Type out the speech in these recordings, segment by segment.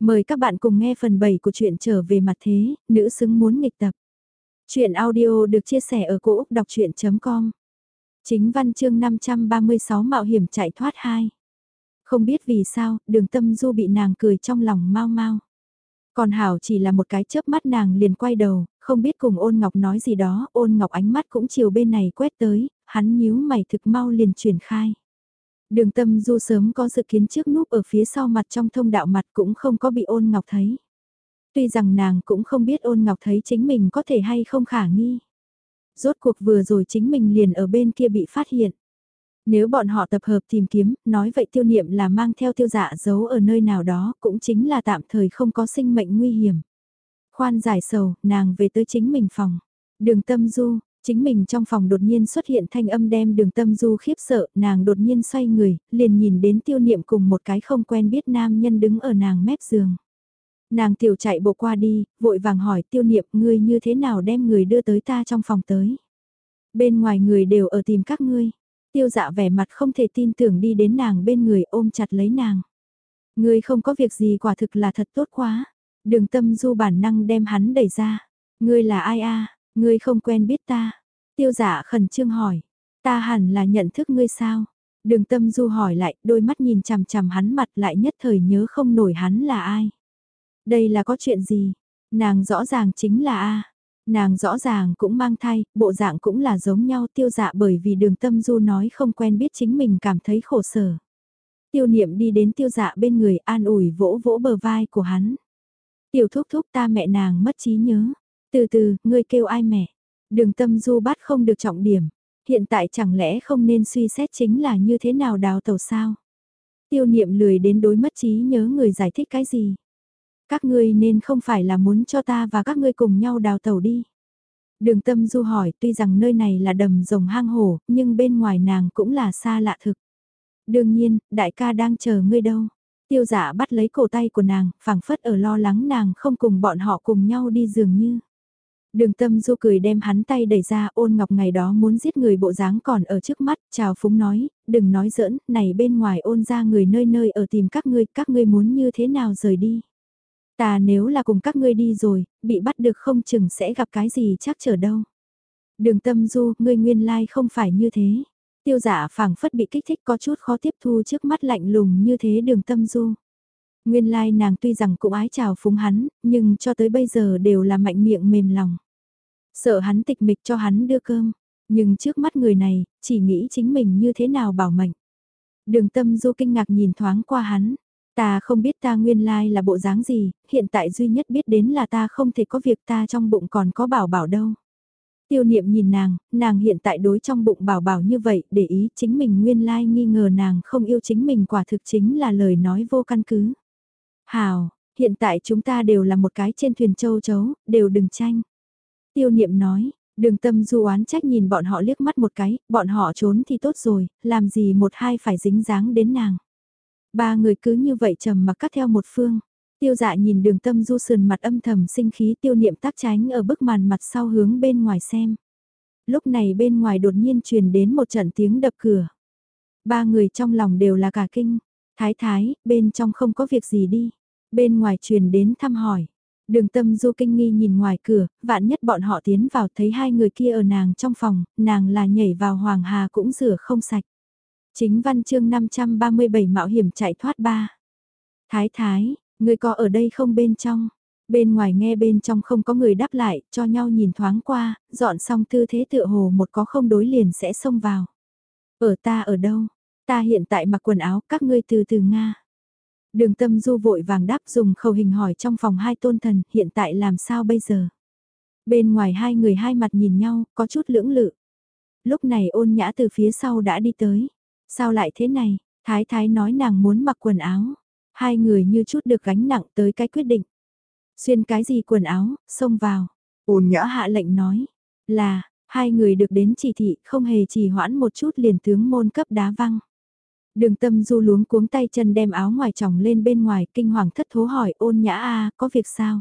Mời các bạn cùng nghe phần 7 của truyện trở về mặt thế, nữ xứng muốn nghịch tập. Chuyện audio được chia sẻ ở cỗ đọc chuyện.com Chính văn chương 536 mạo hiểm chạy thoát 2. Không biết vì sao, đường tâm du bị nàng cười trong lòng mau mau. Còn Hảo chỉ là một cái chớp mắt nàng liền quay đầu, không biết cùng ôn ngọc nói gì đó, ôn ngọc ánh mắt cũng chiều bên này quét tới, hắn nhíu mày thực mau liền chuyển khai. Đường tâm du sớm có dự kiến trước núp ở phía sau mặt trong thông đạo mặt cũng không có bị ôn ngọc thấy. Tuy rằng nàng cũng không biết ôn ngọc thấy chính mình có thể hay không khả nghi. Rốt cuộc vừa rồi chính mình liền ở bên kia bị phát hiện. Nếu bọn họ tập hợp tìm kiếm, nói vậy tiêu niệm là mang theo tiêu dạ giấu ở nơi nào đó, cũng chính là tạm thời không có sinh mệnh nguy hiểm. Khoan giải sầu, nàng về tới chính mình phòng. Đường tâm du, Chính mình trong phòng đột nhiên xuất hiện thanh âm đem đường tâm du khiếp sợ, nàng đột nhiên xoay người, liền nhìn đến tiêu niệm cùng một cái không quen biết nam nhân đứng ở nàng mép giường. Nàng tiểu chạy bộ qua đi, vội vàng hỏi tiêu niệm ngươi như thế nào đem người đưa tới ta trong phòng tới. Bên ngoài người đều ở tìm các ngươi. Tiêu dạ vẻ mặt không thể tin tưởng đi đến nàng bên người ôm chặt lấy nàng. Ngươi không có việc gì quả thực là thật tốt quá. Đường tâm du bản năng đem hắn đẩy ra. Ngươi là ai a Ngươi không quen biết ta. Tiêu giả khẩn trương hỏi. Ta hẳn là nhận thức ngươi sao? Đường tâm du hỏi lại, đôi mắt nhìn chằm chằm hắn mặt lại nhất thời nhớ không nổi hắn là ai. Đây là có chuyện gì? Nàng rõ ràng chính là A. Nàng rõ ràng cũng mang thai, bộ dạng cũng là giống nhau tiêu dạ bởi vì đường tâm du nói không quen biết chính mình cảm thấy khổ sở. Tiêu niệm đi đến tiêu dạ bên người an ủi vỗ vỗ bờ vai của hắn. Tiểu thúc thúc ta mẹ nàng mất trí nhớ. Từ từ, ngươi kêu ai mẹ? Đường tâm du bắt không được trọng điểm. Hiện tại chẳng lẽ không nên suy xét chính là như thế nào đào tàu sao? Tiêu niệm lười đến đối mất trí nhớ người giải thích cái gì? Các ngươi nên không phải là muốn cho ta và các ngươi cùng nhau đào tàu đi. Đường tâm du hỏi tuy rằng nơi này là đầm rồng hang hổ, nhưng bên ngoài nàng cũng là xa lạ thực. Đương nhiên, đại ca đang chờ ngươi đâu. Tiêu giả bắt lấy cổ tay của nàng, phảng phất ở lo lắng nàng không cùng bọn họ cùng nhau đi dường như. Đường tâm du cười đem hắn tay đẩy ra ôn ngọc ngày đó muốn giết người bộ dáng còn ở trước mắt, chào phúng nói, đừng nói giỡn, này bên ngoài ôn ra người nơi nơi ở tìm các ngươi, các ngươi muốn như thế nào rời đi. Ta nếu là cùng các ngươi đi rồi, bị bắt được không chừng sẽ gặp cái gì chắc chờ đâu. Đường tâm du, ngươi nguyên lai like không phải như thế. Tiêu giả phảng phất bị kích thích có chút khó tiếp thu trước mắt lạnh lùng như thế đường tâm du. Nguyên lai like nàng tuy rằng cũng ái chào phúng hắn, nhưng cho tới bây giờ đều là mạnh miệng mềm lòng. Sợ hắn tịch mịch cho hắn đưa cơm, nhưng trước mắt người này, chỉ nghĩ chính mình như thế nào bảo mệnh. Đường tâm du kinh ngạc nhìn thoáng qua hắn, ta không biết ta nguyên lai là bộ dáng gì, hiện tại duy nhất biết đến là ta không thể có việc ta trong bụng còn có bảo bảo đâu. Tiêu niệm nhìn nàng, nàng hiện tại đối trong bụng bảo bảo như vậy, để ý chính mình nguyên lai nghi ngờ nàng không yêu chính mình quả thực chính là lời nói vô căn cứ. Hào, hiện tại chúng ta đều là một cái trên thuyền châu chấu, đều đừng tranh. Tiêu niệm nói, đường tâm du oán trách nhìn bọn họ liếc mắt một cái, bọn họ trốn thì tốt rồi, làm gì một hai phải dính dáng đến nàng. Ba người cứ như vậy trầm mặc cắt theo một phương. Tiêu dạ nhìn đường tâm du sườn mặt âm thầm sinh khí tiêu niệm tác tránh ở bức màn mặt sau hướng bên ngoài xem. Lúc này bên ngoài đột nhiên truyền đến một trận tiếng đập cửa. Ba người trong lòng đều là cả kinh. Thái thái, bên trong không có việc gì đi. Bên ngoài truyền đến thăm hỏi. Đường tâm du kinh nghi nhìn ngoài cửa, vạn nhất bọn họ tiến vào thấy hai người kia ở nàng trong phòng, nàng là nhảy vào hoàng hà cũng rửa không sạch. Chính văn chương 537 mạo hiểm chạy thoát ba. Thái thái, người có ở đây không bên trong? Bên ngoài nghe bên trong không có người đáp lại, cho nhau nhìn thoáng qua, dọn xong tư thế tựa hồ một có không đối liền sẽ xông vào. Ở ta ở đâu? Ta hiện tại mặc quần áo, các ngươi từ từ Nga. Đường tâm du vội vàng đáp dùng khẩu hình hỏi trong phòng hai tôn thần hiện tại làm sao bây giờ. Bên ngoài hai người hai mặt nhìn nhau, có chút lưỡng lự. Lúc này ôn nhã từ phía sau đã đi tới. Sao lại thế này? Thái thái nói nàng muốn mặc quần áo. Hai người như chút được gánh nặng tới cái quyết định. Xuyên cái gì quần áo, xông vào. Ôn nhã hạ lệnh nói. Là, hai người được đến chỉ thị không hề trì hoãn một chút liền tướng môn cấp đá văng. Đường tâm du luống cuống tay chân đem áo ngoài tròng lên bên ngoài kinh hoàng thất thố hỏi ôn nhã a có việc sao?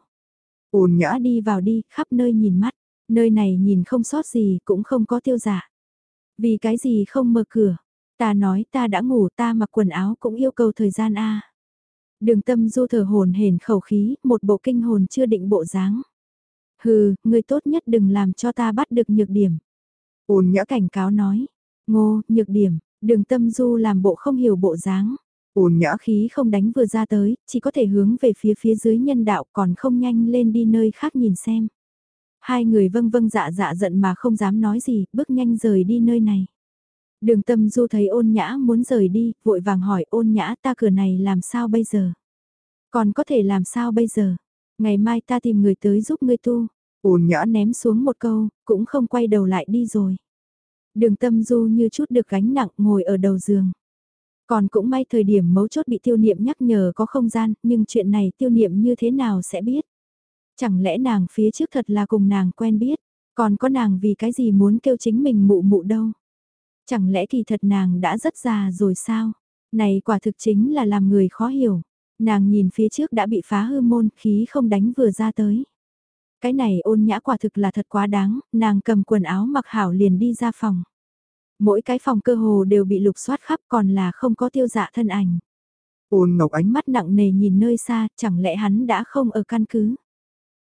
Ôn nhã đi vào đi, khắp nơi nhìn mắt, nơi này nhìn không sót gì cũng không có tiêu giả. Vì cái gì không mở cửa? Ta nói ta đã ngủ ta mặc quần áo cũng yêu cầu thời gian a Đường tâm du thở hồn hển khẩu khí, một bộ kinh hồn chưa định bộ dáng. Hừ, người tốt nhất đừng làm cho ta bắt được nhược điểm. Ôn nhã cảnh cáo nói. Ngô, nhược điểm, đường tâm du làm bộ không hiểu bộ dáng. Ôn nhã khí không đánh vừa ra tới, chỉ có thể hướng về phía phía dưới nhân đạo còn không nhanh lên đi nơi khác nhìn xem. Hai người vâng vâng dạ dạ giận mà không dám nói gì, bước nhanh rời đi nơi này. Đường tâm du thấy ôn nhã muốn rời đi, vội vàng hỏi ôn nhã ta cửa này làm sao bây giờ? Còn có thể làm sao bây giờ? Ngày mai ta tìm người tới giúp ngươi tu. Ôn nhã ném xuống một câu, cũng không quay đầu lại đi rồi. Đường tâm du như chút được gánh nặng ngồi ở đầu giường. Còn cũng may thời điểm mấu chốt bị tiêu niệm nhắc nhở có không gian, nhưng chuyện này tiêu niệm như thế nào sẽ biết. Chẳng lẽ nàng phía trước thật là cùng nàng quen biết, còn có nàng vì cái gì muốn kêu chính mình mụ mụ đâu. Chẳng lẽ kỳ thật nàng đã rất già rồi sao? Này quả thực chính là làm người khó hiểu. Nàng nhìn phía trước đã bị phá hư môn, khí không đánh vừa ra tới. Cái này ôn nhã quả thực là thật quá đáng, nàng cầm quần áo mặc hảo liền đi ra phòng. Mỗi cái phòng cơ hồ đều bị lục soát khắp còn là không có tiêu dạ thân ảnh. Ôn ngọc ánh mắt nặng nề nhìn nơi xa, chẳng lẽ hắn đã không ở căn cứ.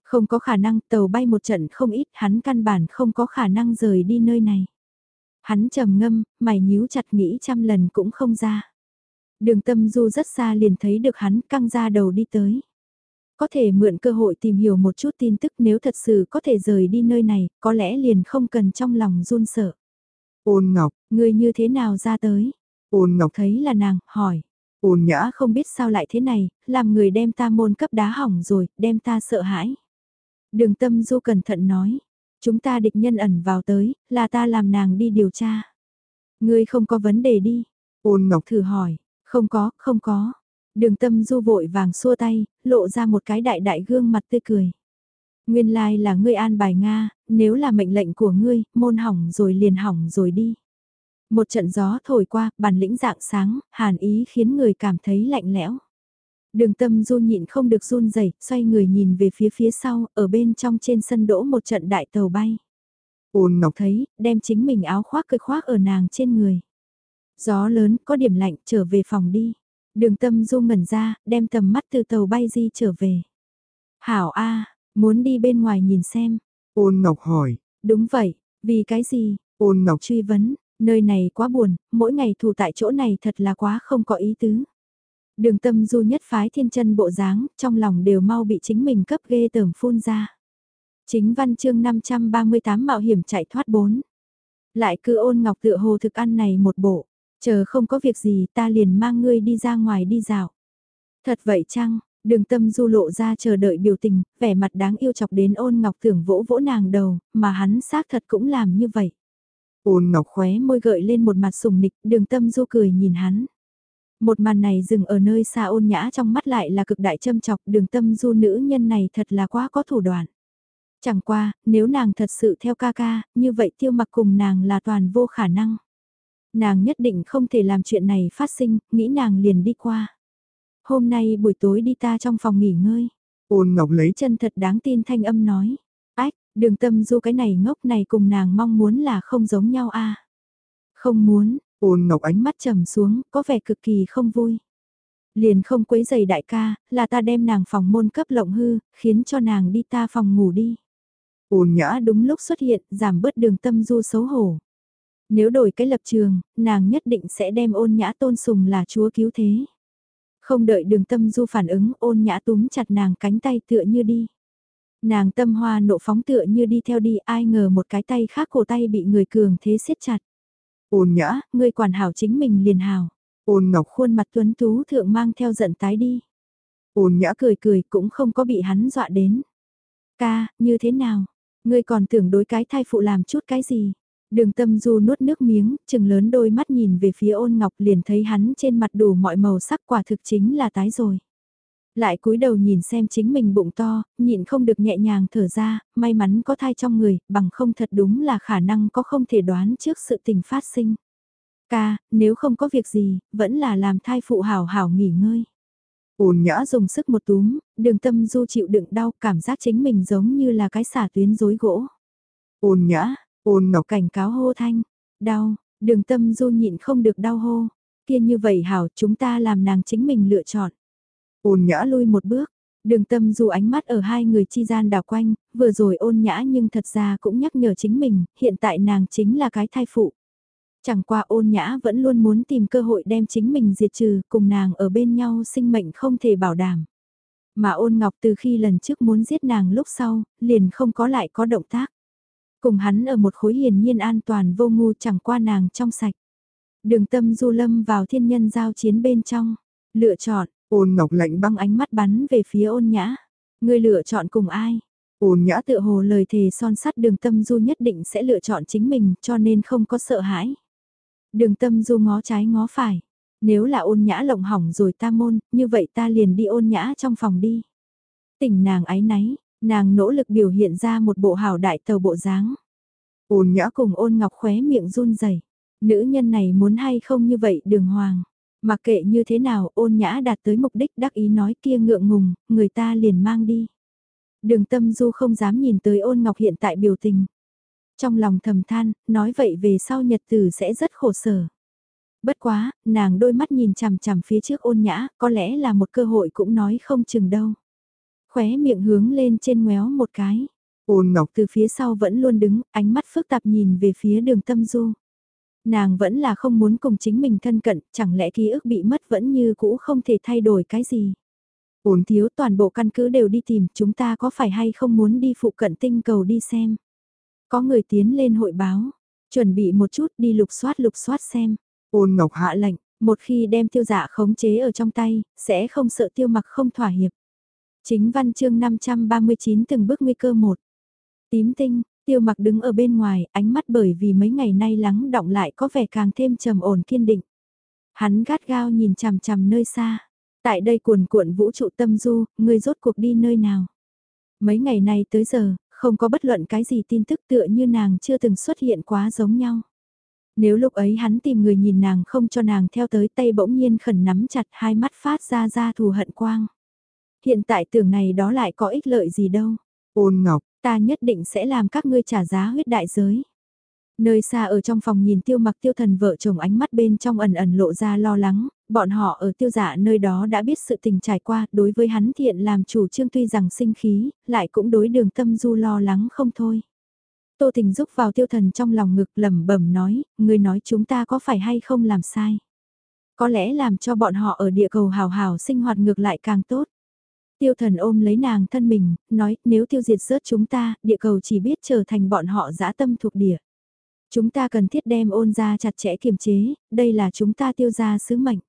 Không có khả năng tàu bay một trận không ít, hắn căn bản không có khả năng rời đi nơi này. Hắn trầm ngâm, mày nhíu chặt nghĩ trăm lần cũng không ra. Đường tâm du rất xa liền thấy được hắn căng ra đầu đi tới. Có thể mượn cơ hội tìm hiểu một chút tin tức nếu thật sự có thể rời đi nơi này, có lẽ liền không cần trong lòng run sợ. Ôn Ngọc, người như thế nào ra tới? Ôn Ngọc thấy là nàng, hỏi. Ôn Nhã không biết sao lại thế này, làm người đem ta môn cấp đá hỏng rồi, đem ta sợ hãi. Đường tâm du cẩn thận nói, chúng ta địch nhân ẩn vào tới, là ta làm nàng đi điều tra. Ngươi không có vấn đề đi. Ôn Ngọc thử hỏi, không có, không có. Đường tâm du vội vàng xua tay, lộ ra một cái đại đại gương mặt tươi cười. Nguyên lai là ngươi an bài Nga, nếu là mệnh lệnh của ngươi, môn hỏng rồi liền hỏng rồi đi. Một trận gió thổi qua, bản lĩnh dạng sáng, hàn ý khiến người cảm thấy lạnh lẽo. Đường tâm du nhịn không được run rẩy xoay người nhìn về phía phía sau, ở bên trong trên sân đỗ một trận đại tàu bay. Ôn Ngọc thấy, đem chính mình áo khoác cười khoác ở nàng trên người. Gió lớn, có điểm lạnh, trở về phòng đi. Đường tâm du ngẩn ra, đem tầm mắt từ tàu bay di trở về. Hảo A, muốn đi bên ngoài nhìn xem. Ôn Ngọc hỏi. Đúng vậy, vì cái gì? Ôn Ngọc truy vấn, nơi này quá buồn, mỗi ngày thủ tại chỗ này thật là quá không có ý tứ. Đường tâm du nhất phái thiên chân bộ dáng, trong lòng đều mau bị chính mình cấp ghê tởm phun ra. Chính văn chương 538 mạo hiểm chạy thoát 4. Lại cứ ôn ngọc tựa hồ thực ăn này một bộ, chờ không có việc gì ta liền mang ngươi đi ra ngoài đi dạo. Thật vậy chăng, đường tâm du lộ ra chờ đợi biểu tình, vẻ mặt đáng yêu chọc đến ôn ngọc tưởng vỗ vỗ nàng đầu, mà hắn xác thật cũng làm như vậy. Ôn ngọc khóe môi gợi lên một mặt sùng nịch, đường tâm du cười nhìn hắn. Một màn này dừng ở nơi xa ôn nhã trong mắt lại là cực đại châm chọc đường tâm du nữ nhân này thật là quá có thủ đoạn. Chẳng qua, nếu nàng thật sự theo ca ca, như vậy tiêu mặc cùng nàng là toàn vô khả năng. Nàng nhất định không thể làm chuyện này phát sinh, nghĩ nàng liền đi qua. Hôm nay buổi tối đi ta trong phòng nghỉ ngơi. Ôn Ngọc lấy chân thật đáng tin thanh âm nói. Ách, đường tâm du cái này ngốc này cùng nàng mong muốn là không giống nhau a Không muốn, Ôn Ngọc ánh mắt trầm xuống, có vẻ cực kỳ không vui. Liền không quấy giày đại ca, là ta đem nàng phòng môn cấp lộng hư, khiến cho nàng đi ta phòng ngủ đi. Ôn nhã đúng lúc xuất hiện, giảm bớt đường tâm du xấu hổ. Nếu đổi cái lập trường, nàng nhất định sẽ đem ôn nhã tôn sùng là chúa cứu thế. Không đợi đường tâm du phản ứng ôn nhã túm chặt nàng cánh tay tựa như đi. Nàng tâm hoa nộ phóng tựa như đi theo đi ai ngờ một cái tay khác cổ tay bị người cường thế siết chặt. Ôn nhã, ngươi quản hảo chính mình liền hảo. Ôn ngọc khuôn mặt tuấn tú thượng mang theo giận tái đi. Ôn nhã cười cười cũng không có bị hắn dọa đến. Ca, như thế nào? Ngươi còn tưởng đối cái thai phụ làm chút cái gì? Đường tâm du nuốt nước miếng, chừng lớn đôi mắt nhìn về phía ôn ngọc liền thấy hắn trên mặt đủ mọi màu sắc quả thực chính là tái rồi. Lại cúi đầu nhìn xem chính mình bụng to, nhịn không được nhẹ nhàng thở ra, may mắn có thai trong người, bằng không thật đúng là khả năng có không thể đoán trước sự tình phát sinh. Ca, nếu không có việc gì, vẫn là làm thai phụ hảo hảo nghỉ ngơi. Ôn nhã dùng sức một túm, đường tâm du chịu đựng đau cảm giác chính mình giống như là cái xả tuyến rối gỗ. Ôn nhã, ôn ngọc cảnh cáo hô thanh, đau, đường tâm du nhịn không được đau hô, kia như vậy hảo chúng ta làm nàng chính mình lựa chọn. Ôn nhã lui một bước, đường tâm du ánh mắt ở hai người chi gian đảo quanh, vừa rồi ôn nhã nhưng thật ra cũng nhắc nhở chính mình, hiện tại nàng chính là cái thai phụ. Chẳng qua ôn nhã vẫn luôn muốn tìm cơ hội đem chính mình diệt trừ cùng nàng ở bên nhau sinh mệnh không thể bảo đảm. Mà ôn ngọc từ khi lần trước muốn giết nàng lúc sau, liền không có lại có động tác. Cùng hắn ở một khối hiền nhiên an toàn vô ngu chẳng qua nàng trong sạch. Đường tâm du lâm vào thiên nhân giao chiến bên trong. Lựa chọn, ôn ngọc lạnh băng ánh mắt bắn về phía ôn nhã. Người lựa chọn cùng ai? Ôn nhã tự hồ lời thề son sắt đường tâm du nhất định sẽ lựa chọn chính mình cho nên không có sợ hãi. Đường tâm du ngó trái ngó phải. Nếu là ôn nhã lộng hỏng rồi ta môn, như vậy ta liền đi ôn nhã trong phòng đi. Tỉnh nàng ái náy, nàng nỗ lực biểu hiện ra một bộ hào đại tàu bộ dáng. Ôn nhã cùng ôn ngọc khóe miệng run rẩy Nữ nhân này muốn hay không như vậy đường hoàng. Mặc kệ như thế nào ôn nhã đạt tới mục đích đắc ý nói kia ngượng ngùng, người ta liền mang đi. Đường tâm du không dám nhìn tới ôn ngọc hiện tại biểu tình. Trong lòng thầm than, nói vậy về sau nhật tử sẽ rất khổ sở. Bất quá, nàng đôi mắt nhìn chằm chằm phía trước ôn nhã, có lẽ là một cơ hội cũng nói không chừng đâu. Khóe miệng hướng lên trên ngoéo một cái. Ôn ngọc từ phía sau vẫn luôn đứng, ánh mắt phức tạp nhìn về phía đường tâm du. Nàng vẫn là không muốn cùng chính mình thân cận, chẳng lẽ ký ức bị mất vẫn như cũ không thể thay đổi cái gì. Ôn thiếu toàn bộ căn cứ đều đi tìm, chúng ta có phải hay không muốn đi phụ cận tinh cầu đi xem. Có người tiến lên hội báo, chuẩn bị một chút đi lục soát lục soát xem. Ôn Ngọc hạ lệnh, một khi đem tiêu dạ khống chế ở trong tay, sẽ không sợ tiêu mặc không thỏa hiệp. Chính văn chương 539 từng bước nguy cơ một. Tím tinh, tiêu mặc đứng ở bên ngoài, ánh mắt bởi vì mấy ngày nay lắng động lại có vẻ càng thêm trầm ổn kiên định. Hắn gắt gao nhìn chằm chằm nơi xa. Tại đây cuồn cuộn vũ trụ tâm du, người rốt cuộc đi nơi nào. Mấy ngày nay tới giờ, không có bất luận cái gì tin tức tựa như nàng chưa từng xuất hiện quá giống nhau. Nếu lúc ấy hắn tìm người nhìn nàng không cho nàng theo tới tay bỗng nhiên khẩn nắm chặt hai mắt phát ra ra thù hận quang. Hiện tại tưởng này đó lại có ích lợi gì đâu. Ôn ngọc, ta nhất định sẽ làm các ngươi trả giá huyết đại giới. Nơi xa ở trong phòng nhìn tiêu mặc tiêu thần vợ chồng ánh mắt bên trong ẩn ẩn lộ ra lo lắng, bọn họ ở tiêu dạ nơi đó đã biết sự tình trải qua, đối với hắn thiện làm chủ trương tuy rằng sinh khí, lại cũng đối đường tâm du lo lắng không thôi. Tô Tình giúp vào tiêu thần trong lòng ngực lẩm bẩm nói, người nói chúng ta có phải hay không làm sai. Có lẽ làm cho bọn họ ở địa cầu hào hào sinh hoạt ngược lại càng tốt. Tiêu thần ôm lấy nàng thân mình, nói nếu tiêu diệt rớt chúng ta, địa cầu chỉ biết trở thành bọn họ dã tâm thuộc địa. Chúng ta cần thiết đem ôn ra chặt chẽ kiềm chế, đây là chúng ta tiêu ra sứ mệnh.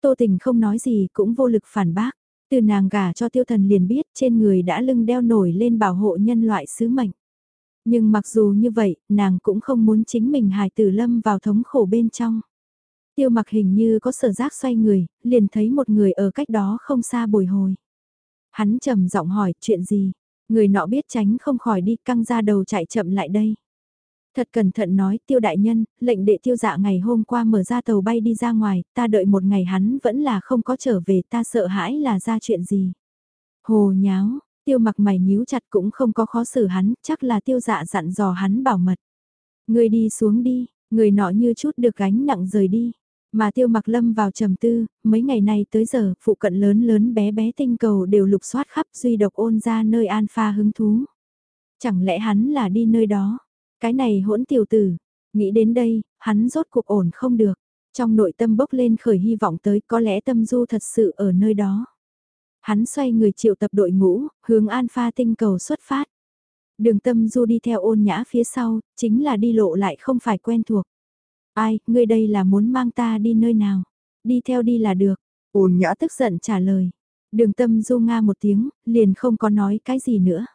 Tô tình không nói gì cũng vô lực phản bác. Từ nàng gả cho tiêu thần liền biết trên người đã lưng đeo nổi lên bảo hộ nhân loại sứ mệnh. Nhưng mặc dù như vậy, nàng cũng không muốn chính mình hài tử lâm vào thống khổ bên trong. Tiêu mặc hình như có sở giác xoay người, liền thấy một người ở cách đó không xa bồi hồi. Hắn trầm giọng hỏi chuyện gì, người nọ biết tránh không khỏi đi căng ra đầu chạy chậm lại đây. Thật cẩn thận nói tiêu đại nhân, lệnh đệ tiêu dạ ngày hôm qua mở ra tàu bay đi ra ngoài, ta đợi một ngày hắn vẫn là không có trở về ta sợ hãi là ra chuyện gì. Hồ nháo, tiêu mặc mày nhíu chặt cũng không có khó xử hắn, chắc là tiêu dạ dặn dò hắn bảo mật. Người đi xuống đi, người nọ như chút được gánh nặng rời đi. Mà tiêu mặc lâm vào trầm tư, mấy ngày nay tới giờ, phụ cận lớn lớn bé bé tinh cầu đều lục soát khắp duy độc ôn ra nơi an pha hứng thú. Chẳng lẽ hắn là đi nơi đó? Cái này hỗn tiểu tử, nghĩ đến đây, hắn rốt cuộc ổn không được. Trong nội tâm bốc lên khởi hy vọng tới có lẽ tâm du thật sự ở nơi đó. Hắn xoay người triệu tập đội ngũ, hướng Alpha tinh cầu xuất phát. Đường tâm du đi theo ôn nhã phía sau, chính là đi lộ lại không phải quen thuộc. Ai, ngươi đây là muốn mang ta đi nơi nào? Đi theo đi là được. Ôn nhã tức giận trả lời. Đường tâm du nga một tiếng, liền không có nói cái gì nữa.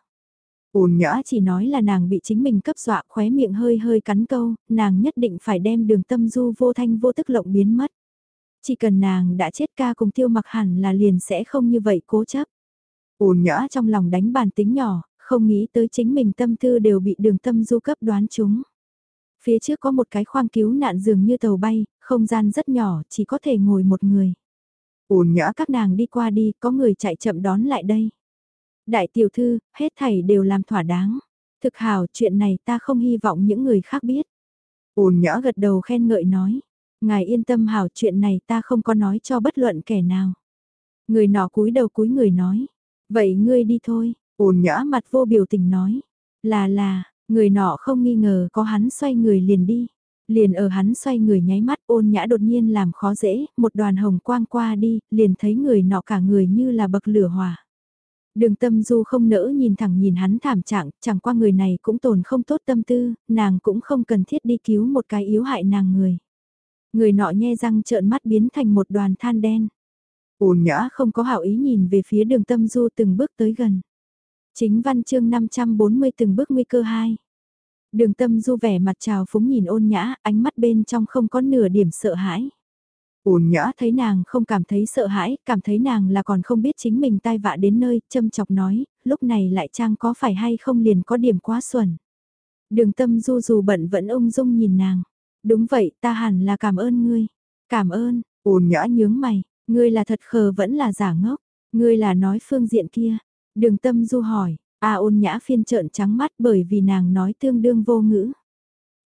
Ôn nhã chỉ nói là nàng bị chính mình cấp dọa khóe miệng hơi hơi cắn câu, nàng nhất định phải đem đường tâm du vô thanh vô tức lộng biến mất. Chỉ cần nàng đã chết ca cùng tiêu mặc hẳn là liền sẽ không như vậy cố chấp. Ôn nhã trong lòng đánh bàn tính nhỏ, không nghĩ tới chính mình tâm tư đều bị đường tâm du cấp đoán chúng. Phía trước có một cái khoang cứu nạn dường như tàu bay, không gian rất nhỏ, chỉ có thể ngồi một người. Ôn nhã các nàng đi qua đi, có người chạy chậm đón lại đây. Đại tiểu thư, hết thảy đều làm thỏa đáng. Thực hào, chuyện này ta không hy vọng những người khác biết. Ôn nhã gật đầu khen ngợi nói. Ngài yên tâm hảo chuyện này ta không có nói cho bất luận kẻ nào. Người nọ cúi đầu cúi người nói. Vậy ngươi đi thôi, ôn nhã mặt vô biểu tình nói. Là là, người nọ không nghi ngờ có hắn xoay người liền đi. Liền ở hắn xoay người nháy mắt ôn nhã đột nhiên làm khó dễ, một đoàn hồng quang qua đi, liền thấy người nọ cả người như là bậc lửa hỏa. Đường tâm du không nỡ nhìn thẳng nhìn hắn thảm trạng, chẳng qua người này cũng tồn không tốt tâm tư, nàng cũng không cần thiết đi cứu một cái yếu hại nàng người. Người nọ nhe răng trợn mắt biến thành một đoàn than đen. Ôn nhã không có hảo ý nhìn về phía đường tâm du từng bước tới gần. Chính văn chương 540 từng bước nguy cơ 2. Đường tâm du vẻ mặt trào phúng nhìn ôn nhã, ánh mắt bên trong không có nửa điểm sợ hãi. Ôn nhã thấy nàng không cảm thấy sợ hãi, cảm thấy nàng là còn không biết chính mình tai vạ đến nơi, châm chọc nói, lúc này lại trang có phải hay không liền có điểm quá xuẩn. Đường tâm du dù bận vẫn ung dung nhìn nàng. Đúng vậy, ta hẳn là cảm ơn ngươi. Cảm ơn, ôn nhã nhướng mày, ngươi là thật khờ vẫn là giả ngốc. Ngươi là nói phương diện kia. Đường tâm du hỏi, a ôn nhã phiên trợn trắng mắt bởi vì nàng nói tương đương vô ngữ.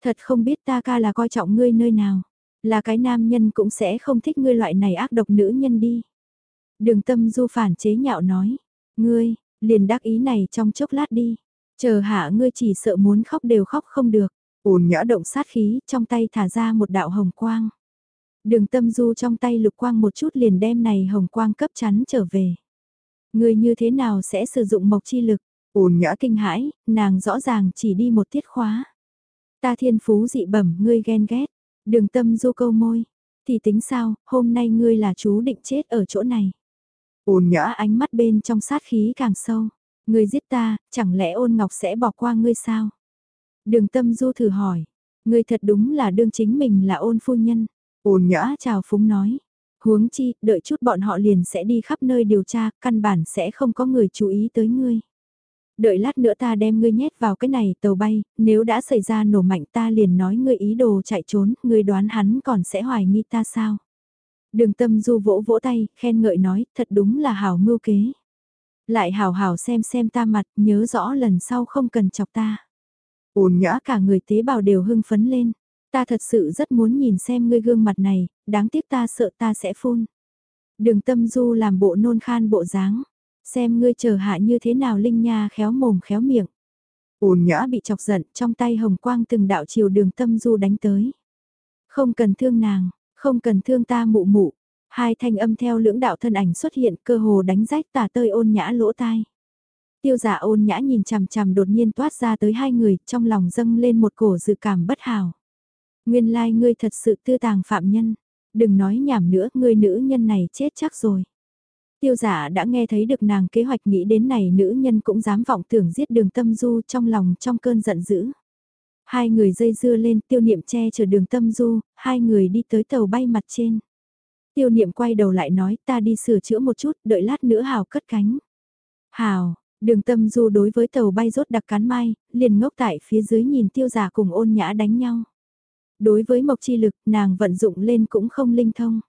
Thật không biết ta ca là coi trọng ngươi nơi nào. Là cái nam nhân cũng sẽ không thích ngươi loại này ác độc nữ nhân đi. Đường tâm du phản chế nhạo nói. Ngươi, liền đắc ý này trong chốc lát đi. Chờ hạ ngươi chỉ sợ muốn khóc đều khóc không được. Ôn nhã động sát khí, trong tay thả ra một đạo hồng quang. Đường tâm du trong tay lục quang một chút liền đem này hồng quang cấp chắn trở về. Ngươi như thế nào sẽ sử dụng mộc chi lực? Ôn nhã kinh hãi, nàng rõ ràng chỉ đi một tiết khóa. Ta thiên phú dị bẩm, ngươi ghen ghét. Đường tâm du câu môi. Thì tính sao, hôm nay ngươi là chú định chết ở chỗ này. Ôn nhã ánh mắt bên trong sát khí càng sâu. Ngươi giết ta, chẳng lẽ ôn ngọc sẽ bỏ qua ngươi sao? Đường tâm du thử hỏi. Ngươi thật đúng là đương chính mình là ôn phu nhân. Ôn nhã chào phúng nói. Huống chi, đợi chút bọn họ liền sẽ đi khắp nơi điều tra, căn bản sẽ không có người chú ý tới ngươi đợi lát nữa ta đem ngươi nhét vào cái này tàu bay, nếu đã xảy ra nổ mạnh ta liền nói ngươi ý đồ chạy trốn, ngươi đoán hắn còn sẽ hoài nghi ta sao? Đường tâm du vỗ vỗ tay, khen ngợi nói, thật đúng là hảo mưu kế. Lại hảo hảo xem xem ta mặt, nhớ rõ lần sau không cần chọc ta. Ôn nhã cả người tế bào đều hưng phấn lên. Ta thật sự rất muốn nhìn xem ngươi gương mặt này, đáng tiếc ta sợ ta sẽ phun. Đường tâm du làm bộ nôn khan bộ dáng xem ngươi chờ hạ như thế nào Linh Nha khéo mồm khéo miệng. Ôn nhã bị chọc giận, trong tay hồng quang từng đạo chiều đường tâm du đánh tới. Không cần thương nàng, không cần thương ta mụ mụ. Hai thanh âm theo lưỡng đạo thân ảnh xuất hiện cơ hồ đánh rách tả tơi ôn nhã lỗ tai. Tiêu giả ôn nhã nhìn chằm chằm đột nhiên toát ra tới hai người, trong lòng dâng lên một cổ dự cảm bất hảo. Nguyên lai like ngươi thật sự tư tàng phạm nhân. Đừng nói nhảm nữa, ngươi nữ nhân này chết chắc rồi. Tiêu giả đã nghe thấy được nàng kế hoạch nghĩ đến này nữ nhân cũng dám vọng tưởng giết đường tâm du trong lòng trong cơn giận dữ. Hai người dây dưa lên tiêu niệm che chở đường tâm du, hai người đi tới tàu bay mặt trên. Tiêu niệm quay đầu lại nói ta đi sửa chữa một chút, đợi lát nữa Hào cất cánh. Hào, đường tâm du đối với tàu bay rốt đặc cán mai, liền ngốc tại phía dưới nhìn tiêu giả cùng ôn nhã đánh nhau. Đối với mộc chi lực, nàng vận dụng lên cũng không linh thông.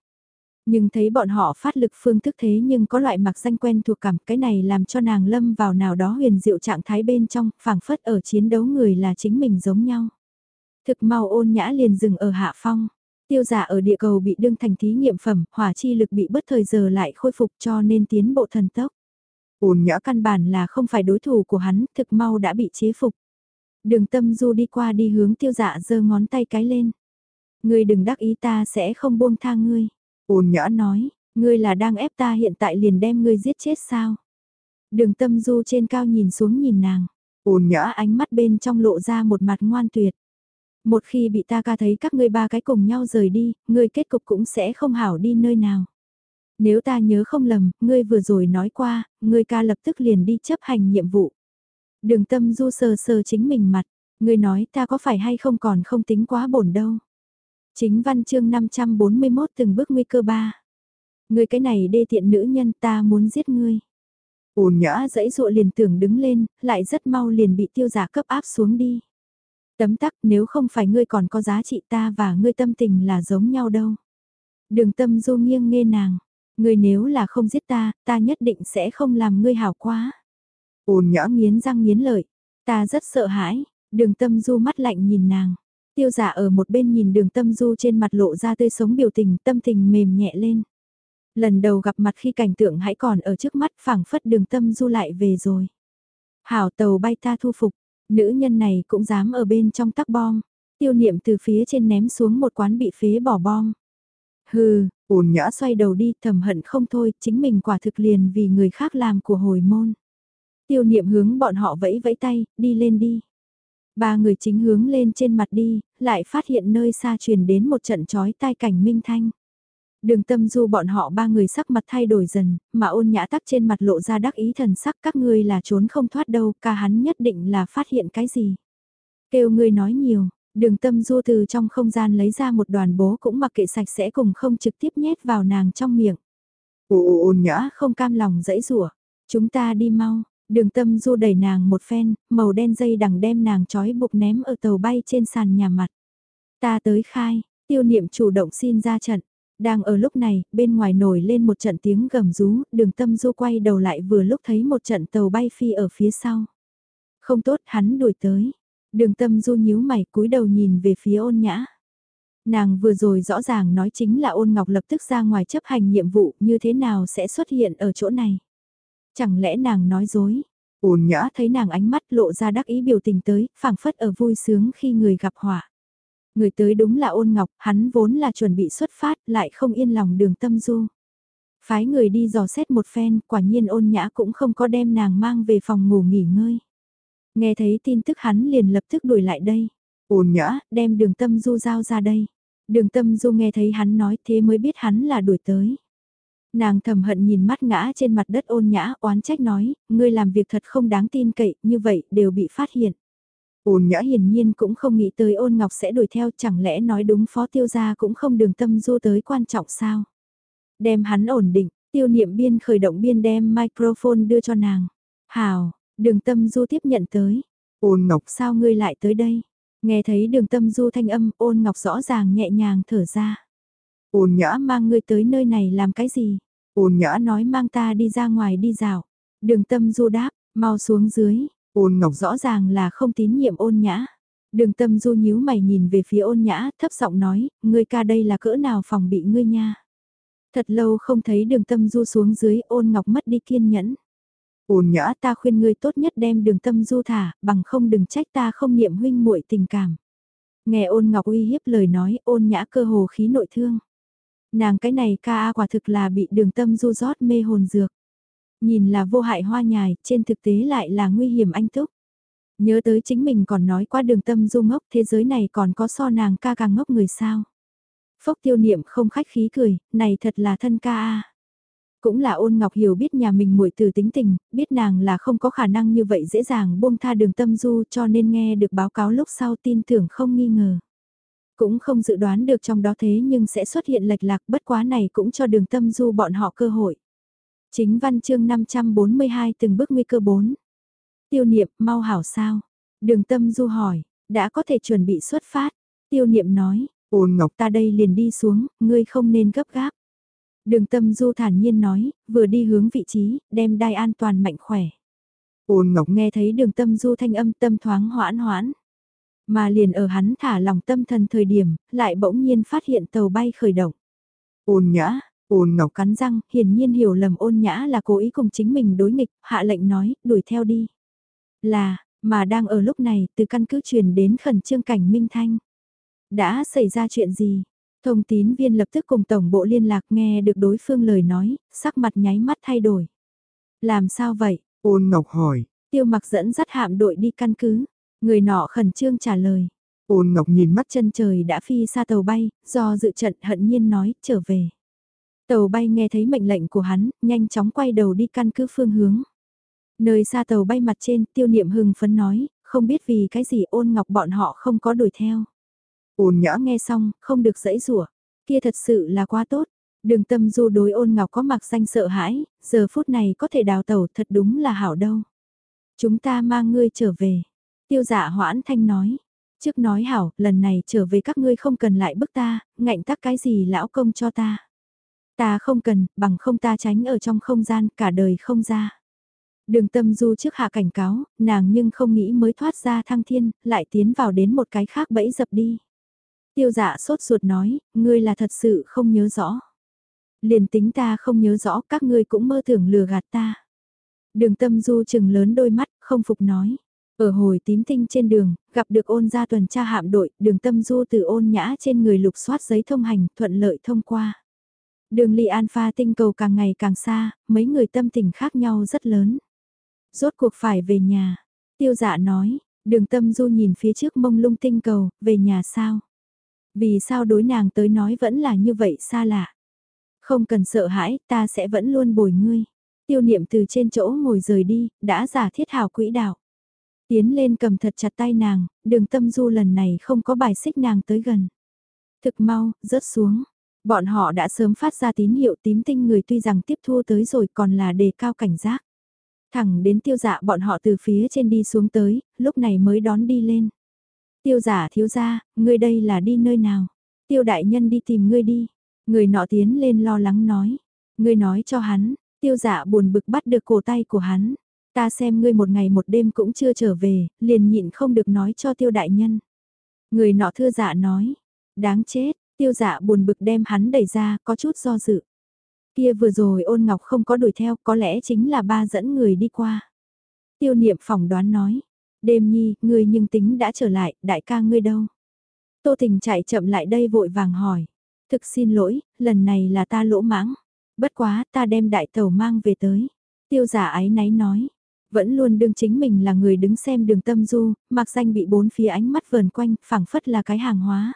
Nhưng thấy bọn họ phát lực phương thức thế nhưng có loại mặc danh quen thuộc cảm cái này làm cho nàng lâm vào nào đó huyền diệu trạng thái bên trong, phảng phất ở chiến đấu người là chính mình giống nhau. Thực mau ôn nhã liền dừng ở hạ phong. Tiêu giả ở địa cầu bị đương thành thí nghiệm phẩm, hỏa chi lực bị bất thời giờ lại khôi phục cho nên tiến bộ thần tốc. Ôn nhã căn bản là không phải đối thủ của hắn, thực mau đã bị chế phục. Đường tâm du đi qua đi hướng tiêu dạ giơ ngón tay cái lên. Ngươi đừng đắc ý ta sẽ không buông tha ngươi. Ôn nhã nói, ngươi là đang ép ta hiện tại liền đem ngươi giết chết sao? Đường tâm du trên cao nhìn xuống nhìn nàng, ôn nhã ánh mắt bên trong lộ ra một mặt ngoan tuyệt. Một khi bị ta ca thấy các ngươi ba cái cùng nhau rời đi, ngươi kết cục cũng sẽ không hảo đi nơi nào. Nếu ta nhớ không lầm, ngươi vừa rồi nói qua, ngươi ca lập tức liền đi chấp hành nhiệm vụ. Đường tâm du sờ sờ chính mình mặt, người nói ta có phải hay không còn không tính quá bổn đâu. Chính văn chương 541 từng bước nguy cơ ba. Người cái này đê tiện nữ nhân ta muốn giết ngươi. Ôn nhã dãy dụa liền tưởng đứng lên, lại rất mau liền bị tiêu giả cấp áp xuống đi. Tấm tắc nếu không phải ngươi còn có giá trị ta và ngươi tâm tình là giống nhau đâu. Đường tâm du nghiêng nghe nàng. Ngươi nếu là không giết ta, ta nhất định sẽ không làm ngươi hảo quá. Ôn nhã nghiến răng nghiến lợi. Ta rất sợ hãi. Đường tâm du mắt lạnh nhìn nàng. Tiêu giả ở một bên nhìn đường tâm du trên mặt lộ ra tươi sống biểu tình tâm tình mềm nhẹ lên. Lần đầu gặp mặt khi cảnh tượng hãy còn ở trước mắt phảng phất đường tâm du lại về rồi. Hảo tàu bay ta thu phục, nữ nhân này cũng dám ở bên trong tắc bom. Tiêu niệm từ phía trên ném xuống một quán bị phế bỏ bom. Hừ, ổn nhã xoay đầu đi thầm hận không thôi, chính mình quả thực liền vì người khác làm của hồi môn. Tiêu niệm hướng bọn họ vẫy vẫy tay, đi lên đi. Ba người chính hướng lên trên mặt đi, lại phát hiện nơi xa truyền đến một trận chói tai cảnh minh thanh. Đường tâm du bọn họ ba người sắc mặt thay đổi dần, mà ôn nhã tắc trên mặt lộ ra đắc ý thần sắc các ngươi là trốn không thoát đâu, ca hắn nhất định là phát hiện cái gì. Kêu ngươi nói nhiều, đường tâm du từ trong không gian lấy ra một đoàn bố cũng mặc kệ sạch sẽ cùng không trực tiếp nhét vào nàng trong miệng. Ồ ôn nhã không cam lòng dẫy rủa chúng ta đi mau, đường tâm du đẩy nàng một phen, màu đen dây đằng đem nàng trói buộc ném ở tàu bay trên sàn nhà mặt. Ta tới khai, tiêu niệm chủ động xin ra trận. Đang ở lúc này, bên ngoài nổi lên một trận tiếng gầm rú, đường tâm du quay đầu lại vừa lúc thấy một trận tàu bay phi ở phía sau. Không tốt, hắn đuổi tới. Đường tâm du nhíu mày cúi đầu nhìn về phía ôn nhã. Nàng vừa rồi rõ ràng nói chính là ôn ngọc lập tức ra ngoài chấp hành nhiệm vụ như thế nào sẽ xuất hiện ở chỗ này. Chẳng lẽ nàng nói dối? Ôn nhã thấy nàng ánh mắt lộ ra đắc ý biểu tình tới, phảng phất ở vui sướng khi người gặp họa. Người tới đúng là ôn ngọc, hắn vốn là chuẩn bị xuất phát, lại không yên lòng đường tâm du. Phái người đi dò xét một phen, quả nhiên ôn nhã cũng không có đem nàng mang về phòng ngủ nghỉ ngơi. Nghe thấy tin tức hắn liền lập tức đuổi lại đây. Ôn nhã, đem đường tâm du giao ra đây. Đường tâm du nghe thấy hắn nói thế mới biết hắn là đuổi tới. Nàng thầm hận nhìn mắt ngã trên mặt đất ôn nhã oán trách nói, ngươi làm việc thật không đáng tin cậy, như vậy đều bị phát hiện. Ôn nhã hiển nhiên cũng không nghĩ tới ôn ngọc sẽ đuổi theo chẳng lẽ nói đúng phó tiêu gia cũng không đường tâm du tới quan trọng sao. Đem hắn ổn định, tiêu niệm biên khởi động biên đem microphone đưa cho nàng. Hào, đường tâm du tiếp nhận tới. Ôn ngọc sao ngươi lại tới đây? Nghe thấy đường tâm du thanh âm ôn ngọc rõ ràng nhẹ nhàng thở ra. Ôn nhã mang ngươi tới nơi này làm cái gì? Ôn nhã nói mang ta đi ra ngoài đi dạo. Đường tâm du đáp, mau xuống dưới, Ôn Ngọc rõ ràng là không tín nhiệm ôn nhã. Đường tâm du nhíu mày nhìn về phía ôn nhã, thấp giọng nói, ngươi ca đây là cỡ nào phòng bị ngươi nha. Thật lâu không thấy đường tâm du xuống dưới ôn ngọc mất đi kiên nhẫn. Ôn nhã ta khuyên ngươi tốt nhất đem đường tâm du thả, bằng không đừng trách ta không niệm huynh muội tình cảm. Nghe ôn ngọc uy hiếp lời nói ôn nhã cơ hồ khí nội thương. Nàng cái này ca a quả thực là bị đường tâm du rót mê hồn dược. Nhìn là vô hại hoa nhài, trên thực tế lại là nguy hiểm anh túc. Nhớ tới chính mình còn nói qua đường tâm du ngốc thế giới này còn có so nàng ca càng ngốc người sao. Phốc tiêu niệm không khách khí cười, này thật là thân ca a. Cũng là ôn ngọc hiểu biết nhà mình muội từ tính tình, biết nàng là không có khả năng như vậy dễ dàng buông tha đường tâm du cho nên nghe được báo cáo lúc sau tin tưởng không nghi ngờ. Cũng không dự đoán được trong đó thế nhưng sẽ xuất hiện lệch lạc bất quá này cũng cho đường tâm du bọn họ cơ hội. Chính văn chương 542 từng bước nguy cơ 4. Tiêu niệm mau hảo sao? Đường tâm du hỏi, đã có thể chuẩn bị xuất phát. Tiêu niệm nói, ôn ngọc ta đây liền đi xuống, ngươi không nên gấp gáp. Đường tâm du thản nhiên nói, vừa đi hướng vị trí, đem đai an toàn mạnh khỏe. Ôn ngọc nghe thấy đường tâm du thanh âm tâm thoáng hoãn hoãn. Mà liền ở hắn thả lòng tâm thần thời điểm, lại bỗng nhiên phát hiện tàu bay khởi động. Ôn nhã, Ôn Ngọc cắn răng, hiển nhiên hiểu lầm ôn nhã là cố ý cùng chính mình đối nghịch, hạ lệnh nói, đuổi theo đi. Là, mà đang ở lúc này, từ căn cứ truyền đến khẩn trương cảnh Minh Thanh. Đã xảy ra chuyện gì? Thông tín viên lập tức cùng tổng bộ liên lạc nghe được đối phương lời nói, sắc mặt nháy mắt thay đổi. Làm sao vậy? Ôn Ngọc hỏi. Tiêu mặc dẫn dắt hạm đội đi căn cứ. Người nọ khẩn trương trả lời. Ôn Ngọc nhìn mắt chân trời đã phi xa tàu bay, do dự trận hận nhiên nói, trở về. Tàu bay nghe thấy mệnh lệnh của hắn, nhanh chóng quay đầu đi căn cứ phương hướng. Nơi xa tàu bay mặt trên, tiêu niệm hưng phấn nói, không biết vì cái gì ôn ngọc bọn họ không có đuổi theo. Ôn nhã nghe xong, không được dãy rủa kia thật sự là quá tốt. Đường tâm du đối ôn ngọc có mặc danh sợ hãi, giờ phút này có thể đào tàu thật đúng là hảo đâu. Chúng ta mang ngươi trở về. Tiêu dạ hoãn thanh nói. Trước nói hảo, lần này trở về các ngươi không cần lại bức ta, ngạnh tắc cái gì lão công cho ta. Ta không cần, bằng không ta tránh ở trong không gian, cả đời không ra. Đường tâm du trước hạ cảnh cáo, nàng nhưng không nghĩ mới thoát ra thăng thiên, lại tiến vào đến một cái khác bẫy dập đi. Tiêu dạ sốt ruột nói, ngươi là thật sự không nhớ rõ. Liền tính ta không nhớ rõ các ngươi cũng mơ tưởng lừa gạt ta. Đường tâm du chừng lớn đôi mắt, không phục nói. Ở hồi tím tinh trên đường, gặp được ôn gia tuần tra hạm đội, đường tâm du từ ôn nhã trên người lục soát giấy thông hành, thuận lợi thông qua. Đường ly alpha tinh cầu càng ngày càng xa, mấy người tâm tình khác nhau rất lớn. Rốt cuộc phải về nhà. Tiêu dạ nói, đường tâm du nhìn phía trước mông lung tinh cầu, về nhà sao? Vì sao đối nàng tới nói vẫn là như vậy xa lạ? Không cần sợ hãi, ta sẽ vẫn luôn bồi ngươi. Tiêu niệm từ trên chỗ ngồi rời đi, đã giả thiết hào quỹ đạo. Tiến lên cầm thật chặt tay nàng, đường tâm du lần này không có bài xích nàng tới gần. Thực mau, rớt xuống. Bọn họ đã sớm phát ra tín hiệu tím tinh người tuy rằng tiếp thu tới rồi còn là đề cao cảnh giác. Thẳng đến tiêu dạ bọn họ từ phía trên đi xuống tới, lúc này mới đón đi lên. Tiêu giả thiếu ra, ngươi đây là đi nơi nào? Tiêu đại nhân đi tìm ngươi đi. Người nọ tiến lên lo lắng nói. Ngươi nói cho hắn, tiêu giả buồn bực bắt được cổ tay của hắn. Ta xem ngươi một ngày một đêm cũng chưa trở về, liền nhịn không được nói cho tiêu đại nhân. Người nọ thưa dạ nói. Đáng chết, tiêu dạ buồn bực đem hắn đẩy ra, có chút do dự. Kia vừa rồi ôn ngọc không có đuổi theo, có lẽ chính là ba dẫn người đi qua. Tiêu niệm phỏng đoán nói. Đêm nhi, ngươi nhưng tính đã trở lại, đại ca ngươi đâu? Tô Tình chạy chậm lại đây vội vàng hỏi. Thực xin lỗi, lần này là ta lỗ mãng. Bất quá, ta đem đại tàu mang về tới. Tiêu dạ giả ái náy nói. Vẫn luôn đương chính mình là người đứng xem đường tâm du, mặc danh bị bốn phía ánh mắt vờn quanh, phảng phất là cái hàng hóa.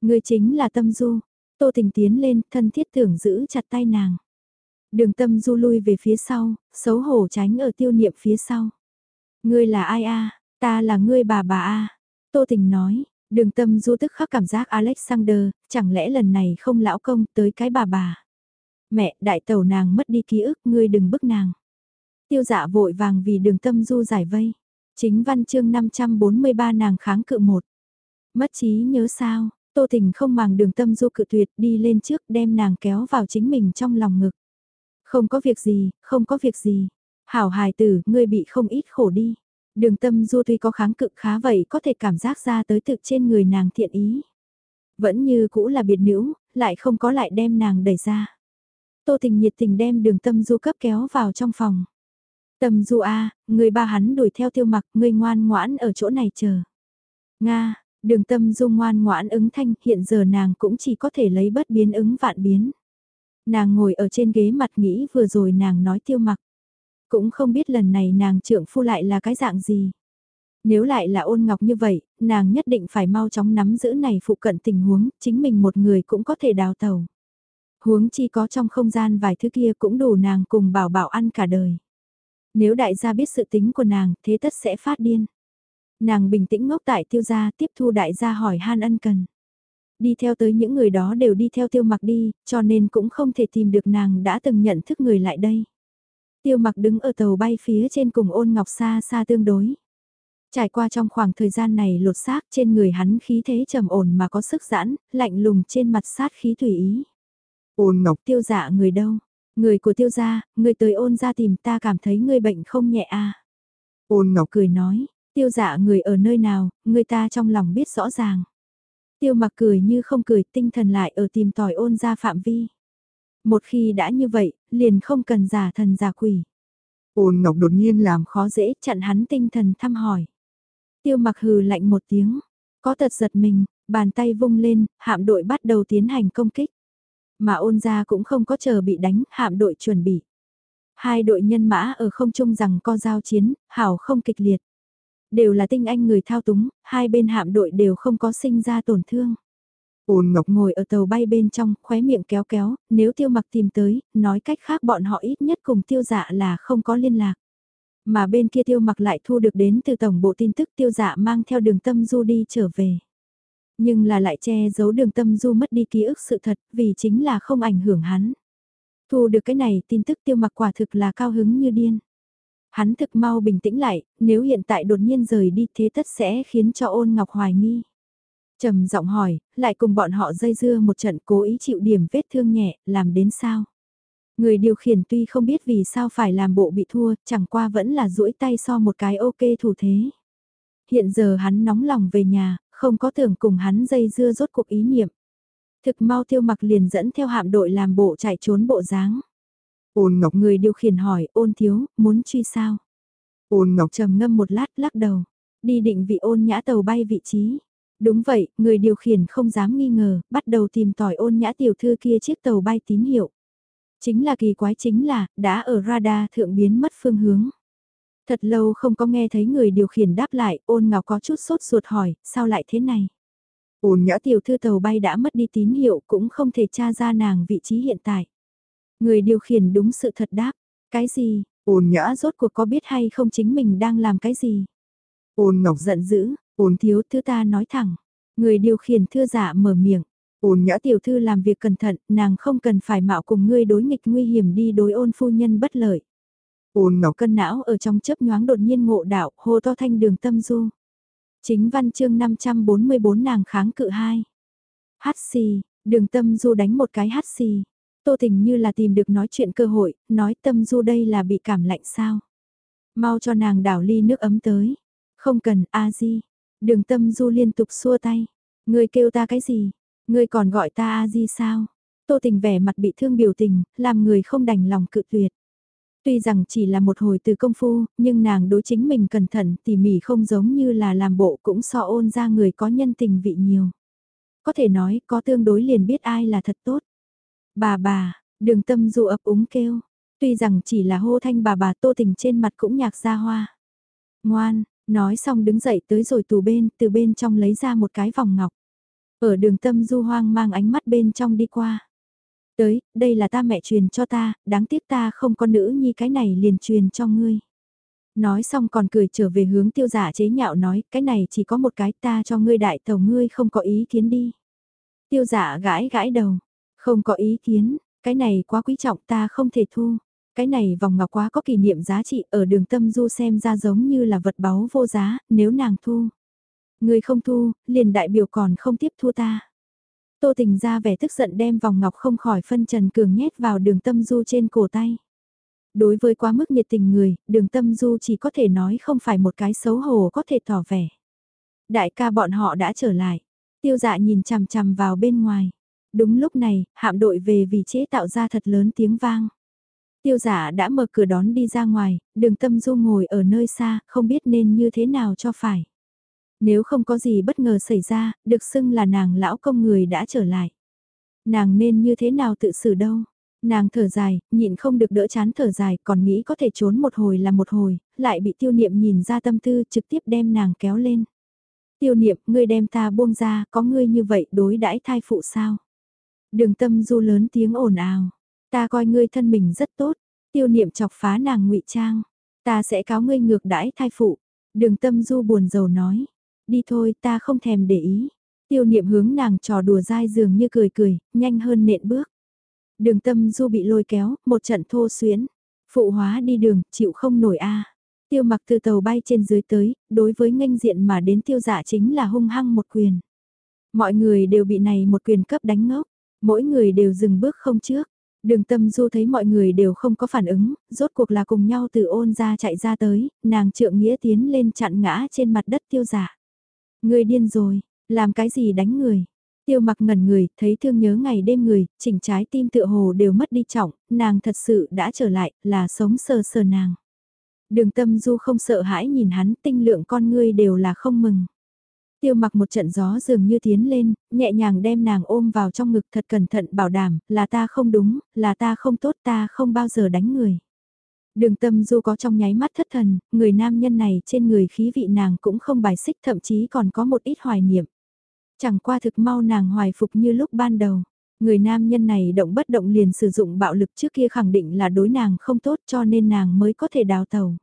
Người chính là tâm du. Tô Tình tiến lên, thân thiết tưởng giữ chặt tay nàng. Đường tâm du lui về phía sau, xấu hổ tránh ở tiêu niệm phía sau. Ngươi là ai a? Ta là ngươi bà bà a. Tô Tình nói, đường tâm du tức khắc cảm giác Alexander, chẳng lẽ lần này không lão công tới cái bà bà. Mẹ, đại tàu nàng mất đi ký ức, ngươi đừng bức nàng. Tiêu dạ vội vàng vì đường tâm du giải vây. Chính văn chương 543 nàng kháng cự một. Mất trí nhớ sao, Tô Tình không màng đường tâm du cự tuyệt đi lên trước đem nàng kéo vào chính mình trong lòng ngực. Không có việc gì, không có việc gì. Hảo hài tử, ngươi bị không ít khổ đi. Đường tâm du tuy có kháng cự khá vậy có thể cảm giác ra tới thực trên người nàng thiện ý. Vẫn như cũ là biệt nữ, lại không có lại đem nàng đẩy ra. Tô tình nhiệt tình đem đường tâm du cấp kéo vào trong phòng. Tâm du a người ba hắn đuổi theo tiêu mặc, người ngoan ngoãn ở chỗ này chờ. Nga, đường tâm du ngoan ngoãn ứng thanh, hiện giờ nàng cũng chỉ có thể lấy bất biến ứng vạn biến. Nàng ngồi ở trên ghế mặt nghĩ vừa rồi nàng nói tiêu mặc. Cũng không biết lần này nàng trưởng phu lại là cái dạng gì. Nếu lại là ôn ngọc như vậy, nàng nhất định phải mau chóng nắm giữ này phụ cận tình huống, chính mình một người cũng có thể đào tàu. Huống chi có trong không gian vài thứ kia cũng đủ nàng cùng bảo bảo ăn cả đời. Nếu đại gia biết sự tính của nàng, thế tất sẽ phát điên. Nàng bình tĩnh ngốc tại tiêu gia tiếp thu đại gia hỏi han ân cần. Đi theo tới những người đó đều đi theo tiêu mặc đi, cho nên cũng không thể tìm được nàng đã từng nhận thức người lại đây. Tiêu mặc đứng ở tàu bay phía trên cùng ôn ngọc xa xa tương đối. Trải qua trong khoảng thời gian này lột xác trên người hắn khí thế trầm ổn mà có sức giãn, lạnh lùng trên mặt sát khí tùy ý. Ôn ngọc tiêu dạ người đâu? Người của tiêu gia, người tới ôn ra tìm ta cảm thấy người bệnh không nhẹ à. Ôn ngọc cười nói, tiêu dạ người ở nơi nào, người ta trong lòng biết rõ ràng. Tiêu mặc cười như không cười tinh thần lại ở tìm tòi ôn ra phạm vi. Một khi đã như vậy, liền không cần giả thần giả quỷ. Ôn Ngọc đột nhiên làm khó dễ chặn hắn tinh thần thăm hỏi. Tiêu mặc hừ lạnh một tiếng, có tật giật mình, bàn tay vung lên, hạm đội bắt đầu tiến hành công kích. Mà ôn ra cũng không có chờ bị đánh, hạm đội chuẩn bị. Hai đội nhân mã ở không trung rằng co giao chiến, hảo không kịch liệt. Đều là tinh anh người thao túng, hai bên hạm đội đều không có sinh ra tổn thương. Ôn Ngọc ngồi ở tàu bay bên trong, khóe miệng kéo kéo, nếu tiêu mặc tìm tới, nói cách khác bọn họ ít nhất cùng tiêu dạ là không có liên lạc. Mà bên kia tiêu mặc lại thu được đến từ tổng bộ tin tức tiêu dạ mang theo đường tâm du đi trở về. Nhưng là lại che giấu đường tâm du mất đi ký ức sự thật vì chính là không ảnh hưởng hắn. Thu được cái này tin tức tiêu mặc quả thực là cao hứng như điên. Hắn thực mau bình tĩnh lại, nếu hiện tại đột nhiên rời đi thế tất sẽ khiến cho ôn ngọc hoài nghi trầm giọng hỏi, lại cùng bọn họ dây dưa một trận cố ý chịu điểm vết thương nhẹ, làm đến sao? Người điều khiển tuy không biết vì sao phải làm bộ bị thua, chẳng qua vẫn là duỗi tay so một cái ok thủ thế. Hiện giờ hắn nóng lòng về nhà, không có tưởng cùng hắn dây dưa rốt cuộc ý niệm. Thực mau tiêu mặc liền dẫn theo hạm đội làm bộ chạy trốn bộ dáng. Ôn Ngọc người điều khiển hỏi, ôn thiếu, muốn truy sao? Ôn Ngọc trầm ngâm một lát lắc đầu, đi định vị ôn nhã tàu bay vị trí. Đúng vậy, người điều khiển không dám nghi ngờ, bắt đầu tìm tỏi ôn nhã tiểu thư kia chiếc tàu bay tín hiệu. Chính là kỳ quái chính là, đã ở radar thượng biến mất phương hướng. Thật lâu không có nghe thấy người điều khiển đáp lại, ôn ngọc có chút sốt ruột hỏi, sao lại thế này? Ôn nhã tiểu thư tàu bay đã mất đi tín hiệu cũng không thể tra ra nàng vị trí hiện tại. Người điều khiển đúng sự thật đáp, cái gì, ôn nhã rốt cuộc có biết hay không chính mình đang làm cái gì? Ôn ngọc giận dữ, ôn thiếu thư ta nói thẳng. Người điều khiển thưa giả mở miệng. Ôn nhã tiểu thư làm việc cẩn thận, nàng không cần phải mạo cùng ngươi đối nghịch nguy hiểm đi đối ôn phu nhân bất lợi. Ôn ngọc cân não ở trong chớp nhoáng đột nhiên ngộ đạo, hô to thanh đường tâm du. Chính văn chương 544 nàng kháng cự hai. Hát xì, đường tâm du đánh một cái hát xì. Tô tình như là tìm được nói chuyện cơ hội, nói tâm du đây là bị cảm lạnh sao. Mau cho nàng đảo ly nước ấm tới. Không cần, a di. Đường tâm du liên tục xua tay. Người kêu ta cái gì? Người còn gọi ta a di sao? Tô tình vẻ mặt bị thương biểu tình, làm người không đành lòng cự tuyệt. Tuy rằng chỉ là một hồi từ công phu, nhưng nàng đối chính mình cẩn thận tỉ mỉ không giống như là làm bộ cũng so ôn ra người có nhân tình vị nhiều. Có thể nói có tương đối liền biết ai là thật tốt. Bà bà, đường tâm du ấp úng kêu. Tuy rằng chỉ là hô thanh bà bà tô tình trên mặt cũng nhạc ra hoa. Ngoan, nói xong đứng dậy tới rồi tù bên, từ bên trong lấy ra một cái vòng ngọc. Ở đường tâm du hoang mang ánh mắt bên trong đi qua. Tới, đây là ta mẹ truyền cho ta, đáng tiếc ta không có nữ nhi cái này liền truyền cho ngươi. Nói xong còn cười trở về hướng tiêu giả chế nhạo nói, cái này chỉ có một cái ta cho ngươi đại tàu ngươi không có ý kiến đi. Tiêu giả gãi gãi đầu, không có ý kiến, cái này quá quý trọng ta không thể thu. Cái này vòng ngọc quá có kỷ niệm giá trị ở đường tâm du xem ra giống như là vật báu vô giá, nếu nàng thu. Người không thu, liền đại biểu còn không tiếp thu ta. Tô tình ra vẻ tức giận đem vòng ngọc không khỏi phân trần cường nhét vào đường tâm du trên cổ tay. Đối với quá mức nhiệt tình người, đường tâm du chỉ có thể nói không phải một cái xấu hổ có thể tỏ vẻ. Đại ca bọn họ đã trở lại. Tiêu dạ nhìn chằm chằm vào bên ngoài. Đúng lúc này, hạm đội về vì chế tạo ra thật lớn tiếng vang. Tiêu giả đã mở cửa đón đi ra ngoài, đường tâm du ngồi ở nơi xa, không biết nên như thế nào cho phải. Nếu không có gì bất ngờ xảy ra, được xưng là nàng lão công người đã trở lại. Nàng nên như thế nào tự xử đâu. Nàng thở dài, nhịn không được đỡ chán thở dài, còn nghĩ có thể trốn một hồi là một hồi, lại bị tiêu niệm nhìn ra tâm tư trực tiếp đem nàng kéo lên. Tiêu niệm, ngươi đem ta buông ra, có ngươi như vậy đối đãi thai phụ sao? Đường tâm du lớn tiếng ồn ào, ta coi ngươi thân mình rất tốt, tiêu niệm chọc phá nàng ngụy trang, ta sẽ cáo ngươi ngược đãi thai phụ. Đường tâm du buồn rầu nói, Đi thôi ta không thèm để ý. Tiêu niệm hướng nàng trò đùa dai dường như cười cười, nhanh hơn nện bước. Đường tâm du bị lôi kéo, một trận thô xuyến. Phụ hóa đi đường, chịu không nổi a Tiêu mặc từ tàu bay trên dưới tới, đối với nganh diện mà đến tiêu giả chính là hung hăng một quyền. Mọi người đều bị này một quyền cấp đánh ngốc, mỗi người đều dừng bước không trước. Đường tâm du thấy mọi người đều không có phản ứng, rốt cuộc là cùng nhau từ ôn ra chạy ra tới, nàng trượng nghĩa tiến lên chặn ngã trên mặt đất tiêu giả. Người điên rồi, làm cái gì đánh người? Tiêu mặc ngẩn người, thấy thương nhớ ngày đêm người, chỉnh trái tim tựa hồ đều mất đi trọng, nàng thật sự đã trở lại, là sống sờ sờ nàng. Đường tâm du không sợ hãi nhìn hắn, tinh lượng con ngươi đều là không mừng. Tiêu mặc một trận gió dường như tiến lên, nhẹ nhàng đem nàng ôm vào trong ngực thật cẩn thận bảo đảm, là ta không đúng, là ta không tốt ta không bao giờ đánh người. Đường tâm du có trong nháy mắt thất thần, người nam nhân này trên người khí vị nàng cũng không bài xích thậm chí còn có một ít hoài niệm. Chẳng qua thực mau nàng hoài phục như lúc ban đầu. Người nam nhân này động bất động liền sử dụng bạo lực trước kia khẳng định là đối nàng không tốt cho nên nàng mới có thể đào tàu.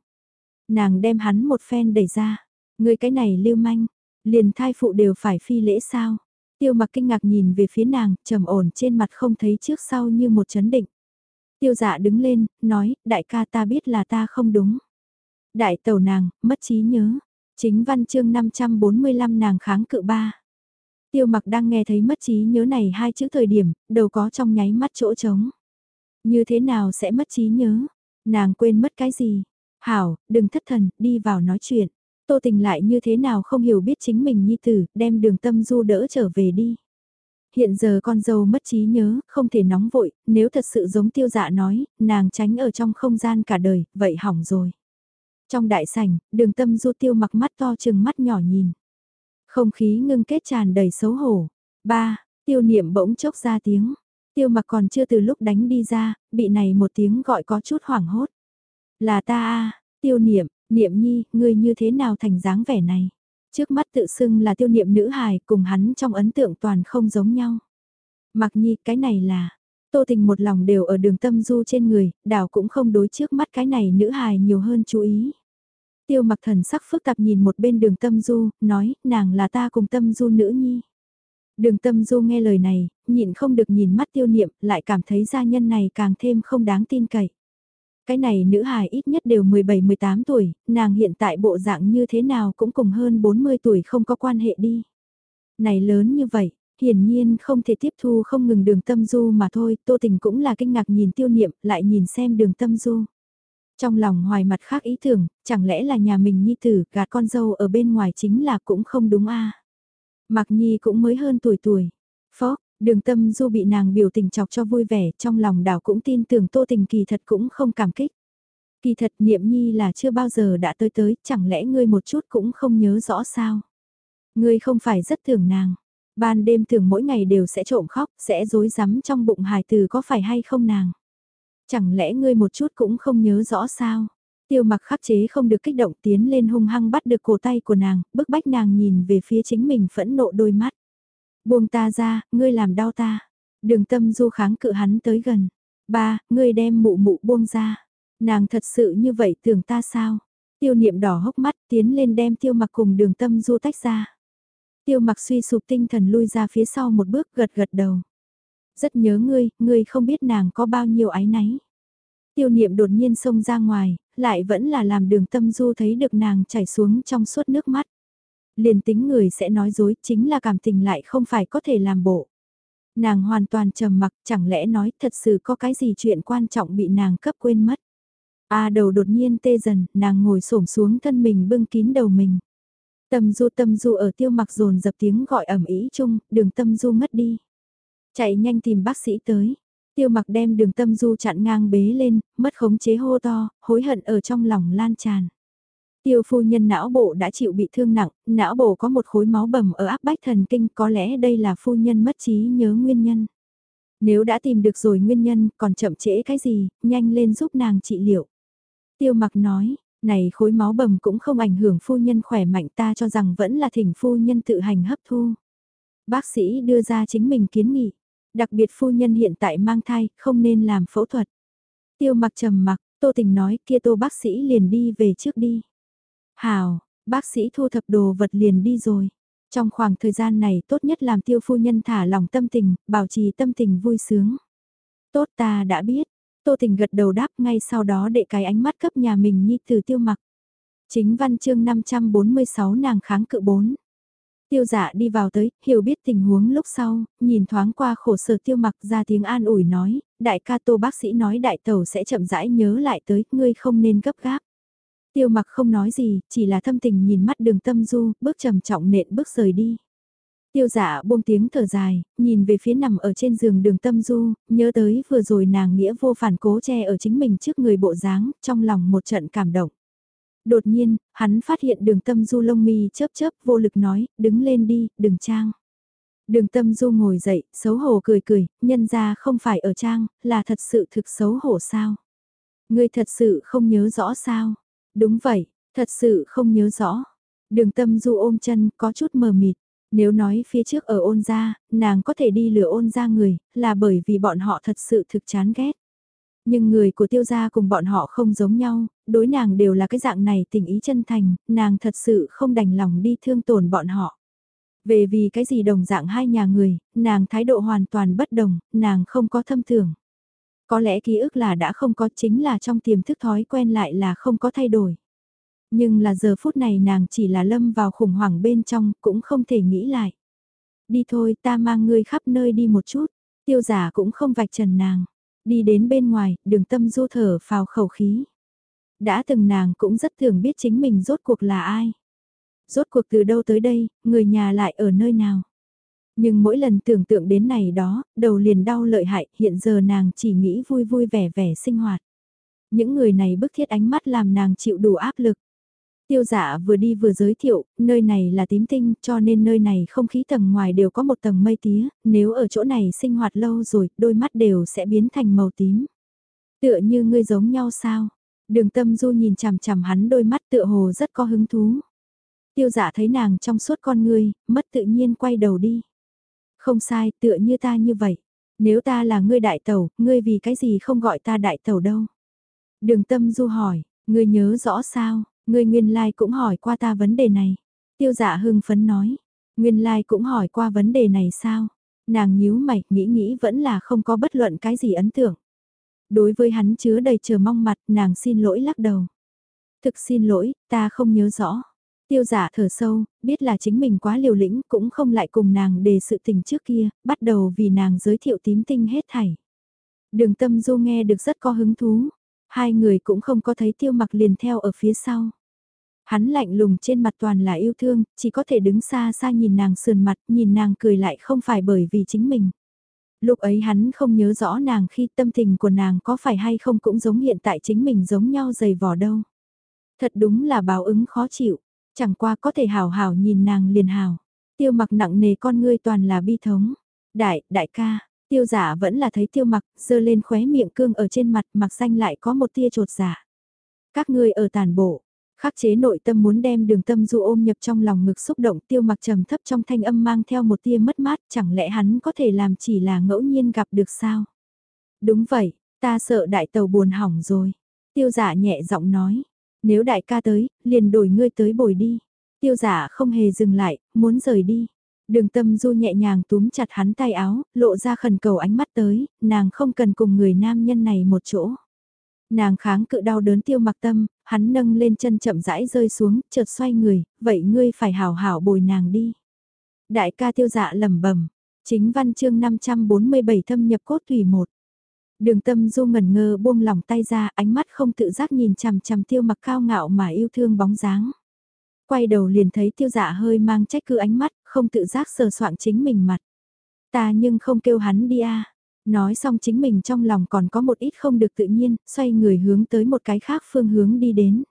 Nàng đem hắn một phen đẩy ra. Người cái này lưu manh, liền thai phụ đều phải phi lễ sao. Tiêu mặc kinh ngạc nhìn về phía nàng, trầm ổn trên mặt không thấy trước sau như một chấn định. Tiêu dạ đứng lên, nói, đại ca ta biết là ta không đúng. Đại tẩu nàng, mất trí nhớ. Chính văn chương 545 nàng kháng cự ba. Tiêu mặc đang nghe thấy mất trí nhớ này hai chữ thời điểm, đầu có trong nháy mắt chỗ trống. Như thế nào sẽ mất trí nhớ? Nàng quên mất cái gì? Hảo, đừng thất thần, đi vào nói chuyện. Tô tình lại như thế nào không hiểu biết chính mình nhi tử, đem đường tâm du đỡ trở về đi hiện giờ con dâu mất trí nhớ, không thể nóng vội, nếu thật sự giống tiêu dạ nói, nàng tránh ở trong không gian cả đời, vậy hỏng rồi. Trong đại sảnh, đường tâm du tiêu mặc mắt to chừng mắt nhỏ nhìn. Không khí ngưng kết tràn đầy xấu hổ. Ba, tiêu niệm bỗng chốc ra tiếng. Tiêu mặc còn chưa từ lúc đánh đi ra, bị này một tiếng gọi có chút hoảng hốt. Là ta a tiêu niệm, niệm nhi, ngươi như thế nào thành dáng vẻ này? Trước mắt tự xưng là tiêu niệm nữ hài cùng hắn trong ấn tượng toàn không giống nhau. Mặc nhi, cái này là, tô tình một lòng đều ở đường tâm du trên người, đảo cũng không đối trước mắt cái này nữ hài nhiều hơn chú ý. Tiêu mặc thần sắc phức tạp nhìn một bên đường tâm du, nói, nàng là ta cùng tâm du nữ nhi. Đường tâm du nghe lời này, nhịn không được nhìn mắt tiêu niệm, lại cảm thấy gia nhân này càng thêm không đáng tin cậy. Cái này nữ hài ít nhất đều 17-18 tuổi, nàng hiện tại bộ dạng như thế nào cũng cùng hơn 40 tuổi không có quan hệ đi. Này lớn như vậy, hiển nhiên không thể tiếp thu không ngừng đường tâm du mà thôi, tô tình cũng là kinh ngạc nhìn tiêu niệm, lại nhìn xem đường tâm du. Trong lòng hoài mặt khác ý tưởng, chẳng lẽ là nhà mình nhi tử, gạt con dâu ở bên ngoài chính là cũng không đúng a à. Mạc Nhi cũng mới hơn tuổi tuổi. Phó, đường tâm du bị nàng biểu tình chọc cho vui vẻ, trong lòng đảo cũng tin tưởng tô tình kỳ thật cũng không cảm kích. Kỳ thật niệm nhi là chưa bao giờ đã tới tới, chẳng lẽ ngươi một chút cũng không nhớ rõ sao? Ngươi không phải rất tưởng nàng, ban đêm thường mỗi ngày đều sẽ trộm khóc, sẽ dối rắm trong bụng hài từ có phải hay không nàng? Chẳng lẽ ngươi một chút cũng không nhớ rõ sao? Tiêu mặc khắc chế không được kích động tiến lên hung hăng bắt được cổ tay của nàng, bức bách nàng nhìn về phía chính mình phẫn nộ đôi mắt. Buông ta ra, ngươi làm đau ta. Đường tâm du kháng cự hắn tới gần. Ba, ngươi đem mụ mụ buông ra. Nàng thật sự như vậy tưởng ta sao? Tiêu niệm đỏ hốc mắt tiến lên đem tiêu mặc cùng đường tâm du tách ra. Tiêu mặc suy sụp tinh thần lui ra phía sau một bước gật gật đầu. Rất nhớ ngươi, ngươi không biết nàng có bao nhiêu ái náy. Tiêu niệm đột nhiên xông ra ngoài, lại vẫn là làm đường tâm du thấy được nàng chảy xuống trong suốt nước mắt. Liền tính người sẽ nói dối chính là cảm tình lại không phải có thể làm bộ. Nàng hoàn toàn trầm mặc chẳng lẽ nói thật sự có cái gì chuyện quan trọng bị nàng cấp quên mất. A đầu đột nhiên tê dần, nàng ngồi xổm xuống thân mình bưng kín đầu mình. Tâm du tâm du ở tiêu mặc dồn dập tiếng gọi ẩm ý chung, đường tâm du mất đi. Chạy nhanh tìm bác sĩ tới. Tiêu mặc đem đường tâm du chặn ngang bế lên, mất khống chế hô to, hối hận ở trong lòng lan tràn. Tiêu phu nhân não bộ đã chịu bị thương nặng, não bộ có một khối máu bầm ở áp bách thần kinh, có lẽ đây là phu nhân mất trí nhớ nguyên nhân. Nếu đã tìm được rồi nguyên nhân, còn chậm trễ cái gì, nhanh lên giúp nàng trị liệu. Tiêu mặc nói, này khối máu bầm cũng không ảnh hưởng phu nhân khỏe mạnh ta cho rằng vẫn là thỉnh phu nhân tự hành hấp thu. Bác sĩ đưa ra chính mình kiến nghị. Đặc biệt phu nhân hiện tại mang thai, không nên làm phẫu thuật. Tiêu mặc trầm mặc, tô tình nói kia tô bác sĩ liền đi về trước đi. Hào, bác sĩ thu thập đồ vật liền đi rồi. Trong khoảng thời gian này tốt nhất làm tiêu phu nhân thả lòng tâm tình, bảo trì tâm tình vui sướng. Tốt ta đã biết, tô tình gật đầu đáp ngay sau đó để cái ánh mắt cấp nhà mình nhi từ tiêu mặc. Chính văn chương 546 nàng kháng cự 4. Tiêu dạ đi vào tới, hiểu biết tình huống lúc sau, nhìn thoáng qua khổ sở tiêu mặc ra tiếng an ủi nói, đại ca tô bác sĩ nói đại tàu sẽ chậm rãi nhớ lại tới, ngươi không nên gấp gáp. Tiêu mặc không nói gì, chỉ là thâm tình nhìn mắt đường tâm du, bước trầm trọng nện bước rời đi. Tiêu dạ buông tiếng thở dài, nhìn về phía nằm ở trên giường đường tâm du, nhớ tới vừa rồi nàng nghĩa vô phản cố che ở chính mình trước người bộ dáng, trong lòng một trận cảm động. Đột nhiên, hắn phát hiện đường tâm du lông mi chớp chớp vô lực nói, đứng lên đi, đừng trang. Đường tâm du ngồi dậy, xấu hổ cười cười, nhân ra không phải ở trang, là thật sự thực xấu hổ sao. Ngươi thật sự không nhớ rõ sao. Đúng vậy, thật sự không nhớ rõ. Đường tâm du ôm chân, có chút mờ mịt. Nếu nói phía trước ở ôn gia, nàng có thể đi lừa ôn gia người, là bởi vì bọn họ thật sự thực chán ghét. Nhưng người của tiêu gia cùng bọn họ không giống nhau, đối nàng đều là cái dạng này tình ý chân thành, nàng thật sự không đành lòng đi thương tổn bọn họ. Về vì cái gì đồng dạng hai nhà người, nàng thái độ hoàn toàn bất đồng, nàng không có thâm tưởng. Có lẽ ký ức là đã không có chính là trong tiềm thức thói quen lại là không có thay đổi. Nhưng là giờ phút này nàng chỉ là lâm vào khủng hoảng bên trong, cũng không thể nghĩ lại. Đi thôi ta mang ngươi khắp nơi đi một chút, tiêu giả cũng không vạch trần nàng. Đi đến bên ngoài, đường tâm du thở phào khẩu khí. Đã từng nàng cũng rất thường biết chính mình rốt cuộc là ai. Rốt cuộc từ đâu tới đây, người nhà lại ở nơi nào. Nhưng mỗi lần tưởng tượng đến này đó, đầu liền đau lợi hại, hiện giờ nàng chỉ nghĩ vui vui vẻ vẻ sinh hoạt. Những người này bức thiết ánh mắt làm nàng chịu đủ áp lực. Tiêu giả vừa đi vừa giới thiệu, nơi này là tím tinh cho nên nơi này không khí tầng ngoài đều có một tầng mây tía, nếu ở chỗ này sinh hoạt lâu rồi, đôi mắt đều sẽ biến thành màu tím. Tựa như ngươi giống nhau sao? Đường tâm du nhìn chằm chằm hắn đôi mắt tựa hồ rất có hứng thú. Tiêu giả thấy nàng trong suốt con ngươi, mất tự nhiên quay đầu đi. Không sai, tựa như ta như vậy. Nếu ta là ngươi đại tẩu, ngươi vì cái gì không gọi ta đại tẩu đâu? Đường tâm du hỏi, ngươi nhớ rõ sao, ngươi nguyên lai like cũng hỏi qua ta vấn đề này. Tiêu giả hưng phấn nói, nguyên lai like cũng hỏi qua vấn đề này sao? Nàng nhíu mày, nghĩ nghĩ vẫn là không có bất luận cái gì ấn tượng. Đối với hắn chứa đầy chờ mong mặt, nàng xin lỗi lắc đầu. Thực xin lỗi, ta không nhớ rõ. Tiêu giả thở sâu, biết là chính mình quá liều lĩnh cũng không lại cùng nàng đề sự tình trước kia, bắt đầu vì nàng giới thiệu tím tinh hết thảy. Đường tâm du nghe được rất có hứng thú, hai người cũng không có thấy tiêu mặc liền theo ở phía sau. Hắn lạnh lùng trên mặt toàn là yêu thương, chỉ có thể đứng xa xa nhìn nàng sườn mặt, nhìn nàng cười lại không phải bởi vì chính mình. Lúc ấy hắn không nhớ rõ nàng khi tâm tình của nàng có phải hay không cũng giống hiện tại chính mình giống nhau dày vỏ đâu. Thật đúng là báo ứng khó chịu, chẳng qua có thể hào hào nhìn nàng liền hào. Tiêu mặc nặng nề con ngươi toàn là bi thống. Đại, đại ca, tiêu giả vẫn là thấy tiêu mặc, dơ lên khóe miệng cương ở trên mặt mặc xanh lại có một tia trột giả. Các ngươi ở tàn bộ, khắc chế nội tâm muốn đem đường tâm du ôm nhập trong lòng ngực xúc động tiêu mặc trầm thấp trong thanh âm mang theo một tia mất mát chẳng lẽ hắn có thể làm chỉ là ngẫu nhiên gặp được sao? Đúng vậy, ta sợ đại tàu buồn hỏng rồi. Tiêu giả nhẹ giọng nói, nếu đại ca tới, liền đổi ngươi tới bồi đi. Tiêu giả không hề dừng lại, muốn rời đi. Đường tâm du nhẹ nhàng túm chặt hắn tay áo, lộ ra khẩn cầu ánh mắt tới, nàng không cần cùng người nam nhân này một chỗ. Nàng kháng cự đau đớn tiêu mặc tâm, hắn nâng lên chân chậm rãi rơi xuống, chợt xoay người, vậy ngươi phải hảo hảo bồi nàng đi. Đại ca tiêu dạ lẩm bẩm chính văn chương 547 thâm nhập cốt thủy một. Đường tâm du ngẩn ngơ buông lỏng tay ra, ánh mắt không tự giác nhìn chằm chằm tiêu mặc cao ngạo mà yêu thương bóng dáng. Quay đầu liền thấy tiêu dạ hơi mang trách cứ ánh mắt, không tự giác sờ soạn chính mình mặt. Ta nhưng không kêu hắn đi a Nói xong chính mình trong lòng còn có một ít không được tự nhiên, xoay người hướng tới một cái khác phương hướng đi đến.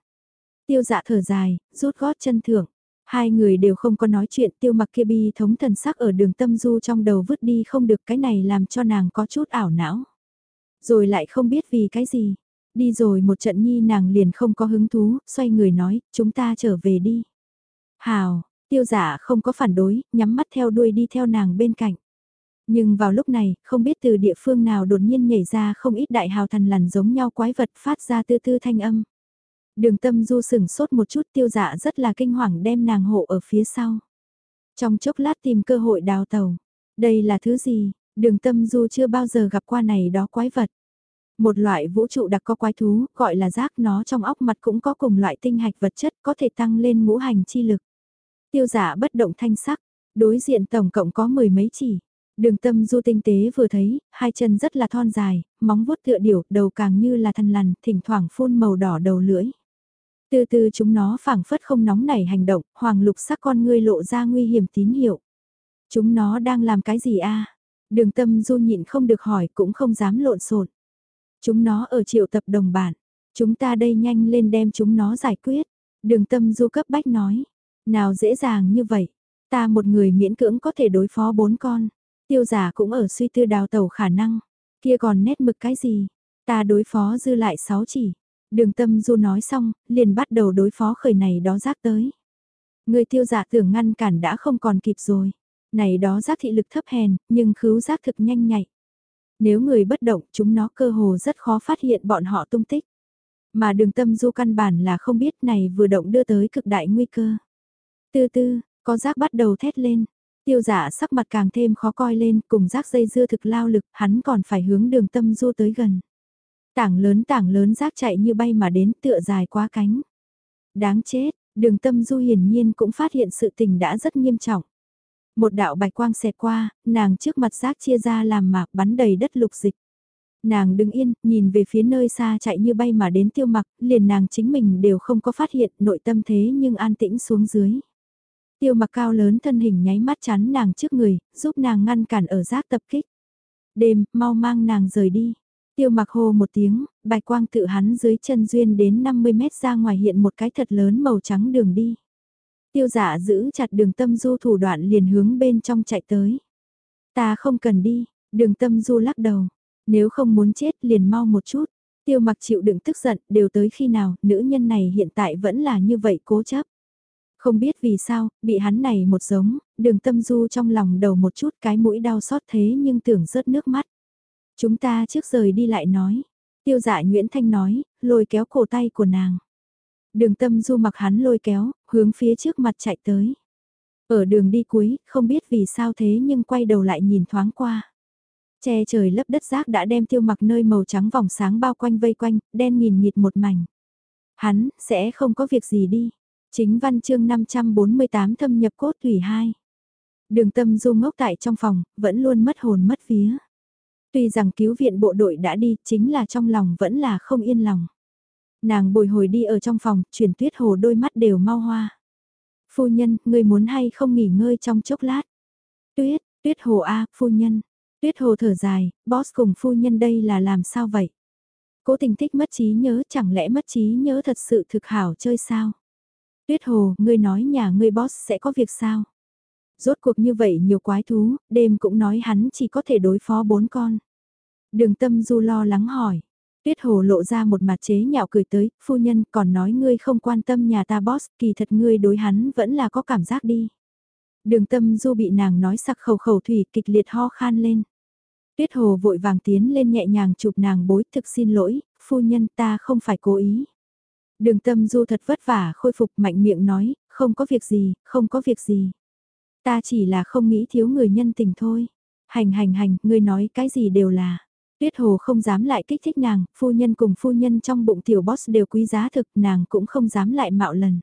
Tiêu dạ thở dài, rút gót chân thưởng. Hai người đều không có nói chuyện tiêu mặc kia bi thống thần sắc ở đường tâm du trong đầu vứt đi không được cái này làm cho nàng có chút ảo não. Rồi lại không biết vì cái gì. Đi rồi một trận nhi nàng liền không có hứng thú, xoay người nói, chúng ta trở về đi. Hào, tiêu giả không có phản đối, nhắm mắt theo đuôi đi theo nàng bên cạnh. Nhưng vào lúc này, không biết từ địa phương nào đột nhiên nhảy ra không ít đại hào thần lằn giống nhau quái vật phát ra tư tư thanh âm. Đường tâm du sừng sốt một chút tiêu dạ rất là kinh hoàng đem nàng hộ ở phía sau. Trong chốc lát tìm cơ hội đào tàu. Đây là thứ gì? Đường tâm du chưa bao giờ gặp qua này đó quái vật. Một loại vũ trụ đặc có quái thú, gọi là rác nó trong óc mặt cũng có cùng loại tinh hạch vật chất có thể tăng lên ngũ hành chi lực. Tiêu giả bất động thanh sắc, đối diện tổng cộng có mười mấy chỉ. Đường tâm du tinh tế vừa thấy, hai chân rất là thon dài, móng vuốt tựa điểu, đầu càng như là thân lằn, thỉnh thoảng phun màu đỏ đầu lưỡi. Từ từ chúng nó phảng phất không nóng nảy hành động, hoàng lục sắc con ngươi lộ ra nguy hiểm tín hiệu. Chúng nó đang làm cái gì a? Đường tâm du nhịn không được hỏi cũng không dám lộn xộn. Chúng nó ở triệu tập đồng bản. Chúng ta đây nhanh lên đem chúng nó giải quyết. Đường tâm du cấp bách nói. Nào dễ dàng như vậy. Ta một người miễn cưỡng có thể đối phó bốn con. Tiêu giả cũng ở suy tư đào tàu khả năng. Kia còn nét mực cái gì? Ta đối phó dư lại sáu chỉ. Đường tâm du nói xong, liền bắt đầu đối phó khởi này đó rác tới. Người tiêu giả tưởng ngăn cản đã không còn kịp rồi. Này đó giác thị lực thấp hèn, nhưng khứu giác thực nhanh nhạy. Nếu người bất động, chúng nó cơ hồ rất khó phát hiện bọn họ tung tích. Mà đường tâm du căn bản là không biết này vừa động đưa tới cực đại nguy cơ. Tư tư, có giác bắt đầu thét lên. Tiêu giả sắc mặt càng thêm khó coi lên, cùng giác dây dưa thực lao lực, hắn còn phải hướng đường tâm du tới gần. Tảng lớn tảng lớn giác chạy như bay mà đến tựa dài quá cánh. Đáng chết, đường tâm du hiển nhiên cũng phát hiện sự tình đã rất nghiêm trọng. Một đạo bạch quang xẹt qua, nàng trước mặt rác chia ra làm mạc bắn đầy đất lục dịch. Nàng đứng yên, nhìn về phía nơi xa chạy như bay mà đến tiêu mặc, liền nàng chính mình đều không có phát hiện nội tâm thế nhưng an tĩnh xuống dưới. Tiêu mặc cao lớn thân hình nháy mắt chắn nàng trước người, giúp nàng ngăn cản ở giác tập kích. Đêm, mau mang nàng rời đi. Tiêu mặc hô một tiếng, bạch quang tự hắn dưới chân duyên đến 50 mét ra ngoài hiện một cái thật lớn màu trắng đường đi. Tiêu dạ giữ chặt đường tâm du thủ đoạn liền hướng bên trong chạy tới. Ta không cần đi, đường tâm du lắc đầu. Nếu không muốn chết liền mau một chút. Tiêu mặc chịu đựng tức giận đều tới khi nào nữ nhân này hiện tại vẫn là như vậy cố chấp. Không biết vì sao, bị hắn này một giống, đường tâm du trong lòng đầu một chút cái mũi đau xót thế nhưng tưởng rớt nước mắt. Chúng ta trước rời đi lại nói. Tiêu dạ Nguyễn Thanh nói, lôi kéo cổ tay của nàng. Đường tâm du mặc hắn lôi kéo, hướng phía trước mặt chạy tới. Ở đường đi cuối, không biết vì sao thế nhưng quay đầu lại nhìn thoáng qua. Che trời lấp đất rác đã đem tiêu mặc nơi màu trắng vòng sáng bao quanh vây quanh, đen nghìn nghịt một mảnh. Hắn, sẽ không có việc gì đi. Chính văn chương 548 thâm nhập cốt thủy 2. Đường tâm du ngốc tại trong phòng, vẫn luôn mất hồn mất vía. Tuy rằng cứu viện bộ đội đã đi, chính là trong lòng vẫn là không yên lòng. Nàng bồi hồi đi ở trong phòng, chuyển tuyết hồ đôi mắt đều mau hoa. Phu nhân, người muốn hay không nghỉ ngơi trong chốc lát? Tuyết, tuyết hồ A, phu nhân. Tuyết hồ thở dài, boss cùng phu nhân đây là làm sao vậy? Cố tình thích mất trí nhớ chẳng lẽ mất trí nhớ thật sự thực hảo chơi sao? Tuyết hồ, ngươi nói nhà ngươi boss sẽ có việc sao? Rốt cuộc như vậy nhiều quái thú, đêm cũng nói hắn chỉ có thể đối phó bốn con. Đường tâm du lo lắng hỏi. Tuyết hồ lộ ra một mặt chế nhạo cười tới, phu nhân còn nói ngươi không quan tâm nhà ta boss, kỳ thật ngươi đối hắn vẫn là có cảm giác đi. Đường tâm du bị nàng nói sặc khẩu khẩu thủy kịch liệt ho khan lên. Tuyết hồ vội vàng tiến lên nhẹ nhàng chụp nàng bối thực xin lỗi, phu nhân ta không phải cố ý. Đường tâm du thật vất vả khôi phục mạnh miệng nói, không có việc gì, không có việc gì. Ta chỉ là không nghĩ thiếu người nhân tình thôi. Hành hành hành, ngươi nói cái gì đều là. Tuyết hồ không dám lại kích thích nàng, phu nhân cùng phu nhân trong bụng tiểu boss đều quý giá thực, nàng cũng không dám lại mạo lần.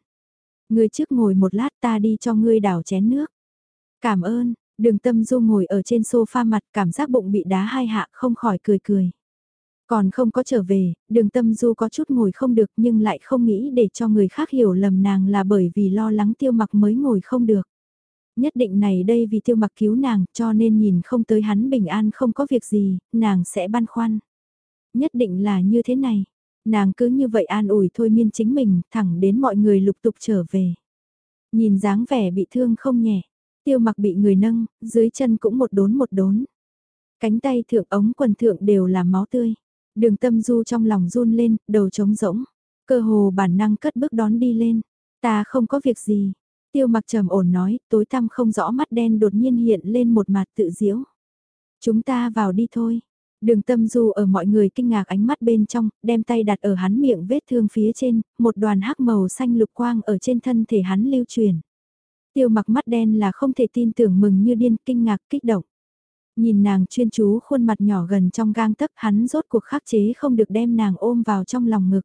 Ngươi trước ngồi một lát ta đi cho ngươi đảo chén nước. Cảm ơn, đường tâm du ngồi ở trên sofa mặt cảm giác bụng bị đá hai hạ không khỏi cười cười. Còn không có trở về, đường tâm du có chút ngồi không được nhưng lại không nghĩ để cho người khác hiểu lầm nàng là bởi vì lo lắng tiêu mặc mới ngồi không được. Nhất định này đây vì tiêu mặc cứu nàng cho nên nhìn không tới hắn bình an không có việc gì, nàng sẽ băn khoăn. Nhất định là như thế này, nàng cứ như vậy an ủi thôi miên chính mình thẳng đến mọi người lục tục trở về. Nhìn dáng vẻ bị thương không nhẹ, tiêu mặc bị người nâng, dưới chân cũng một đốn một đốn. Cánh tay thượng ống quần thượng đều là máu tươi. Đường tâm du trong lòng run lên, đầu trống rỗng. Cơ hồ bản năng cất bước đón đi lên. Ta không có việc gì. Tiêu mặc trầm ổn nói, tối tăm không rõ mắt đen đột nhiên hiện lên một mặt tự diễu. Chúng ta vào đi thôi. Đường tâm du ở mọi người kinh ngạc ánh mắt bên trong, đem tay đặt ở hắn miệng vết thương phía trên, một đoàn hắc màu xanh lục quang ở trên thân thể hắn lưu truyền. Tiêu mặc mắt đen là không thể tin tưởng mừng như điên kinh ngạc kích động. Nhìn nàng chuyên chú khuôn mặt nhỏ gần trong gang tấc hắn rốt cuộc khắc chế không được đem nàng ôm vào trong lòng ngực.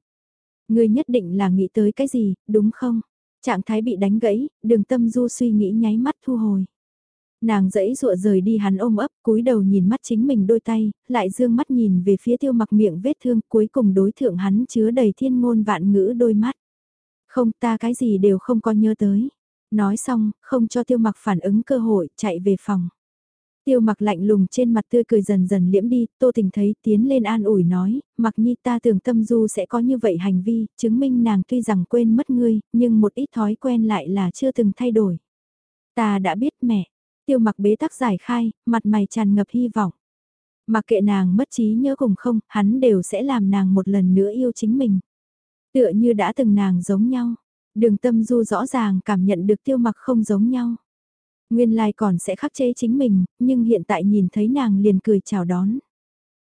Người nhất định là nghĩ tới cái gì, đúng không? Trạng thái bị đánh gãy, đường tâm du suy nghĩ nháy mắt thu hồi. Nàng dẫy dụa rời đi hắn ôm ấp, cúi đầu nhìn mắt chính mình đôi tay, lại dương mắt nhìn về phía tiêu mặc miệng vết thương cuối cùng đối thượng hắn chứa đầy thiên ngôn vạn ngữ đôi mắt. Không ta cái gì đều không có nhớ tới. Nói xong, không cho tiêu mặc phản ứng cơ hội, chạy về phòng. Tiêu mặc lạnh lùng trên mặt tươi cười dần dần liễm đi, tô tình thấy tiến lên an ủi nói, mặc nhi ta tưởng tâm du sẽ có như vậy hành vi, chứng minh nàng tuy rằng quên mất ngươi, nhưng một ít thói quen lại là chưa từng thay đổi. Ta đã biết mẹ, tiêu mặc bế tắc giải khai, mặt mày tràn ngập hy vọng. Mặc kệ nàng mất trí nhớ cùng không, hắn đều sẽ làm nàng một lần nữa yêu chính mình. Tựa như đã từng nàng giống nhau, đường tâm du rõ ràng cảm nhận được tiêu mặc không giống nhau. Nguyên lai còn sẽ khắc chế chính mình, nhưng hiện tại nhìn thấy nàng liền cười chào đón.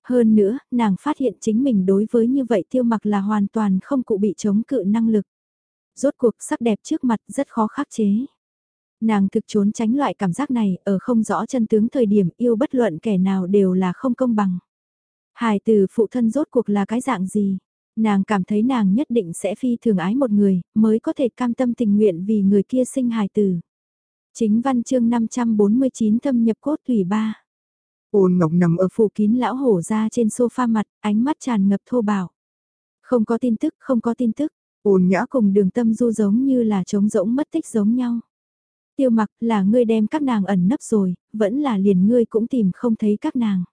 Hơn nữa, nàng phát hiện chính mình đối với như vậy tiêu mặc là hoàn toàn không cụ bị chống cự năng lực. Rốt cuộc sắc đẹp trước mặt rất khó khắc chế. Nàng thực trốn tránh loại cảm giác này ở không rõ chân tướng thời điểm yêu bất luận kẻ nào đều là không công bằng. Hài từ phụ thân rốt cuộc là cái dạng gì? Nàng cảm thấy nàng nhất định sẽ phi thường ái một người, mới có thể cam tâm tình nguyện vì người kia sinh hài tử. Chính văn chương 549 thâm nhập cốt thủy ba. Ôn Ngọc nằm ở phủ kín lão hổ ra trên sofa mặt, ánh mắt tràn ngập thô bảo Không có tin tức, không có tin tức. Ôn nhã cùng đường tâm du giống như là trống rỗng mất tích giống nhau. Tiêu mặc là ngươi đem các nàng ẩn nấp rồi, vẫn là liền ngươi cũng tìm không thấy các nàng.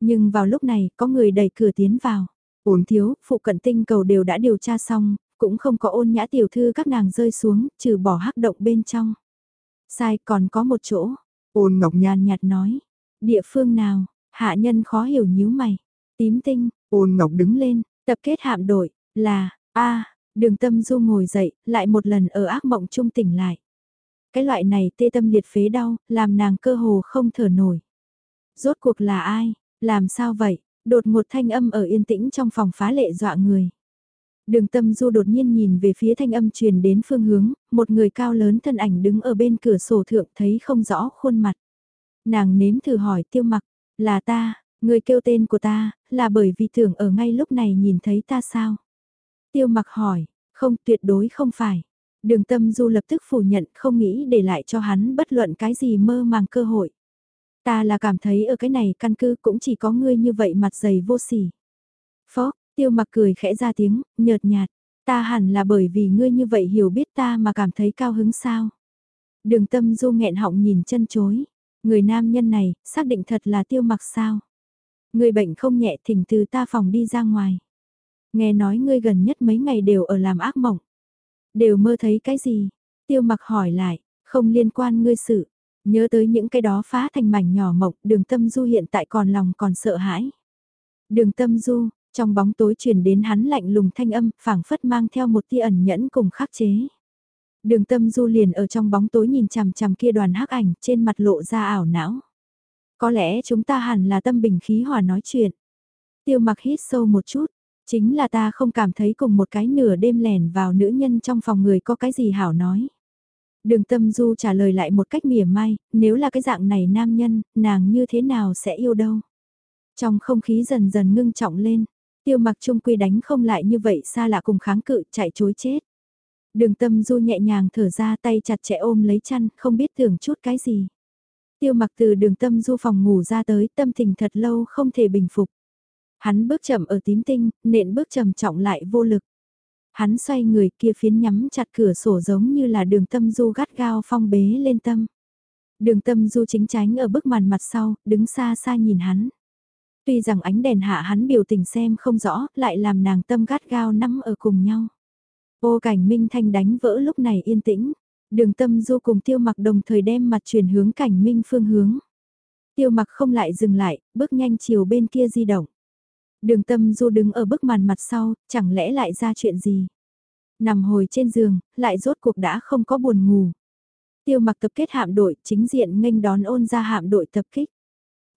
Nhưng vào lúc này có người đẩy cửa tiến vào. ôn thiếu, phụ cận tinh cầu đều đã điều tra xong, cũng không có ôn nhã tiểu thư các nàng rơi xuống, trừ bỏ hắc động bên trong. Sai còn có một chỗ, ôn ngọc nhàn nhạt nói. Địa phương nào, hạ nhân khó hiểu nhíu mày. Tím tinh, ôn ngọc đứng lên, tập kết hạm đội, là, a đường tâm du ngồi dậy, lại một lần ở ác mộng trung tỉnh lại. Cái loại này tê tâm liệt phế đau, làm nàng cơ hồ không thở nổi. Rốt cuộc là ai, làm sao vậy, đột một thanh âm ở yên tĩnh trong phòng phá lệ dọa người. Đường tâm du đột nhiên nhìn về phía thanh âm truyền đến phương hướng, một người cao lớn thân ảnh đứng ở bên cửa sổ thượng thấy không rõ khuôn mặt. Nàng nếm thử hỏi tiêu mặc, là ta, người kêu tên của ta, là bởi vì tưởng ở ngay lúc này nhìn thấy ta sao? Tiêu mặc hỏi, không tuyệt đối không phải. Đường tâm du lập tức phủ nhận không nghĩ để lại cho hắn bất luận cái gì mơ màng cơ hội. Ta là cảm thấy ở cái này căn cứ cũng chỉ có ngươi như vậy mặt dày vô sỉ. Phó, tiêu mặc cười khẽ ra tiếng, nhợt nhạt. Ta hẳn là bởi vì ngươi như vậy hiểu biết ta mà cảm thấy cao hứng sao. Đường tâm du nghẹn họng nhìn chân chối. Người nam nhân này, xác định thật là tiêu mặc sao. Người bệnh không nhẹ thỉnh từ ta phòng đi ra ngoài. Nghe nói ngươi gần nhất mấy ngày đều ở làm ác mộng. Đều mơ thấy cái gì? Tiêu mặc hỏi lại, không liên quan ngươi sự. Nhớ tới những cái đó phá thành mảnh nhỏ mộng, đường tâm du hiện tại còn lòng còn sợ hãi. Đường tâm du, trong bóng tối truyền đến hắn lạnh lùng thanh âm, phảng phất mang theo một tia ẩn nhẫn cùng khắc chế. Đường tâm du liền ở trong bóng tối nhìn chằm chằm kia đoàn hắc ảnh, trên mặt lộ ra ảo não. Có lẽ chúng ta hẳn là tâm bình khí hòa nói chuyện. Tiêu mặc hít sâu một chút, chính là ta không cảm thấy cùng một cái nửa đêm lẻn vào nữ nhân trong phòng người có cái gì hảo nói. Đường tâm du trả lời lại một cách mỉa mai, nếu là cái dạng này nam nhân, nàng như thế nào sẽ yêu đâu. Trong không khí dần dần ngưng trọng lên, tiêu mặc trung quy đánh không lại như vậy xa lạ cùng kháng cự chạy chối chết. Đường tâm du nhẹ nhàng thở ra tay chặt chẽ ôm lấy chăn, không biết tưởng chút cái gì. Tiêu mặc từ đường tâm du phòng ngủ ra tới tâm tình thật lâu không thể bình phục. Hắn bước chậm ở tím tinh, nện bước chậm trọng lại vô lực. Hắn xoay người kia phiến nhắm chặt cửa sổ giống như là đường tâm du gắt gao phong bế lên tâm. Đường tâm du chính tránh ở bức màn mặt sau, đứng xa xa nhìn hắn. Tuy rằng ánh đèn hạ hắn biểu tình xem không rõ, lại làm nàng tâm gắt gao nắm ở cùng nhau. Ô cảnh minh thanh đánh vỡ lúc này yên tĩnh. Đường tâm du cùng tiêu mặc đồng thời đem mặt chuyển hướng cảnh minh phương hướng. Tiêu mặc không lại dừng lại, bước nhanh chiều bên kia di động. Đường tâm du đứng ở bức màn mặt sau, chẳng lẽ lại ra chuyện gì? Nằm hồi trên giường, lại rốt cuộc đã không có buồn ngủ. Tiêu mặc tập kết hạm đội, chính diện nghênh đón ôn ra hạm đội tập kích.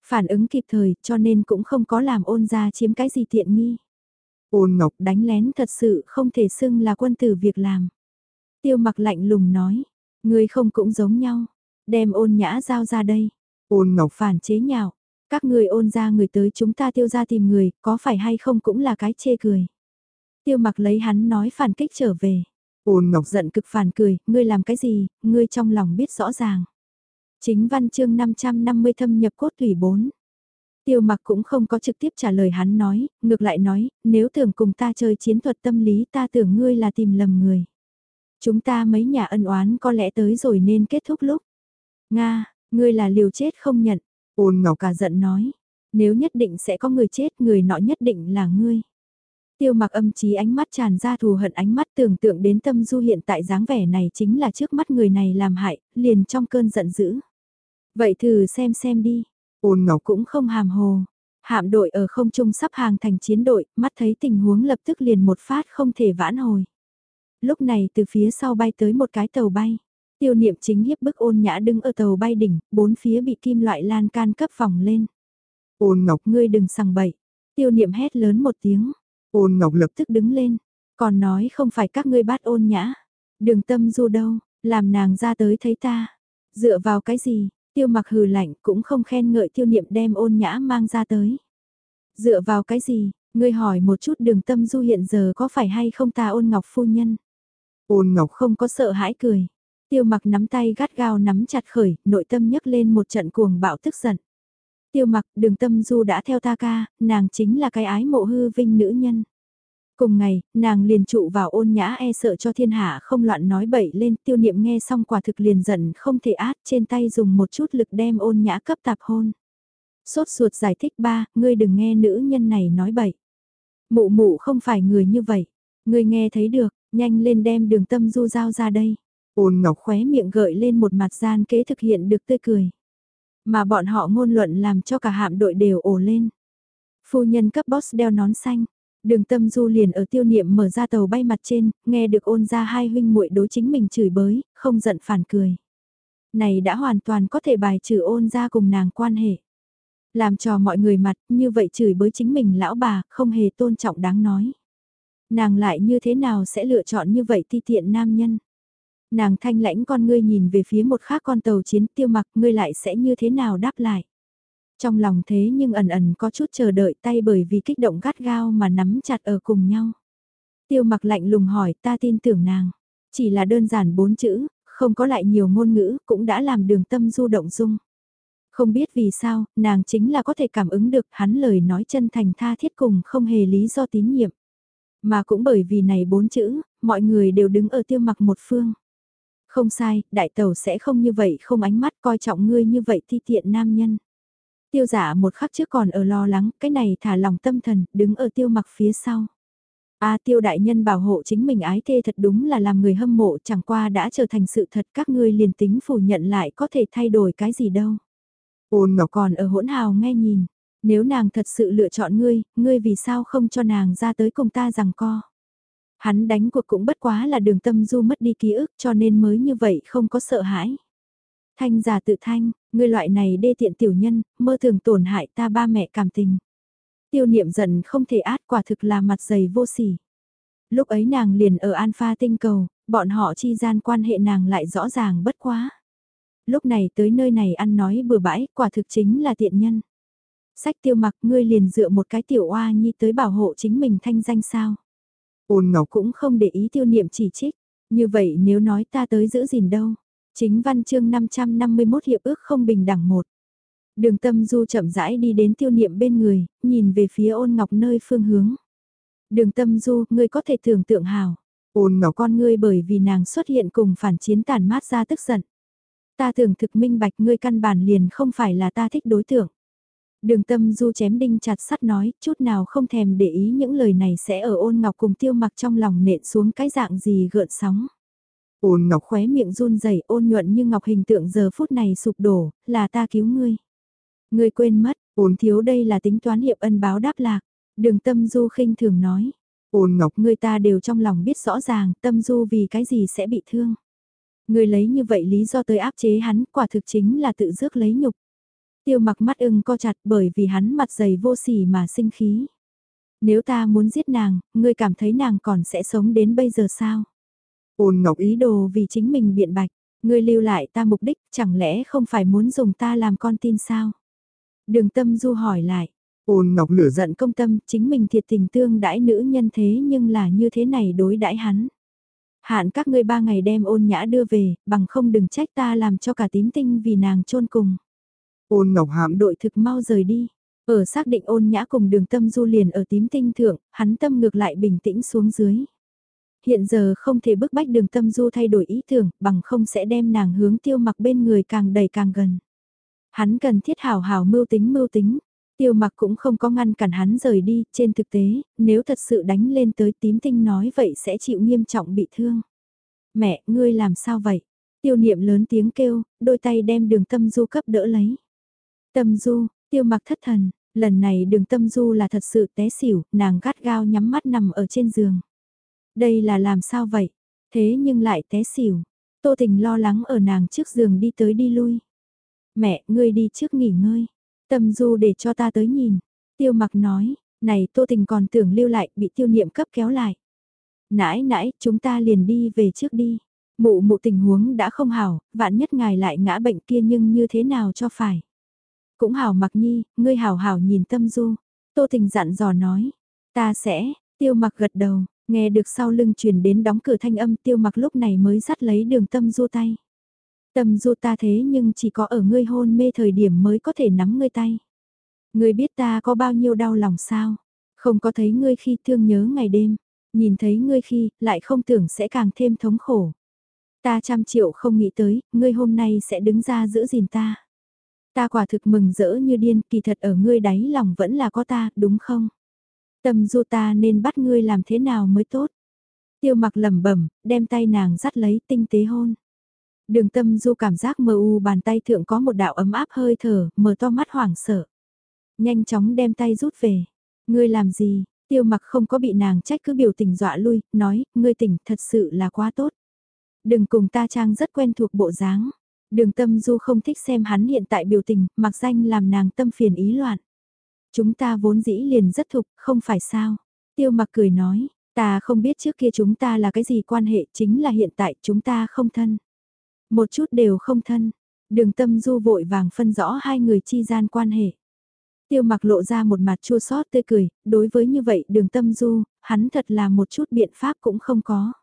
Phản ứng kịp thời, cho nên cũng không có làm ôn ra chiếm cái gì tiện nghi. Ôn ngọc đánh lén thật sự không thể xưng là quân tử việc làm. Tiêu mặc lạnh lùng nói, người không cũng giống nhau, đem ôn nhã giao ra đây. Ôn ngọc phản chế nhạo, các người ôn ra người tới chúng ta tiêu ra tìm người, có phải hay không cũng là cái chê cười. Tiêu mặc lấy hắn nói phản kích trở về. Ôn ngọc giận cực phản cười, ngươi làm cái gì, ngươi trong lòng biết rõ ràng. Chính văn chương 550 thâm nhập cốt thủy 4. Tiêu mặc cũng không có trực tiếp trả lời hắn nói, ngược lại nói, nếu tưởng cùng ta chơi chiến thuật tâm lý ta tưởng ngươi là tìm lầm người. Chúng ta mấy nhà ân oán có lẽ tới rồi nên kết thúc lúc. Nga, ngươi là liều chết không nhận, Ôn Ngọc cả giận nói, nếu nhất định sẽ có người chết, người nọ nhất định là ngươi. Tiêu mặc âm trí ánh mắt tràn ra thù hận ánh mắt tưởng tượng đến tâm du hiện tại dáng vẻ này chính là trước mắt người này làm hại, liền trong cơn giận dữ. Vậy thử xem xem đi. Ôn Ngọc cũng không hàm hồ. Hạm đội ở không trung sắp hàng thành chiến đội, mắt thấy tình huống lập tức liền một phát không thể vãn hồi. Lúc này từ phía sau bay tới một cái tàu bay. Tiêu niệm chính hiếp bức ôn nhã đứng ở tàu bay đỉnh, bốn phía bị kim loại lan can cấp vòng lên. Ôn ngọc ngươi đừng sằng bậy. Tiêu niệm hét lớn một tiếng. Ôn ngọc lập tức đứng lên. Còn nói không phải các ngươi bắt ôn nhã. Đừng tâm du đâu, làm nàng ra tới thấy ta. Dựa vào cái gì, tiêu mặc hừ lạnh cũng không khen ngợi tiêu niệm đem ôn nhã mang ra tới. Dựa vào cái gì, ngươi hỏi một chút đường tâm du hiện giờ có phải hay không ta ôn ngọc phu nhân. Ôn ngọc không có sợ hãi cười. Tiêu mặc nắm tay gắt gao nắm chặt khởi, nội tâm nhấc lên một trận cuồng bạo tức giận. Tiêu mặc đường tâm du đã theo ta ca, nàng chính là cái ái mộ hư vinh nữ nhân. Cùng ngày, nàng liền trụ vào ôn nhã e sợ cho thiên hạ không loạn nói bậy lên tiêu niệm nghe xong quả thực liền giận không thể át trên tay dùng một chút lực đem ôn nhã cấp tạp hôn. Sốt ruột giải thích ba, ngươi đừng nghe nữ nhân này nói bậy. Mụ mụ không phải người như vậy. Ngươi nghe thấy được, nhanh lên đem đường tâm du giao ra đây. Ôn ngọc khóe miệng gợi lên một mặt gian kế thực hiện được tươi cười. Mà bọn họ ngôn luận làm cho cả hạm đội đều ồ lên. Phu nhân cấp boss đeo nón xanh. Đường tâm du liền ở tiêu niệm mở ra tàu bay mặt trên, nghe được ôn ra hai huynh muội đối chính mình chửi bới, không giận phản cười. Này đã hoàn toàn có thể bài trừ ôn ra cùng nàng quan hệ. Làm cho mọi người mặt, như vậy chửi bới chính mình lão bà, không hề tôn trọng đáng nói. Nàng lại như thế nào sẽ lựa chọn như vậy ti tiện nam nhân? Nàng thanh lãnh con ngươi nhìn về phía một khác con tàu chiến tiêu mặc ngươi lại sẽ như thế nào đáp lại? Trong lòng thế nhưng ẩn ẩn có chút chờ đợi tay bởi vì kích động gắt gao mà nắm chặt ở cùng nhau. Tiêu mặc lạnh lùng hỏi ta tin tưởng nàng. Chỉ là đơn giản bốn chữ, không có lại nhiều ngôn ngữ cũng đã làm đường tâm du động dung. Không biết vì sao, nàng chính là có thể cảm ứng được hắn lời nói chân thành tha thiết cùng không hề lý do tín nhiệm. Mà cũng bởi vì này bốn chữ, mọi người đều đứng ở tiêu mặc một phương. Không sai, đại tàu sẽ không như vậy không ánh mắt coi trọng ngươi như vậy thi tiện nam nhân. Tiêu giả một khắc trước còn ở lo lắng, cái này thả lòng tâm thần, đứng ở tiêu mặc phía sau. A tiêu đại nhân bảo hộ chính mình ái thê thật đúng là làm người hâm mộ chẳng qua đã trở thành sự thật các ngươi liền tính phủ nhận lại có thể thay đổi cái gì đâu. Ôn ngọc còn ở hỗn hào nghe nhìn, nếu nàng thật sự lựa chọn ngươi, ngươi vì sao không cho nàng ra tới cùng ta rằng co. Hắn đánh cuộc cũng bất quá là đường tâm du mất đi ký ức cho nên mới như vậy không có sợ hãi. Thanh giả tự thanh, ngươi loại này đê tiện tiểu nhân, mơ thường tổn hại ta ba mẹ cảm tình. Tiêu niệm giận không thể át quả thực là mặt dày vô sỉ. Lúc ấy nàng liền ở Alpha tinh cầu, bọn họ chi gian quan hệ nàng lại rõ ràng bất quá. Lúc này tới nơi này ăn nói bừa bãi, quả thực chính là tiện nhân. Sách tiêu mặc ngươi liền dựa một cái tiểu oa nhi tới bảo hộ chính mình thanh danh sao. Ôn ngọc cũng không để ý tiêu niệm chỉ trích. Như vậy nếu nói ta tới giữ gìn đâu. Chính văn chương 551 hiệp ước không bình đẳng một. Đường tâm du chậm rãi đi đến tiêu niệm bên người, nhìn về phía ôn ngọc nơi phương hướng. Đường tâm du, ngươi có thể tưởng tượng hào. Ôn ngọc con ngươi bởi vì nàng xuất hiện cùng phản chiến tàn mát ra tức giận. Ta tưởng thực minh bạch ngươi căn bản liền không phải là ta thích đối tượng. Đường tâm du chém đinh chặt sắt nói, chút nào không thèm để ý những lời này sẽ ở ôn ngọc cùng tiêu mặc trong lòng nện xuống cái dạng gì gợn sóng. Ôn ngọc khóe miệng run rẩy ôn nhuận như ngọc hình tượng giờ phút này sụp đổ, là ta cứu ngươi. Ngươi quên mất, ôn thiếu đây là tính toán hiệp ân báo đáp lạc. Đường tâm du khinh thường nói. Ôn ngọc ngươi ta đều trong lòng biết rõ ràng tâm du vì cái gì sẽ bị thương. Ngươi lấy như vậy lý do tới áp chế hắn quả thực chính là tự dước lấy nhục. Tiêu mặc mắt ưng co chặt bởi vì hắn mặt dày vô sỉ mà sinh khí. Nếu ta muốn giết nàng, ngươi cảm thấy nàng còn sẽ sống đến bây giờ sao? Ôn Ngọc ý đồ vì chính mình biện bạch, ngươi lưu lại ta mục đích chẳng lẽ không phải muốn dùng ta làm con tin sao? Đường tâm du hỏi lại, ôn Ngọc lửa giận công tâm chính mình thiệt tình tương đãi nữ nhân thế nhưng là như thế này đối đãi hắn. Hạn các ngươi ba ngày đem ôn nhã đưa về, bằng không đừng trách ta làm cho cả tím tinh vì nàng chôn cùng. Ôn Ngọc hạm đội thực mau rời đi. Ở xác định ôn nhã cùng đường tâm du liền ở tím tinh thượng, hắn tâm ngược lại bình tĩnh xuống dưới. Hiện giờ không thể bức bách đường tâm du thay đổi ý tưởng, bằng không sẽ đem nàng hướng tiêu mặc bên người càng đầy càng gần. Hắn cần thiết hào hào mưu tính mưu tính, tiêu mặc cũng không có ngăn cản hắn rời đi, trên thực tế, nếu thật sự đánh lên tới tím tinh nói vậy sẽ chịu nghiêm trọng bị thương. Mẹ, ngươi làm sao vậy? Tiêu niệm lớn tiếng kêu, đôi tay đem đường tâm du cấp đỡ lấy. Tâm du, tiêu mặc thất thần, lần này đường tâm du là thật sự té xỉu, nàng gắt gao nhắm mắt nằm ở trên giường. Đây là làm sao vậy? Thế nhưng lại té xỉu. Tô Tình lo lắng ở nàng trước giường đi tới đi lui. Mẹ, ngươi đi trước nghỉ ngơi. Tâm du để cho ta tới nhìn. Tiêu mặc nói, này Tô Tình còn tưởng lưu lại, bị tiêu niệm cấp kéo lại. Nãi nãi, chúng ta liền đi về trước đi. Mụ mụ tình huống đã không hảo, vạn nhất ngài lại ngã bệnh kia nhưng như thế nào cho phải. Cũng hảo mặc nhi, ngươi hảo hảo nhìn tâm du. Tô tình dặn dò nói, ta sẽ, tiêu mặc gật đầu, nghe được sau lưng truyền đến đóng cửa thanh âm tiêu mặc lúc này mới dắt lấy đường tâm du tay. Tâm du ta thế nhưng chỉ có ở ngươi hôn mê thời điểm mới có thể nắm ngươi tay. Ngươi biết ta có bao nhiêu đau lòng sao? Không có thấy ngươi khi thương nhớ ngày đêm. Nhìn thấy ngươi khi, lại không tưởng sẽ càng thêm thống khổ. Ta trăm triệu không nghĩ tới, ngươi hôm nay sẽ đứng ra giữ gìn ta. Ta quả thực mừng rỡ như điên, kỳ thật ở ngươi đáy lòng vẫn là có ta, đúng không? Tâm du ta nên bắt ngươi làm thế nào mới tốt? Tiêu mặc lẩm bẩm, đem tay nàng dắt lấy tinh tế hôn. Đường tâm du cảm giác mờ u bàn tay thượng có một đạo ấm áp hơi thở, mở to mắt hoảng sợ. Nhanh chóng đem tay rút về. Ngươi làm gì? Tiêu mặc không có bị nàng trách cứ biểu tình dọa lui, nói, ngươi tỉnh thật sự là quá tốt. Đừng cùng ta trang rất quen thuộc bộ dáng. Đường tâm du không thích xem hắn hiện tại biểu tình, mặc danh làm nàng tâm phiền ý loạn. Chúng ta vốn dĩ liền rất thục, không phải sao. Tiêu mặc cười nói, ta không biết trước kia chúng ta là cái gì quan hệ, chính là hiện tại chúng ta không thân. Một chút đều không thân. Đường tâm du vội vàng phân rõ hai người chi gian quan hệ. Tiêu mặc lộ ra một mặt chua xót tươi cười, đối với như vậy đường tâm du, hắn thật là một chút biện pháp cũng không có.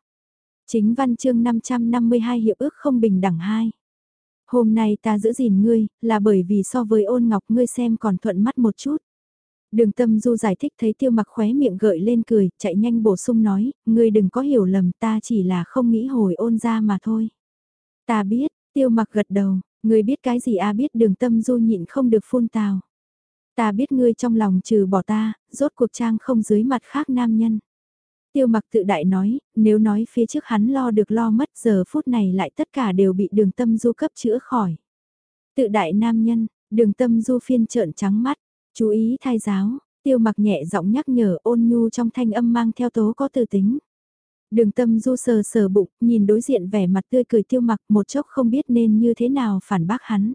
Chính văn chương 552 hiệp ước không bình đẳng hai. Hôm nay ta giữ gìn ngươi, là bởi vì so với ôn ngọc ngươi xem còn thuận mắt một chút. Đường tâm du giải thích thấy tiêu mặc khóe miệng gợi lên cười, chạy nhanh bổ sung nói, ngươi đừng có hiểu lầm ta chỉ là không nghĩ hồi ôn ra mà thôi. Ta biết, tiêu mặc gật đầu, ngươi biết cái gì à biết đường tâm du nhịn không được phun tào. Ta biết ngươi trong lòng trừ bỏ ta, rốt cuộc trang không dưới mặt khác nam nhân. Tiêu mặc tự đại nói, nếu nói phía trước hắn lo được lo mất giờ phút này lại tất cả đều bị đường tâm du cấp chữa khỏi. Tự đại nam nhân, đường tâm du phiên trợn trắng mắt, chú ý thai giáo, tiêu mặc nhẹ giọng nhắc nhở ôn nhu trong thanh âm mang theo tố có từ tính. Đường tâm du sờ sờ bụng, nhìn đối diện vẻ mặt tươi cười tiêu mặc một chốc không biết nên như thế nào phản bác hắn.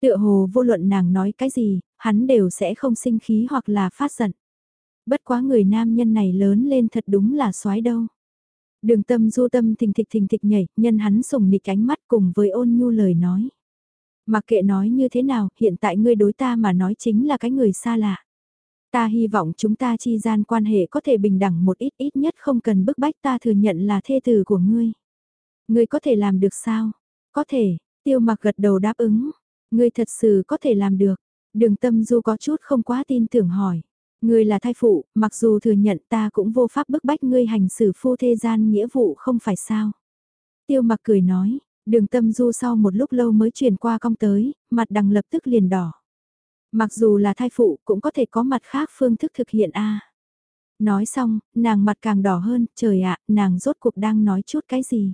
Tựa hồ vô luận nàng nói cái gì, hắn đều sẽ không sinh khí hoặc là phát giận. Bất quá người nam nhân này lớn lên thật đúng là soái đâu. Đường tâm du tâm thình thịch thình thịch nhảy, nhân hắn sùng nịch ánh mắt cùng với ôn nhu lời nói. Mặc kệ nói như thế nào, hiện tại ngươi đối ta mà nói chính là cái người xa lạ. Ta hy vọng chúng ta chi gian quan hệ có thể bình đẳng một ít ít nhất không cần bức bách ta thừa nhận là thê tử của ngươi. Ngươi có thể làm được sao? Có thể, tiêu mặc gật đầu đáp ứng. Ngươi thật sự có thể làm được. Đường tâm du có chút không quá tin tưởng hỏi. Ngươi là thai phụ, mặc dù thừa nhận ta cũng vô pháp bức bách ngươi hành xử phu thê gian nghĩa vụ không phải sao. Tiêu mặc cười nói, đường tâm du sau một lúc lâu mới truyền qua cong tới, mặt đằng lập tức liền đỏ. Mặc dù là thai phụ cũng có thể có mặt khác phương thức thực hiện a. Nói xong, nàng mặt càng đỏ hơn, trời ạ, nàng rốt cuộc đang nói chút cái gì.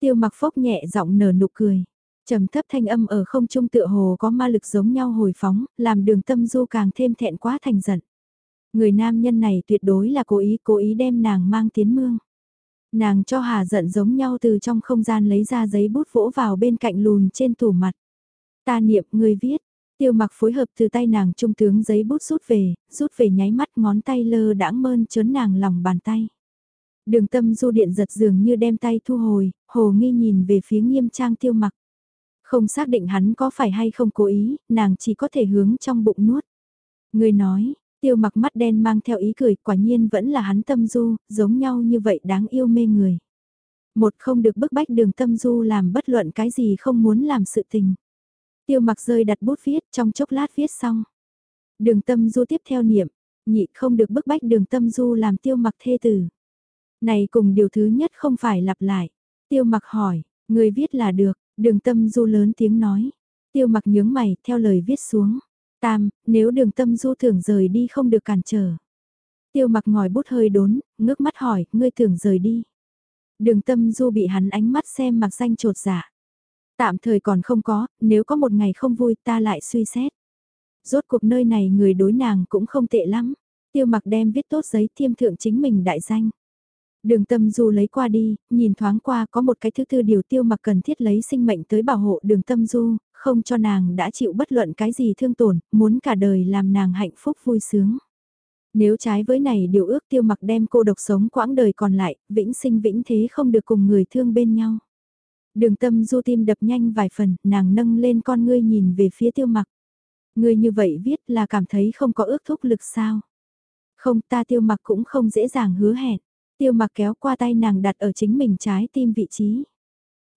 Tiêu mặc phốc nhẹ giọng nở nụ cười trầm thấp thanh âm ở không trung tựa hồ có ma lực giống nhau hồi phóng, làm đường tâm du càng thêm thẹn quá thành giận. Người nam nhân này tuyệt đối là cố ý, cố ý đem nàng mang tiến mương. Nàng cho hà giận giống nhau từ trong không gian lấy ra giấy bút vỗ vào bên cạnh lùn trên tủ mặt. Ta niệm người viết, tiêu mặc phối hợp từ tay nàng trung tướng giấy bút rút về, rút về nháy mắt ngón tay lơ đãng mơn trớn nàng lòng bàn tay. Đường tâm du điện giật dường như đem tay thu hồi, hồ nghi nhìn về phía nghiêm trang tiêu mặc. Không xác định hắn có phải hay không cố ý, nàng chỉ có thể hướng trong bụng nuốt. Người nói, tiêu mặc mắt đen mang theo ý cười quả nhiên vẫn là hắn tâm du, giống nhau như vậy đáng yêu mê người. Một không được bức bách đường tâm du làm bất luận cái gì không muốn làm sự tình. Tiêu mặc rơi đặt bút viết trong chốc lát viết xong. Đường tâm du tiếp theo niệm, nhị không được bức bách đường tâm du làm tiêu mặc thê tử. Này cùng điều thứ nhất không phải lặp lại. Tiêu mặc hỏi, người viết là được, Đường tâm du lớn tiếng nói. Tiêu mặc nhướng mày, theo lời viết xuống. Tam, nếu đường tâm du tưởng rời đi không được cản trở. Tiêu mặc ngòi bút hơi đốn, ngước mắt hỏi, ngươi tưởng rời đi. Đường tâm du bị hắn ánh mắt xem mặc danh trột dạ. Tạm thời còn không có, nếu có một ngày không vui ta lại suy xét. Rốt cuộc nơi này người đối nàng cũng không tệ lắm. Tiêu mặc đem viết tốt giấy thiêm thượng chính mình đại danh. Đường tâm du lấy qua đi, nhìn thoáng qua có một cái thứ tư điều tiêu mặc cần thiết lấy sinh mệnh tới bảo hộ đường tâm du, không cho nàng đã chịu bất luận cái gì thương tổn, muốn cả đời làm nàng hạnh phúc vui sướng. Nếu trái với này điều ước tiêu mặc đem cô độc sống quãng đời còn lại, vĩnh sinh vĩnh thế không được cùng người thương bên nhau. Đường tâm du tim đập nhanh vài phần, nàng nâng lên con ngươi nhìn về phía tiêu mặc. Ngươi như vậy viết là cảm thấy không có ước thúc lực sao? Không ta tiêu mặc cũng không dễ dàng hứa hẹn. Tiêu mặc kéo qua tay nàng đặt ở chính mình trái tim vị trí.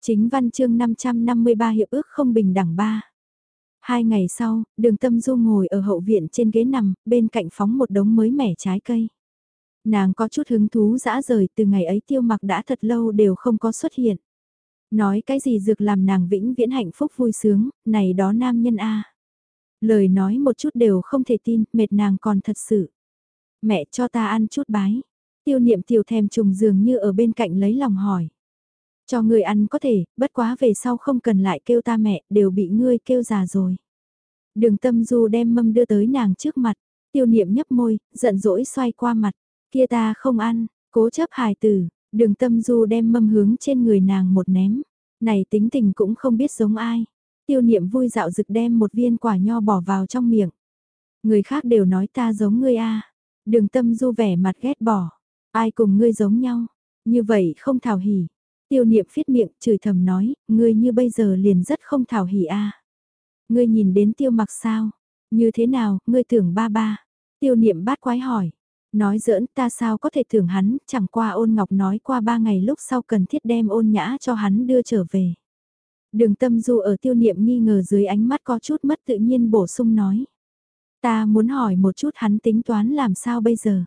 Chính văn chương 553 hiệp ước không bình đẳng ba. Hai ngày sau, đường tâm du ngồi ở hậu viện trên ghế nằm, bên cạnh phóng một đống mới mẻ trái cây. Nàng có chút hứng thú dã rời từ ngày ấy tiêu mặc đã thật lâu đều không có xuất hiện. Nói cái gì dược làm nàng vĩnh viễn hạnh phúc vui sướng, này đó nam nhân a Lời nói một chút đều không thể tin, mệt nàng còn thật sự. Mẹ cho ta ăn chút bái. Tiêu niệm tiểu thèm trùng dường như ở bên cạnh lấy lòng hỏi. Cho người ăn có thể, bất quá về sau không cần lại kêu ta mẹ, đều bị ngươi kêu già rồi. Đường tâm du đem mâm đưa tới nàng trước mặt, tiêu niệm nhấp môi, giận dỗi xoay qua mặt, kia ta không ăn, cố chấp hài tử, đường tâm du đem mâm hướng trên người nàng một ném, này tính tình cũng không biết giống ai. Tiêu niệm vui dạo rực đem một viên quả nho bỏ vào trong miệng. Người khác đều nói ta giống ngươi a Đường tâm du vẻ mặt ghét bỏ. Ai cùng ngươi giống nhau. Như vậy không thảo hỉ. Tiêu niệm phiết miệng chửi thầm nói, ngươi như bây giờ liền rất không thảo hỉ a Ngươi nhìn đến tiêu mặc sao? Như thế nào, ngươi tưởng ba ba? Tiêu niệm bát quái hỏi. Nói giỡn ta sao có thể thưởng hắn, chẳng qua ôn ngọc nói qua ba ngày lúc sau cần thiết đem ôn nhã cho hắn đưa trở về. Đường tâm du ở tiêu niệm nghi ngờ dưới ánh mắt có chút mất tự nhiên bổ sung nói. Ta muốn hỏi một chút hắn tính toán làm sao bây giờ.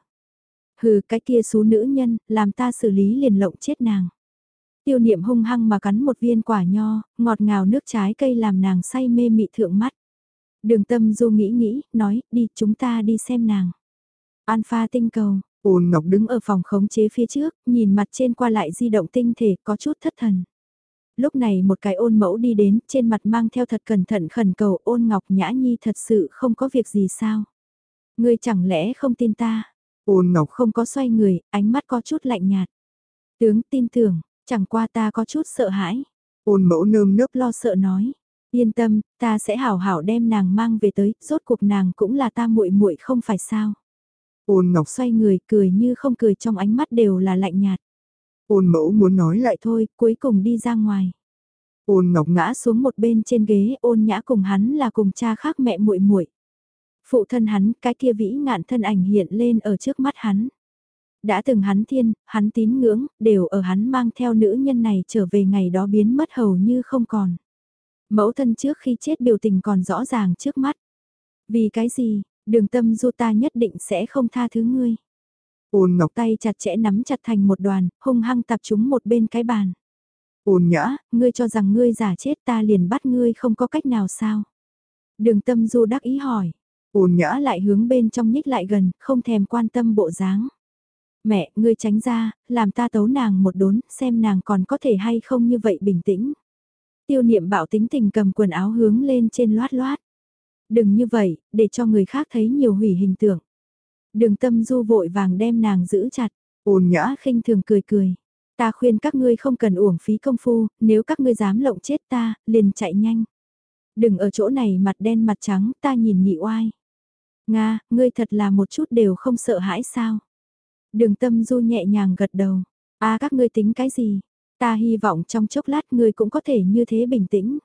Hừ cái kia số nữ nhân, làm ta xử lý liền lộng chết nàng. Tiêu niệm hung hăng mà cắn một viên quả nho, ngọt ngào nước trái cây làm nàng say mê mị thượng mắt. Đường tâm du nghĩ nghĩ, nói, đi chúng ta đi xem nàng. Alpha tinh cầu, ôn ngọc đứng ở phòng khống chế phía trước, nhìn mặt trên qua lại di động tinh thể có chút thất thần. Lúc này một cái ôn mẫu đi đến, trên mặt mang theo thật cẩn thận khẩn cầu ôn ngọc nhã nhi thật sự không có việc gì sao. Ngươi chẳng lẽ không tin ta? Ôn ngọc không có xoay người, ánh mắt có chút lạnh nhạt. Tướng tin tưởng, chẳng qua ta có chút sợ hãi. Ôn mẫu nơm nớp lo sợ nói. Yên tâm, ta sẽ hảo hảo đem nàng mang về tới, rốt cuộc nàng cũng là ta muội muội không phải sao. Ôn Ngọc xoay người cười như không cười trong ánh mắt đều là lạnh nhạt. Ôn mẫu muốn nói lại thôi, cuối cùng đi ra ngoài. Ôn Ngọc ngã xuống một bên trên ghế, ôn nhã cùng hắn là cùng cha khác mẹ muội muội. Phụ thân hắn, cái kia vĩ ngạn thân ảnh hiện lên ở trước mắt hắn. Đã từng hắn thiên, hắn tín ngưỡng, đều ở hắn mang theo nữ nhân này trở về ngày đó biến mất hầu như không còn. Mẫu thân trước khi chết biểu tình còn rõ ràng trước mắt. Vì cái gì, đường tâm du ta nhất định sẽ không tha thứ ngươi. Ôn ngọc tay chặt chẽ nắm chặt thành một đoàn, hung hăng tập chúng một bên cái bàn. Ôn nhã, ngươi cho rằng ngươi giả chết ta liền bắt ngươi không có cách nào sao? Đường tâm du đắc ý hỏi. Ôn nhã lại hướng bên trong nhích lại gần, không thèm quan tâm bộ dáng. Mẹ, ngươi tránh ra, làm ta tấu nàng một đốn, xem nàng còn có thể hay không như vậy bình tĩnh. Tiêu niệm bảo tính tình cầm quần áo hướng lên trên loát loát. Đừng như vậy, để cho người khác thấy nhiều hủy hình tượng. Đường tâm du vội vàng đem nàng giữ chặt, ôn nhã khinh thường cười cười. Ta khuyên các ngươi không cần uổng phí công phu, nếu các ngươi dám lộng chết ta, liền chạy nhanh. Đừng ở chỗ này mặt đen mặt trắng, ta nhìn nhị oai. Nga, ngươi thật là một chút đều không sợ hãi sao. Đường tâm du nhẹ nhàng gật đầu. a các ngươi tính cái gì? Ta hy vọng trong chốc lát ngươi cũng có thể như thế bình tĩnh.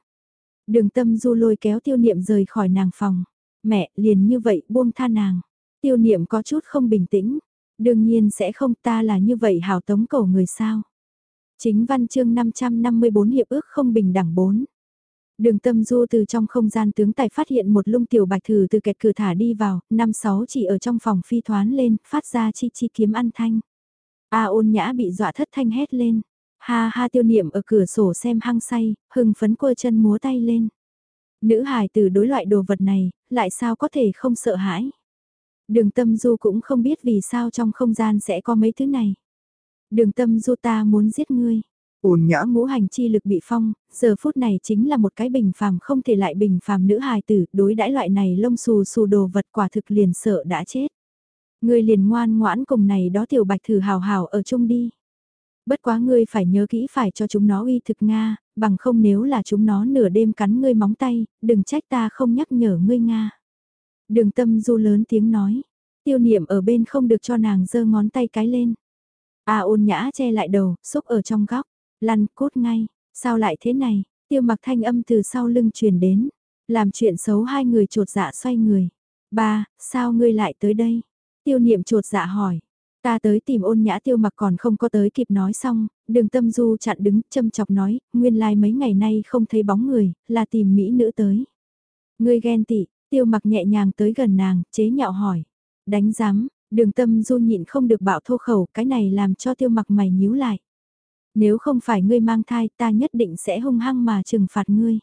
Đường tâm du lôi kéo tiêu niệm rời khỏi nàng phòng. Mẹ, liền như vậy buông tha nàng. Tiêu niệm có chút không bình tĩnh. Đương nhiên sẽ không ta là như vậy hào tống cầu người sao. Chính văn chương 554 hiệp ước không bình đẳng 4. Đường tâm du từ trong không gian tướng tài phát hiện một lung tiểu bạch thử từ kẹt cửa thả đi vào, năm sáu chỉ ở trong phòng phi thoán lên, phát ra chi chi kiếm ăn thanh. A ôn nhã bị dọa thất thanh hét lên. Ha ha tiêu niệm ở cửa sổ xem hăng say, hưng phấn quơ chân múa tay lên. Nữ hài từ đối loại đồ vật này, lại sao có thể không sợ hãi. Đường tâm du cũng không biết vì sao trong không gian sẽ có mấy thứ này. Đường tâm du ta muốn giết ngươi. Ôn nhã ngũ hành chi lực bị phong, giờ phút này chính là một cái bình phàm không thể lại bình phàm nữ hài tử, đối đãi loại này lông xù xù đồ vật quả thực liền sợ đã chết. Ngươi liền ngoan ngoãn cùng này đó tiểu bạch thử hào hào ở chung đi. Bất quá ngươi phải nhớ kỹ phải cho chúng nó uy thực Nga, bằng không nếu là chúng nó nửa đêm cắn ngươi móng tay, đừng trách ta không nhắc nhở ngươi Nga. Đường tâm du lớn tiếng nói, tiêu niệm ở bên không được cho nàng giơ ngón tay cái lên. A ôn nhã che lại đầu, xúc ở trong góc, lăn cốt ngay, sao lại thế này, tiêu mặc thanh âm từ sau lưng truyền đến, làm chuyện xấu hai người trột dạ xoay người. Ba, sao ngươi lại tới đây? Tiêu niệm trột dạ hỏi, Ta tới tìm ôn nhã tiêu mặc còn không có tới kịp nói xong, đường tâm du chặn đứng châm chọc nói, nguyên lai like mấy ngày nay không thấy bóng người, là tìm mỹ nữ tới. Ngươi ghen tị, tiêu mặc nhẹ nhàng tới gần nàng, chế nhạo hỏi. Đánh giám, Đường tâm du nhịn không được bạo thô khẩu, cái này làm cho tiêu mặc mày nhíu lại. Nếu không phải ngươi mang thai ta nhất định sẽ hung hăng mà trừng phạt ngươi.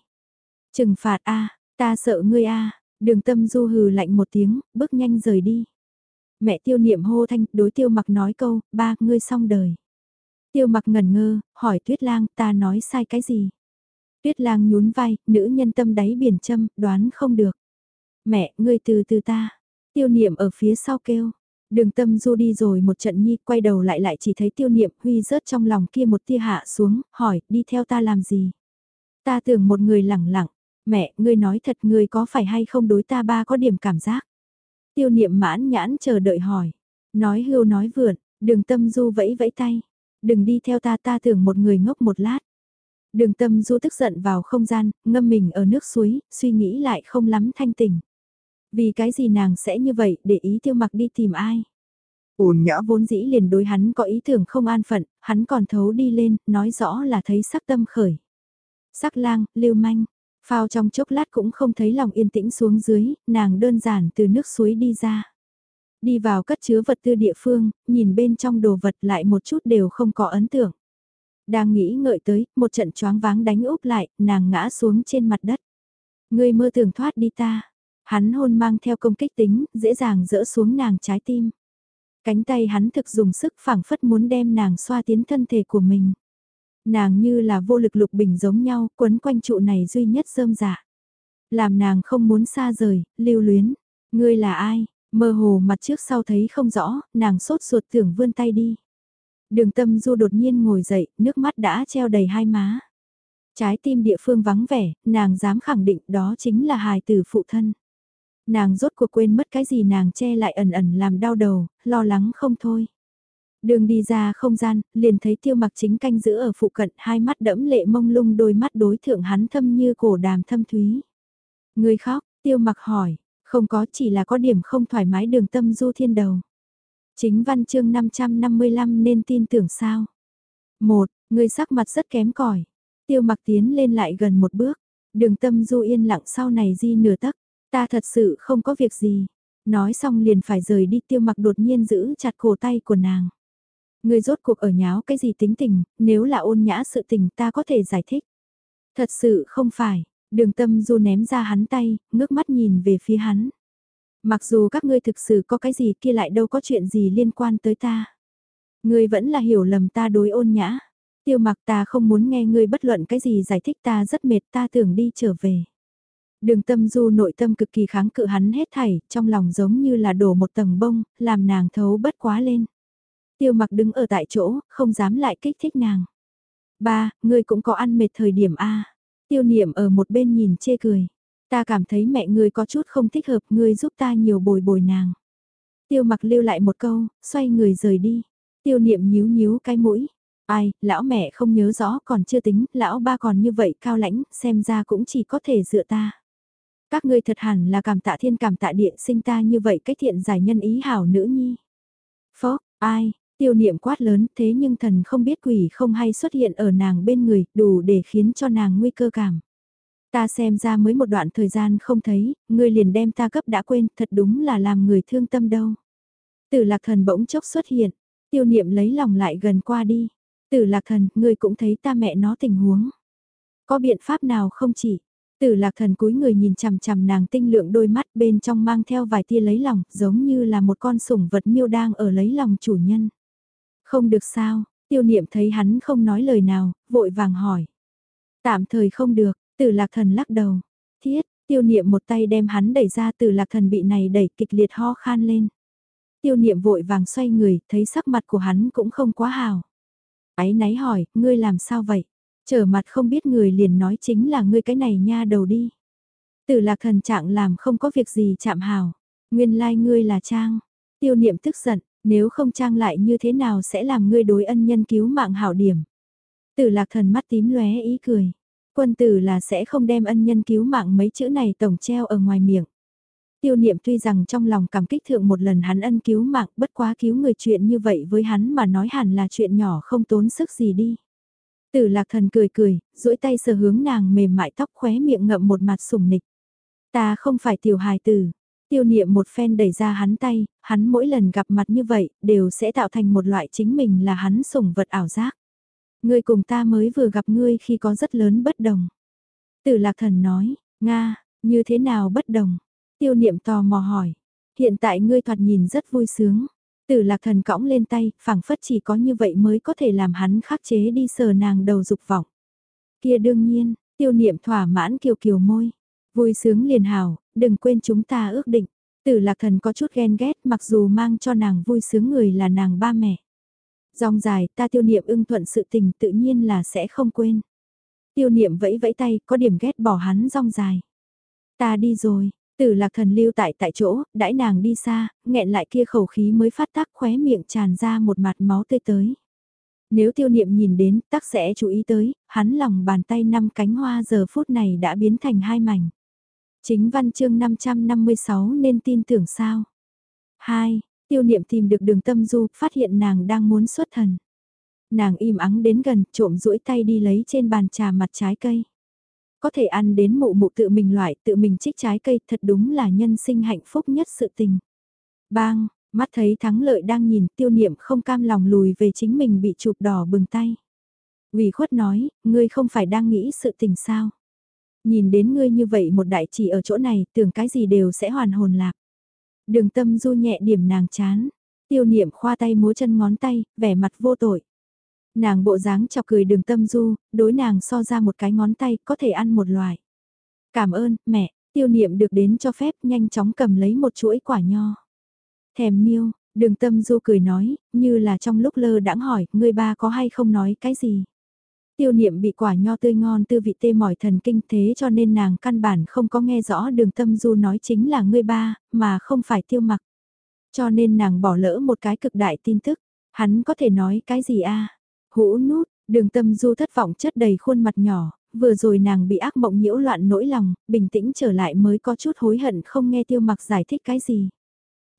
Trừng phạt a ta sợ ngươi a đường tâm du hừ lạnh một tiếng, bước nhanh rời đi. Mẹ tiêu niệm hô thanh, đối tiêu mặc nói câu, ba, ngươi xong đời. Tiêu mặc ngẩn ngơ, hỏi tuyết lang, ta nói sai cái gì? Tuyết lang nhún vai, nữ nhân tâm đáy biển châm, đoán không được. Mẹ, ngươi từ từ ta. Tiêu niệm ở phía sau kêu. Đường tâm du đi rồi một trận nhi, quay đầu lại lại chỉ thấy tiêu niệm huy rớt trong lòng kia một tia hạ xuống, hỏi, đi theo ta làm gì? Ta tưởng một người lẳng lặng, mẹ, ngươi nói thật ngươi có phải hay không đối ta ba có điểm cảm giác? Tiêu niệm mãn nhãn chờ đợi hỏi, nói hưu nói vượn, đường tâm du vẫy vẫy tay, đừng đi theo ta ta tưởng một người ngốc một lát. Đường tâm du tức giận vào không gian, ngâm mình ở nước suối, suy nghĩ lại không lắm thanh tình. Vì cái gì nàng sẽ như vậy để ý tiêu mặc đi tìm ai? ổn nhã vốn dĩ liền đối hắn có ý tưởng không an phận, hắn còn thấu đi lên, nói rõ là thấy sắc tâm khởi. Sắc lang, lưu manh, phao trong chốc lát cũng không thấy lòng yên tĩnh xuống dưới, nàng đơn giản từ nước suối đi ra. Đi vào cất chứa vật tư địa phương, nhìn bên trong đồ vật lại một chút đều không có ấn tượng. Đang nghĩ ngợi tới, một trận choáng váng đánh úp lại, nàng ngã xuống trên mặt đất. Người mơ tưởng thoát đi ta. Hắn hôn mang theo công kích tính, dễ dàng dỡ xuống nàng trái tim. Cánh tay hắn thực dùng sức phảng phất muốn đem nàng xoa tiến thân thể của mình. Nàng như là vô lực lục bình giống nhau, quấn quanh trụ này duy nhất rơm dạ. Làm nàng không muốn xa rời, lưu luyến. Ngươi là ai? Mơ hồ mặt trước sau thấy không rõ, nàng sốt ruột tưởng vươn tay đi. Đường tâm du đột nhiên ngồi dậy, nước mắt đã treo đầy hai má. Trái tim địa phương vắng vẻ, nàng dám khẳng định đó chính là hài tử phụ thân. Nàng rốt cuộc quên mất cái gì nàng che lại ẩn ẩn làm đau đầu, lo lắng không thôi. Đường đi ra không gian, liền thấy tiêu mặc chính canh giữ ở phụ cận hai mắt đẫm lệ mông lung đôi mắt đối thượng hắn thâm như cổ đàm thâm thúy. Người khóc, tiêu mặc hỏi, không có chỉ là có điểm không thoải mái đường tâm du thiên đầu. Chính văn chương 555 nên tin tưởng sao? Một, người sắc mặt rất kém cỏi Tiêu mặc tiến lên lại gần một bước. Đường tâm du yên lặng sau này di nửa tấc. Ta thật sự không có việc gì. Nói xong liền phải rời đi tiêu mặc đột nhiên giữ chặt cổ tay của nàng. Người rốt cuộc ở nháo cái gì tính tình, nếu là ôn nhã sự tình ta có thể giải thích. Thật sự không phải, đường tâm du ném ra hắn tay, ngước mắt nhìn về phía hắn. Mặc dù các ngươi thực sự có cái gì kia lại đâu có chuyện gì liên quan tới ta. Ngươi vẫn là hiểu lầm ta đối ôn nhã. Tiêu mặc ta không muốn nghe ngươi bất luận cái gì giải thích ta rất mệt ta tưởng đi trở về. Đường tâm du nội tâm cực kỳ kháng cự hắn hết thảy, trong lòng giống như là đổ một tầng bông, làm nàng thấu bất quá lên. Tiêu mặc đứng ở tại chỗ, không dám lại kích thích nàng. Ba, ngươi cũng có ăn mệt thời điểm A. Tiêu niệm ở một bên nhìn chê cười. Ta cảm thấy mẹ ngươi có chút không thích hợp, ngươi giúp ta nhiều bồi bồi nàng. Tiêu mặc lưu lại một câu, xoay người rời đi. Tiêu niệm nhíu nhíu cái mũi. Ai, lão mẹ không nhớ rõ còn chưa tính, lão ba còn như vậy cao lãnh, xem ra cũng chỉ có thể dựa ta. Các ngươi thật hẳn là cảm tạ thiên cảm tạ địa sinh ta như vậy cách thiện giải nhân ý hảo nữ nhi. Phó, ai, tiêu niệm quát lớn thế nhưng thần không biết quỷ không hay xuất hiện ở nàng bên người đủ để khiến cho nàng nguy cơ cảm. Ta xem ra mới một đoạn thời gian không thấy, ngươi liền đem ta cấp đã quên, thật đúng là làm người thương tâm đâu. Tử lạc thần bỗng chốc xuất hiện, tiêu niệm lấy lòng lại gần qua đi. Tử lạc thần, ngươi cũng thấy ta mẹ nó tình huống. Có biện pháp nào không chỉ, Tử lạc thần cúi người nhìn chằm chằm nàng tinh lượng đôi mắt bên trong mang theo vài tia lấy lòng, giống như là một con sủng vật miêu đang ở lấy lòng chủ nhân. Không được sao, tiêu niệm thấy hắn không nói lời nào, vội vàng hỏi. Tạm thời không được, tử lạc thần lắc đầu. Thiết, tiêu niệm một tay đem hắn đẩy ra tử lạc thần bị này đẩy kịch liệt ho khan lên. Tiêu niệm vội vàng xoay người, thấy sắc mặt của hắn cũng không quá hào. Ái náy hỏi, ngươi làm sao vậy? Trở mặt không biết người liền nói chính là ngươi cái này nha đầu đi. Tử lạc thần trạng làm không có việc gì chạm hào. Nguyên lai like ngươi là Trang. Tiêu niệm tức giận, nếu không Trang lại như thế nào sẽ làm ngươi đối ân nhân cứu mạng hảo điểm. Tử lạc thần mắt tím lóe ý cười. Quân tử là sẽ không đem ân nhân cứu mạng mấy chữ này tổng treo ở ngoài miệng. Tiêu niệm tuy rằng trong lòng cảm kích thượng một lần hắn ân cứu mạng bất quá cứu người chuyện như vậy với hắn mà nói hẳn là chuyện nhỏ không tốn sức gì đi. Tử lạc thần cười cười, duỗi tay sờ hướng nàng mềm mại tóc khóe miệng ngậm một mặt sùng nịch. Ta không phải tiểu hài tử. Tiêu niệm một phen đẩy ra hắn tay, hắn mỗi lần gặp mặt như vậy, đều sẽ tạo thành một loại chính mình là hắn sủng vật ảo giác. Ngươi cùng ta mới vừa gặp ngươi khi có rất lớn bất đồng. Tử lạc thần nói, Nga, như thế nào bất đồng? Tiêu niệm tò mò hỏi. Hiện tại ngươi thoạt nhìn rất vui sướng. Tử lạc thần cõng lên tay, phảng phất chỉ có như vậy mới có thể làm hắn khắc chế đi sờ nàng đầu dục vọng. Kia đương nhiên, tiêu niệm thỏa mãn kiều kiều môi. Vui sướng liền hào, đừng quên chúng ta ước định. Tử lạc thần có chút ghen ghét mặc dù mang cho nàng vui sướng người là nàng ba mẹ. Dòng dài ta tiêu niệm ưng thuận sự tình tự nhiên là sẽ không quên. Tiêu niệm vẫy vẫy tay có điểm ghét bỏ hắn rong dài. Ta đi rồi, tử lạc thần lưu tại tại chỗ, đãi nàng đi xa, nghẹn lại kia khẩu khí mới phát tác khóe miệng tràn ra một mặt máu tươi tới. Nếu tiêu niệm nhìn đến, tắc sẽ chú ý tới, hắn lòng bàn tay năm cánh hoa giờ phút này đã biến thành hai mảnh. Chính văn chương 556 nên tin tưởng sao? 2. Tiêu niệm tìm được đường tâm du, phát hiện nàng đang muốn xuất thần. Nàng im ắng đến gần, trộm duỗi tay đi lấy trên bàn trà mặt trái cây. Có thể ăn đến mụ mụ tự mình loại, tự mình trích trái cây, thật đúng là nhân sinh hạnh phúc nhất sự tình. Bang, mắt thấy thắng lợi đang nhìn, tiêu niệm không cam lòng lùi về chính mình bị chụp đỏ bừng tay. Vì khuất nói, ngươi không phải đang nghĩ sự tình sao. Nhìn đến ngươi như vậy một đại chỉ ở chỗ này, tưởng cái gì đều sẽ hoàn hồn lạc. Đường tâm du nhẹ điểm nàng chán. Tiêu niệm khoa tay múa chân ngón tay, vẻ mặt vô tội. Nàng bộ dáng chọc cười đường tâm du, đối nàng so ra một cái ngón tay, có thể ăn một loài. Cảm ơn, mẹ, tiêu niệm được đến cho phép nhanh chóng cầm lấy một chuỗi quả nho. Thèm miêu, đường tâm du cười nói, như là trong lúc lơ đãng hỏi, người ba có hay không nói cái gì. Tiêu niệm bị quả nho tươi ngon tư vị tê mỏi thần kinh thế cho nên nàng căn bản không có nghe rõ đường tâm du nói chính là ngươi ba, mà không phải tiêu mặc. Cho nên nàng bỏ lỡ một cái cực đại tin tức, hắn có thể nói cái gì a Hũ nút, đường tâm du thất vọng chất đầy khuôn mặt nhỏ, vừa rồi nàng bị ác mộng nhiễu loạn nỗi lòng, bình tĩnh trở lại mới có chút hối hận không nghe tiêu mặc giải thích cái gì.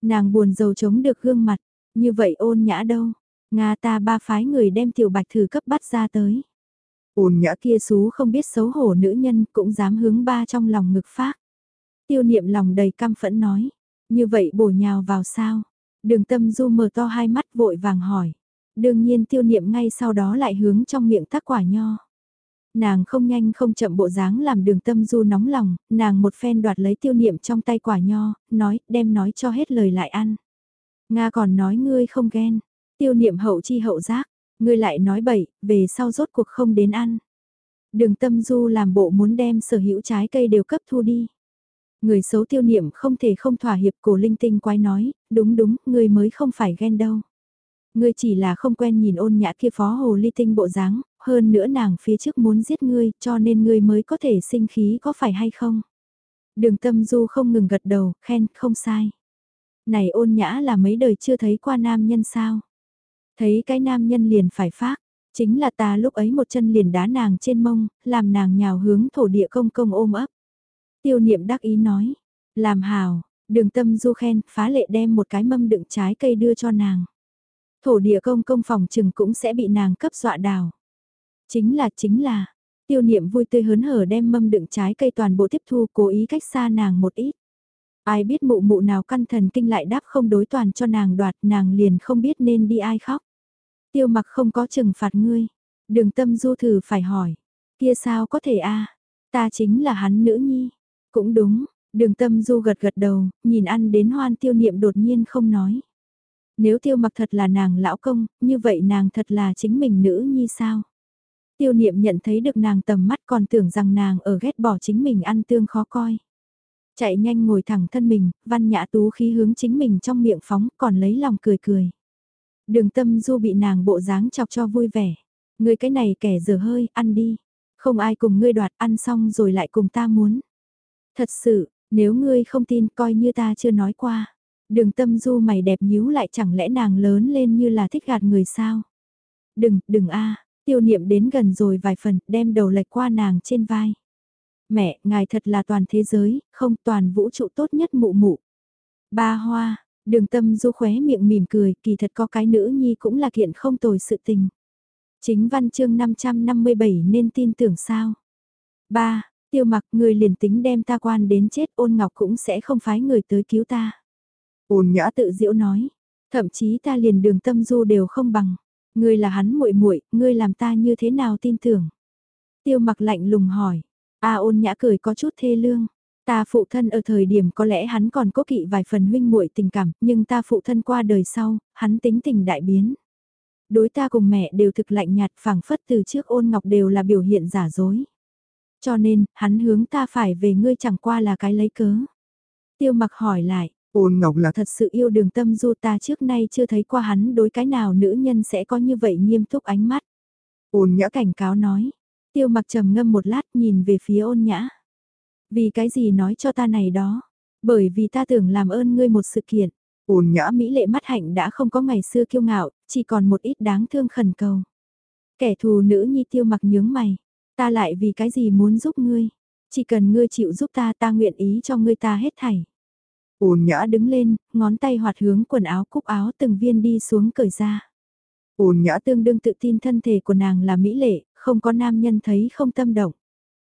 Nàng buồn rầu chống được gương mặt, như vậy ôn nhã đâu, Nga ta ba phái người đem tiểu bạch thử cấp bắt ra tới. Ôn nhã kia xú không biết xấu hổ nữ nhân cũng dám hướng ba trong lòng ngực phát. Tiêu niệm lòng đầy căm phẫn nói, như vậy bổ nhào vào sao? Đường tâm du mở to hai mắt vội vàng hỏi. Đương nhiên tiêu niệm ngay sau đó lại hướng trong miệng tác quả nho. Nàng không nhanh không chậm bộ dáng làm đường tâm du nóng lòng, nàng một phen đoạt lấy tiêu niệm trong tay quả nho, nói, đem nói cho hết lời lại ăn. Nga còn nói ngươi không ghen, tiêu niệm hậu chi hậu giác, ngươi lại nói bậy, về sau rốt cuộc không đến ăn. Đường tâm du làm bộ muốn đem sở hữu trái cây đều cấp thu đi. Người xấu tiêu niệm không thể không thỏa hiệp cổ linh tinh quái nói, đúng đúng, ngươi mới không phải ghen đâu. Ngươi chỉ là không quen nhìn ôn nhã kia phó hồ ly tinh bộ dáng, hơn nữa nàng phía trước muốn giết ngươi, cho nên ngươi mới có thể sinh khí có phải hay không? Đường tâm du không ngừng gật đầu, khen, không sai. Này ôn nhã là mấy đời chưa thấy qua nam nhân sao? Thấy cái nam nhân liền phải phát, chính là ta lúc ấy một chân liền đá nàng trên mông, làm nàng nhào hướng thổ địa công công ôm ấp. Tiêu niệm đắc ý nói, làm hào, đường tâm du khen, phá lệ đem một cái mâm đựng trái cây đưa cho nàng. Thổ địa công công phòng chừng cũng sẽ bị nàng cấp dọa đào. Chính là chính là, tiêu niệm vui tươi hớn hở đem mâm đựng trái cây toàn bộ tiếp thu cố ý cách xa nàng một ít. Ai biết mụ mụ nào căn thần kinh lại đáp không đối toàn cho nàng đoạt nàng liền không biết nên đi ai khóc. Tiêu mặc không có trừng phạt ngươi. Đường tâm du thử phải hỏi. Kia sao có thể a Ta chính là hắn nữ nhi. Cũng đúng, đường tâm du gật gật đầu, nhìn ăn đến hoan tiêu niệm đột nhiên không nói. Nếu tiêu mặc thật là nàng lão công, như vậy nàng thật là chính mình nữ nhi sao? Tiêu niệm nhận thấy được nàng tầm mắt còn tưởng rằng nàng ở ghét bỏ chính mình ăn tương khó coi. Chạy nhanh ngồi thẳng thân mình, văn nhã tú khí hướng chính mình trong miệng phóng còn lấy lòng cười cười. Đường tâm du bị nàng bộ dáng chọc cho vui vẻ. Ngươi cái này kẻ dở hơi, ăn đi. Không ai cùng ngươi đoạt ăn xong rồi lại cùng ta muốn. Thật sự, nếu ngươi không tin coi như ta chưa nói qua. Đường tâm du mày đẹp nhíu lại chẳng lẽ nàng lớn lên như là thích gạt người sao? Đừng, đừng a tiêu niệm đến gần rồi vài phần, đem đầu lệch qua nàng trên vai. Mẹ, ngài thật là toàn thế giới, không toàn vũ trụ tốt nhất mụ mụ. Ba hoa, đường tâm du khóe miệng mỉm cười, kỳ thật có cái nữ nhi cũng là kiện không tồi sự tình. Chính văn chương 557 nên tin tưởng sao? Ba, Tiêu mặc người liền tính đem ta quan đến chết ôn ngọc cũng sẽ không phái người tới cứu ta. Ôn nhã tự diễu nói, thậm chí ta liền đường tâm du đều không bằng. Ngươi là hắn muội muội, ngươi làm ta như thế nào tin tưởng? Tiêu mặc lạnh lùng hỏi. A ôn nhã cười có chút thê lương. Ta phụ thân ở thời điểm có lẽ hắn còn cố kỵ vài phần huynh muội tình cảm, nhưng ta phụ thân qua đời sau, hắn tính tình đại biến. Đối ta cùng mẹ đều thực lạnh nhạt phảng phất từ trước ôn ngọc đều là biểu hiện giả dối. Cho nên, hắn hướng ta phải về ngươi chẳng qua là cái lấy cớ. Tiêu mặc hỏi lại, ôn ngọc là thật sự yêu đường tâm du ta trước nay chưa thấy qua hắn đối cái nào nữ nhân sẽ có như vậy nghiêm túc ánh mắt. Ôn nhã cảnh cáo nói, tiêu mặc trầm ngâm một lát nhìn về phía ôn nhã. Vì cái gì nói cho ta này đó? Bởi vì ta tưởng làm ơn ngươi một sự kiện. Ôn nhã mỹ lệ mắt hạnh đã không có ngày xưa kiêu ngạo, chỉ còn một ít đáng thương khẩn cầu. Kẻ thù nữ nhi tiêu mặc nhướng mày. Ta lại vì cái gì muốn giúp ngươi? Chỉ cần ngươi chịu giúp ta ta nguyện ý cho ngươi ta hết thảy. Ôn nhã đứng lên, ngón tay hoạt hướng quần áo cúc áo từng viên đi xuống cởi ra. Ôn nhã tương đương tự tin thân thể của nàng là mỹ lệ, không có nam nhân thấy không tâm động.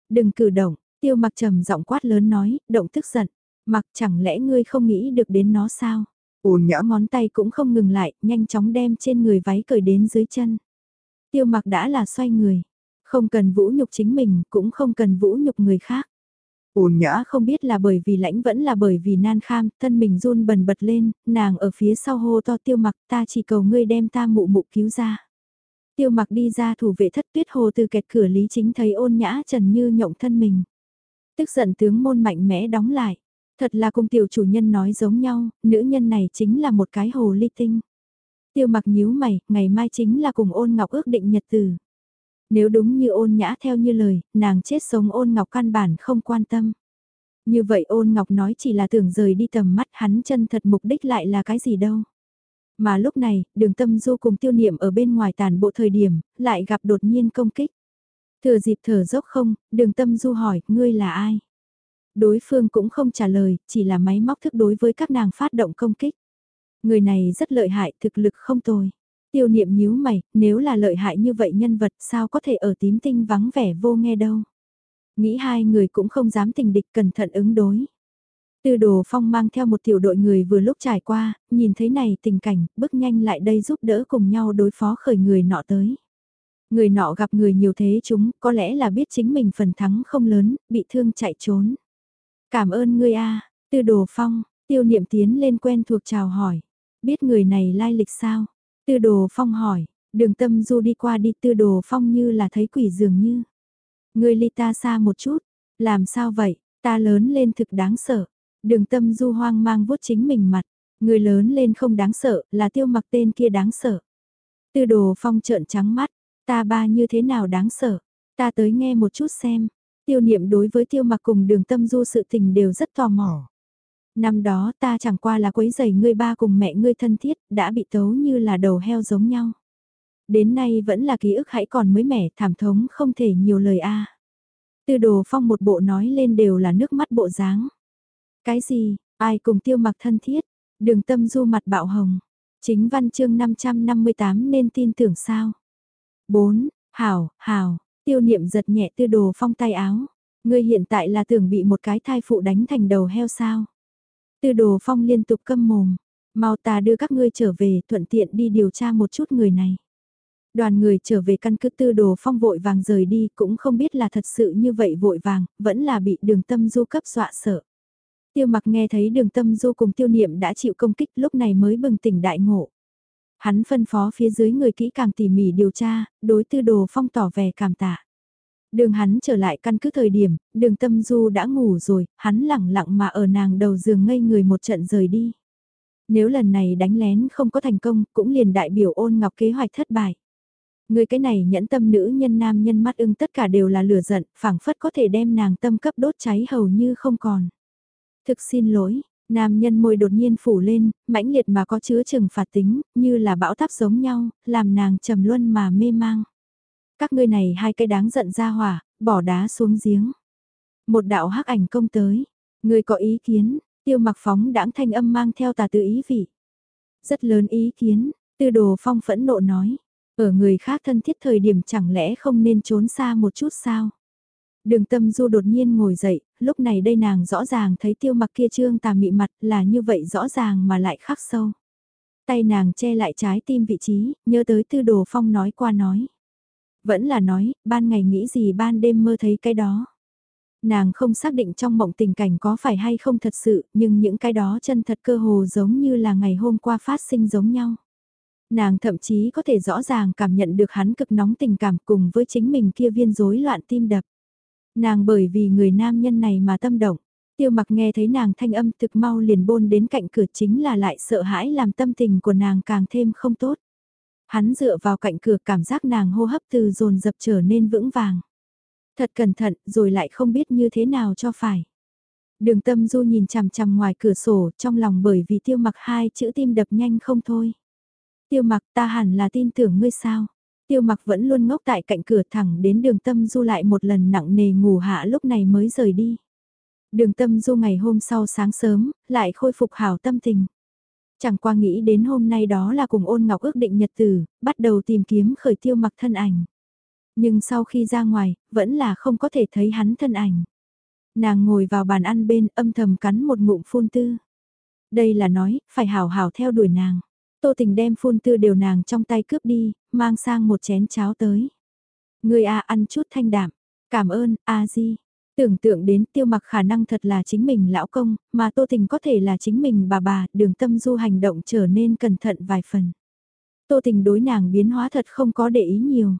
Đừng cử động, tiêu mặc trầm giọng quát lớn nói, động tức giận. Mặc chẳng lẽ ngươi không nghĩ được đến nó sao? Ôn nhã ngón tay cũng không ngừng lại, nhanh chóng đem trên người váy cởi đến dưới chân. Tiêu mặc đã là xoay người. Không cần vũ nhục chính mình, cũng không cần vũ nhục người khác. Ôn nhã không biết là bởi vì lãnh vẫn là bởi vì nan kham, thân mình run bần bật lên, nàng ở phía sau hô to tiêu mặc ta chỉ cầu ngươi đem ta mụ mụ cứu ra. Tiêu mặc đi ra thủ vệ thất tuyết hồ từ kẹt cửa lý chính thấy ôn nhã trần như nhộng thân mình. Tức giận tướng môn mạnh mẽ đóng lại. Thật là cùng tiểu chủ nhân nói giống nhau, nữ nhân này chính là một cái hồ ly tinh. Tiêu mặc nhíu mày, ngày mai chính là cùng ôn ngọc ước định nhật tử. Nếu đúng như ôn nhã theo như lời, nàng chết sống ôn ngọc căn bản không quan tâm. Như vậy ôn ngọc nói chỉ là tưởng rời đi tầm mắt hắn chân thật mục đích lại là cái gì đâu. Mà lúc này, đường tâm du cùng tiêu niệm ở bên ngoài tàn bộ thời điểm, lại gặp đột nhiên công kích. Thừa dịp thở dốc không, đường tâm du hỏi, ngươi là ai? Đối phương cũng không trả lời, chỉ là máy móc thức đối với các nàng phát động công kích. Người này rất lợi hại, thực lực không tồi. Tiêu niệm nhíu mày, nếu là lợi hại như vậy nhân vật sao có thể ở tím tinh vắng vẻ vô nghe đâu. Nghĩ hai người cũng không dám tình địch cẩn thận ứng đối. Tư đồ phong mang theo một tiểu đội người vừa lúc trải qua, nhìn thấy này tình cảnh, bước nhanh lại đây giúp đỡ cùng nhau đối phó khởi người nọ tới. Người nọ gặp người nhiều thế chúng, có lẽ là biết chính mình phần thắng không lớn, bị thương chạy trốn. Cảm ơn ngươi a tư đồ phong, tiêu niệm tiến lên quen thuộc chào hỏi. Biết người này lai lịch sao? Tư đồ phong hỏi, đường tâm du đi qua đi tư đồ phong như là thấy quỷ dường như. Người ly ta xa một chút, làm sao vậy, ta lớn lên thực đáng sợ. Đường tâm du hoang mang vuốt chính mình mặt, người lớn lên không đáng sợ, là tiêu mặc tên kia đáng sợ. Tư đồ phong trợn trắng mắt, ta ba như thế nào đáng sợ, ta tới nghe một chút xem. Tiêu niệm đối với tiêu mặc cùng đường tâm du sự tình đều rất tò mò. Năm đó ta chẳng qua là quấy giày ngươi ba cùng mẹ ngươi thân thiết, đã bị tấu như là đầu heo giống nhau. Đến nay vẫn là ký ức hãy còn mới mẻ, thảm thống không thể nhiều lời a. Tư đồ phong một bộ nói lên đều là nước mắt bộ dáng. Cái gì, ai cùng tiêu mặc thân thiết, đường tâm du mặt bạo hồng. Chính văn chương 558 nên tin tưởng sao. 4. Hảo, hảo, tiêu niệm giật nhẹ tư đồ phong tay áo. Ngươi hiện tại là tưởng bị một cái thai phụ đánh thành đầu heo sao. Tư đồ phong liên tục câm mồm, mau ta đưa các ngươi trở về thuận tiện đi điều tra một chút người này. Đoàn người trở về căn cứ tư đồ phong vội vàng rời đi cũng không biết là thật sự như vậy vội vàng, vẫn là bị đường tâm du cấp dọa sợ. Tiêu mặc nghe thấy đường tâm du cùng tiêu niệm đã chịu công kích lúc này mới bừng tỉnh đại ngộ. Hắn phân phó phía dưới người kỹ càng tỉ mỉ điều tra, đối tư đồ phong tỏ vẻ cảm tạ. Đường hắn trở lại căn cứ thời điểm, đường tâm du đã ngủ rồi, hắn lẳng lặng mà ở nàng đầu giường ngây người một trận rời đi. Nếu lần này đánh lén không có thành công, cũng liền đại biểu ôn ngọc kế hoạch thất bại. Người cái này nhẫn tâm nữ nhân nam nhân mắt ưng tất cả đều là lửa giận, phảng phất có thể đem nàng tâm cấp đốt cháy hầu như không còn. Thực xin lỗi, nam nhân môi đột nhiên phủ lên, mãnh liệt mà có chứa trừng phạt tính, như là bão táp giống nhau, làm nàng trầm luân mà mê mang. Các ngươi này hai cái đáng giận ra hỏa, bỏ đá xuống giếng. Một đạo hắc ảnh công tới. Ngươi có ý kiến, tiêu mặc phóng đãng thanh âm mang theo tà tự ý vị. Rất lớn ý kiến, tư đồ phong phẫn nộ nói. Ở người khác thân thiết thời điểm chẳng lẽ không nên trốn xa một chút sao? Đường tâm du đột nhiên ngồi dậy, lúc này đây nàng rõ ràng thấy tiêu mặc kia trương tà mị mặt là như vậy rõ ràng mà lại khắc sâu. Tay nàng che lại trái tim vị trí, nhớ tới tư đồ phong nói qua nói. Vẫn là nói, ban ngày nghĩ gì ban đêm mơ thấy cái đó. Nàng không xác định trong mộng tình cảnh có phải hay không thật sự, nhưng những cái đó chân thật cơ hồ giống như là ngày hôm qua phát sinh giống nhau. Nàng thậm chí có thể rõ ràng cảm nhận được hắn cực nóng tình cảm cùng với chính mình kia viên rối loạn tim đập. Nàng bởi vì người nam nhân này mà tâm động. Tiêu mặc nghe thấy nàng thanh âm thực mau liền bôn đến cạnh cửa chính là lại sợ hãi làm tâm tình của nàng càng thêm không tốt. Hắn dựa vào cạnh cửa cảm giác nàng hô hấp từ dồn dập trở nên vững vàng. Thật cẩn thận rồi lại không biết như thế nào cho phải. Đường tâm du nhìn chằm chằm ngoài cửa sổ trong lòng bởi vì tiêu mặc hai chữ tim đập nhanh không thôi. Tiêu mặc ta hẳn là tin tưởng ngươi sao. Tiêu mặc vẫn luôn ngốc tại cạnh cửa thẳng đến đường tâm du lại một lần nặng nề ngủ hạ lúc này mới rời đi. Đường tâm du ngày hôm sau sáng sớm, lại khôi phục hảo tâm tình. Chẳng qua nghĩ đến hôm nay đó là cùng ôn ngọc ước định nhật tử, bắt đầu tìm kiếm khởi tiêu mặc thân ảnh. Nhưng sau khi ra ngoài, vẫn là không có thể thấy hắn thân ảnh. Nàng ngồi vào bàn ăn bên âm thầm cắn một ngụm phun tư. Đây là nói, phải hảo hảo theo đuổi nàng. Tô tình đem phun tư đều nàng trong tay cướp đi, mang sang một chén cháo tới. Người A ăn chút thanh đạm, cảm ơn, A Di. Tưởng tượng đến tiêu mặc khả năng thật là chính mình lão công, mà tô tình có thể là chính mình bà bà, đường tâm du hành động trở nên cẩn thận vài phần. Tô tình đối nàng biến hóa thật không có để ý nhiều.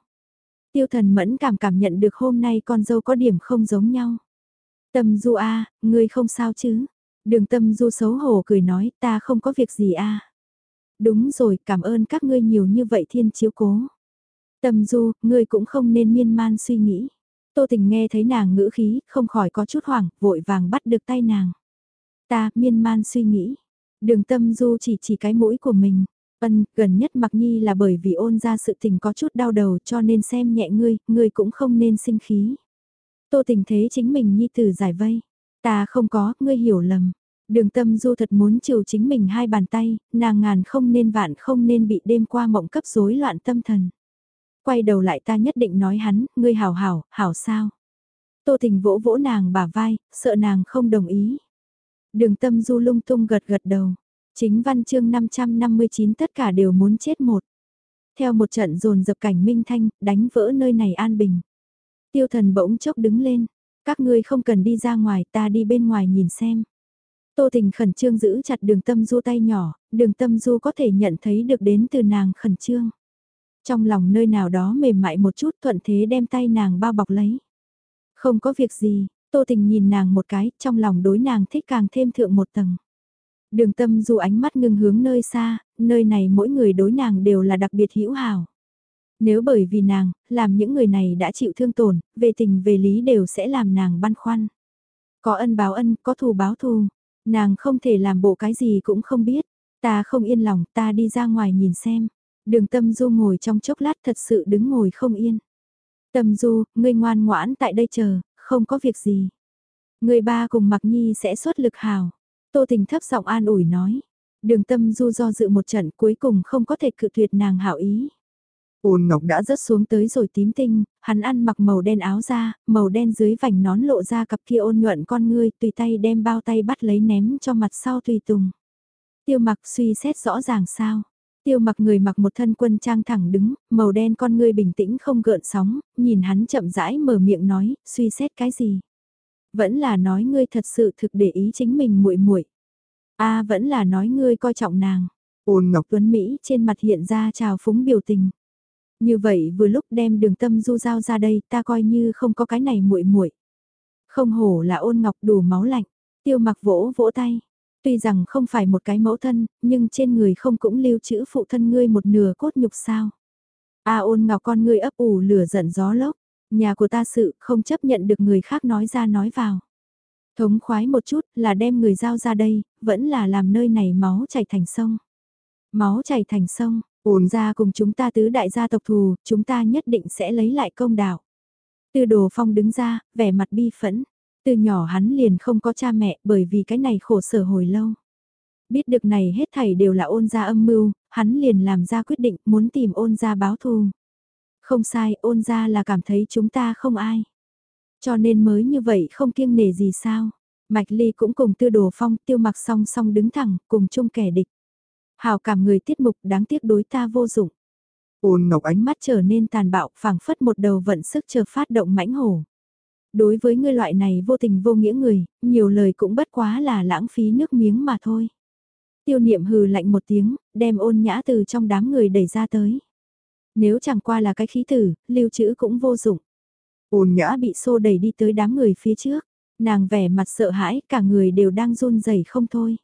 Tiêu thần mẫn cảm cảm nhận được hôm nay con dâu có điểm không giống nhau. Tâm du a ngươi không sao chứ? Đường tâm du xấu hổ cười nói ta không có việc gì a Đúng rồi, cảm ơn các ngươi nhiều như vậy thiên chiếu cố. Tâm du, ngươi cũng không nên miên man suy nghĩ. Tô tình nghe thấy nàng ngữ khí, không khỏi có chút hoảng, vội vàng bắt được tay nàng. Ta, miên man suy nghĩ. Đường tâm du chỉ chỉ cái mũi của mình. Ân, gần nhất mặc nhi là bởi vì ôn ra sự tình có chút đau đầu cho nên xem nhẹ ngươi, ngươi cũng không nên sinh khí. Tô tình thế chính mình nhi tử giải vây. Ta không có, ngươi hiểu lầm. Đường tâm du thật muốn chiều chính mình hai bàn tay, nàng ngàn không nên vạn không nên bị đêm qua mộng cấp rối loạn tâm thần. Quay đầu lại ta nhất định nói hắn, ngươi hảo hảo, hảo sao. Tô tình vỗ vỗ nàng bả vai, sợ nàng không đồng ý. Đường tâm du lung tung gật gật đầu. Chính văn chương 559 tất cả đều muốn chết một. Theo một trận dồn dập cảnh minh thanh, đánh vỡ nơi này an bình. Tiêu thần bỗng chốc đứng lên. Các ngươi không cần đi ra ngoài ta đi bên ngoài nhìn xem. Tô thình khẩn trương giữ chặt đường tâm du tay nhỏ, đường tâm du có thể nhận thấy được đến từ nàng khẩn trương. Trong lòng nơi nào đó mềm mại một chút thuận thế đem tay nàng bao bọc lấy. Không có việc gì, Tô Tình nhìn nàng một cái, trong lòng đối nàng thích càng thêm thượng một tầng. Đường tâm dù ánh mắt ngưng hướng nơi xa, nơi này mỗi người đối nàng đều là đặc biệt hữu hảo. Nếu bởi vì nàng, làm những người này đã chịu thương tổn, về tình về lý đều sẽ làm nàng băn khoăn. Có ân báo ân, có thù báo thù, Nàng không thể làm bộ cái gì cũng không biết. Ta không yên lòng, ta đi ra ngoài nhìn xem. Đường tâm du ngồi trong chốc lát thật sự đứng ngồi không yên. Tâm du, ngươi ngoan ngoãn tại đây chờ, không có việc gì. Người ba cùng mặc nhi sẽ xuất lực hào. Tô tình thấp giọng an ủi nói. Đường tâm du do dự một trận cuối cùng không có thể cự tuyệt nàng hảo ý. Ôn Ngọc đã rớt xuống tới rồi tím tinh, hắn ăn mặc màu đen áo da, màu đen dưới vành nón lộ ra cặp kia ôn nhuận con ngươi, tùy tay đem bao tay bắt lấy ném cho mặt sau tùy tùng. Tiêu mặc suy xét rõ ràng sao. Tiêu mặc người mặc một thân quân trang thẳng đứng, màu đen con ngươi bình tĩnh không gợn sóng, nhìn hắn chậm rãi mở miệng nói, suy xét cái gì. Vẫn là nói ngươi thật sự thực để ý chính mình muội muội. A vẫn là nói ngươi coi trọng nàng. Ôn Ngọc Tuấn Mỹ trên mặt hiện ra trào phúng biểu tình. Như vậy vừa lúc đem đường tâm du giao ra đây ta coi như không có cái này muội muội Không hổ là ôn ngọc đủ máu lạnh, tiêu mặc vỗ vỗ tay. Tuy rằng không phải một cái mẫu thân, nhưng trên người không cũng lưu trữ phụ thân ngươi một nửa cốt nhục sao. A ôn ngọc con ngươi ấp ủ lửa giận gió lốc, nhà của ta sự không chấp nhận được người khác nói ra nói vào. Thống khoái một chút là đem người giao ra đây, vẫn là làm nơi này máu chảy thành sông. Máu chảy thành sông, ổn ra cùng chúng ta tứ đại gia tộc thù, chúng ta nhất định sẽ lấy lại công đạo. Tư đồ phong đứng ra, vẻ mặt bi phẫn. Từ nhỏ hắn liền không có cha mẹ bởi vì cái này khổ sở hồi lâu. Biết được này hết thảy đều là ôn gia âm mưu, hắn liền làm ra quyết định muốn tìm ôn gia báo thù. Không sai, ôn gia là cảm thấy chúng ta không ai. Cho nên mới như vậy không kiêng nể gì sao. Mạch Ly cũng cùng tư đồ phong tiêu mặc song song đứng thẳng, cùng chung kẻ địch. Hào cảm người tiết mục đáng tiếc đối ta vô dụng. Ôn Ngọc ánh mắt trở nên tàn bạo, phảng phất một đầu vận sức chờ phát động mãnh hổ. Đối với ngươi loại này vô tình vô nghĩa người, nhiều lời cũng bất quá là lãng phí nước miếng mà thôi. Tiêu niệm hừ lạnh một tiếng, đem ôn nhã từ trong đám người đẩy ra tới. Nếu chẳng qua là cái khí tử, lưu trữ cũng vô dụng. Ôn nhã bị xô đẩy đi tới đám người phía trước. Nàng vẻ mặt sợ hãi, cả người đều đang run rẩy không thôi.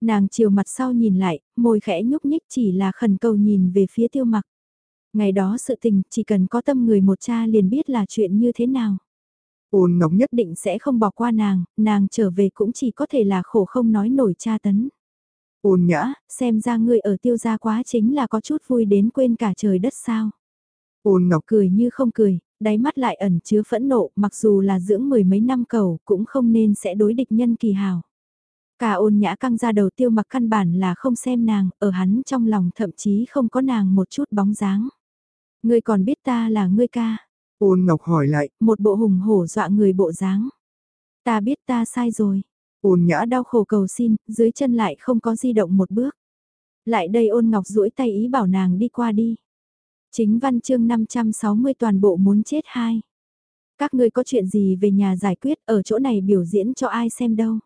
Nàng chiều mặt sau nhìn lại, môi khẽ nhúc nhích chỉ là khẩn cầu nhìn về phía tiêu mặc. Ngày đó sự tình, chỉ cần có tâm người một cha liền biết là chuyện như thế nào. Ôn Ngọc nhất định sẽ không bỏ qua nàng, nàng trở về cũng chỉ có thể là khổ không nói nổi cha tấn. Ôn nhã, xem ra ngươi ở tiêu gia quá chính là có chút vui đến quên cả trời đất sao. Ôn Ngọc cười như không cười, đáy mắt lại ẩn chứa phẫn nộ, mặc dù là dưỡng mười mấy năm cầu, cũng không nên sẽ đối địch nhân kỳ hào. Cả ôn nhã căng ra đầu tiêu mặc căn bản là không xem nàng, ở hắn trong lòng thậm chí không có nàng một chút bóng dáng. Ngươi còn biết ta là ngươi ca. Ôn Ngọc hỏi lại. Một bộ hùng hổ dọa người bộ dáng. Ta biết ta sai rồi. Ôn nhã đau khổ cầu xin, dưới chân lại không có di động một bước. Lại đây ôn Ngọc duỗi tay ý bảo nàng đi qua đi. Chính văn chương 560 toàn bộ muốn chết hai. Các ngươi có chuyện gì về nhà giải quyết ở chỗ này biểu diễn cho ai xem đâu.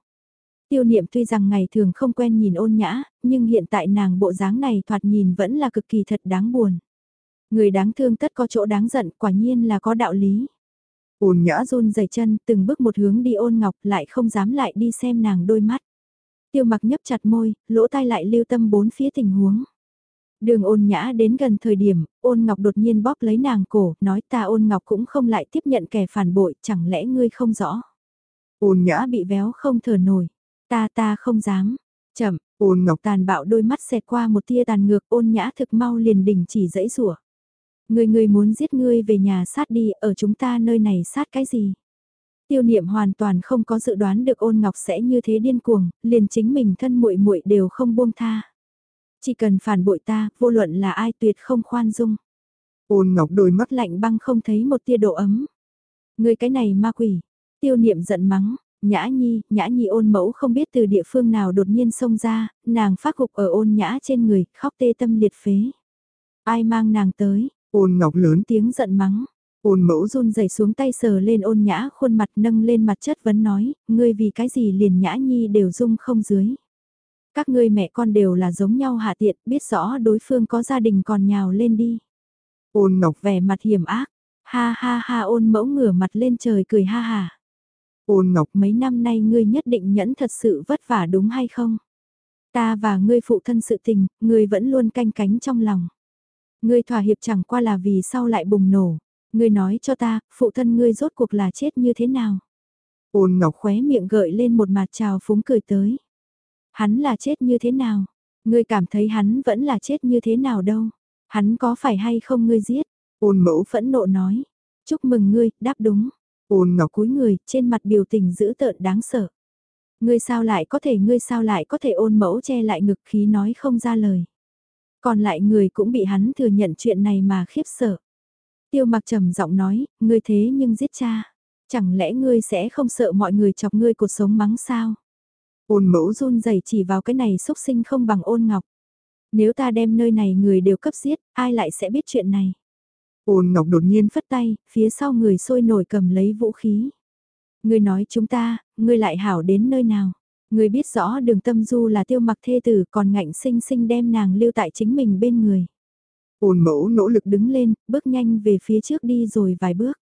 Tiêu niệm tuy rằng ngày thường không quen nhìn ôn nhã, nhưng hiện tại nàng bộ dáng này thoạt nhìn vẫn là cực kỳ thật đáng buồn. Người đáng thương tất có chỗ đáng giận, quả nhiên là có đạo lý. Ôn nhã run dày chân, từng bước một hướng đi ôn ngọc lại không dám lại đi xem nàng đôi mắt. Tiêu mặc nhấp chặt môi, lỗ tai lại lưu tâm bốn phía tình huống. Đường ôn nhã đến gần thời điểm, ôn ngọc đột nhiên bóp lấy nàng cổ, nói ta ôn ngọc cũng không lại tiếp nhận kẻ phản bội, chẳng lẽ ngươi không rõ. Ôn nhã bị véo không thở nổi, ta ta không dám, chậm, ôn ngọc tàn bạo đôi mắt xẹt qua một tia tàn ngược ôn nhã thực mau liền đình chỉ dãy rủa Người người muốn giết ngươi về nhà sát đi, ở chúng ta nơi này sát cái gì? Tiêu niệm hoàn toàn không có dự đoán được ôn ngọc sẽ như thế điên cuồng, liền chính mình thân muội muội đều không buông tha. Chỉ cần phản bội ta, vô luận là ai tuyệt không khoan dung. Ôn ngọc đôi mắt lạnh băng không thấy một tia độ ấm. Người cái này ma quỷ. Tiêu niệm giận mắng, Nhã Nhi, Nhã Nhi ôn mẫu không biết từ địa phương nào đột nhiên xông ra, nàng phát gục ở ôn nhã trên người, khóc tê tâm liệt phế. Ai mang nàng tới, Ôn ngọc lớn tiếng giận mắng. Ôn mẫu run rẩy xuống tay sờ lên ôn nhã khuôn mặt nâng lên mặt chất vấn nói, ngươi vì cái gì liền nhã nhi đều dung không dưới. Các ngươi mẹ con đều là giống nhau hạ tiện, biết rõ đối phương có gia đình còn nhào lên đi. Ôn ngọc vẻ mặt hiểm ác, ha ha ha ôn mẫu ngửa mặt lên trời cười ha ha. Ôn ngọc mấy năm nay ngươi nhất định nhẫn thật sự vất vả đúng hay không? Ta và ngươi phụ thân sự tình, ngươi vẫn luôn canh cánh trong lòng. Ngươi thỏa hiệp chẳng qua là vì sau lại bùng nổ. Ngươi nói cho ta, phụ thân ngươi rốt cuộc là chết như thế nào? Ôn ngọc khóe miệng gợi lên một mặt trào phúng cười tới. Hắn là chết như thế nào? Ngươi cảm thấy hắn vẫn là chết như thế nào đâu? Hắn có phải hay không ngươi giết? Ôn mẫu phẫn nộ nói. Chúc mừng ngươi, đáp đúng. Ôn ngọc cúi người, trên mặt biểu tình dữ tợn đáng sợ. Ngươi sao lại có thể ngươi sao lại có thể ôn mẫu che lại ngực khí nói không ra lời. Còn lại người cũng bị hắn thừa nhận chuyện này mà khiếp sợ. Tiêu mặc trầm giọng nói, ngươi thế nhưng giết cha. Chẳng lẽ ngươi sẽ không sợ mọi người chọc ngươi cuộc sống mắng sao? Ôn mẫu run rẩy chỉ vào cái này xúc sinh không bằng ôn ngọc. Nếu ta đem nơi này người đều cấp giết, ai lại sẽ biết chuyện này? Ôn ngọc đột nhiên phất tay, phía sau người sôi nổi cầm lấy vũ khí. Ngươi nói chúng ta, ngươi lại hảo đến nơi nào? Người biết rõ đường tâm du là tiêu mặc thê tử còn ngạnh sinh sinh đem nàng lưu tại chính mình bên người. Ôn mẫu nỗ lực đứng lên, bước nhanh về phía trước đi rồi vài bước.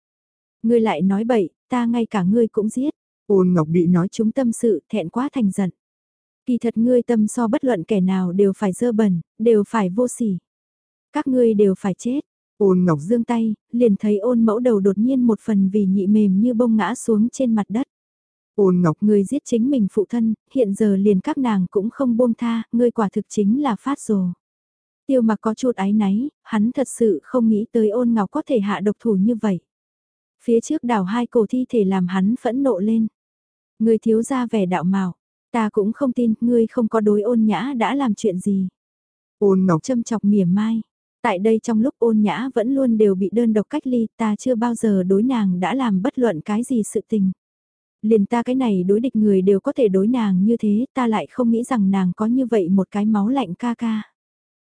Ngươi lại nói bậy, ta ngay cả ngươi cũng giết. Ôn ngọc bị nói chúng tâm sự thẹn quá thành giận. Kỳ thật ngươi tâm so bất luận kẻ nào đều phải dơ bẩn, đều phải vô sỉ. Các ngươi đều phải chết. Ôn ngọc dương tay, liền thấy ôn mẫu đầu đột nhiên một phần vì nhị mềm như bông ngã xuống trên mặt đất. Ôn Ngọc người giết chính mình phụ thân, hiện giờ liền các nàng cũng không buông tha, ngươi quả thực chính là phát rồ. Tiêu mặc có chút ái náy, hắn thật sự không nghĩ tới ôn ngọc có thể hạ độc thủ như vậy. Phía trước đảo hai cổ thi thể làm hắn phẫn nộ lên. Người thiếu ra vẻ đạo mạo, ta cũng không tin ngươi không có đối ôn nhã đã làm chuyện gì. Ôn ngọc châm chọc mỉa mai, Tại đây trong lúc ôn nhã vẫn luôn đều bị đơn độc cách ly ta chưa bao giờ đối nàng đã làm bất luận cái gì sự tình. Liền ta cái này đối địch người đều có thể đối nàng như thế ta lại không nghĩ rằng nàng có như vậy một cái máu lạnh ca ca.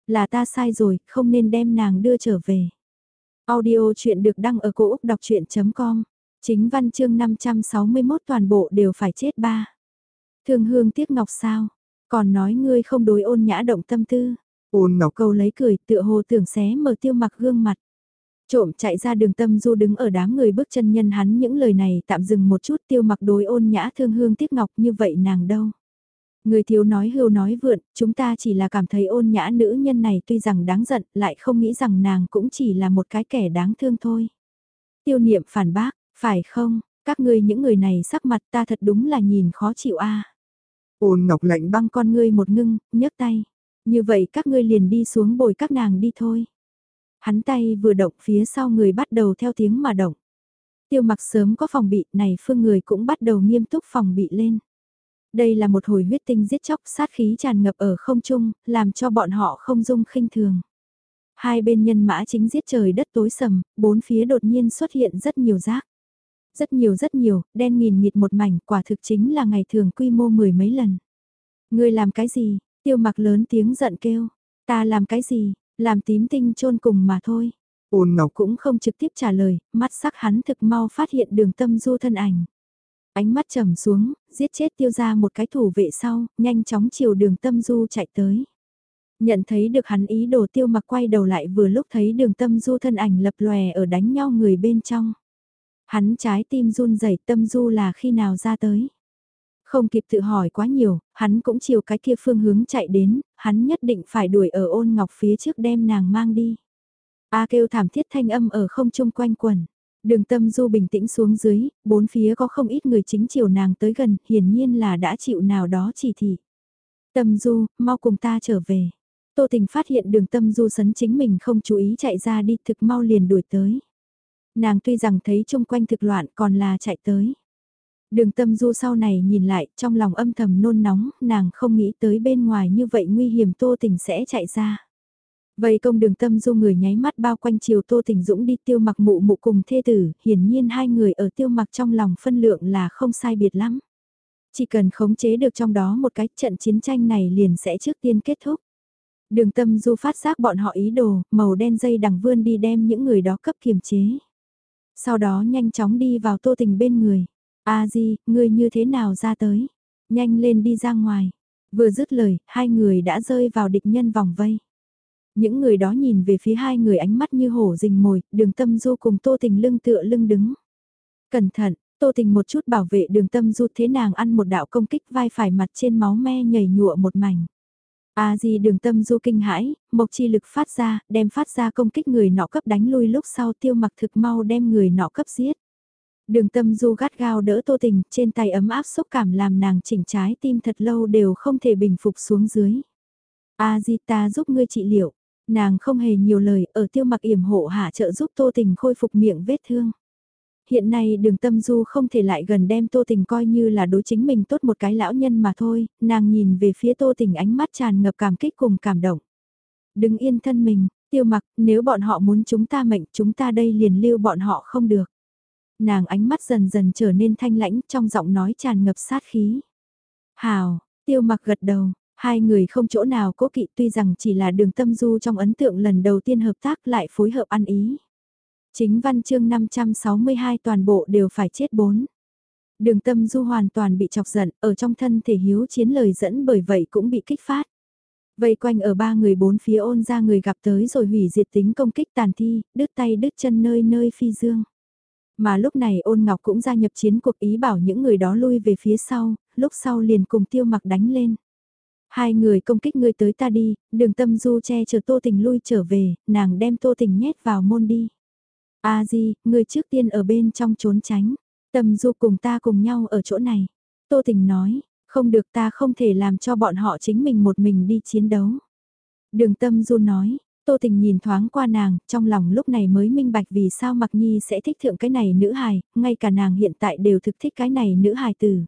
Là ta sai rồi, không nên đem nàng đưa trở về. Audio chuyện được đăng ở cổ Úc đọc chuyện.com, chính văn chương 561 toàn bộ đều phải chết ba. Thương hương tiếc ngọc sao, còn nói ngươi không đối ôn nhã động tâm tư. Ôn ngọc câu lấy cười tựa hồ tưởng xé mở tiêu mặc gương mặt. Trộm chạy ra đường tâm du đứng ở đám người bước chân nhân hắn những lời này tạm dừng một chút tiêu mặc đối ôn nhã thương hương tiếc ngọc như vậy nàng đâu. Người thiếu nói hưu nói vượn, chúng ta chỉ là cảm thấy ôn nhã nữ nhân này tuy rằng đáng giận, lại không nghĩ rằng nàng cũng chỉ là một cái kẻ đáng thương thôi. Tiêu niệm phản bác, phải không, các ngươi những người này sắc mặt ta thật đúng là nhìn khó chịu a. Ôn ngọc lạnh băng con ngươi một ngưng, nhấc tay. Như vậy các ngươi liền đi xuống bồi các nàng đi thôi. Hắn tay vừa động phía sau người bắt đầu theo tiếng mà động. Tiêu mặc sớm có phòng bị này phương người cũng bắt đầu nghiêm túc phòng bị lên. Đây là một hồi huyết tinh giết chóc sát khí tràn ngập ở không trung, làm cho bọn họ không dung khinh thường. Hai bên nhân mã chính giết trời đất tối sầm, bốn phía đột nhiên xuất hiện rất nhiều rác. Rất nhiều rất nhiều, đen nghìn nghịt một mảnh, quả thực chính là ngày thường quy mô mười mấy lần. Ngươi làm cái gì? Tiêu mặc lớn tiếng giận kêu. Ta làm cái gì? Làm tím tinh chôn cùng mà thôi. Ôn Ngọc cũng không trực tiếp trả lời, mắt sắc hắn thực mau phát hiện đường tâm du thân ảnh. Ánh mắt trầm xuống, giết chết tiêu ra một cái thủ vệ sau, nhanh chóng chiều đường tâm du chạy tới. Nhận thấy được hắn ý đồ tiêu mặc quay đầu lại vừa lúc thấy đường tâm du thân ảnh lập lòe ở đánh nhau người bên trong. Hắn trái tim run rẩy tâm du là khi nào ra tới. Không kịp tự hỏi quá nhiều, hắn cũng chiều cái kia phương hướng chạy đến, hắn nhất định phải đuổi ở ôn ngọc phía trước đem nàng mang đi. A kêu thảm thiết thanh âm ở không trung quanh quần. Đường tâm du bình tĩnh xuống dưới, bốn phía có không ít người chính chiều nàng tới gần, hiển nhiên là đã chịu nào đó chỉ thị. Tâm du, mau cùng ta trở về. Tô tình phát hiện đường tâm du sấn chính mình không chú ý chạy ra đi thực mau liền đuổi tới. Nàng tuy rằng thấy chung quanh thực loạn còn là chạy tới. Đường tâm du sau này nhìn lại, trong lòng âm thầm nôn nóng, nàng không nghĩ tới bên ngoài như vậy nguy hiểm tô tình sẽ chạy ra. Vậy công đường tâm du người nháy mắt bao quanh chiều tô tình dũng đi tiêu mặc mụ mụ cùng thê tử, hiển nhiên hai người ở tiêu mặc trong lòng phân lượng là không sai biệt lắm. Chỉ cần khống chế được trong đó một cái trận chiến tranh này liền sẽ trước tiên kết thúc. Đường tâm du phát giác bọn họ ý đồ, màu đen dây đằng vươn đi đem những người đó cấp kiềm chế. Sau đó nhanh chóng đi vào tô tình bên người. A Di, ngươi như thế nào ra tới? Nhanh lên đi ra ngoài. Vừa dứt lời, hai người đã rơi vào địch nhân vòng vây. Những người đó nhìn về phía hai người ánh mắt như hổ rình mồi, đường tâm du cùng tô tình lưng tựa lưng đứng. Cẩn thận, tô tình một chút bảo vệ đường tâm du thế nàng ăn một đạo công kích vai phải mặt trên máu me nhảy nhụa một mảnh. A Di đường tâm du kinh hãi, mộc chi lực phát ra, đem phát ra công kích người nọ cấp đánh lui lúc sau tiêu mặc thực mau đem người nọ cấp giết. Đường tâm du gắt gao đỡ tô tình, trên tay ấm áp xúc cảm làm nàng chỉnh trái tim thật lâu đều không thể bình phục xuống dưới. A Di ta giúp ngươi trị liệu, nàng không hề nhiều lời ở tiêu mặc yểm hộ hạ trợ giúp tô tình khôi phục miệng vết thương. Hiện nay đường tâm du không thể lại gần đem tô tình coi như là đối chính mình tốt một cái lão nhân mà thôi, nàng nhìn về phía tô tình ánh mắt tràn ngập cảm kích cùng cảm động. Đừng yên thân mình, tiêu mặc, nếu bọn họ muốn chúng ta mệnh chúng ta đây liền lưu bọn họ không được nàng ánh mắt dần dần trở nên thanh lãnh trong giọng nói tràn ngập sát khí. Hào, tiêu mặc gật đầu, hai người không chỗ nào cố kỵ tuy rằng chỉ là đường tâm du trong ấn tượng lần đầu tiên hợp tác lại phối hợp ăn ý. Chính văn chương 562 toàn bộ đều phải chết bốn. Đường tâm du hoàn toàn bị chọc giận, ở trong thân thể hiếu chiến lời dẫn bởi vậy cũng bị kích phát. Vây quanh ở ba người bốn phía ôn ra người gặp tới rồi hủy diệt tính công kích tàn thi, đứt tay đứt chân nơi nơi phi dương. Mà lúc này ôn ngọc cũng gia nhập chiến cuộc ý bảo những người đó lui về phía sau, lúc sau liền cùng tiêu mặc đánh lên. Hai người công kích ngươi tới ta đi, đường tâm du che chở tô tình lui trở về, nàng đem tô tình nhét vào môn đi. a di, ngươi trước tiên ở bên trong trốn tránh, tâm du cùng ta cùng nhau ở chỗ này. Tô tình nói, không được ta không thể làm cho bọn họ chính mình một mình đi chiến đấu. Đường tâm du nói, Tô Tình nhìn thoáng qua nàng, trong lòng lúc này mới minh bạch vì sao Mặc Nhi sẽ thích thượng cái này nữ hài, ngay cả nàng hiện tại đều thực thích cái này nữ hài từ.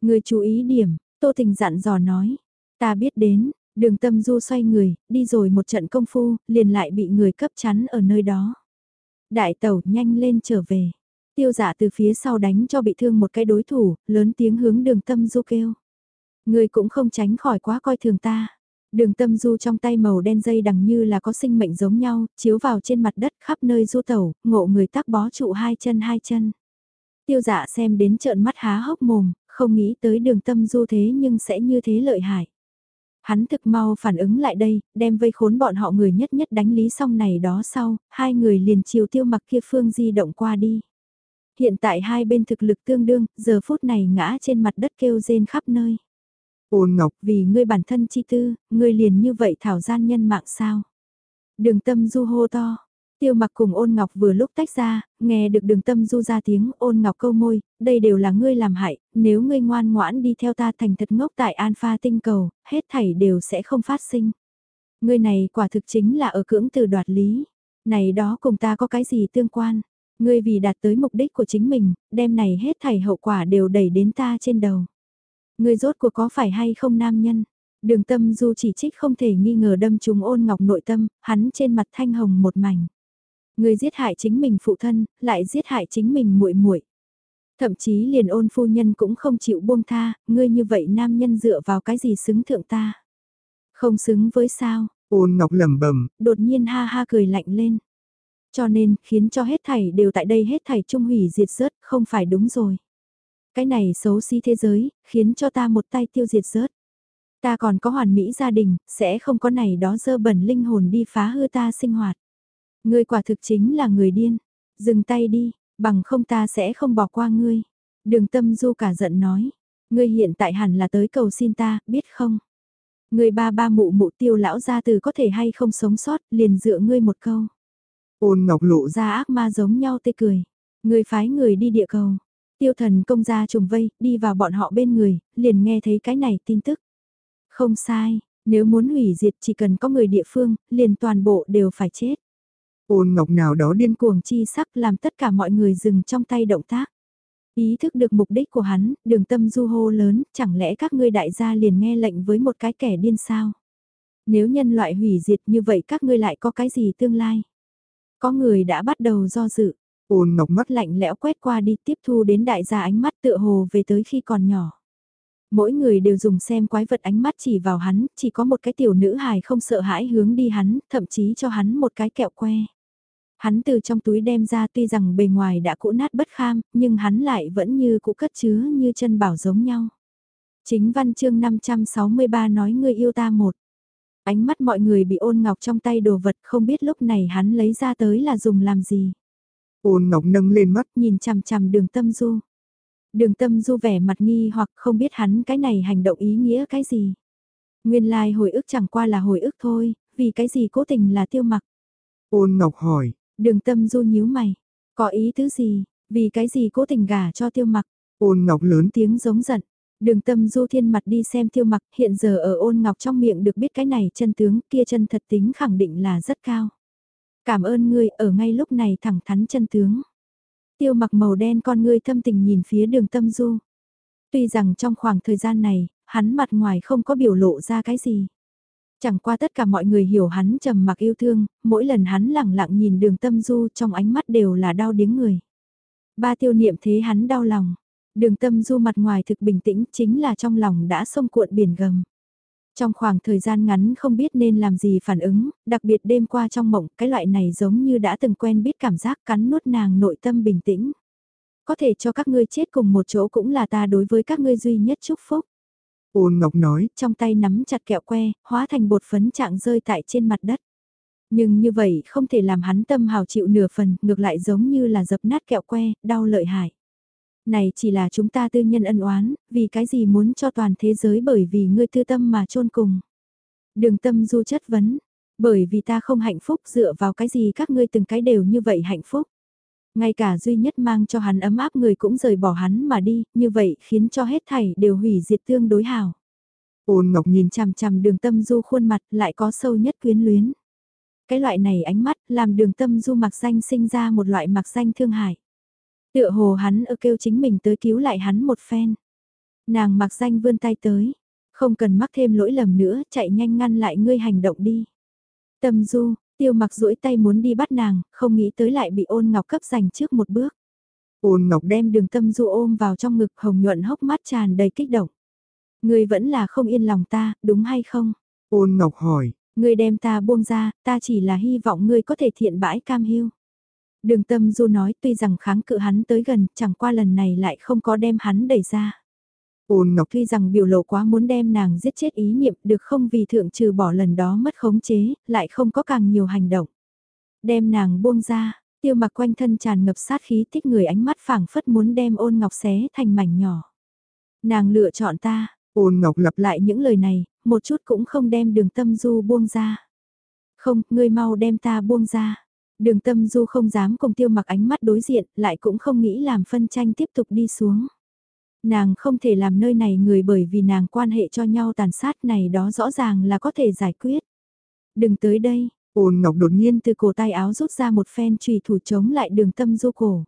Người chú ý điểm, Tô Tình dặn dò nói, ta biết đến, Đường tâm du xoay người, đi rồi một trận công phu, liền lại bị người cấp chắn ở nơi đó. Đại tẩu nhanh lên trở về. Tiêu giả từ phía sau đánh cho bị thương một cái đối thủ, lớn tiếng hướng đường tâm du kêu. Người cũng không tránh khỏi quá coi thường ta. Đường tâm du trong tay màu đen dây đằng như là có sinh mệnh giống nhau, chiếu vào trên mặt đất khắp nơi du tẩu, ngộ người tắc bó trụ hai chân hai chân. Tiêu dạ xem đến trợn mắt há hốc mồm, không nghĩ tới đường tâm du thế nhưng sẽ như thế lợi hại. Hắn thực mau phản ứng lại đây, đem vây khốn bọn họ người nhất nhất đánh lý xong này đó sau, hai người liền chiều tiêu mặc kia phương di động qua đi. Hiện tại hai bên thực lực tương đương, giờ phút này ngã trên mặt đất kêu rên khắp nơi. Ôn Ngọc, vì ngươi bản thân chi tư, ngươi liền như vậy thảo gian nhân mạng sao? Đường tâm du hô to. Tiêu mặc cùng ôn ngọc vừa lúc tách ra, nghe được đường tâm du ra tiếng ôn ngọc câu môi, đây đều là ngươi làm hại, nếu ngươi ngoan ngoãn đi theo ta thành thật ngốc tại alpha tinh cầu, hết thảy đều sẽ không phát sinh. Ngươi này quả thực chính là ở cưỡng từ đoạt lý. Này đó cùng ta có cái gì tương quan? Ngươi vì đạt tới mục đích của chính mình, đem này hết thảy hậu quả đều đẩy đến ta trên đầu. Ngươi rốt cuộc có phải hay không nam nhân? Đường tâm du chỉ trích không thể nghi ngờ đâm trúng ôn ngọc nội tâm, hắn trên mặt thanh hồng một mảnh. Ngươi giết hại chính mình phụ thân, lại giết hại chính mình muội muội. Thậm chí liền ôn phu nhân cũng không chịu buông tha, ngươi như vậy nam nhân dựa vào cái gì xứng thượng ta. Không xứng với sao, ôn ngọc lẩm bẩm đột nhiên ha ha cười lạnh lên. Cho nên, khiến cho hết thảy đều tại đây hết thảy trung hủy diệt rớt, không phải đúng rồi. Cái này xấu xí thế giới, khiến cho ta một tay tiêu diệt rớt. Ta còn có hoàn mỹ gia đình, sẽ không có này đó dơ bẩn linh hồn đi phá hư ta sinh hoạt. Ngươi quả thực chính là người điên. Dừng tay đi, bằng không ta sẽ không bỏ qua ngươi. Đường tâm du cả giận nói. Ngươi hiện tại hẳn là tới cầu xin ta, biết không? Ngươi ba ba mụ mụ tiêu lão gia từ có thể hay không sống sót, liền dựa ngươi một câu. Ôn ngọc lộ ra ác ma giống nhau tê cười. Ngươi phái người đi địa cầu. Tiêu thần công gia trùng vây, đi vào bọn họ bên người, liền nghe thấy cái này tin tức. Không sai, nếu muốn hủy diệt chỉ cần có người địa phương, liền toàn bộ đều phải chết. Ôn ngọc nào đó điên cuồng chi sắc làm tất cả mọi người dừng trong tay động tác. Ý thức được mục đích của hắn, đường tâm du hô lớn, chẳng lẽ các ngươi đại gia liền nghe lệnh với một cái kẻ điên sao? Nếu nhân loại hủy diệt như vậy các ngươi lại có cái gì tương lai? Có người đã bắt đầu do dự, ôn ngọc mắt lạnh lẽo quét qua đi tiếp thu đến đại gia ánh mắt tựa hồ về tới khi còn nhỏ. Mỗi người đều dùng xem quái vật ánh mắt chỉ vào hắn, chỉ có một cái tiểu nữ hài không sợ hãi hướng đi hắn, thậm chí cho hắn một cái kẹo que. Hắn từ trong túi đem ra tuy rằng bề ngoài đã cũ nát bất kham, nhưng hắn lại vẫn như cũ cất chứa như chân bảo giống nhau. Chính văn chương 563 nói người yêu ta một. Ánh mắt mọi người bị ôn ngọc trong tay đồ vật không biết lúc này hắn lấy ra tới là dùng làm gì. Ôn ngọc nâng lên mắt nhìn chằm chằm đường tâm du. Đường tâm du vẻ mặt nghi hoặc không biết hắn cái này hành động ý nghĩa cái gì. Nguyên lai like hồi ức chẳng qua là hồi ức thôi, vì cái gì cố tình là tiêu mặc. Ôn ngọc hỏi, Đường tâm du nhíu mày. Có ý tứ gì? Vì cái gì cố tình gả cho tiêu mặc? Ôn ngọc lớn tiếng giống giận. Đường tâm du thiên mặt đi xem tiêu mặc hiện giờ ở ôn ngọc trong miệng được biết cái này chân tướng kia chân thật tính khẳng định là rất cao. Cảm ơn ngươi ở ngay lúc này thẳng thắn chân tướng. Tiêu mặc màu đen con ngươi thâm tình nhìn phía đường tâm du. Tuy rằng trong khoảng thời gian này, hắn mặt ngoài không có biểu lộ ra cái gì. Chẳng qua tất cả mọi người hiểu hắn trầm mặc yêu thương, mỗi lần hắn lặng lặng nhìn đường tâm du trong ánh mắt đều là đau điếng người. Ba tiêu niệm thế hắn đau lòng. Đường tâm du mặt ngoài thực bình tĩnh chính là trong lòng đã sông cuộn biển gầm. Trong khoảng thời gian ngắn không biết nên làm gì phản ứng, đặc biệt đêm qua trong mộng cái loại này giống như đã từng quen biết cảm giác cắn nuốt nàng nội tâm bình tĩnh. Có thể cho các ngươi chết cùng một chỗ cũng là ta đối với các ngươi duy nhất chúc phúc. Ôn Ngọc nói, trong tay nắm chặt kẹo que, hóa thành bột phấn trạng rơi tại trên mặt đất. Nhưng như vậy không thể làm hắn tâm hào chịu nửa phần, ngược lại giống như là dập nát kẹo que, đau lợi hại. Này chỉ là chúng ta tư nhân ân oán, vì cái gì muốn cho toàn thế giới bởi vì ngươi tư tâm mà chôn cùng. Đường tâm du chất vấn, bởi vì ta không hạnh phúc dựa vào cái gì các ngươi từng cái đều như vậy hạnh phúc. Ngay cả duy nhất mang cho hắn ấm áp người cũng rời bỏ hắn mà đi, như vậy khiến cho hết thảy đều hủy diệt tương đối hảo. Ôn Ngọc nhìn chằm chằm đường tâm du khuôn mặt lại có sâu nhất quyến luyến. Cái loại này ánh mắt làm đường tâm du mặc danh sinh ra một loại mặc danh thương hại. Tựa hồ hắn ở kêu chính mình tới cứu lại hắn một phen. Nàng mặc danh vươn tay tới. Không cần mắc thêm lỗi lầm nữa, chạy nhanh ngăn lại ngươi hành động đi. Tâm du, tiêu mặc duỗi tay muốn đi bắt nàng, không nghĩ tới lại bị ôn ngọc cấp giành trước một bước. Ôn ngọc đem đường tâm du ôm vào trong ngực hồng nhuận hốc mắt tràn đầy kích động. Ngươi vẫn là không yên lòng ta, đúng hay không? Ôn ngọc hỏi. Ngươi đem ta buông ra, ta chỉ là hy vọng ngươi có thể thiện bãi cam hiu. Đường tâm du nói tuy rằng kháng cự hắn tới gần, chẳng qua lần này lại không có đem hắn đẩy ra. Ôn Ngọc tuy rằng biểu lộ quá muốn đem nàng giết chết ý niệm được không vì thượng trừ bỏ lần đó mất khống chế, lại không có càng nhiều hành động. Đem nàng buông ra, tiêu mặc quanh thân tràn ngập sát khí thích người ánh mắt phảng phất muốn đem ôn ngọc xé thành mảnh nhỏ. Nàng lựa chọn ta, ôn ngọc lặp lại những lời này, một chút cũng không đem đường tâm du buông ra. Không, ngươi mau đem ta buông ra. Đường tâm du không dám cùng tiêu mặc ánh mắt đối diện, lại cũng không nghĩ làm phân tranh tiếp tục đi xuống. Nàng không thể làm nơi này người bởi vì nàng quan hệ cho nhau tàn sát này đó rõ ràng là có thể giải quyết. Đừng tới đây, ôn ngọc đột nhiên từ cổ tay áo rút ra một phen trùy thủ chống lại đường tâm du cổ.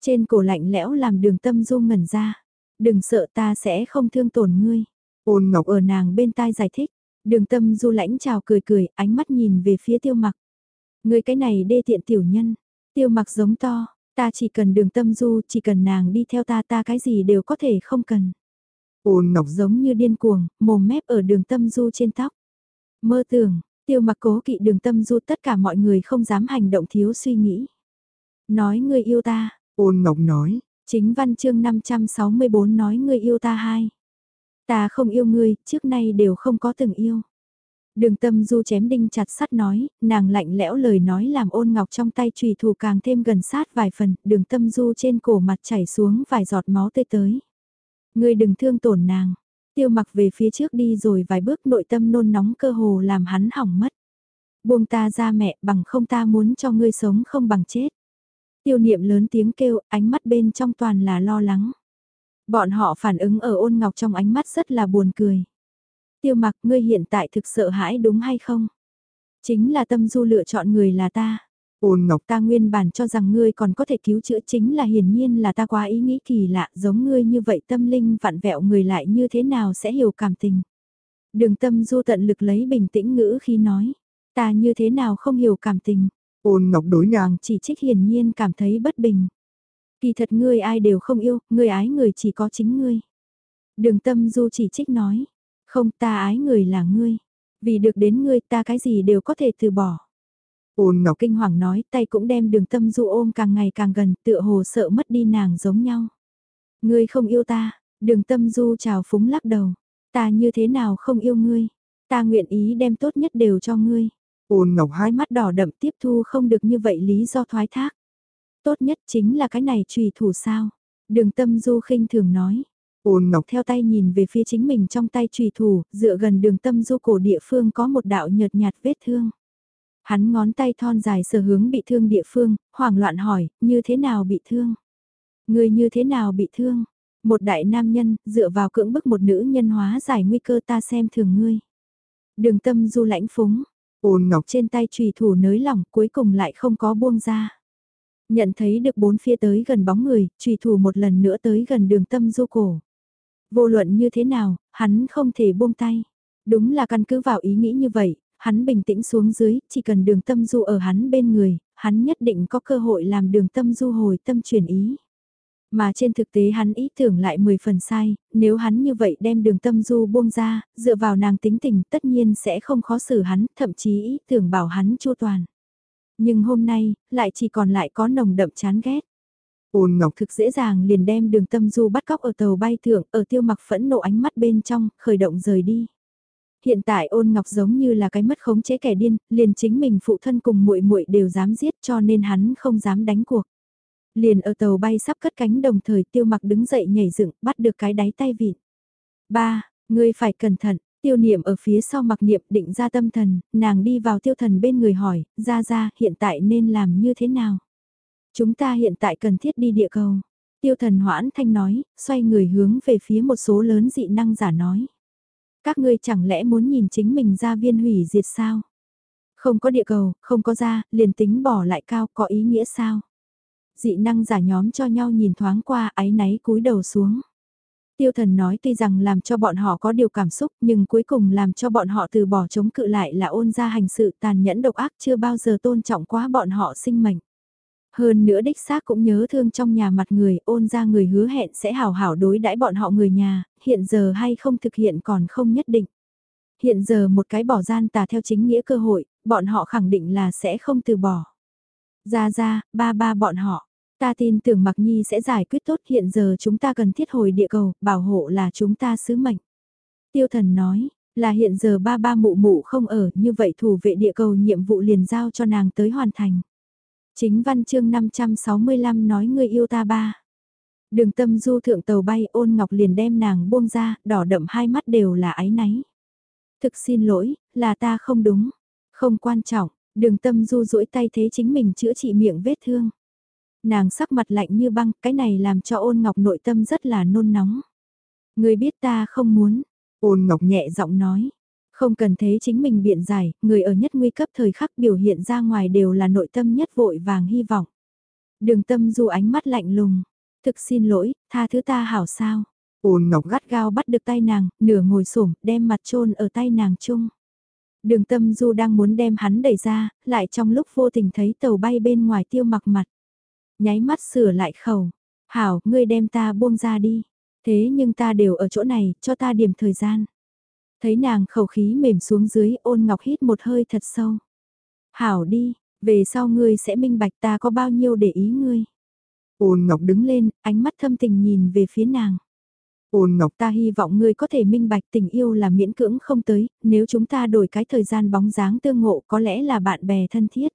Trên cổ lạnh lẽo làm đường tâm du ngẩn ra. Đừng sợ ta sẽ không thương tổn ngươi. Ôn ngọc ở nàng bên tai giải thích. Đường tâm du lãnh chào cười cười, ánh mắt nhìn về phía tiêu mặc. Ngươi cái này đê tiện tiểu nhân. Tiêu mặc giống to, Ta chỉ cần đường tâm du, chỉ cần nàng đi theo ta ta cái gì đều có thể không cần. Ôn ngọc giống như điên cuồng, mồm mép ở đường tâm du trên tóc. Mơ tưởng, tiêu mặc cố kỵ đường tâm du tất cả mọi người không dám hành động thiếu suy nghĩ. Nói người yêu ta. Ôn ngọc nói. Chính văn chương 564 nói người yêu ta hai. Ta không yêu ngươi, trước nay đều không có từng yêu. Đường tâm du chém đinh chặt sắt nói, nàng lạnh lẽo lời nói làm ôn ngọc trong tay trùy thủ càng thêm gần sát vài phần, đường tâm du trên cổ mặt chảy xuống vài giọt máu tươi tới. Ngươi đừng thương tổn nàng, tiêu mặc về phía trước đi rồi vài bước nội tâm nôn nóng cơ hồ làm hắn hỏng mất. Buông ta ra mẹ bằng không ta muốn cho ngươi sống không bằng chết. Tiêu niệm lớn tiếng kêu, ánh mắt bên trong toàn là lo lắng. Bọn họ phản ứng ở ôn ngọc trong ánh mắt rất là buồn cười. Tiêu mặc ngươi hiện tại thực sợ hãi đúng hay không? Chính là tâm du lựa chọn người là ta. Ôn ngọc ta nguyên bản cho rằng ngươi còn có thể cứu chữa chính là hiển nhiên là ta quá ý nghĩ kỳ lạ giống ngươi như vậy tâm linh vặn vẹo người lại như thế nào sẽ hiểu cảm tình. Đường tâm du tận lực lấy bình tĩnh ngữ khi nói, ta như thế nào không hiểu cảm tình. Ôn ngọc đối nàng chỉ trích hiển nhiên cảm thấy bất bình. Kỳ thật ngươi ai đều không yêu, ngươi ái người chỉ có chính ngươi. Đường tâm du chỉ trích nói, không ta ái người là ngươi. Vì được đến ngươi ta cái gì đều có thể từ bỏ. Ôn Ngọc kinh hoàng nói tay cũng đem đường tâm du ôm càng ngày càng gần tựa hồ sợ mất đi nàng giống nhau. Ngươi không yêu ta, đường tâm du chào phúng lắc đầu. Ta như thế nào không yêu ngươi, ta nguyện ý đem tốt nhất đều cho ngươi. Ôn Ngọc hai mắt đỏ đậm tiếp thu không được như vậy lý do thoái thác. Tốt nhất chính là cái này trùy thủ sao. Đường tâm du khinh thường nói. Ôn Ngọc theo tay nhìn về phía chính mình trong tay trùy thủ, dựa gần đường tâm du cổ địa phương có một đạo nhợt nhạt vết thương. Hắn ngón tay thon dài sờ hướng bị thương địa phương, hoảng loạn hỏi, như thế nào bị thương? Người như thế nào bị thương? Một đại nam nhân, dựa vào cưỡng bức một nữ nhân hóa giải nguy cơ ta xem thường ngươi. Đường tâm du lãnh phúng, ôn ngọc trên tay trùy thủ nới lỏng cuối cùng lại không có buông ra. Nhận thấy được bốn phía tới gần bóng người, trùy thủ một lần nữa tới gần đường tâm du cổ. Vô luận như thế nào, hắn không thể buông tay. Đúng là căn cứ vào ý nghĩ như vậy, hắn bình tĩnh xuống dưới, chỉ cần đường tâm du ở hắn bên người, hắn nhất định có cơ hội làm đường tâm du hồi tâm chuyển ý. Mà trên thực tế hắn ý tưởng lại 10 phần sai, nếu hắn như vậy đem đường tâm du buông ra, dựa vào nàng tính tình tất nhiên sẽ không khó xử hắn, thậm chí ý tưởng bảo hắn chu toàn. Nhưng hôm nay, lại chỉ còn lại có nồng đậm chán ghét. Ôn Ngọc thực dễ dàng liền đem đường tâm du bắt cóc ở tàu bay thượng, ở tiêu mặc phẫn nộ ánh mắt bên trong, khởi động rời đi. Hiện tại ôn ngọc giống như là cái mất khống chế kẻ điên, liền chính mình phụ thân cùng muội muội đều dám giết cho nên hắn không dám đánh cuộc. Liền ở tàu bay sắp cất cánh đồng thời tiêu mặc đứng dậy nhảy dựng, bắt được cái đáy tay vịt. Ba, ngươi phải cẩn thận, tiêu niệm ở phía sau mặc niệm định ra tâm thần, nàng đi vào tiêu thần bên người hỏi, ra ra hiện tại nên làm như thế nào? Chúng ta hiện tại cần thiết đi địa cầu. Tiêu thần hoãn thanh nói, xoay người hướng về phía một số lớn dị năng giả nói. Các ngươi chẳng lẽ muốn nhìn chính mình ra viên hủy diệt sao? Không có địa cầu, không có ra, liền tính bỏ lại cao có ý nghĩa sao? Dị năng giả nhóm cho nhau nhìn thoáng qua áy náy cúi đầu xuống. Tiêu thần nói tuy rằng làm cho bọn họ có điều cảm xúc nhưng cuối cùng làm cho bọn họ từ bỏ chống cự lại là ôn ra hành sự tàn nhẫn độc ác chưa bao giờ tôn trọng quá bọn họ sinh mệnh. Hơn nữa đích xác cũng nhớ thương trong nhà mặt người ôn ra người hứa hẹn sẽ hảo hảo đối đãi bọn họ người nhà, hiện giờ hay không thực hiện còn không nhất định. Hiện giờ một cái bỏ gian tà theo chính nghĩa cơ hội, bọn họ khẳng định là sẽ không từ bỏ. Ra ra, ba ba bọn họ, ta tin tưởng Mạc Nhi sẽ giải quyết tốt hiện giờ chúng ta cần thiết hồi địa cầu, bảo hộ là chúng ta sứ mệnh. Tiêu thần nói, là hiện giờ ba ba mụ mụ không ở như vậy thủ vệ địa cầu nhiệm vụ liền giao cho nàng tới hoàn thành. Chính văn chương 565 nói người yêu ta ba. Đường tâm du thượng tàu bay ôn ngọc liền đem nàng buông ra, đỏ đậm hai mắt đều là ái náy. Thực xin lỗi, là ta không đúng. Không quan trọng, đường tâm du duỗi tay thế chính mình chữa trị miệng vết thương. Nàng sắc mặt lạnh như băng, cái này làm cho ôn ngọc nội tâm rất là nôn nóng. Người biết ta không muốn, ôn ngọc nhẹ giọng nói. Không cần thế chính mình biện giải, người ở nhất nguy cấp thời khắc biểu hiện ra ngoài đều là nội tâm nhất vội vàng hy vọng. Đường tâm du ánh mắt lạnh lùng. Thực xin lỗi, tha thứ ta hảo sao. Ôn ngọc gắt gao bắt được tay nàng, nửa ngồi xổm đem mặt trôn ở tay nàng chung. Đường tâm du đang muốn đem hắn đẩy ra, lại trong lúc vô tình thấy tàu bay bên ngoài tiêu mặc mặt. Nháy mắt sửa lại khẩu. Hảo, ngươi đem ta buông ra đi. Thế nhưng ta đều ở chỗ này, cho ta điểm thời gian. Thấy nàng khẩu khí mềm xuống dưới ôn ngọc hít một hơi thật sâu. Hảo đi, về sau ngươi sẽ minh bạch ta có bao nhiêu để ý ngươi. Ôn ngọc đứng lên, ánh mắt thâm tình nhìn về phía nàng. Ôn ngọc ta hy vọng ngươi có thể minh bạch tình yêu là miễn cưỡng không tới, nếu chúng ta đổi cái thời gian bóng dáng tương ngộ có lẽ là bạn bè thân thiết.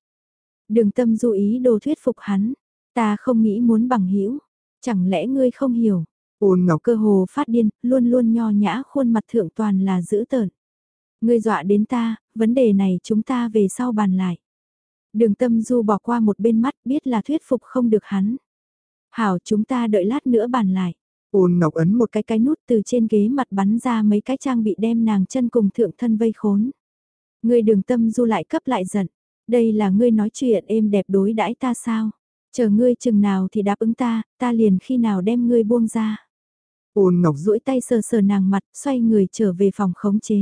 Đường tâm du ý đồ thuyết phục hắn, ta không nghĩ muốn bằng hữu chẳng lẽ ngươi không hiểu, Ôn ngọc cơ hồ phát điên, luôn luôn nho nhã khuôn mặt thượng toàn là dữ tợn. Ngươi dọa đến ta, vấn đề này chúng ta về sau bàn lại. Đường tâm du bỏ qua một bên mắt biết là thuyết phục không được hắn. Hảo chúng ta đợi lát nữa bàn lại. Ôn ngọc ấn một cái cái nút từ trên ghế mặt bắn ra mấy cái trang bị đem nàng chân cùng thượng thân vây khốn. Ngươi đường tâm du lại cấp lại giận. Đây là ngươi nói chuyện êm đẹp đối đãi ta sao? Chờ ngươi chừng nào thì đáp ứng ta, ta liền khi nào đem ngươi buông ra. Ôn Ngọc duỗi tay sờ sờ nàng mặt, xoay người trở về phòng khống chế.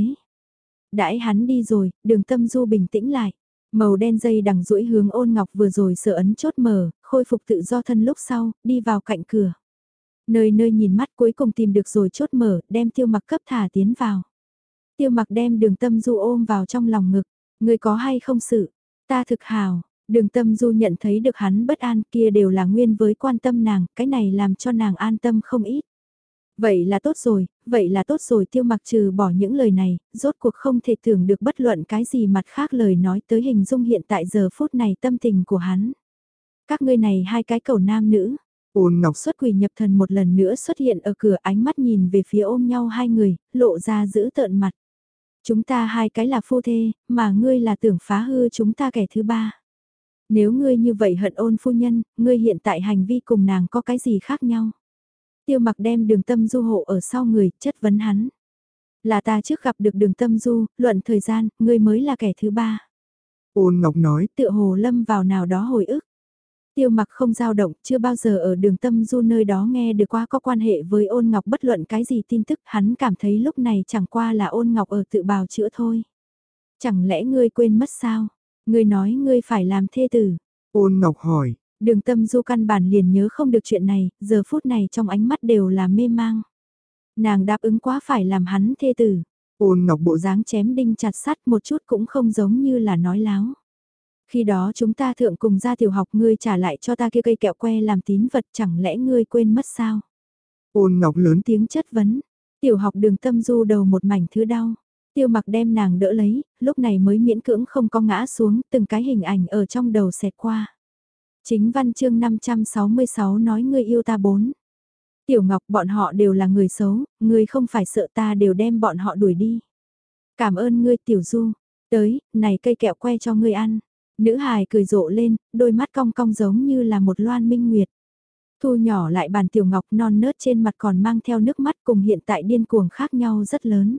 Đãi hắn đi rồi, đường tâm du bình tĩnh lại. Màu đen dây đằng duỗi hướng ôn ngọc vừa rồi sờ ấn chốt mở, khôi phục tự do thân lúc sau, đi vào cạnh cửa. Nơi nơi nhìn mắt cuối cùng tìm được rồi chốt mở, đem tiêu mặc cấp thả tiến vào. Tiêu mặc đem đường tâm du ôm vào trong lòng ngực, người có hay không sự, ta thực hào, đường tâm du nhận thấy được hắn bất an kia đều là nguyên với quan tâm nàng, cái này làm cho nàng an tâm không ít. Vậy là tốt rồi, vậy là tốt rồi tiêu mặc trừ bỏ những lời này, rốt cuộc không thể tưởng được bất luận cái gì mặt khác lời nói tới hình dung hiện tại giờ phút này tâm tình của hắn. Các ngươi này hai cái cầu nam nữ, ôn ngọc xuất quỳ nhập thần một lần nữa xuất hiện ở cửa ánh mắt nhìn về phía ôm nhau hai người, lộ ra giữ tợn mặt. Chúng ta hai cái là phu thê, mà ngươi là tưởng phá hư chúng ta kẻ thứ ba. Nếu ngươi như vậy hận ôn phu nhân, ngươi hiện tại hành vi cùng nàng có cái gì khác nhau? Tiêu mặc đem đường tâm du hộ ở sau người, chất vấn hắn. Là ta trước gặp được đường tâm du, luận thời gian, ngươi mới là kẻ thứ ba. Ôn Ngọc nói, tựa hồ lâm vào nào đó hồi ức. Tiêu mặc không dao động, chưa bao giờ ở đường tâm du nơi đó nghe được qua có quan hệ với ôn ngọc bất luận cái gì tin tức, hắn cảm thấy lúc này chẳng qua là ôn ngọc ở tự bào chữa thôi. Chẳng lẽ ngươi quên mất sao? Ngươi nói ngươi phải làm thê tử. Ôn ngọc hỏi, Đường tâm du căn bản liền nhớ không được chuyện này, giờ phút này trong ánh mắt đều là mê mang. Nàng đáp ứng quá phải làm hắn thê tử. Ôn ngọc bộ dáng chém đinh chặt sắt một chút cũng không giống như là nói láo. Khi đó chúng ta thượng cùng ra tiểu học ngươi trả lại cho ta kia cây kẹo que làm tín vật chẳng lẽ ngươi quên mất sao? Ôn ngọc lớn tiếng chất vấn. Tiểu học đường tâm du đầu một mảnh thứ đau. Tiêu mặc đem nàng đỡ lấy, lúc này mới miễn cưỡng không có ngã xuống, từng cái hình ảnh ở trong đầu xẹt qua. Chính văn chương 566 nói ngươi yêu ta bốn. Tiểu Ngọc bọn họ đều là người xấu, ngươi không phải sợ ta đều đem bọn họ đuổi đi. Cảm ơn ngươi Tiểu Du, tới, này cây kẹo que cho ngươi ăn. Nữ hài cười rộ lên, đôi mắt cong cong giống như là một loan minh nguyệt. Thu nhỏ lại bàn Tiểu Ngọc non nớt trên mặt còn mang theo nước mắt cùng hiện tại điên cuồng khác nhau rất lớn.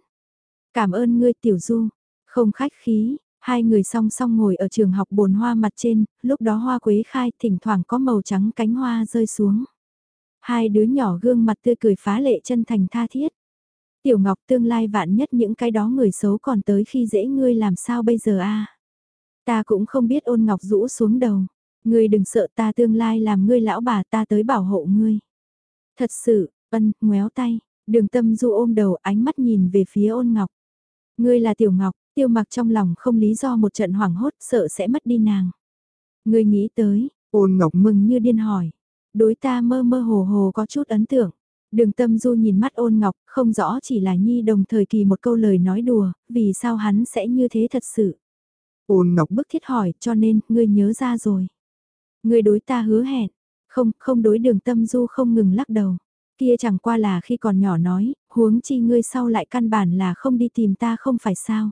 Cảm ơn ngươi Tiểu Du, không khách khí, Hai người song song ngồi ở trường học bồn hoa mặt trên, lúc đó hoa quế khai thỉnh thoảng có màu trắng cánh hoa rơi xuống. Hai đứa nhỏ gương mặt tươi cười phá lệ chân thành tha thiết. Tiểu Ngọc tương lai vạn nhất những cái đó người xấu còn tới khi dễ ngươi làm sao bây giờ a Ta cũng không biết ôn Ngọc rũ xuống đầu. Ngươi đừng sợ ta tương lai làm ngươi lão bà ta tới bảo hộ ngươi. Thật sự, ân, ngoéo tay, đường tâm du ôm đầu ánh mắt nhìn về phía ôn Ngọc. Ngươi là Tiểu Ngọc, tiêu mặc trong lòng không lý do một trận hoảng hốt sợ sẽ mất đi nàng. Ngươi nghĩ tới, ôn Ngọc mừng như điên hỏi. Đối ta mơ mơ hồ hồ có chút ấn tượng. Đường tâm du nhìn mắt ôn ngọc, không rõ chỉ là nhi đồng thời kỳ một câu lời nói đùa, vì sao hắn sẽ như thế thật sự. Ôn ngọc bức thiết hỏi, cho nên, ngươi nhớ ra rồi. Ngươi đối ta hứa hẹn, không, không đối đường tâm du không ngừng lắc đầu. Kia chẳng qua là khi còn nhỏ nói, huống chi ngươi sau lại căn bản là không đi tìm ta không phải sao.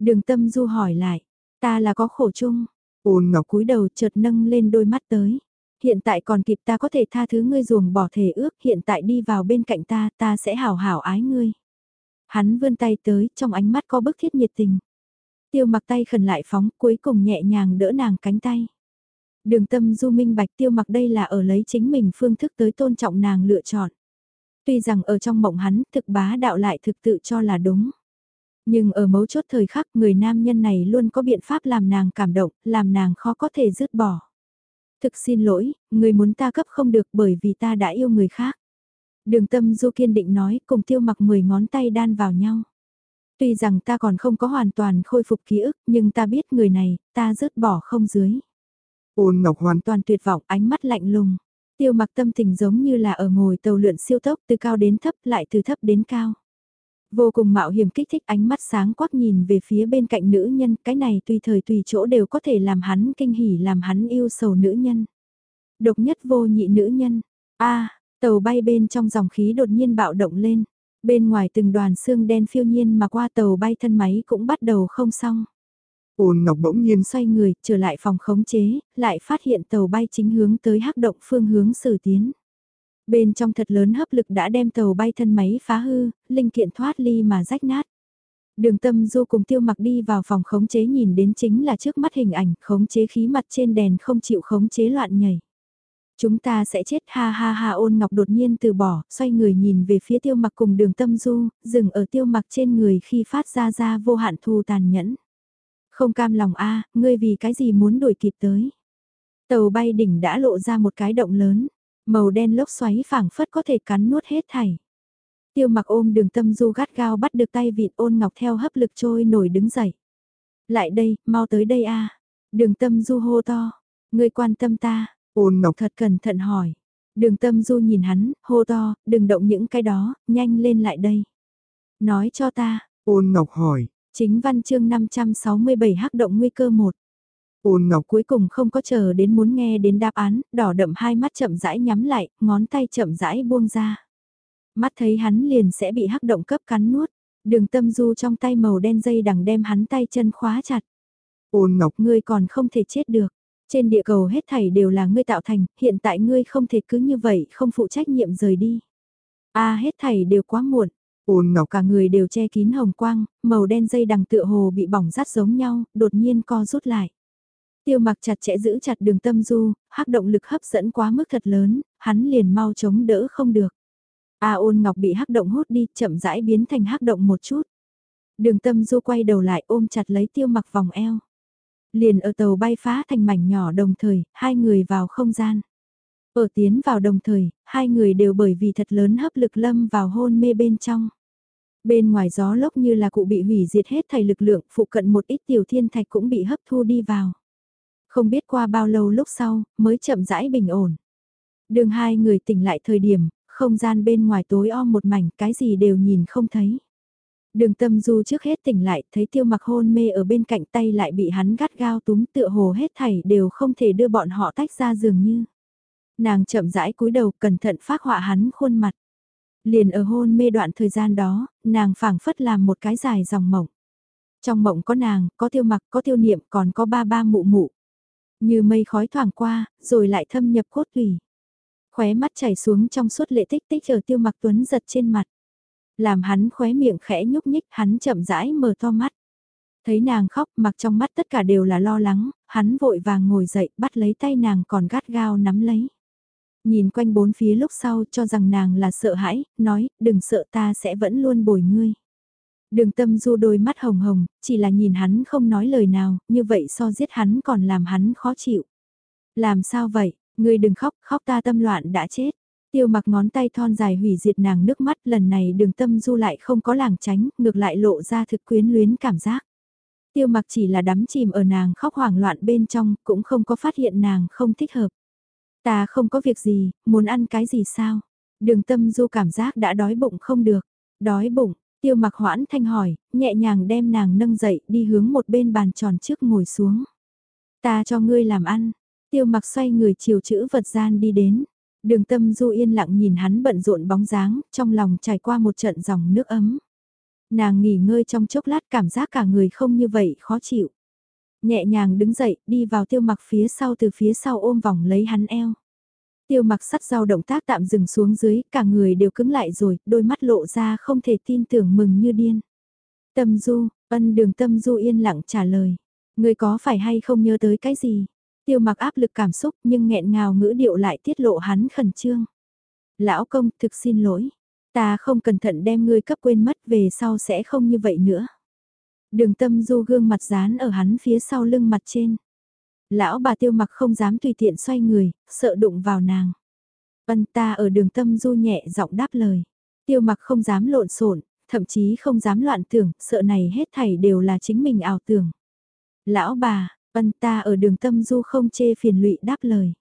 Đường tâm du hỏi lại, ta là có khổ chung. Ôn ngọc cúi đầu chợt nâng lên đôi mắt tới hiện tại còn kịp ta có thể tha thứ ngươi ruồng bỏ thể ước, hiện tại đi vào bên cạnh ta, ta sẽ hảo hảo ái ngươi. Hắn vươn tay tới, trong ánh mắt có bức thiết nhiệt tình. Tiêu mặc tay khẩn lại phóng, cuối cùng nhẹ nhàng đỡ nàng cánh tay. Đường tâm du minh bạch tiêu mặc đây là ở lấy chính mình phương thức tới tôn trọng nàng lựa chọn. Tuy rằng ở trong mộng hắn thực bá đạo lại thực tự cho là đúng. Nhưng ở mấu chốt thời khắc người nam nhân này luôn có biện pháp làm nàng cảm động, làm nàng khó có thể dứt bỏ. Thực xin lỗi, người muốn ta cấp không được bởi vì ta đã yêu người khác. Đường tâm du kiên định nói cùng tiêu mặc 10 ngón tay đan vào nhau. Tuy rằng ta còn không có hoàn toàn khôi phục ký ức nhưng ta biết người này, ta rớt bỏ không dưới. Ôn Ngọc hoàn toàn tuyệt vọng ánh mắt lạnh lùng. Tiêu mặc tâm tình giống như là ở ngồi tàu lượn siêu tốc từ cao đến thấp lại từ thấp đến cao. Vô cùng mạo hiểm kích thích ánh mắt sáng quắc nhìn về phía bên cạnh nữ nhân, cái này tùy thời tùy chỗ đều có thể làm hắn kinh hỉ làm hắn yêu sầu nữ nhân. Độc nhất vô nhị nữ nhân, a tàu bay bên trong dòng khí đột nhiên bạo động lên, bên ngoài từng đoàn xương đen phiêu nhiên mà qua tàu bay thân máy cũng bắt đầu không xong. Ôn Ngọc bỗng nhiên xoay người, trở lại phòng khống chế, lại phát hiện tàu bay chính hướng tới hắc động phương hướng xử tiến. Bên trong thật lớn hấp lực đã đem tàu bay thân máy phá hư, linh kiện thoát ly mà rách nát. Đường tâm du cùng tiêu mặc đi vào phòng khống chế nhìn đến chính là trước mắt hình ảnh khống chế khí mặt trên đèn không chịu khống chế loạn nhảy. Chúng ta sẽ chết ha ha ha ôn ngọc đột nhiên từ bỏ, xoay người nhìn về phía tiêu mặc cùng đường tâm du, dừng ở tiêu mặc trên người khi phát ra ra vô hạn thù tàn nhẫn. Không cam lòng a ngươi vì cái gì muốn đuổi kịp tới. Tàu bay đỉnh đã lộ ra một cái động lớn. Màu đen lốc xoáy phảng phất có thể cắn nuốt hết thảy. Tiêu mặc ôm đường tâm du gắt gao bắt được tay vịt ôn ngọc theo hấp lực trôi nổi đứng dậy. Lại đây, mau tới đây a Đường tâm du hô to. Người quan tâm ta. Ôn ngọc thật cẩn thận hỏi. Đường tâm du nhìn hắn, hô to, đừng động những cái đó, nhanh lên lại đây. Nói cho ta. Ôn ngọc hỏi. Chính văn chương 567 hắc động nguy cơ 1. Ôn Ngọc cuối cùng không có chờ đến muốn nghe đến đáp án, đỏ đậm hai mắt chậm rãi nhắm lại, ngón tay chậm rãi buông ra. Mắt thấy hắn liền sẽ bị hắc động cấp cắn nuốt, đường tâm du trong tay màu đen dây đằng đem hắn tay chân khóa chặt. Ôn Ngọc ngươi còn không thể chết được. Trên địa cầu hết thảy đều là ngươi tạo thành, hiện tại ngươi không thể cứ như vậy không phụ trách nhiệm rời đi. a hết thảy đều quá muộn. Ôn Ngọc cả người đều che kín hồng quang, màu đen dây đằng tựa hồ bị bỏng rát giống nhau, đột nhiên co rút lại. Tiêu mặc chặt chẽ giữ chặt đường tâm du, hắc động lực hấp dẫn quá mức thật lớn, hắn liền mau chống đỡ không được. A ôn ngọc bị hắc động hút đi, chậm rãi biến thành hắc động một chút. Đường tâm du quay đầu lại ôm chặt lấy tiêu mặc vòng eo. Liền ở tàu bay phá thành mảnh nhỏ đồng thời, hai người vào không gian. Ở tiến vào đồng thời, hai người đều bởi vì thật lớn hấp lực lâm vào hôn mê bên trong. Bên ngoài gió lốc như là cụ bị hủy diệt hết thầy lực lượng, phụ cận một ít tiểu thiên thạch cũng bị hấp thu đi vào. Không biết qua bao lâu lúc sau, mới chậm rãi bình ổn. Đường hai người tỉnh lại thời điểm, không gian bên ngoài tối om một mảnh, cái gì đều nhìn không thấy. Đường tâm du trước hết tỉnh lại, thấy tiêu mặc hôn mê ở bên cạnh tay lại bị hắn gắt gao túm tựa hồ hết thảy đều không thể đưa bọn họ tách ra dường như. Nàng chậm rãi cúi đầu cẩn thận phát họa hắn khuôn mặt. Liền ở hôn mê đoạn thời gian đó, nàng phảng phất làm một cái dài dòng mộng. Trong mộng có nàng, có tiêu mặc, có tiêu niệm, còn có ba ba mụ mụ. Như mây khói thoảng qua, rồi lại thâm nhập cốt tủy. Khóe mắt chảy xuống trong suốt lệ tích tích ở tiêu mặc tuấn giật trên mặt. Làm hắn khóe miệng khẽ nhúc nhích, hắn chậm rãi mở to mắt. Thấy nàng khóc mặc trong mắt tất cả đều là lo lắng, hắn vội vàng ngồi dậy bắt lấy tay nàng còn gắt gao nắm lấy. Nhìn quanh bốn phía lúc sau cho rằng nàng là sợ hãi, nói, đừng sợ ta sẽ vẫn luôn bồi ngươi. Đường tâm du đôi mắt hồng hồng, chỉ là nhìn hắn không nói lời nào, như vậy so giết hắn còn làm hắn khó chịu. Làm sao vậy, ngươi đừng khóc, khóc ta tâm loạn đã chết. Tiêu mặc ngón tay thon dài hủy diệt nàng nước mắt lần này đường tâm du lại không có làng tránh, ngược lại lộ ra thực quyến luyến cảm giác. Tiêu mặc chỉ là đắm chìm ở nàng khóc hoảng loạn bên trong, cũng không có phát hiện nàng không thích hợp. Ta không có việc gì, muốn ăn cái gì sao? Đường tâm du cảm giác đã đói bụng không được. Đói bụng, tiêu mặc hoãn thanh hỏi, nhẹ nhàng đem nàng nâng dậy đi hướng một bên bàn tròn trước ngồi xuống. Ta cho ngươi làm ăn. Tiêu mặc xoay người chiều chữ vật gian đi đến. Đường tâm du yên lặng nhìn hắn bận rộn bóng dáng, trong lòng trải qua một trận dòng nước ấm. Nàng nghỉ ngơi trong chốc lát cảm giác cả người không như vậy khó chịu. Nhẹ nhàng đứng dậy, đi vào tiêu mặc phía sau từ phía sau ôm vòng lấy hắn eo. Tiêu mặc sắt dao động tác tạm dừng xuống dưới, cả người đều cứng lại rồi, đôi mắt lộ ra không thể tin tưởng mừng như điên. Tâm du, ân đường tâm du yên lặng trả lời. Người có phải hay không nhớ tới cái gì? Tiêu mặc áp lực cảm xúc nhưng nghẹn ngào ngữ điệu lại tiết lộ hắn khẩn trương. Lão công thực xin lỗi. Ta không cẩn thận đem ngươi cấp quên mất về sau sẽ không như vậy nữa. Đường tâm du gương mặt dán ở hắn phía sau lưng mặt trên. Lão bà tiêu mặc không dám tùy tiện xoay người, sợ đụng vào nàng. Ân ta ở đường tâm du nhẹ giọng đáp lời. Tiêu mặc không dám lộn xộn, thậm chí không dám loạn tưởng, sợ này hết thảy đều là chính mình ảo tưởng. Lão bà, ân ta ở đường tâm du không chê phiền lụy đáp lời.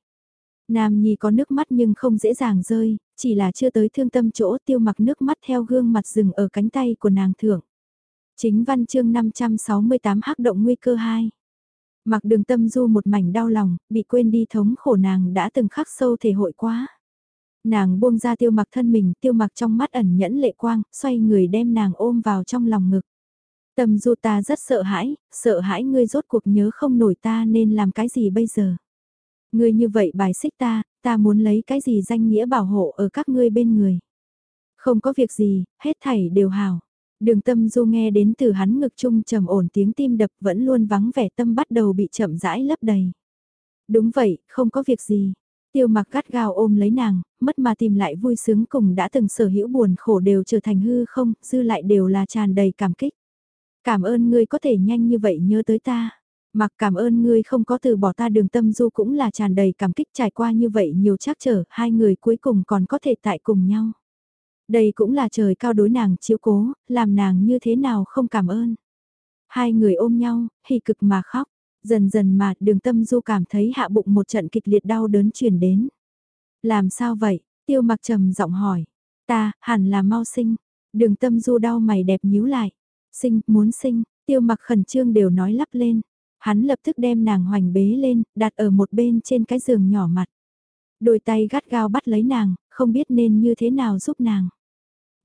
Nam Nhi có nước mắt nhưng không dễ dàng rơi, chỉ là chưa tới thương tâm chỗ tiêu mặc nước mắt theo gương mặt rừng ở cánh tay của nàng thượng. Chính văn chương 568 hắc động nguy cơ 2. Mặc đường tâm du một mảnh đau lòng, bị quên đi thống khổ nàng đã từng khắc sâu thể hội quá. Nàng buông ra tiêu mặc thân mình, tiêu mặc trong mắt ẩn nhẫn lệ quang, xoay người đem nàng ôm vào trong lòng ngực. Tâm du ta rất sợ hãi, sợ hãi ngươi rốt cuộc nhớ không nổi ta nên làm cái gì bây giờ. Ngươi như vậy bài xích ta, ta muốn lấy cái gì danh nghĩa bảo hộ ở các ngươi bên người. Không có việc gì, hết thảy đều hào. Đường tâm du nghe đến từ hắn ngực chung trầm ổn tiếng tim đập vẫn luôn vắng vẻ tâm bắt đầu bị chậm rãi lấp đầy. Đúng vậy, không có việc gì. Tiêu mặc gắt gao ôm lấy nàng, mất mà tìm lại vui sướng cùng đã từng sở hữu buồn khổ đều trở thành hư không, dư lại đều là tràn đầy cảm kích. Cảm ơn ngươi có thể nhanh như vậy nhớ tới ta. Mặc cảm ơn ngươi không có từ bỏ ta đường tâm du cũng là tràn đầy cảm kích trải qua như vậy nhiều trắc trở, hai người cuối cùng còn có thể tại cùng nhau. Đây cũng là trời cao đối nàng chiếu cố, làm nàng như thế nào không cảm ơn. Hai người ôm nhau, hỉ cực mà khóc, dần dần mà đường tâm du cảm thấy hạ bụng một trận kịch liệt đau đớn truyền đến. Làm sao vậy? Tiêu mặc trầm giọng hỏi. Ta, hẳn là mau sinh. Đường tâm du đau mày đẹp nhíu lại. Sinh, muốn sinh, tiêu mặc khẩn trương đều nói lắp lên. Hắn lập tức đem nàng hoành bế lên, đặt ở một bên trên cái giường nhỏ mặt. Đôi tay gắt gao bắt lấy nàng, không biết nên như thế nào giúp nàng.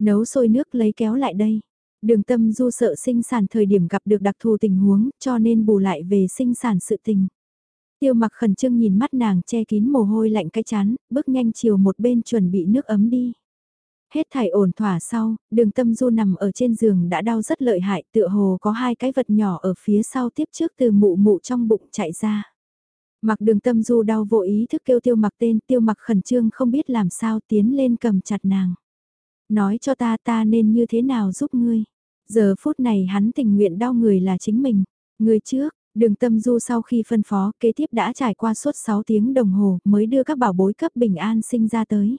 Nấu sôi nước lấy kéo lại đây. Đường tâm du sợ sinh sản thời điểm gặp được đặc thù tình huống cho nên bù lại về sinh sản sự tình. Tiêu mặc khẩn trương nhìn mắt nàng che kín mồ hôi lạnh cái chán, bước nhanh chiều một bên chuẩn bị nước ấm đi. Hết thảy ổn thỏa sau, đường tâm du nằm ở trên giường đã đau rất lợi hại tựa hồ có hai cái vật nhỏ ở phía sau tiếp trước từ mụ mụ trong bụng chạy ra. Mặc đường tâm du đau vô ý thức kêu tiêu mặc tên tiêu mặc khẩn trương không biết làm sao tiến lên cầm chặt nàng. Nói cho ta ta nên như thế nào giúp ngươi. Giờ phút này hắn tình nguyện đau người là chính mình. ngươi trước, đường tâm du sau khi phân phó kế tiếp đã trải qua suốt 6 tiếng đồng hồ mới đưa các bảo bối cấp bình an sinh ra tới.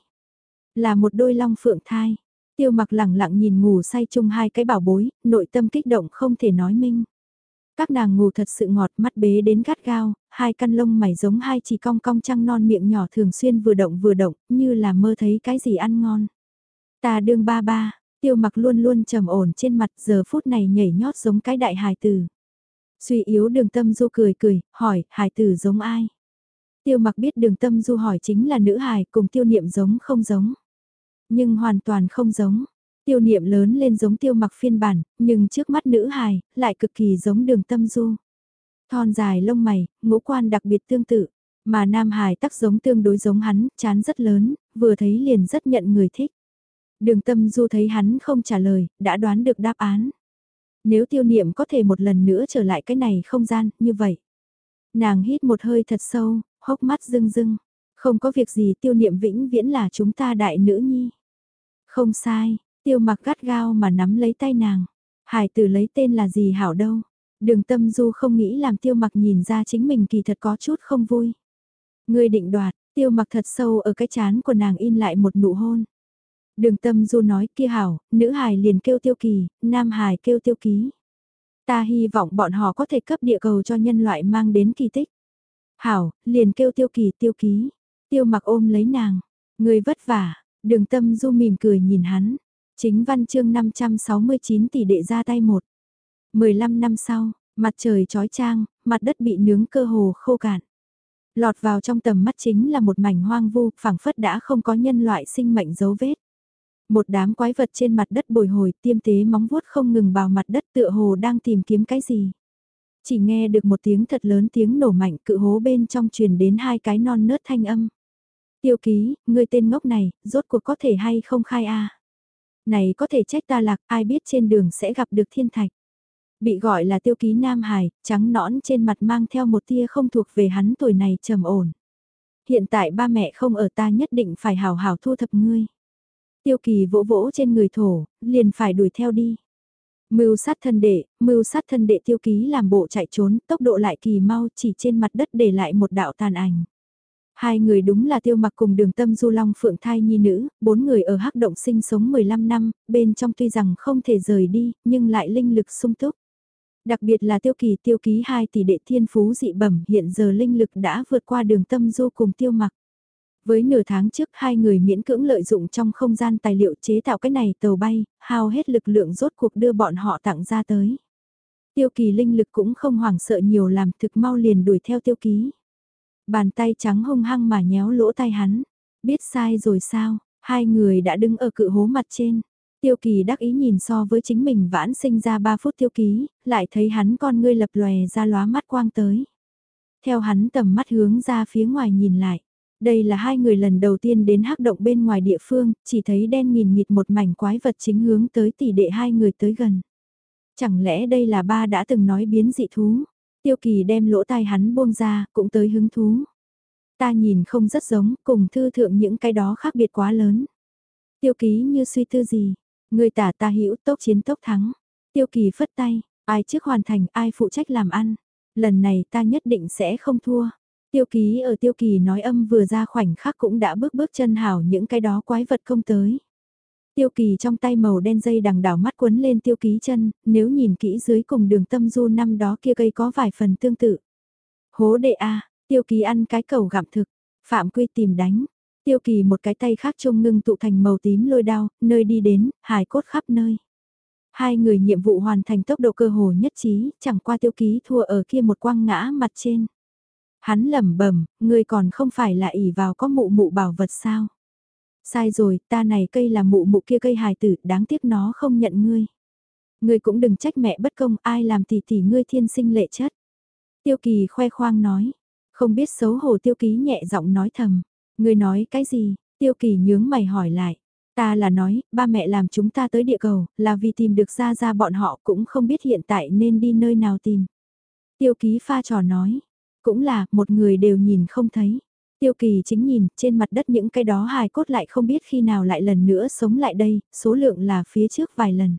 Là một đôi long phượng thai. Tiêu mặc lẳng lặng nhìn ngủ say chung hai cái bảo bối, nội tâm kích động không thể nói minh. Các nàng ngủ thật sự ngọt mắt bế đến gắt gao, hai căn lông mày giống hai chỉ cong cong trăng non miệng nhỏ thường xuyên vừa động vừa động, như là mơ thấy cái gì ăn ngon. Ta đương ba ba, tiêu mặc luôn luôn trầm ổn trên mặt giờ phút này nhảy nhót giống cái đại hài tử. Suy yếu đường tâm du cười cười, hỏi, hài tử giống ai? Tiêu mặc biết đường tâm du hỏi chính là nữ hài cùng tiêu niệm giống không giống. Nhưng hoàn toàn không giống. Tiêu niệm lớn lên giống tiêu mặc phiên bản, nhưng trước mắt nữ hài, lại cực kỳ giống đường tâm du. Thon dài lông mày, ngũ quan đặc biệt tương tự. Mà nam hài tắc giống tương đối giống hắn, chán rất lớn, vừa thấy liền rất nhận người thích. Đường tâm du thấy hắn không trả lời, đã đoán được đáp án. Nếu tiêu niệm có thể một lần nữa trở lại cái này không gian, như vậy. Nàng hít một hơi thật sâu, hốc mắt rưng rưng. Không có việc gì tiêu niệm vĩnh viễn là chúng ta đại nữ nhi. Không sai, tiêu mặc gắt gao mà nắm lấy tay nàng. Hải tử lấy tên là gì hảo đâu. Đường tâm du không nghĩ làm tiêu mặc nhìn ra chính mình kỳ thật có chút không vui. Người định đoạt, tiêu mặc thật sâu ở cái chán của nàng in lại một nụ hôn. Đường tâm du nói kia hảo, nữ hài liền kêu tiêu kỳ, nam hài kêu tiêu ký. Ta hy vọng bọn họ có thể cấp địa cầu cho nhân loại mang đến kỳ tích. Hảo, liền kêu tiêu kỳ tiêu ký. Tiêu mặc ôm lấy nàng. Người vất vả, đường tâm du mỉm cười nhìn hắn. Chính văn chương 569 tỷ đệ ra tay một. 15 năm sau, mặt trời trói trang, mặt đất bị nướng cơ hồ khô cạn. Lọt vào trong tầm mắt chính là một mảnh hoang vu, phảng phất đã không có nhân loại sinh mệnh dấu vết. Một đám quái vật trên mặt đất bồi hồi tiêm tế móng vuốt không ngừng vào mặt đất tựa hồ đang tìm kiếm cái gì. Chỉ nghe được một tiếng thật lớn tiếng nổ mạnh cự hố bên trong truyền đến hai cái non nớt thanh âm. Tiêu ký, người tên ngốc này, rốt cuộc có thể hay không khai a Này có thể trách ta lạc, ai biết trên đường sẽ gặp được thiên thạch. Bị gọi là tiêu ký Nam Hải, trắng nõn trên mặt mang theo một tia không thuộc về hắn tuổi này trầm ổn. Hiện tại ba mẹ không ở ta nhất định phải hào hào thu thập ngươi. Tiêu kỳ vỗ vỗ trên người thổ, liền phải đuổi theo đi. Mưu sát thân đệ, mưu sát thân đệ tiêu ký làm bộ chạy trốn, tốc độ lại kỳ mau chỉ trên mặt đất để lại một đạo tàn ảnh. Hai người đúng là tiêu mặc cùng đường tâm du long phượng thai nhi nữ, bốn người ở hắc động sinh sống 15 năm, bên trong tuy rằng không thể rời đi, nhưng lại linh lực sung túc. Đặc biệt là tiêu kỳ tiêu ký hai tỷ đệ thiên phú dị bẩm hiện giờ linh lực đã vượt qua đường tâm du cùng tiêu mặc. Với nửa tháng trước hai người miễn cưỡng lợi dụng trong không gian tài liệu chế tạo cái này tàu bay, hao hết lực lượng rốt cuộc đưa bọn họ tặng ra tới. Tiêu kỳ linh lực cũng không hoảng sợ nhiều làm thực mau liền đuổi theo tiêu ký. Bàn tay trắng hung hăng mà nhéo lỗ tai hắn. Biết sai rồi sao, hai người đã đứng ở cự hố mặt trên. Tiêu kỳ đắc ý nhìn so với chính mình vãn sinh ra 3 phút tiêu ký, lại thấy hắn con ngươi lập lòe ra lóa mắt quang tới. Theo hắn tầm mắt hướng ra phía ngoài nhìn lại. Đây là hai người lần đầu tiên đến hắc động bên ngoài địa phương, chỉ thấy đen nghìn nghịt một mảnh quái vật chính hướng tới tỷ đệ hai người tới gần. Chẳng lẽ đây là ba đã từng nói biến dị thú? Tiêu kỳ đem lỗ tai hắn buông ra, cũng tới hứng thú. Ta nhìn không rất giống, cùng thư thượng những cái đó khác biệt quá lớn. Tiêu ký như suy tư gì, người tả ta hiểu tốc chiến tốc thắng. Tiêu kỳ phất tay, ai trước hoàn thành ai phụ trách làm ăn. Lần này ta nhất định sẽ không thua. Tiêu ký ở tiêu kỳ nói âm vừa ra khoảnh khắc cũng đã bước bước chân hảo những cái đó quái vật không tới. Tiêu kỳ trong tay màu đen dây đằng đảo mắt quấn lên tiêu ký chân, nếu nhìn kỹ dưới cùng đường tâm du năm đó kia cây có vài phần tương tự. Hố đệ A, tiêu kỳ ăn cái cầu gặm thực, phạm quy tìm đánh. Tiêu kỳ một cái tay khác trông ngưng tụ thành màu tím lôi đao, nơi đi đến, hài cốt khắp nơi. Hai người nhiệm vụ hoàn thành tốc độ cơ hồ nhất trí, chẳng qua tiêu ký thua ở kia một quang ngã mặt trên. Hắn lẩm bẩm, ngươi còn không phải là ỷ vào có mụ mụ bảo vật sao? Sai rồi, ta này cây là mụ mụ kia cây hài tử, đáng tiếc nó không nhận ngươi. Ngươi cũng đừng trách mẹ bất công, ai làm tỷ tỷ ngươi thiên sinh lệ chất. Tiêu kỳ khoe khoang nói, không biết xấu hổ tiêu ký nhẹ giọng nói thầm. Ngươi nói cái gì? Tiêu kỳ nhướng mày hỏi lại. Ta là nói, ba mẹ làm chúng ta tới địa cầu, là vì tìm được ra ra bọn họ cũng không biết hiện tại nên đi nơi nào tìm. Tiêu ký pha trò nói, cũng là, một người đều nhìn không thấy. Tiêu kỳ chính nhìn, trên mặt đất những cái đó hài cốt lại không biết khi nào lại lần nữa sống lại đây, số lượng là phía trước vài lần.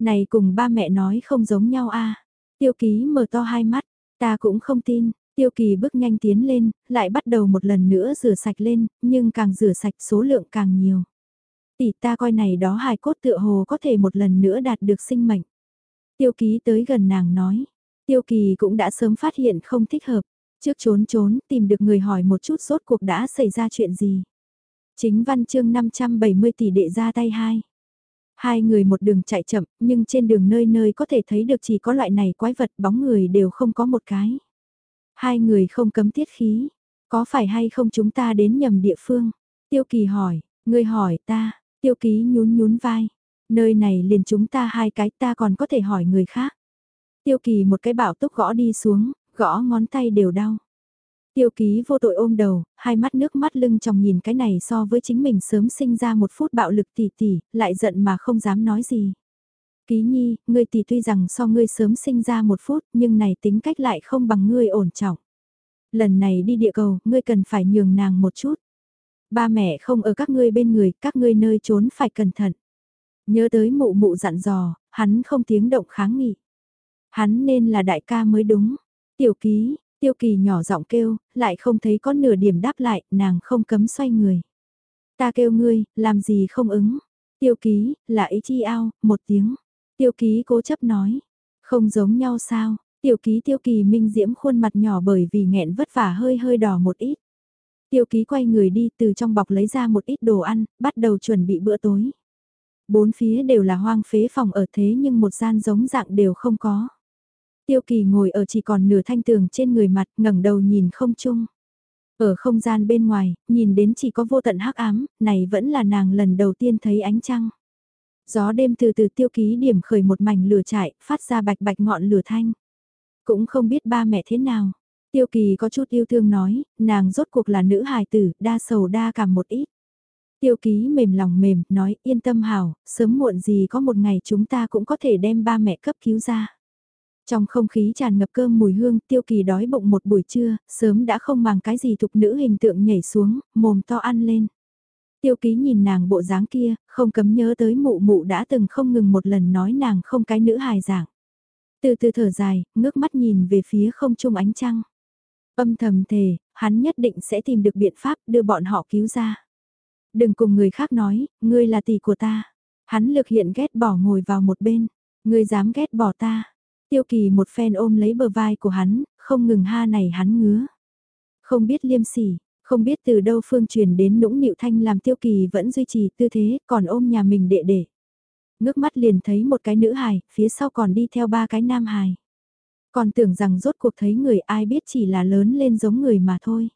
Này cùng ba mẹ nói không giống nhau a Tiêu ký mở to hai mắt, ta cũng không tin, tiêu kỳ bước nhanh tiến lên, lại bắt đầu một lần nữa rửa sạch lên, nhưng càng rửa sạch số lượng càng nhiều. Tỷ ta coi này đó hài cốt tựa hồ có thể một lần nữa đạt được sinh mệnh. Tiêu ký tới gần nàng nói, Tiêu kỳ cũng đã sớm phát hiện không thích hợp, trước trốn trốn tìm được người hỏi một chút rốt cuộc đã xảy ra chuyện gì. Chính văn chương 570 tỷ đệ ra tay hai. Hai người một đường chạy chậm, nhưng trên đường nơi nơi có thể thấy được chỉ có loại này quái vật bóng người đều không có một cái. Hai người không cấm tiết khí, có phải hay không chúng ta đến nhầm địa phương? Tiêu kỳ hỏi, người hỏi ta, tiêu ký nhún nhún vai. Nơi này liền chúng ta hai cái ta còn có thể hỏi người khác. Tiêu kỳ một cái bảo túc gõ đi xuống, gõ ngón tay đều đau. Tiêu ký vô tội ôm đầu, hai mắt nước mắt lưng chồng nhìn cái này so với chính mình sớm sinh ra một phút bạo lực tỉ tỉ, lại giận mà không dám nói gì. Ký nhi, ngươi tỷ tuy rằng so ngươi sớm sinh ra một phút nhưng này tính cách lại không bằng ngươi ổn trọng. Lần này đi địa cầu, ngươi cần phải nhường nàng một chút. Ba mẹ không ở các ngươi bên người, các ngươi nơi trốn phải cẩn thận. Nhớ tới mụ mụ dặn dò, hắn không tiếng động kháng nghị. Hắn nên là đại ca mới đúng. Tiểu ký, tiêu kỳ nhỏ giọng kêu, lại không thấy có nửa điểm đáp lại, nàng không cấm xoay người. Ta kêu ngươi, làm gì không ứng. Tiêu ký, là ý chi ao, một tiếng. Tiêu ký cố chấp nói. Không giống nhau sao, tiểu ký tiêu kỳ minh diễm khuôn mặt nhỏ bởi vì nghẹn vất vả hơi hơi đỏ một ít. Tiêu ký quay người đi từ trong bọc lấy ra một ít đồ ăn, bắt đầu chuẩn bị bữa tối. Bốn phía đều là hoang phế phòng ở thế nhưng một gian giống dạng đều không có. Tiêu kỳ ngồi ở chỉ còn nửa thanh tường trên người mặt ngẩng đầu nhìn không chung. Ở không gian bên ngoài, nhìn đến chỉ có vô tận hắc ám, này vẫn là nàng lần đầu tiên thấy ánh trăng. Gió đêm từ từ tiêu ký điểm khởi một mảnh lửa trại, phát ra bạch bạch ngọn lửa thanh. Cũng không biết ba mẹ thế nào. Tiêu kỳ có chút yêu thương nói, nàng rốt cuộc là nữ hài tử, đa sầu đa cảm một ít. Tiêu ký mềm lòng mềm, nói yên tâm hảo, sớm muộn gì có một ngày chúng ta cũng có thể đem ba mẹ cấp cứu ra. Trong không khí tràn ngập cơm mùi hương, tiêu kỳ đói bụng một buổi trưa, sớm đã không màng cái gì thục nữ hình tượng nhảy xuống, mồm to ăn lên. Tiêu ký nhìn nàng bộ dáng kia, không cấm nhớ tới mụ mụ đã từng không ngừng một lần nói nàng không cái nữ hài dạng. Từ từ thở dài, ngước mắt nhìn về phía không trung ánh trăng. Âm thầm thề, hắn nhất định sẽ tìm được biện pháp đưa bọn họ cứu ra. Đừng cùng người khác nói, ngươi là tỷ của ta. Hắn lực hiện ghét bỏ ngồi vào một bên. Ngươi dám ghét bỏ ta. Tiêu kỳ một phen ôm lấy bờ vai của hắn, không ngừng ha này hắn ngứa. Không biết liêm sỉ, không biết từ đâu phương truyền đến nũng nịu thanh làm tiêu kỳ vẫn duy trì tư thế, còn ôm nhà mình đệ đệ. Ngước mắt liền thấy một cái nữ hài, phía sau còn đi theo ba cái nam hài. Còn tưởng rằng rốt cuộc thấy người ai biết chỉ là lớn lên giống người mà thôi.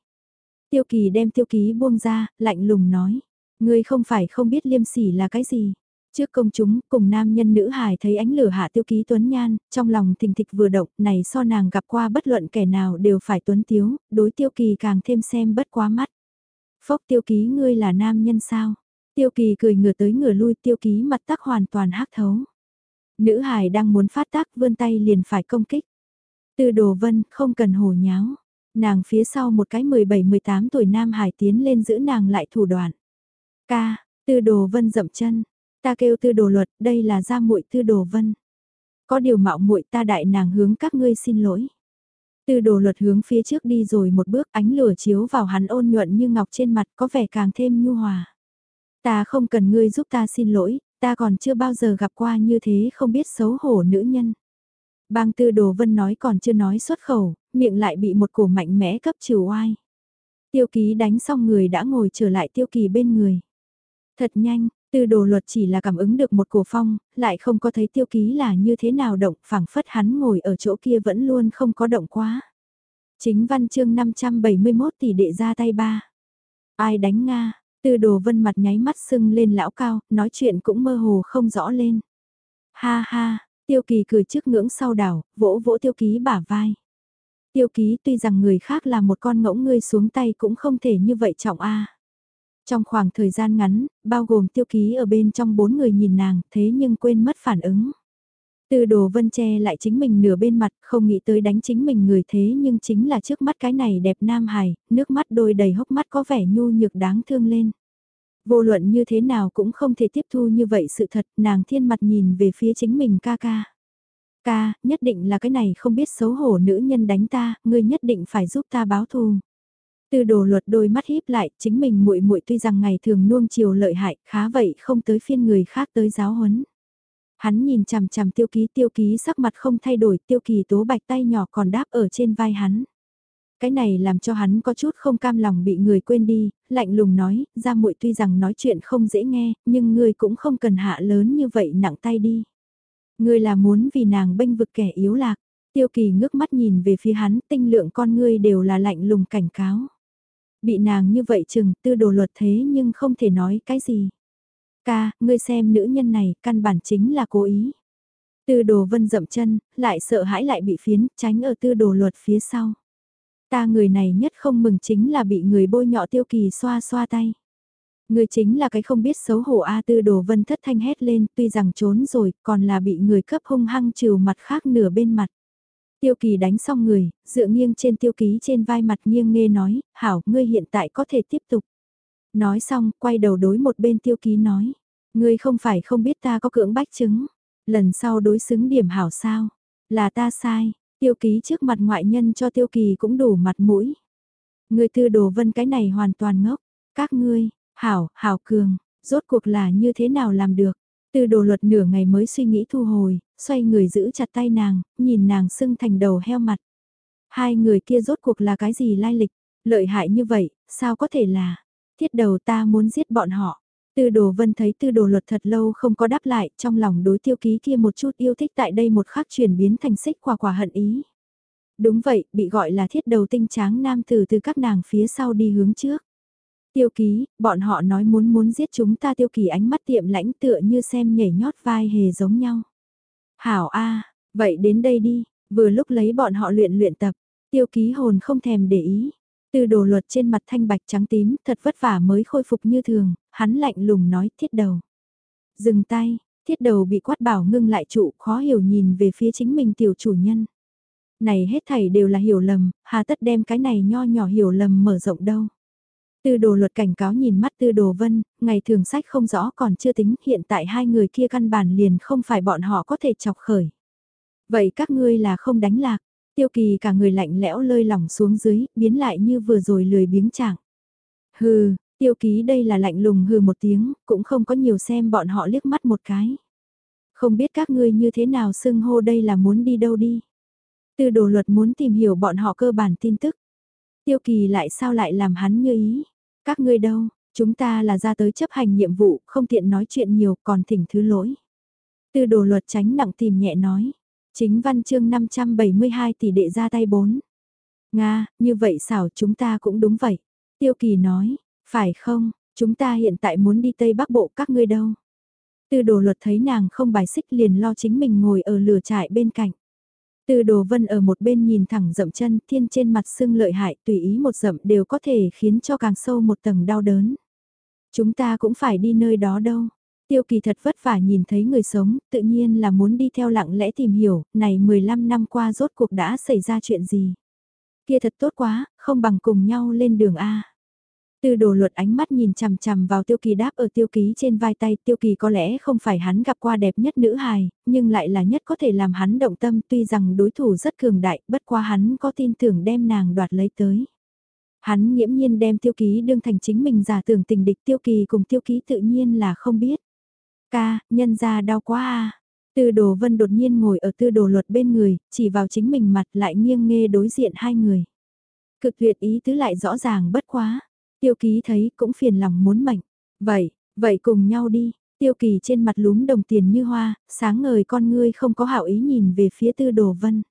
Tiêu kỳ đem tiêu ký buông ra, lạnh lùng nói. Người không phải không biết liêm sỉ là cái gì. Trước công chúng, cùng nam nhân nữ hài thấy ánh lửa hạ tiêu ký tuấn nhan, trong lòng thình thịch vừa động, này so nàng gặp qua bất luận kẻ nào đều phải tuấn tiếu, đối tiêu kỳ càng thêm xem bất quá mắt. Phốc tiêu ký ngươi là nam nhân sao? Tiêu kỳ cười ngửa tới ngửa lui tiêu ký mặt tắc hoàn toàn hắc thấu. Nữ hài đang muốn phát tác vươn tay liền phải công kích. Từ đồ vân không cần hồ nháo. Nàng phía sau một cái 17-18 tuổi nam hải tiến lên giữ nàng lại thủ đoạn. Ca, tư đồ vân dậm chân, Ta kêu tư đồ luật, đây là gia muội tư đồ vân. Có điều mạo muội ta đại nàng hướng các ngươi xin lỗi. Tư đồ luật hướng phía trước đi rồi một bước ánh lửa chiếu vào hắn ôn nhuận như ngọc trên mặt có vẻ càng thêm nhu hòa. Ta không cần ngươi giúp ta xin lỗi, ta còn chưa bao giờ gặp qua như thế không biết xấu hổ nữ nhân. Bang tư đồ vân nói còn chưa nói xuất khẩu, miệng lại bị một cổ mạnh mẽ cấp trừ oai. Tiêu ký đánh xong người đã ngồi trở lại tiêu kỳ bên người. Thật nhanh, Tư đồ luật chỉ là cảm ứng được một cổ phong, lại không có thấy tiêu ký là như thế nào động, phảng phất hắn ngồi ở chỗ kia vẫn luôn không có động quá. Chính văn chương 571 tỷ đệ ra tay ba. Ai đánh Nga, tư đồ vân mặt nháy mắt sưng lên lão cao, nói chuyện cũng mơ hồ không rõ lên. Ha ha, tiêu kỳ cười trước ngưỡng sau đảo, vỗ vỗ tiêu ký bả vai. Tiêu ký tuy rằng người khác là một con ngỗng ngươi xuống tay cũng không thể như vậy trọng a. Trong khoảng thời gian ngắn, bao gồm tiêu ký ở bên trong bốn người nhìn nàng, thế nhưng quên mất phản ứng. Từ đồ vân che lại chính mình nửa bên mặt, không nghĩ tới đánh chính mình người thế nhưng chính là trước mắt cái này đẹp nam hài, nước mắt đôi đầy hốc mắt có vẻ nhu nhược đáng thương lên. Vô luận như thế nào cũng không thể tiếp thu như vậy sự thật, nàng thiên mặt nhìn về phía chính mình ca ca. Ca, nhất định là cái này không biết xấu hổ nữ nhân đánh ta, ngươi nhất định phải giúp ta báo thù. Từ đồ luật đôi mắt híp lại, chính mình muội muội tuy rằng ngày thường nuông chiều lợi hại, khá vậy không tới phiên người khác tới giáo huấn. Hắn nhìn chằm chằm tiêu ký tiêu ký sắc mặt không thay đổi, tiêu kỳ tố bạch tay nhỏ còn đáp ở trên vai hắn. Cái này làm cho hắn có chút không cam lòng bị người quên đi, lạnh lùng nói, ra muội tuy rằng nói chuyện không dễ nghe, nhưng ngươi cũng không cần hạ lớn như vậy nặng tay đi. Ngươi là muốn vì nàng bênh vực kẻ yếu lạc, tiêu kỳ ngước mắt nhìn về phía hắn, tinh lượng con ngươi đều là lạnh lùng cảnh cáo. Bị nàng như vậy chừng tư đồ luật thế nhưng không thể nói cái gì. Ca, ngươi xem nữ nhân này, căn bản chính là cố ý. Tư đồ vân dậm chân, lại sợ hãi lại bị phiến, tránh ở tư đồ luật phía sau. Ta người này nhất không mừng chính là bị người bôi nhọ tiêu kỳ xoa xoa tay. Người chính là cái không biết xấu hổ A tư đồ vân thất thanh hét lên tuy rằng trốn rồi còn là bị người cấp hung hăng trừ mặt khác nửa bên mặt. Tiêu kỳ đánh xong người, dựa nghiêng trên tiêu ký trên vai mặt nghiêng nghe nói, hảo, ngươi hiện tại có thể tiếp tục. Nói xong, quay đầu đối một bên tiêu ký nói, ngươi không phải không biết ta có cưỡng bách chứng, lần sau đối xứng điểm hảo sao, là ta sai, tiêu ký trước mặt ngoại nhân cho tiêu kỳ cũng đủ mặt mũi. Ngươi tư đồ vân cái này hoàn toàn ngốc, các ngươi, hảo, hảo cường, rốt cuộc là như thế nào làm được. Tư đồ luật nửa ngày mới suy nghĩ thu hồi, xoay người giữ chặt tay nàng, nhìn nàng sưng thành đầu heo mặt. Hai người kia rốt cuộc là cái gì lai lịch, lợi hại như vậy, sao có thể là, thiết đầu ta muốn giết bọn họ. Tư đồ vân thấy tư đồ luật thật lâu không có đáp lại, trong lòng đối tiêu ký kia một chút yêu thích tại đây một khắc chuyển biến thành xích quả quả hận ý. Đúng vậy, bị gọi là thiết đầu tinh tráng nam tử từ các nàng phía sau đi hướng trước. Tiêu ký, bọn họ nói muốn muốn giết chúng ta tiêu kỳ ánh mắt tiệm lãnh tựa như xem nhảy nhót vai hề giống nhau. Hảo A, vậy đến đây đi, vừa lúc lấy bọn họ luyện luyện tập, tiêu ký hồn không thèm để ý. Từ đồ luật trên mặt thanh bạch trắng tím thật vất vả mới khôi phục như thường, hắn lạnh lùng nói thiết đầu. Dừng tay, thiết đầu bị quát bảo ngưng lại trụ khó hiểu nhìn về phía chính mình tiểu chủ nhân. Này hết thảy đều là hiểu lầm, hà tất đem cái này nho nhỏ hiểu lầm mở rộng đâu. Tư đồ luật cảnh cáo nhìn mắt tư đồ vân, ngày thường sách không rõ còn chưa tính hiện tại hai người kia căn bản liền không phải bọn họ có thể chọc khởi. Vậy các ngươi là không đánh lạc, tiêu kỳ cả người lạnh lẽo lơi lỏng xuống dưới, biến lại như vừa rồi lười biếng chẳng. Hừ, tiêu ký đây là lạnh lùng hừ một tiếng, cũng không có nhiều xem bọn họ liếc mắt một cái. Không biết các ngươi như thế nào xưng hô đây là muốn đi đâu đi. Tư đồ luật muốn tìm hiểu bọn họ cơ bản tin tức. Tiêu kỳ lại sao lại làm hắn như ý. Các ngươi đâu, chúng ta là ra tới chấp hành nhiệm vụ, không tiện nói chuyện nhiều, còn thỉnh thứ lỗi. Tư đồ luật tránh nặng tìm nhẹ nói. Chính văn chương 572 tỷ đệ ra tay 4. Nga, như vậy xảo chúng ta cũng đúng vậy. Tiêu kỳ nói, phải không, chúng ta hiện tại muốn đi Tây Bắc Bộ các ngươi đâu. Tư đồ luật thấy nàng không bài xích liền lo chính mình ngồi ở lửa trại bên cạnh. Từ đồ vân ở một bên nhìn thẳng rậm chân thiên trên mặt sưng lợi hại tùy ý một rậm đều có thể khiến cho càng sâu một tầng đau đớn. Chúng ta cũng phải đi nơi đó đâu. Tiêu kỳ thật vất vả nhìn thấy người sống, tự nhiên là muốn đi theo lặng lẽ tìm hiểu, này 15 năm qua rốt cuộc đã xảy ra chuyện gì. Kia thật tốt quá, không bằng cùng nhau lên đường A. Từ đồ luật ánh mắt nhìn chằm chằm vào tiêu kỳ đáp ở tiêu ký trên vai tay tiêu kỳ có lẽ không phải hắn gặp qua đẹp nhất nữ hài, nhưng lại là nhất có thể làm hắn động tâm tuy rằng đối thủ rất cường đại, bất qua hắn có tin tưởng đem nàng đoạt lấy tới. Hắn nghiễm nhiên đem tiêu ký đương thành chính mình giả tưởng tình địch tiêu kỳ cùng tiêu ký tự nhiên là không biết. Ca, nhân ra đau quá à. Tư đồ vân đột nhiên ngồi ở tư đồ luật bên người, chỉ vào chính mình mặt lại nghiêng nghe đối diện hai người. Cực tuyệt ý tứ lại rõ ràng bất quá Tiêu ký thấy cũng phiền lòng muốn mệnh. Vậy, vậy cùng nhau đi. Tiêu kỳ trên mặt lúm đồng tiền như hoa, sáng ngời con ngươi không có hảo ý nhìn về phía tư đồ vân.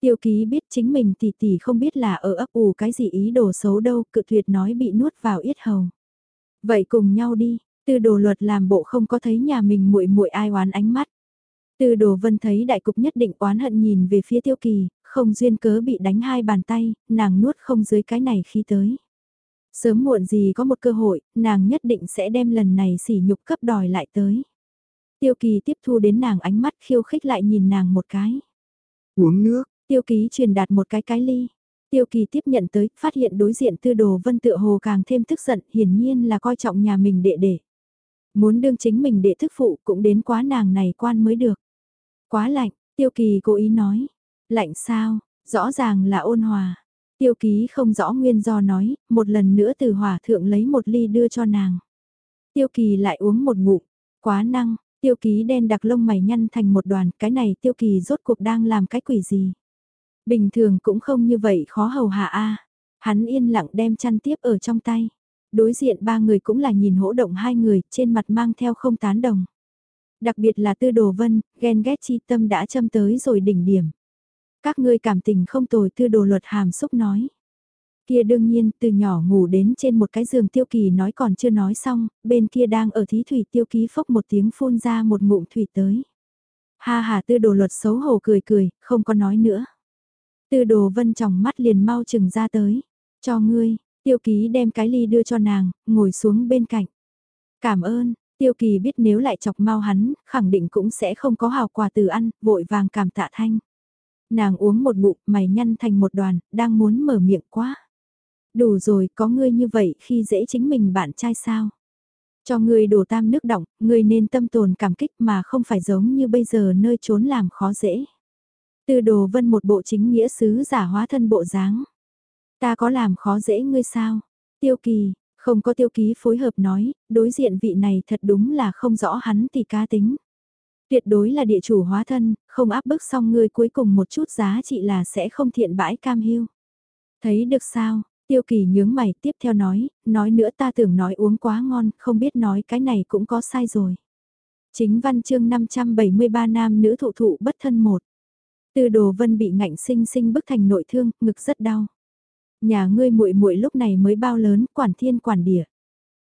Tiêu ký biết chính mình tỷ tỷ không biết là ở ấp ủ cái gì ý đồ xấu đâu, cự tuyệt nói bị nuốt vào yết hầu. Vậy cùng nhau đi, tư đồ luật làm bộ không có thấy nhà mình muội muội ai oán ánh mắt. Tư đồ vân thấy đại cục nhất định oán hận nhìn về phía tiêu kỳ, không duyên cớ bị đánh hai bàn tay, nàng nuốt không dưới cái này khi tới. Sớm muộn gì có một cơ hội, nàng nhất định sẽ đem lần này sỉ nhục cấp đòi lại tới. Tiêu kỳ tiếp thu đến nàng ánh mắt khiêu khích lại nhìn nàng một cái. Uống nước, tiêu ký truyền đạt một cái cái ly. Tiêu kỳ tiếp nhận tới, phát hiện đối diện tư đồ vân tựa hồ càng thêm tức giận, hiển nhiên là coi trọng nhà mình đệ đệ. Muốn đương chính mình đệ thức phụ cũng đến quá nàng này quan mới được. Quá lạnh, tiêu kỳ cố ý nói. Lạnh sao, rõ ràng là ôn hòa. Tiêu ký không rõ nguyên do nói, một lần nữa từ hỏa thượng lấy một ly đưa cho nàng. Tiêu kỳ lại uống một ngụm, quá năng, tiêu ký đen đặc lông mày nhăn thành một đoàn, cái này tiêu kỳ rốt cuộc đang làm cái quỷ gì. Bình thường cũng không như vậy khó hầu hạ a Hắn yên lặng đem chăn tiếp ở trong tay. Đối diện ba người cũng là nhìn hỗ động hai người, trên mặt mang theo không tán đồng. Đặc biệt là tư đồ vân, ghen ghét chi tâm đã châm tới rồi đỉnh điểm. Các ngươi cảm tình không tồi tư đồ luật hàm xúc nói. Kia đương nhiên từ nhỏ ngủ đến trên một cái giường tiêu kỳ nói còn chưa nói xong, bên kia đang ở thí thủy tiêu ký phốc một tiếng phun ra một ngụm thủy tới. Ha ha tư đồ luật xấu hổ cười cười, không có nói nữa. Tư đồ vân tròng mắt liền mau chừng ra tới. Cho ngươi, tiêu ký đem cái ly đưa cho nàng, ngồi xuống bên cạnh. Cảm ơn, tiêu kỳ biết nếu lại chọc mau hắn, khẳng định cũng sẽ không có hào quà từ ăn, vội vàng cảm tạ thanh. Nàng uống một ngụm, mày nhăn thành một đoàn, đang muốn mở miệng quá. Đủ rồi, có ngươi như vậy khi dễ chính mình bạn trai sao? Cho ngươi đổ tam nước động, ngươi nên tâm tồn cảm kích mà không phải giống như bây giờ nơi trốn làm khó dễ. Tư đồ vân một bộ chính nghĩa sứ giả hóa thân bộ dáng. Ta có làm khó dễ ngươi sao? Tiêu kỳ, không có tiêu ký phối hợp nói, đối diện vị này thật đúng là không rõ hắn thì cá tính. Tuyệt đối là địa chủ hóa thân, không áp bức xong ngươi cuối cùng một chút giá trị là sẽ không thiện bãi cam hiu. Thấy được sao, tiêu kỳ nhướng mày tiếp theo nói, nói nữa ta tưởng nói uống quá ngon, không biết nói cái này cũng có sai rồi. Chính văn chương 573 nam nữ thụ thụ bất thân một. Từ đồ vân bị ngạnh sinh sinh bức thành nội thương, ngực rất đau. Nhà ngươi muội muội lúc này mới bao lớn, quản thiên quản địa.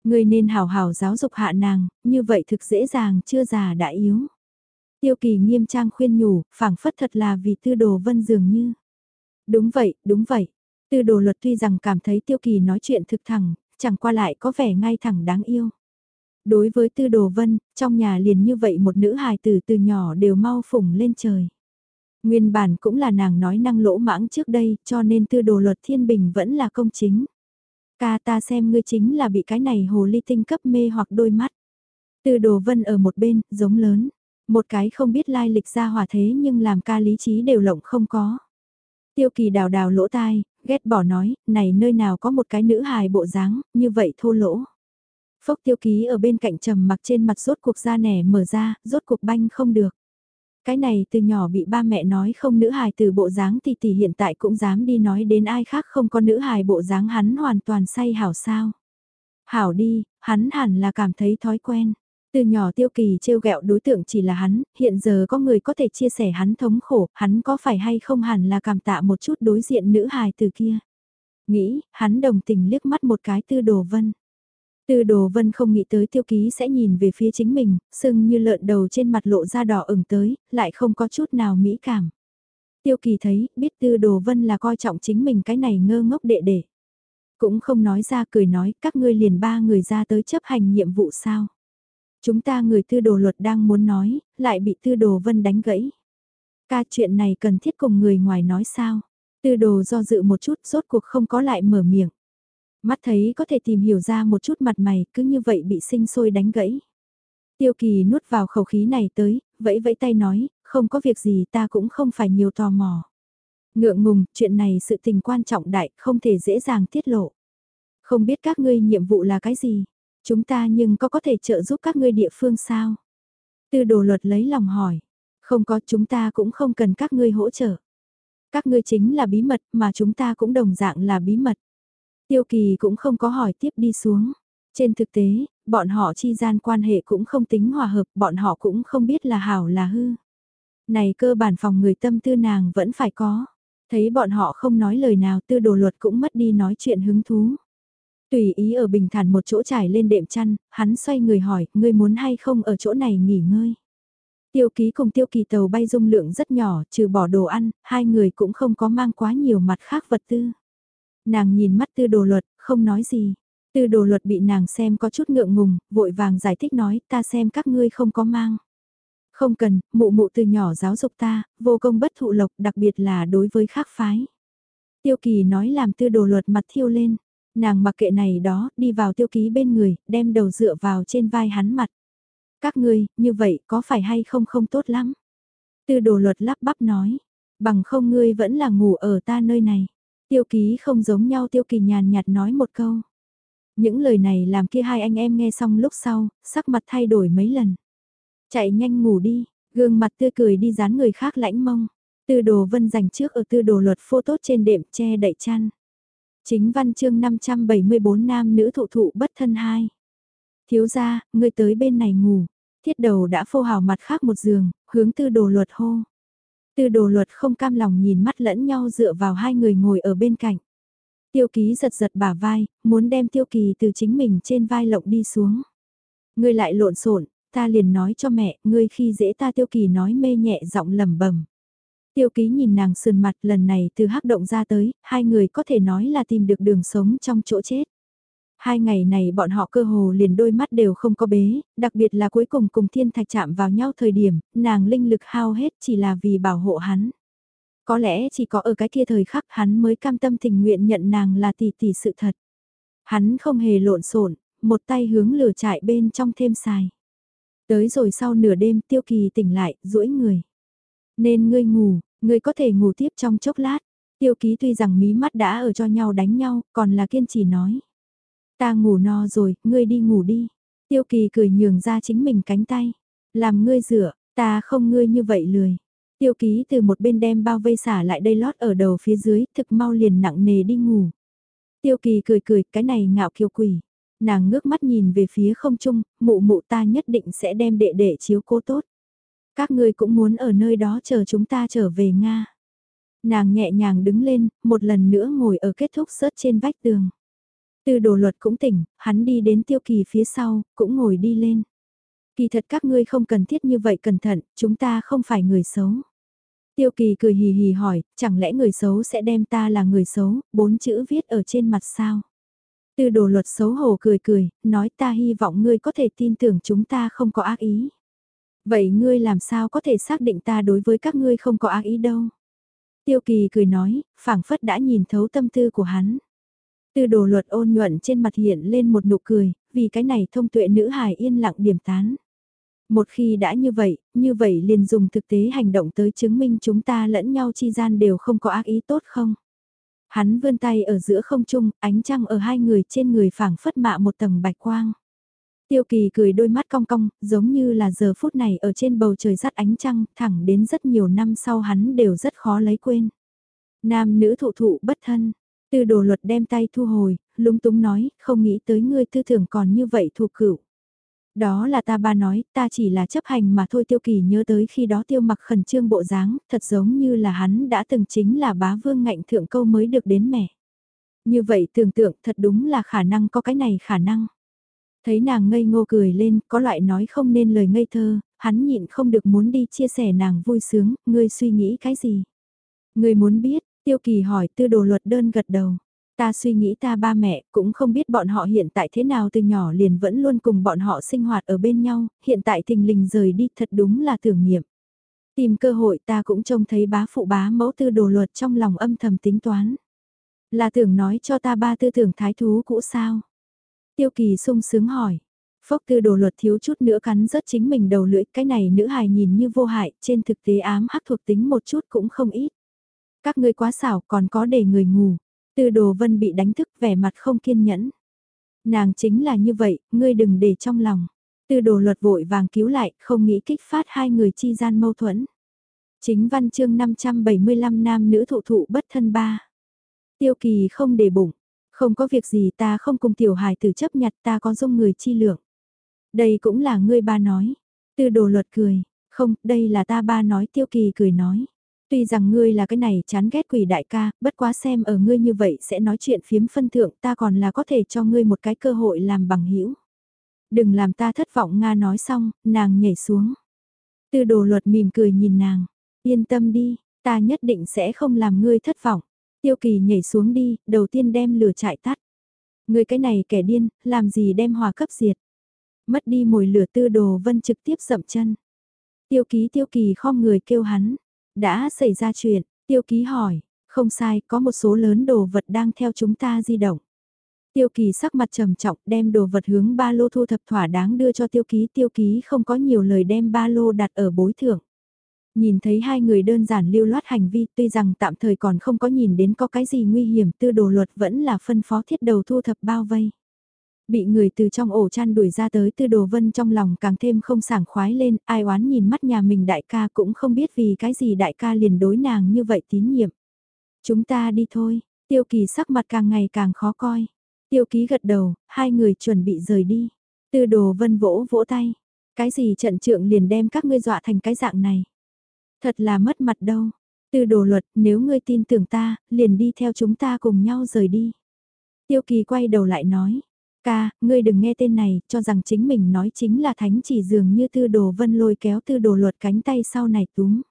Ngươi nên hào hào giáo dục hạ nàng, như vậy thực dễ dàng chưa già đã yếu. Tiêu kỳ nghiêm trang khuyên nhủ, phảng phất thật là vì tư đồ vân dường như. Đúng vậy, đúng vậy. Tư đồ luật tuy rằng cảm thấy tiêu kỳ nói chuyện thực thẳng, chẳng qua lại có vẻ ngay thẳng đáng yêu. Đối với tư đồ vân, trong nhà liền như vậy một nữ hài tử từ nhỏ đều mau phủng lên trời. Nguyên bản cũng là nàng nói năng lỗ mãng trước đây, cho nên tư đồ luật thiên bình vẫn là công chính. Ca ta xem ngươi chính là bị cái này hồ ly tinh cấp mê hoặc đôi mắt. Tư đồ vân ở một bên, giống lớn. Một cái không biết lai lịch ra hỏa thế nhưng làm ca lý trí đều lộng không có. Tiêu kỳ đào đào lỗ tai, ghét bỏ nói, này nơi nào có một cái nữ hài bộ dáng, như vậy thô lỗ. Phốc tiêu ký ở bên cạnh trầm mặc trên mặt rốt cuộc da nẻ mở ra, rốt cuộc banh không được. Cái này từ nhỏ bị ba mẹ nói không nữ hài từ bộ dáng thì tỷ hiện tại cũng dám đi nói đến ai khác không có nữ hài bộ dáng hắn hoàn toàn say hảo sao. Hảo đi, hắn hẳn là cảm thấy thói quen. Từ nhỏ tiêu kỳ trêu ghẹo đối tượng chỉ là hắn, hiện giờ có người có thể chia sẻ hắn thống khổ, hắn có phải hay không hẳn là cảm tạ một chút đối diện nữ hài từ kia. Nghĩ, hắn đồng tình liếc mắt một cái tư đồ vân. Tư đồ vân không nghĩ tới tiêu ký sẽ nhìn về phía chính mình, sưng như lợn đầu trên mặt lộ ra đỏ ửng tới, lại không có chút nào mỹ cảm. Tiêu kỳ thấy, biết tư đồ vân là coi trọng chính mình cái này ngơ ngốc đệ đệ. Cũng không nói ra cười nói, các ngươi liền ba người ra tới chấp hành nhiệm vụ sao. Chúng ta người tư đồ luật đang muốn nói, lại bị tư đồ vân đánh gãy. Ca chuyện này cần thiết cùng người ngoài nói sao. Tư đồ do dự một chút, rốt cuộc không có lại mở miệng. Mắt thấy có thể tìm hiểu ra một chút mặt mày, cứ như vậy bị sinh sôi đánh gãy. Tiêu kỳ nuốt vào khẩu khí này tới, vẫy vẫy tay nói, không có việc gì ta cũng không phải nhiều tò mò. Ngượng ngùng, chuyện này sự tình quan trọng đại, không thể dễ dàng tiết lộ. Không biết các ngươi nhiệm vụ là cái gì, chúng ta nhưng có có thể trợ giúp các ngươi địa phương sao? Tư đồ luật lấy lòng hỏi, không có chúng ta cũng không cần các ngươi hỗ trợ. Các ngươi chính là bí mật mà chúng ta cũng đồng dạng là bí mật. Tiêu kỳ cũng không có hỏi tiếp đi xuống. Trên thực tế, bọn họ chi gian quan hệ cũng không tính hòa hợp, bọn họ cũng không biết là hảo là hư. Này cơ bản phòng người tâm tư nàng vẫn phải có. Thấy bọn họ không nói lời nào tư đồ luật cũng mất đi nói chuyện hứng thú. Tùy ý ở bình thản một chỗ trải lên đệm chăn, hắn xoay người hỏi, ngươi muốn hay không ở chỗ này nghỉ ngơi. Tiêu ký cùng tiêu kỳ tàu bay dung lượng rất nhỏ, trừ bỏ đồ ăn, hai người cũng không có mang quá nhiều mặt khác vật tư. Nàng nhìn mắt tư đồ luật, không nói gì. Tư đồ luật bị nàng xem có chút ngượng ngùng, vội vàng giải thích nói ta xem các ngươi không có mang. Không cần, mụ mụ từ nhỏ giáo dục ta, vô công bất thụ lộc đặc biệt là đối với khác phái. Tiêu kỳ nói làm tư đồ luật mặt thiêu lên, nàng mặc kệ này đó, đi vào tiêu ký bên người, đem đầu dựa vào trên vai hắn mặt. Các ngươi, như vậy có phải hay không không tốt lắm? Tư đồ luật lắp bắp nói, bằng không ngươi vẫn là ngủ ở ta nơi này. Tiêu ký không giống nhau tiêu kỳ nhàn nhạt nói một câu. Những lời này làm kia hai anh em nghe xong lúc sau, sắc mặt thay đổi mấy lần. Chạy nhanh ngủ đi, gương mặt tươi cười đi dán người khác lãnh mông. Tư đồ vân dành trước ở tư đồ luật phô tốt trên đệm che đậy chăn. Chính văn chương 574 nam nữ thụ thụ bất thân hai. Thiếu gia, ngươi tới bên này ngủ. Thiết đầu đã phô hào mặt khác một giường, hướng tư đồ luật hô. Tư đồ luật không cam lòng nhìn mắt lẫn nhau dựa vào hai người ngồi ở bên cạnh. Tiêu ký giật giật bả vai, muốn đem tiêu kỳ từ chính mình trên vai lộng đi xuống. Ngươi lại lộn xộn, ta liền nói cho mẹ, ngươi khi dễ ta tiêu kỳ nói mê nhẹ giọng lầm bẩm. Tiêu ký nhìn nàng sườn mặt lần này từ hắc động ra tới, hai người có thể nói là tìm được đường sống trong chỗ chết. Hai ngày này bọn họ cơ hồ liền đôi mắt đều không có bế, đặc biệt là cuối cùng cùng thiên thạch chạm vào nhau thời điểm, nàng linh lực hao hết chỉ là vì bảo hộ hắn. Có lẽ chỉ có ở cái kia thời khắc hắn mới cam tâm tình nguyện nhận nàng là tỷ tỷ sự thật. Hắn không hề lộn xộn, một tay hướng lửa trại bên trong thêm xài. Tới rồi sau nửa đêm tiêu kỳ tỉnh lại, duỗi người. Nên ngươi ngủ, ngươi có thể ngủ tiếp trong chốc lát. Tiêu ký tuy rằng mí mắt đã ở cho nhau đánh nhau, còn là kiên trì nói. Ta ngủ no rồi, ngươi đi ngủ đi. Tiêu kỳ cười nhường ra chính mình cánh tay. Làm ngươi rửa, ta không ngươi như vậy lười. Tiêu ký từ một bên đem bao vây xả lại đây lót ở đầu phía dưới, thực mau liền nặng nề đi ngủ. Tiêu kỳ cười cười, cái này ngạo kiều quỷ. Nàng ngước mắt nhìn về phía không trung, mụ mụ ta nhất định sẽ đem đệ đệ chiếu cố tốt. Các ngươi cũng muốn ở nơi đó chờ chúng ta trở về Nga. Nàng nhẹ nhàng đứng lên, một lần nữa ngồi ở kết thúc sớt trên vách tường. Từ đồ luật cũng tỉnh, hắn đi đến tiêu kỳ phía sau, cũng ngồi đi lên. Kỳ thật các ngươi không cần thiết như vậy cẩn thận, chúng ta không phải người xấu. Tiêu kỳ cười hì hì hỏi, chẳng lẽ người xấu sẽ đem ta là người xấu, bốn chữ viết ở trên mặt sao? Từ đồ luật xấu hổ cười cười, nói ta hy vọng ngươi có thể tin tưởng chúng ta không có ác ý. Vậy ngươi làm sao có thể xác định ta đối với các ngươi không có ác ý đâu? Tiêu kỳ cười nói, phảng phất đã nhìn thấu tâm tư của hắn. Từ đồ luật ôn nhuận trên mặt hiện lên một nụ cười, vì cái này thông tuệ nữ hài yên lặng điểm tán. Một khi đã như vậy, như vậy liền dùng thực tế hành động tới chứng minh chúng ta lẫn nhau chi gian đều không có ác ý tốt không? Hắn vươn tay ở giữa không trung, ánh trăng ở hai người trên người phảng phất mạ một tầng bạch quang. Tiêu kỳ cười đôi mắt cong cong, giống như là giờ phút này ở trên bầu trời rắt ánh trăng, thẳng đến rất nhiều năm sau hắn đều rất khó lấy quên. Nam nữ thụ thụ bất thân, từ đồ luật đem tay thu hồi, lúng túng nói, không nghĩ tới ngươi tư tưởng còn như vậy thuộc cửu. Đó là ta ba nói, ta chỉ là chấp hành mà thôi tiêu kỳ nhớ tới khi đó tiêu mặc khẩn trương bộ dáng, thật giống như là hắn đã từng chính là bá vương ngạnh thượng câu mới được đến mẹ. Như vậy tưởng tượng thật đúng là khả năng có cái này khả năng. Thấy nàng ngây ngô cười lên, có loại nói không nên lời ngây thơ, hắn nhịn không được muốn đi chia sẻ nàng vui sướng, ngươi suy nghĩ cái gì? Ngươi muốn biết, tiêu kỳ hỏi tư đồ luật đơn gật đầu. Ta suy nghĩ ta ba mẹ cũng không biết bọn họ hiện tại thế nào từ nhỏ liền vẫn luôn cùng bọn họ sinh hoạt ở bên nhau, hiện tại thình lình rời đi thật đúng là tưởng niệm. Tìm cơ hội ta cũng trông thấy bá phụ bá mẫu tư đồ luật trong lòng âm thầm tính toán. Là tưởng nói cho ta ba tư tưởng thái thú cũ sao? Tiêu kỳ sung sướng hỏi. Phốc tư đồ luật thiếu chút nữa cắn rớt chính mình đầu lưỡi, cái này nữ hài nhìn như vô hại, trên thực tế ám hắc thuộc tính một chút cũng không ít. Các ngươi quá xảo còn có để người ngủ. Tư đồ vân bị đánh thức vẻ mặt không kiên nhẫn. Nàng chính là như vậy, ngươi đừng để trong lòng. Tư đồ luật vội vàng cứu lại, không nghĩ kích phát hai người chi gian mâu thuẫn. Chính văn chương 575 nam nữ thụ thụ bất thân ba. Tiêu kỳ không để bụng, không có việc gì ta không cùng tiểu hài tử chấp nhặt ta có dung người chi lượng. Đây cũng là ngươi ba nói. Tư đồ luật cười, không, đây là ta ba nói tiêu kỳ cười nói. Tuy rằng ngươi là cái này chán ghét quỷ đại ca, bất quá xem ở ngươi như vậy sẽ nói chuyện phiếm phân thượng ta còn là có thể cho ngươi một cái cơ hội làm bằng hữu Đừng làm ta thất vọng Nga nói xong, nàng nhảy xuống. Tư đồ luật mỉm cười nhìn nàng, yên tâm đi, ta nhất định sẽ không làm ngươi thất vọng. Tiêu kỳ nhảy xuống đi, đầu tiên đem lửa chạy tắt. Người cái này kẻ điên, làm gì đem hòa cấp diệt. Mất đi mồi lửa tư đồ vân trực tiếp dậm chân. Tiêu ký tiêu kỳ khom người kêu hắn, đã xảy ra chuyện, tiêu ký hỏi, không sai, có một số lớn đồ vật đang theo chúng ta di động. Tiêu kỳ sắc mặt trầm trọng đem đồ vật hướng ba lô thu thập thỏa đáng đưa cho tiêu ký. Tiêu ký không có nhiều lời đem ba lô đặt ở bối thưởng. Nhìn thấy hai người đơn giản lưu loát hành vi tuy rằng tạm thời còn không có nhìn đến có cái gì nguy hiểm tư đồ luật vẫn là phân phó thiết đầu thu thập bao vây. Bị người từ trong ổ chăn đuổi ra tới tư đồ vân trong lòng càng thêm không sảng khoái lên, ai oán nhìn mắt nhà mình đại ca cũng không biết vì cái gì đại ca liền đối nàng như vậy tín nhiệm. Chúng ta đi thôi, tiêu kỳ sắc mặt càng ngày càng khó coi. Tiêu ký gật đầu, hai người chuẩn bị rời đi. Tư đồ vân vỗ vỗ tay. Cái gì trận trượng liền đem các ngươi dọa thành cái dạng này. Thật là mất mặt đâu. Tư đồ luật, nếu ngươi tin tưởng ta, liền đi theo chúng ta cùng nhau rời đi. Tiêu kỳ quay đầu lại nói. Ca, ngươi đừng nghe tên này, cho rằng chính mình nói chính là thánh chỉ dường như tư đồ vân lôi kéo tư đồ luật cánh tay sau này túm.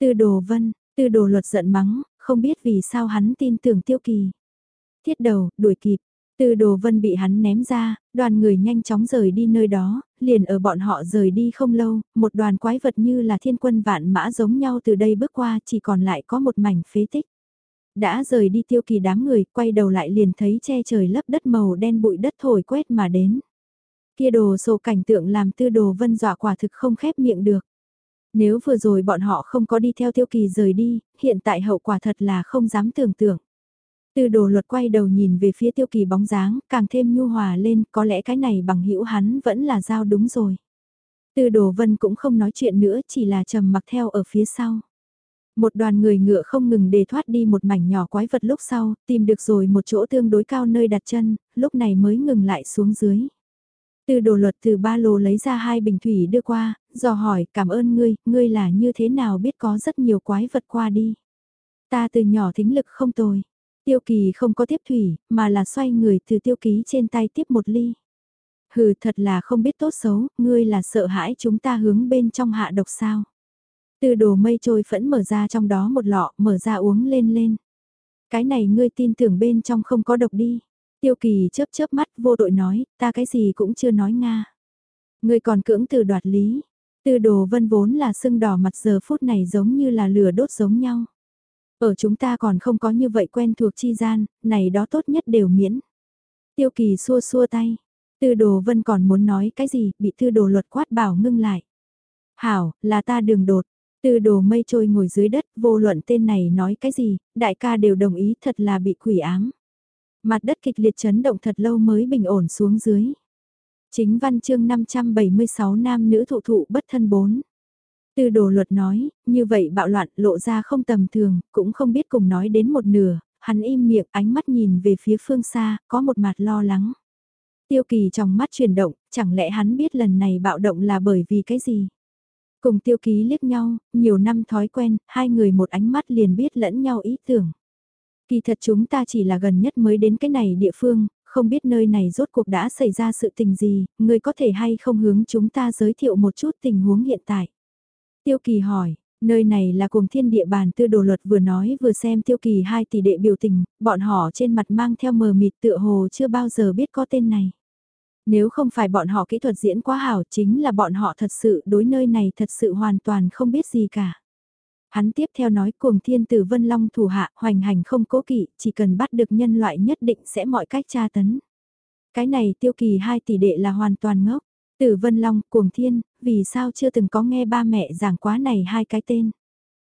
Tư đồ vân, tư đồ luật giận mắng, không biết vì sao hắn tin tưởng tiêu kỳ. Thiết đầu, đuổi kịp, từ đồ vân bị hắn ném ra, đoàn người nhanh chóng rời đi nơi đó, liền ở bọn họ rời đi không lâu, một đoàn quái vật như là thiên quân vạn mã giống nhau từ đây bước qua chỉ còn lại có một mảnh phế tích. Đã rời đi tiêu kỳ đám người, quay đầu lại liền thấy che trời lấp đất màu đen bụi đất thổi quét mà đến. Kia đồ sổ cảnh tượng làm tư đồ vân dọa quả thực không khép miệng được. Nếu vừa rồi bọn họ không có đi theo tiêu kỳ rời đi, hiện tại hậu quả thật là không dám tưởng tượng. Tư đồ luật quay đầu nhìn về phía tiêu kỳ bóng dáng, càng thêm nhu hòa lên, có lẽ cái này bằng hữu hắn vẫn là giao đúng rồi. Tư đồ vân cũng không nói chuyện nữa, chỉ là trầm mặc theo ở phía sau. Một đoàn người ngựa không ngừng để thoát đi một mảnh nhỏ quái vật lúc sau, tìm được rồi một chỗ tương đối cao nơi đặt chân, lúc này mới ngừng lại xuống dưới. Từ đồ luật từ ba lô lấy ra hai bình thủy đưa qua, dò hỏi cảm ơn ngươi, ngươi là như thế nào biết có rất nhiều quái vật qua đi. Ta từ nhỏ thính lực không tồi. Tiêu kỳ không có tiếp thủy, mà là xoay người từ tiêu ký trên tay tiếp một ly. Hừ thật là không biết tốt xấu, ngươi là sợ hãi chúng ta hướng bên trong hạ độc sao. Từ đồ mây trôi phẫn mở ra trong đó một lọ, mở ra uống lên lên. Cái này ngươi tin tưởng bên trong không có độc đi. Tiêu kỳ chớp chớp mắt vô đội nói, ta cái gì cũng chưa nói Nga. Ngươi còn cưỡng từ đoạt lý. Từ đồ vân vốn là sưng đỏ mặt giờ phút này giống như là lửa đốt giống nhau. Ở chúng ta còn không có như vậy quen thuộc chi gian, này đó tốt nhất đều miễn. Tiêu kỳ xua xua tay. Tư đồ vân còn muốn nói cái gì, bị tư đồ luật quát bảo ngưng lại. Hảo, là ta đường đột. Tư đồ mây trôi ngồi dưới đất, vô luận tên này nói cái gì, đại ca đều đồng ý thật là bị quỷ ám. Mặt đất kịch liệt chấn động thật lâu mới bình ổn xuống dưới. Chính văn chương 576 nam nữ thụ thụ bất thân bốn. Tư đồ luật nói, như vậy bạo loạn lộ ra không tầm thường, cũng không biết cùng nói đến một nửa, hắn im miệng ánh mắt nhìn về phía phương xa, có một mặt lo lắng. Tiêu kỳ trong mắt chuyển động, chẳng lẽ hắn biết lần này bạo động là bởi vì cái gì? Cùng tiêu ký liếc nhau, nhiều năm thói quen, hai người một ánh mắt liền biết lẫn nhau ý tưởng. Kỳ thật chúng ta chỉ là gần nhất mới đến cái này địa phương, không biết nơi này rốt cuộc đã xảy ra sự tình gì, người có thể hay không hướng chúng ta giới thiệu một chút tình huống hiện tại. Tiêu kỳ hỏi, nơi này là cùng thiên địa bàn tư đồ luật vừa nói vừa xem tiêu kỳ hai tỷ đệ biểu tình, bọn họ trên mặt mang theo mờ mịt tựa hồ chưa bao giờ biết có tên này. Nếu không phải bọn họ kỹ thuật diễn quá hảo chính là bọn họ thật sự đối nơi này thật sự hoàn toàn không biết gì cả. Hắn tiếp theo nói cuồng thiên tử vân long thủ hạ hoành hành không cố kỵ, chỉ cần bắt được nhân loại nhất định sẽ mọi cách tra tấn. Cái này tiêu kỳ hai tỷ đệ là hoàn toàn ngốc. Tử Vân Long, Cuồng Thiên, vì sao chưa từng có nghe ba mẹ giảng quá này hai cái tên?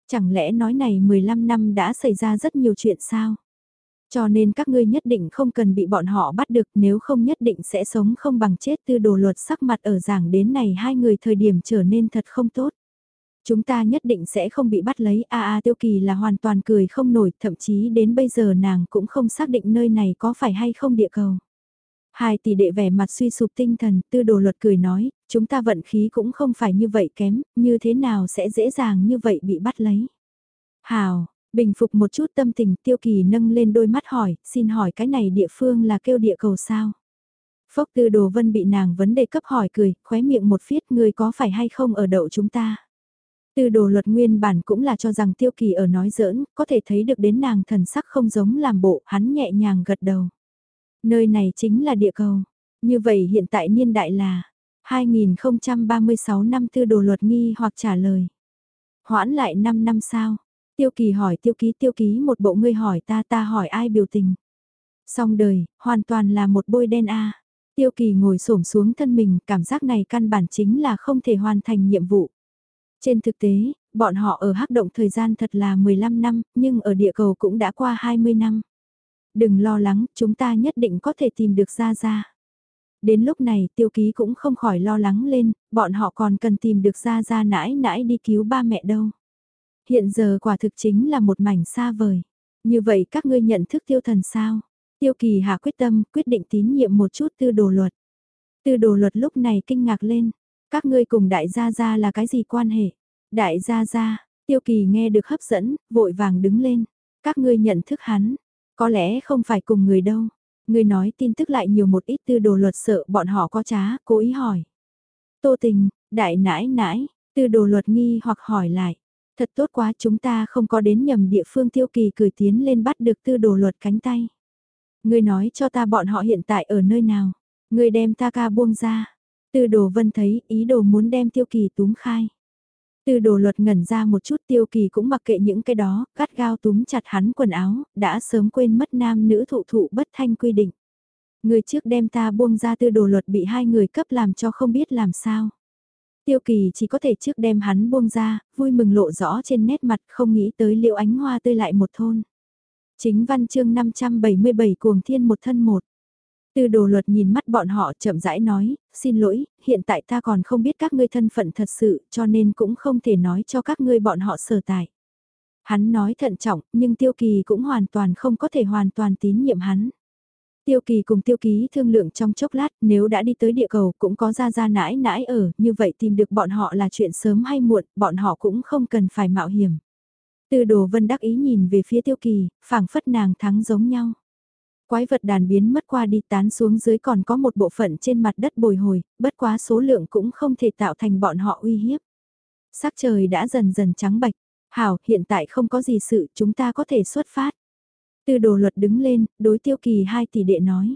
Chẳng lẽ nói này 15 năm đã xảy ra rất nhiều chuyện sao? Cho nên các ngươi nhất định không cần bị bọn họ bắt được nếu không nhất định sẽ sống không bằng chết tư đồ luật sắc mặt ở giảng đến này hai người thời điểm trở nên thật không tốt. Chúng ta nhất định sẽ không bị bắt lấy a a tiêu kỳ là hoàn toàn cười không nổi thậm chí đến bây giờ nàng cũng không xác định nơi này có phải hay không địa cầu. Hai tỷ đệ vẻ mặt suy sụp tinh thần, tư đồ luật cười nói, chúng ta vận khí cũng không phải như vậy kém, như thế nào sẽ dễ dàng như vậy bị bắt lấy. Hào, bình phục một chút tâm tình tiêu kỳ nâng lên đôi mắt hỏi, xin hỏi cái này địa phương là kêu địa cầu sao? Phốc tư đồ vân bị nàng vấn đề cấp hỏi cười, khóe miệng một phiết người có phải hay không ở đậu chúng ta? Từ đồ luật nguyên bản cũng là cho rằng tiêu kỳ ở nói giỡn, có thể thấy được đến nàng thần sắc không giống làm bộ, hắn nhẹ nhàng gật đầu. Nơi này chính là địa cầu. Như vậy hiện tại niên đại là 2036 năm tư đồ luật nghi hoặc trả lời. Hoãn lại 5 năm sao? Tiêu kỳ hỏi tiêu ký tiêu ký một bộ ngươi hỏi ta ta hỏi ai biểu tình. Xong đời, hoàn toàn là một bôi đen a. Tiêu kỳ ngồi xổm xuống thân mình, cảm giác này căn bản chính là không thể hoàn thành nhiệm vụ. Trên thực tế, bọn họ ở hắc động thời gian thật là 15 năm, nhưng ở địa cầu cũng đã qua 20 năm. Đừng lo lắng, chúng ta nhất định có thể tìm được ra ra. Đến lúc này tiêu ký cũng không khỏi lo lắng lên, bọn họ còn cần tìm được ra ra nãi nãi đi cứu ba mẹ đâu. Hiện giờ quả thực chính là một mảnh xa vời. Như vậy các ngươi nhận thức tiêu thần sao? Tiêu kỳ hạ quyết tâm, quyết định tín nhiệm một chút tư đồ luật. Tư đồ luật lúc này kinh ngạc lên. Các ngươi cùng đại gia gia là cái gì quan hệ? Đại gia gia, tiêu kỳ nghe được hấp dẫn, vội vàng đứng lên. Các ngươi nhận thức hắn, có lẽ không phải cùng người đâu. Người nói tin tức lại nhiều một ít tư đồ luật sợ bọn họ có trá, cố ý hỏi. Tô tình, đại nãi nãi, tư đồ luật nghi hoặc hỏi lại. Thật tốt quá chúng ta không có đến nhầm địa phương tiêu kỳ cười tiến lên bắt được tư đồ luật cánh tay. người nói cho ta bọn họ hiện tại ở nơi nào. người đem ta ca buông ra. Tư đồ vân thấy ý đồ muốn đem tiêu kỳ túm khai. Tư đồ luật ngẩn ra một chút tiêu kỳ cũng mặc kệ những cái đó, gắt gao túm chặt hắn quần áo, đã sớm quên mất nam nữ thụ thụ bất thanh quy định. Người trước đem ta buông ra tư đồ luật bị hai người cấp làm cho không biết làm sao. Tiêu kỳ chỉ có thể trước đem hắn buông ra, vui mừng lộ rõ trên nét mặt không nghĩ tới liệu ánh hoa tươi lại một thôn. Chính văn chương 577 cuồng thiên một thân một. Từ đồ luật nhìn mắt bọn họ chậm rãi nói, xin lỗi, hiện tại ta còn không biết các ngươi thân phận thật sự cho nên cũng không thể nói cho các ngươi bọn họ sở tại. Hắn nói thận trọng, nhưng tiêu kỳ cũng hoàn toàn không có thể hoàn toàn tín nhiệm hắn. Tiêu kỳ cùng tiêu ký thương lượng trong chốc lát, nếu đã đi tới địa cầu cũng có ra ra nãi nãi ở, như vậy tìm được bọn họ là chuyện sớm hay muộn, bọn họ cũng không cần phải mạo hiểm. Từ đồ vân đắc ý nhìn về phía tiêu kỳ, phảng phất nàng thắng giống nhau. Quái vật đàn biến mất qua đi tán xuống dưới còn có một bộ phận trên mặt đất bồi hồi, bất quá số lượng cũng không thể tạo thành bọn họ uy hiếp. Sắc trời đã dần dần trắng bạch, hảo hiện tại không có gì sự chúng ta có thể xuất phát. Từ đồ luật đứng lên, đối tiêu kỳ hai tỷ đệ nói.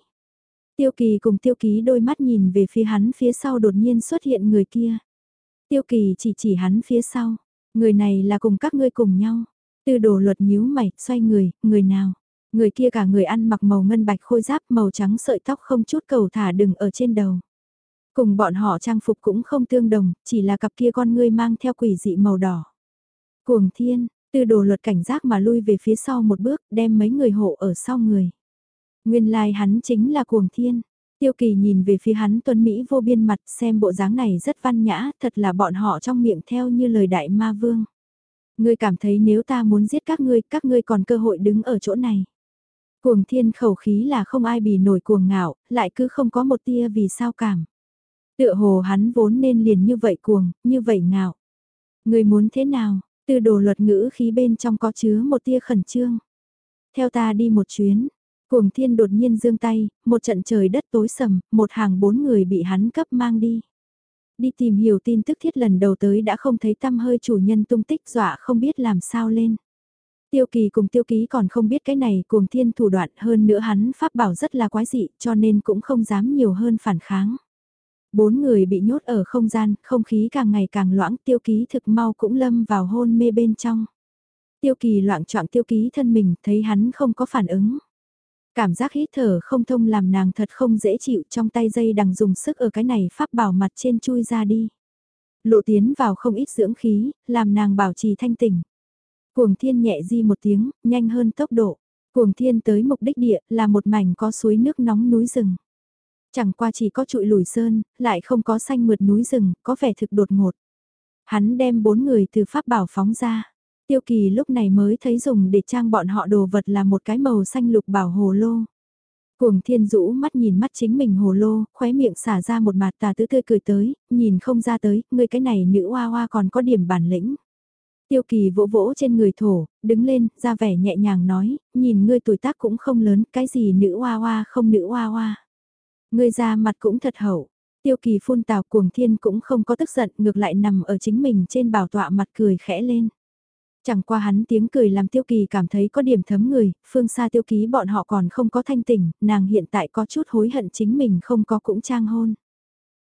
Tiêu kỳ cùng tiêu ký đôi mắt nhìn về phía hắn phía sau đột nhiên xuất hiện người kia. Tiêu kỳ chỉ chỉ hắn phía sau, người này là cùng các ngươi cùng nhau. Từ đồ luật nhíu mày, xoay người, người nào? Người kia cả người ăn mặc màu ngân bạch khôi giáp màu trắng sợi tóc không chút cầu thả đừng ở trên đầu. Cùng bọn họ trang phục cũng không tương đồng, chỉ là cặp kia con ngươi mang theo quỷ dị màu đỏ. Cuồng thiên, từ đồ luật cảnh giác mà lui về phía sau một bước, đem mấy người hộ ở sau người. Nguyên lai like hắn chính là cuồng thiên. Tiêu kỳ nhìn về phía hắn tuấn Mỹ vô biên mặt xem bộ dáng này rất văn nhã, thật là bọn họ trong miệng theo như lời đại ma vương. Ngươi cảm thấy nếu ta muốn giết các ngươi, các ngươi còn cơ hội đứng ở chỗ này. Cuồng thiên khẩu khí là không ai bì nổi cuồng ngạo, lại cứ không có một tia vì sao cảm. Tựa hồ hắn vốn nên liền như vậy cuồng, như vậy ngạo. Người muốn thế nào, từ đồ luật ngữ khí bên trong có chứa một tia khẩn trương. Theo ta đi một chuyến, cuồng thiên đột nhiên giương tay, một trận trời đất tối sầm, một hàng bốn người bị hắn cấp mang đi. Đi tìm hiểu tin tức thiết lần đầu tới đã không thấy tâm hơi chủ nhân tung tích dọa không biết làm sao lên. Tiêu kỳ cùng tiêu ký còn không biết cái này cuồng thiên thủ đoạn hơn nữa hắn pháp bảo rất là quái dị cho nên cũng không dám nhiều hơn phản kháng. Bốn người bị nhốt ở không gian, không khí càng ngày càng loãng tiêu ký thực mau cũng lâm vào hôn mê bên trong. Tiêu kỳ loạn trọng tiêu ký thân mình thấy hắn không có phản ứng. Cảm giác hít thở không thông làm nàng thật không dễ chịu trong tay dây đằng dùng sức ở cái này pháp bảo mặt trên chui ra đi. Lộ tiến vào không ít dưỡng khí, làm nàng bảo trì thanh tỉnh. Cuồng thiên nhẹ di một tiếng, nhanh hơn tốc độ. Cuồng thiên tới mục đích địa là một mảnh có suối nước nóng núi rừng. Chẳng qua chỉ có trụi lùi sơn, lại không có xanh mượt núi rừng, có vẻ thực đột ngột. Hắn đem bốn người từ pháp bảo phóng ra. Tiêu kỳ lúc này mới thấy dùng để trang bọn họ đồ vật là một cái màu xanh lục bảo hồ lô. Cuồng thiên rũ mắt nhìn mắt chính mình hồ lô, khóe miệng xả ra một mặt tà tứ tươi cười tới, nhìn không ra tới, người cái này nữ hoa hoa còn có điểm bản lĩnh. Tiêu kỳ vỗ vỗ trên người thổ, đứng lên, ra vẻ nhẹ nhàng nói, nhìn ngươi tuổi tác cũng không lớn, cái gì nữ hoa hoa không nữ hoa hoa. Ngươi ra mặt cũng thật hậu. Tiêu kỳ phun tào cuồng thiên cũng không có tức giận, ngược lại nằm ở chính mình trên bảo tọa mặt cười khẽ lên. Chẳng qua hắn tiếng cười làm tiêu kỳ cảm thấy có điểm thấm người, phương xa tiêu ký bọn họ còn không có thanh tỉnh, nàng hiện tại có chút hối hận chính mình không có cũng trang hôn.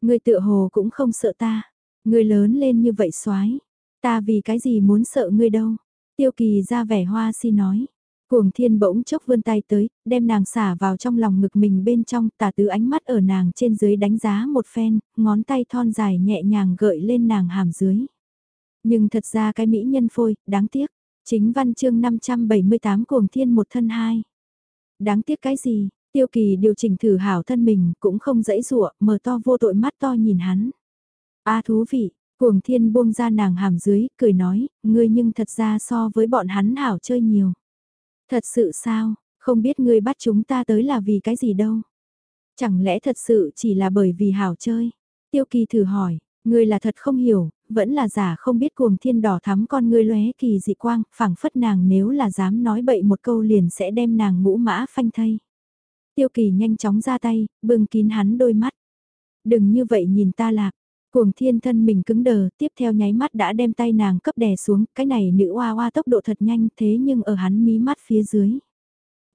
Người tựa hồ cũng không sợ ta, người lớn lên như vậy xoái, Ta vì cái gì muốn sợ ngươi đâu? Tiêu kỳ ra vẻ hoa si nói. Cuồng thiên bỗng chốc vươn tay tới, đem nàng xả vào trong lòng ngực mình bên trong, tả tứ ánh mắt ở nàng trên dưới đánh giá một phen, ngón tay thon dài nhẹ nhàng gợi lên nàng hàm dưới. Nhưng thật ra cái mỹ nhân phôi, đáng tiếc. Chính văn chương 578 cuồng thiên một thân hai. Đáng tiếc cái gì, tiêu kỳ điều chỉnh thử hảo thân mình cũng không dãy dụa, mở to vô tội mắt to nhìn hắn. A thú vị, Cuồng thiên buông ra nàng hàm dưới, cười nói, ngươi nhưng thật ra so với bọn hắn hảo chơi nhiều. Thật sự sao, không biết ngươi bắt chúng ta tới là vì cái gì đâu. Chẳng lẽ thật sự chỉ là bởi vì hảo chơi? Tiêu kỳ thử hỏi, ngươi là thật không hiểu, vẫn là giả không biết cuồng thiên đỏ thắm con ngươi lóe kỳ dị quang, phảng phất nàng nếu là dám nói bậy một câu liền sẽ đem nàng ngũ mã phanh thây. Tiêu kỳ nhanh chóng ra tay, bưng kín hắn đôi mắt. Đừng như vậy nhìn ta lạc, Cuồng thiên thân mình cứng đờ, tiếp theo nháy mắt đã đem tay nàng cấp đè xuống, cái này nữ oa hoa tốc độ thật nhanh thế nhưng ở hắn mí mắt phía dưới.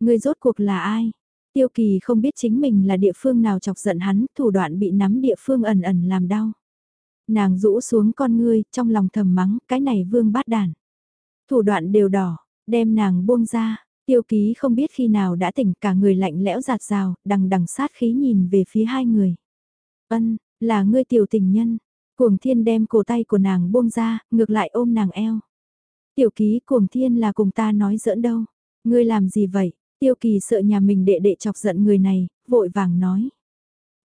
Người rốt cuộc là ai? Tiêu kỳ không biết chính mình là địa phương nào chọc giận hắn, thủ đoạn bị nắm địa phương ẩn ẩn làm đau. Nàng rũ xuống con ngươi, trong lòng thầm mắng, cái này vương bát đàn. Thủ đoạn đều đỏ, đem nàng buông ra, tiêu ký không biết khi nào đã tỉnh cả người lạnh lẽo giạt rào, đằng đằng sát khí nhìn về phía hai người. Ân, là ngươi tiểu tình nhân. Cuồng thiên đem cổ tay của nàng buông ra, ngược lại ôm nàng eo. Tiểu ký cuồng thiên là cùng ta nói giỡn đâu. Ngươi làm gì vậy? Tiêu kỳ sợ nhà mình đệ đệ chọc giận người này, vội vàng nói.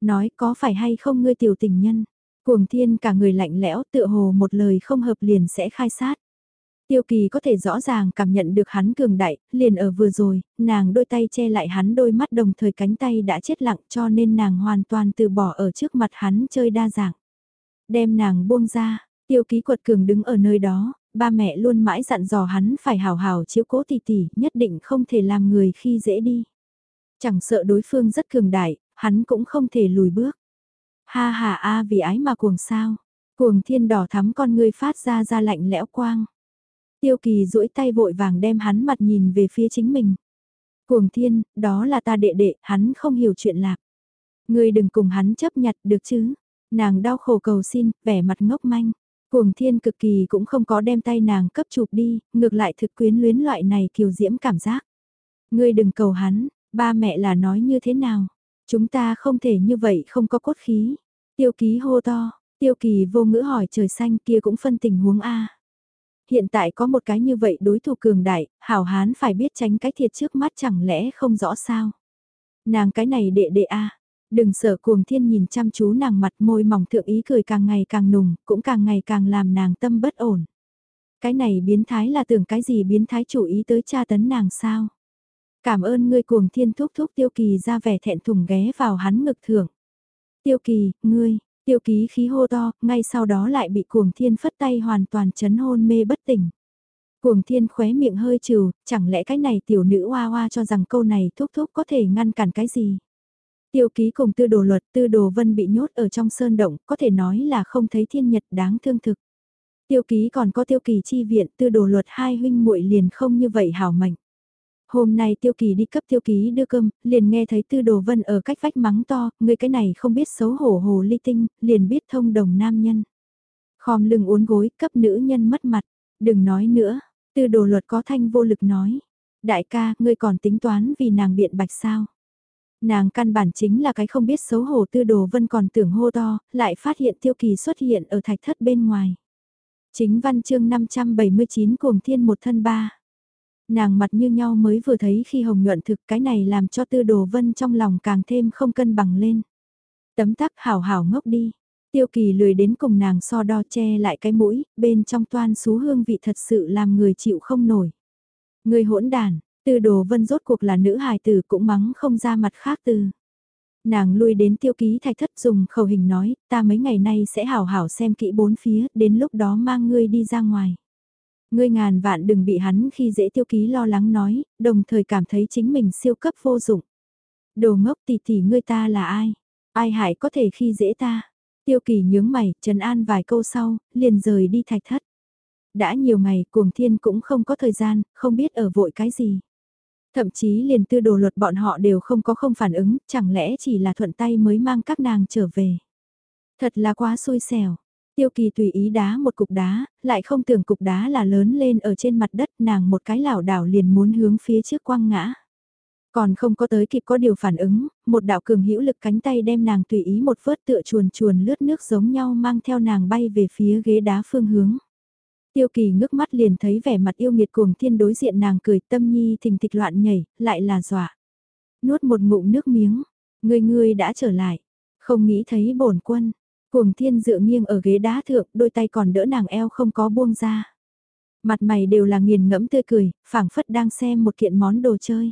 Nói có phải hay không ngươi tiểu tình nhân? Cuồng thiên cả người lạnh lẽo tựa hồ một lời không hợp liền sẽ khai sát. Tiêu kỳ có thể rõ ràng cảm nhận được hắn cường đại, liền ở vừa rồi, nàng đôi tay che lại hắn đôi mắt đồng thời cánh tay đã chết lặng cho nên nàng hoàn toàn từ bỏ ở trước mặt hắn chơi đa dạng. Đem nàng buông ra, tiêu ký quật cường đứng ở nơi đó, ba mẹ luôn mãi dặn dò hắn phải hào hào chiếu cố tỷ tỷ, nhất định không thể làm người khi dễ đi. Chẳng sợ đối phương rất cường đại, hắn cũng không thể lùi bước. Ha ha a vì ái mà cuồng sao, cuồng thiên đỏ thắm con ngươi phát ra ra lạnh lẽo quang. Tiêu kỳ duỗi tay vội vàng đem hắn mặt nhìn về phía chính mình. Cuồng thiên, đó là ta đệ đệ, hắn không hiểu chuyện lạc. Ngươi đừng cùng hắn chấp nhặt được chứ. Nàng đau khổ cầu xin, vẻ mặt ngốc manh. Cuồng thiên cực kỳ cũng không có đem tay nàng cấp chụp đi, ngược lại thực quyến luyến loại này kiều diễm cảm giác. Ngươi đừng cầu hắn, ba mẹ là nói như thế nào? Chúng ta không thể như vậy không có cốt khí. Tiêu ký hô to, tiêu kỳ vô ngữ hỏi trời xanh kia cũng phân tình huống A. Hiện tại có một cái như vậy đối thủ cường đại, hảo hán phải biết tránh cái thiệt trước mắt chẳng lẽ không rõ sao. Nàng cái này đệ đệ A, đừng sợ cuồng thiên nhìn chăm chú nàng mặt môi mỏng thượng ý cười càng ngày càng nùng, cũng càng ngày càng làm nàng tâm bất ổn. Cái này biến thái là tưởng cái gì biến thái chủ ý tới tra tấn nàng sao. Cảm ơn ngươi cuồng thiên thúc thúc tiêu kỳ ra vẻ thẹn thùng ghé vào hắn ngực thưởng. Tiêu kỳ, ngươi, tiêu ký khí hô to, ngay sau đó lại bị cuồng thiên phất tay hoàn toàn chấn hôn mê bất tỉnh. Cuồng thiên khóe miệng hơi trừ, chẳng lẽ cái này tiểu nữ hoa hoa cho rằng câu này thúc thúc có thể ngăn cản cái gì? Tiêu ký cùng tư đồ luật tư đồ vân bị nhốt ở trong sơn động, có thể nói là không thấy thiên nhật đáng thương thực. Tiêu ký còn có tiêu kỳ chi viện tư đồ luật hai huynh muội liền không như vậy hảo mạnh. Hôm nay tiêu kỳ đi cấp tiêu ký đưa cơm, liền nghe thấy tư đồ vân ở cách vách mắng to, người cái này không biết xấu hổ hồ ly tinh, liền biết thông đồng nam nhân. Khom lưng uốn gối, cấp nữ nhân mất mặt, đừng nói nữa, tư đồ luật có thanh vô lực nói. Đại ca, ngươi còn tính toán vì nàng biện bạch sao? Nàng căn bản chính là cái không biết xấu hổ tư đồ vân còn tưởng hô to, lại phát hiện tiêu kỳ xuất hiện ở thạch thất bên ngoài. Chính văn chương 579 cuồng thiên một thân ba. Nàng mặt như nhau mới vừa thấy khi hồng nhuận thực cái này làm cho tư đồ vân trong lòng càng thêm không cân bằng lên. Tấm tắc hảo hảo ngốc đi. Tiêu kỳ lười đến cùng nàng so đo che lại cái mũi, bên trong toan xú hương vị thật sự làm người chịu không nổi. Người hỗn đàn, tư đồ vân rốt cuộc là nữ hài tử cũng mắng không ra mặt khác từ. Nàng lui đến tiêu ký thạch thất dùng khẩu hình nói, ta mấy ngày nay sẽ hảo hảo xem kỹ bốn phía, đến lúc đó mang ngươi đi ra ngoài. Ngươi ngàn vạn đừng bị hắn khi dễ tiêu ký lo lắng nói, đồng thời cảm thấy chính mình siêu cấp vô dụng. Đồ ngốc tỷ tỷ ngươi ta là ai? Ai hại có thể khi dễ ta? Tiêu kỳ nhướng mày, trần an vài câu sau, liền rời đi thạch thất. Đã nhiều ngày cuồng thiên cũng không có thời gian, không biết ở vội cái gì. Thậm chí liền tư đồ luật bọn họ đều không có không phản ứng, chẳng lẽ chỉ là thuận tay mới mang các nàng trở về. Thật là quá xui xẻo. Tiêu kỳ tùy ý đá một cục đá, lại không tưởng cục đá là lớn lên ở trên mặt đất nàng một cái lảo đảo liền muốn hướng phía trước quăng ngã. Còn không có tới kịp có điều phản ứng, một đạo cường hữu lực cánh tay đem nàng tùy ý một vớt tựa chuồn chuồn lướt nước giống nhau mang theo nàng bay về phía ghế đá phương hướng. Tiêu kỳ ngước mắt liền thấy vẻ mặt yêu nghiệt cuồng thiên đối diện nàng cười tâm nhi thình thịch loạn nhảy, lại là dọa. Nuốt một ngụm nước miếng, người người đã trở lại, không nghĩ thấy bổn quân, Cuồng thiên dựa nghiêng ở ghế đá thượng, đôi tay còn đỡ nàng eo không có buông ra. Mặt mày đều là nghiền ngẫm tươi cười, phảng phất đang xem một kiện món đồ chơi.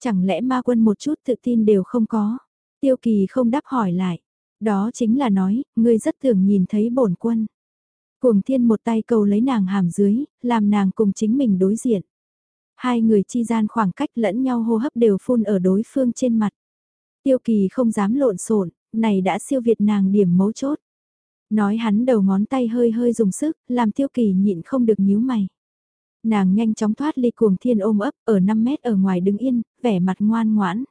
Chẳng lẽ ma quân một chút tự tin đều không có. Tiêu kỳ không đáp hỏi lại. Đó chính là nói, ngươi rất thường nhìn thấy bổn quân. Cuồng thiên một tay cầu lấy nàng hàm dưới, làm nàng cùng chính mình đối diện. Hai người chi gian khoảng cách lẫn nhau hô hấp đều phun ở đối phương trên mặt. Tiêu kỳ không dám lộn xộn này đã siêu việt nàng điểm mấu chốt. Nói hắn đầu ngón tay hơi hơi dùng sức, làm tiêu kỳ nhịn không được nhíu mày. Nàng nhanh chóng thoát ly cuồng thiên ôm ấp ở 5 mét ở ngoài đứng yên, vẻ mặt ngoan ngoãn.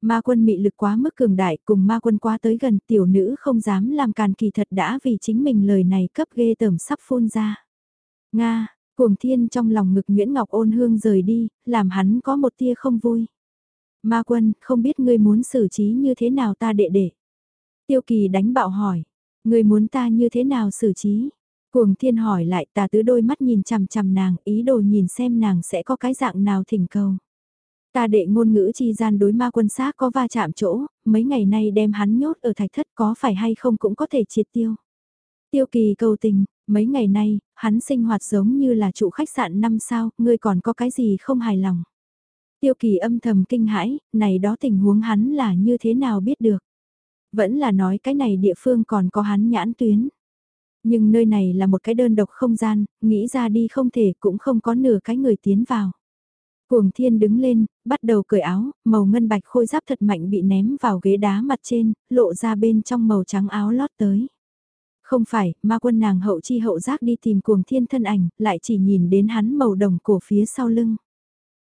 Ma quân mị lực quá mức cường đại cùng ma quân quá tới gần tiểu nữ không dám làm càn kỳ thật đã vì chính mình lời này cấp ghê tởm sắp phun ra. Nga, cuồng thiên trong lòng ngực Nguyễn Ngọc ôn hương rời đi, làm hắn có một tia không vui. Ma quân, không biết ngươi muốn xử trí như thế nào ta đệ đệ. Tiêu kỳ đánh bạo hỏi, người muốn ta như thế nào xử trí? Cuồng thiên hỏi lại tà tứ đôi mắt nhìn chằm chằm nàng, ý đồ nhìn xem nàng sẽ có cái dạng nào thỉnh cầu. Ta đệ ngôn ngữ chi gian đối ma quân xác có va chạm chỗ, mấy ngày nay đem hắn nhốt ở thạch thất có phải hay không cũng có thể triệt tiêu. Tiêu kỳ cầu tình, mấy ngày nay, hắn sinh hoạt giống như là trụ khách sạn năm sao, ngươi còn có cái gì không hài lòng. Tiêu kỳ âm thầm kinh hãi, này đó tình huống hắn là như thế nào biết được. Vẫn là nói cái này địa phương còn có hắn nhãn tuyến. Nhưng nơi này là một cái đơn độc không gian, nghĩ ra đi không thể cũng không có nửa cái người tiến vào. Cuồng thiên đứng lên, bắt đầu cởi áo, màu ngân bạch khôi giáp thật mạnh bị ném vào ghế đá mặt trên, lộ ra bên trong màu trắng áo lót tới. Không phải, ma quân nàng hậu chi hậu giác đi tìm cuồng thiên thân ảnh, lại chỉ nhìn đến hắn màu đồng cổ phía sau lưng.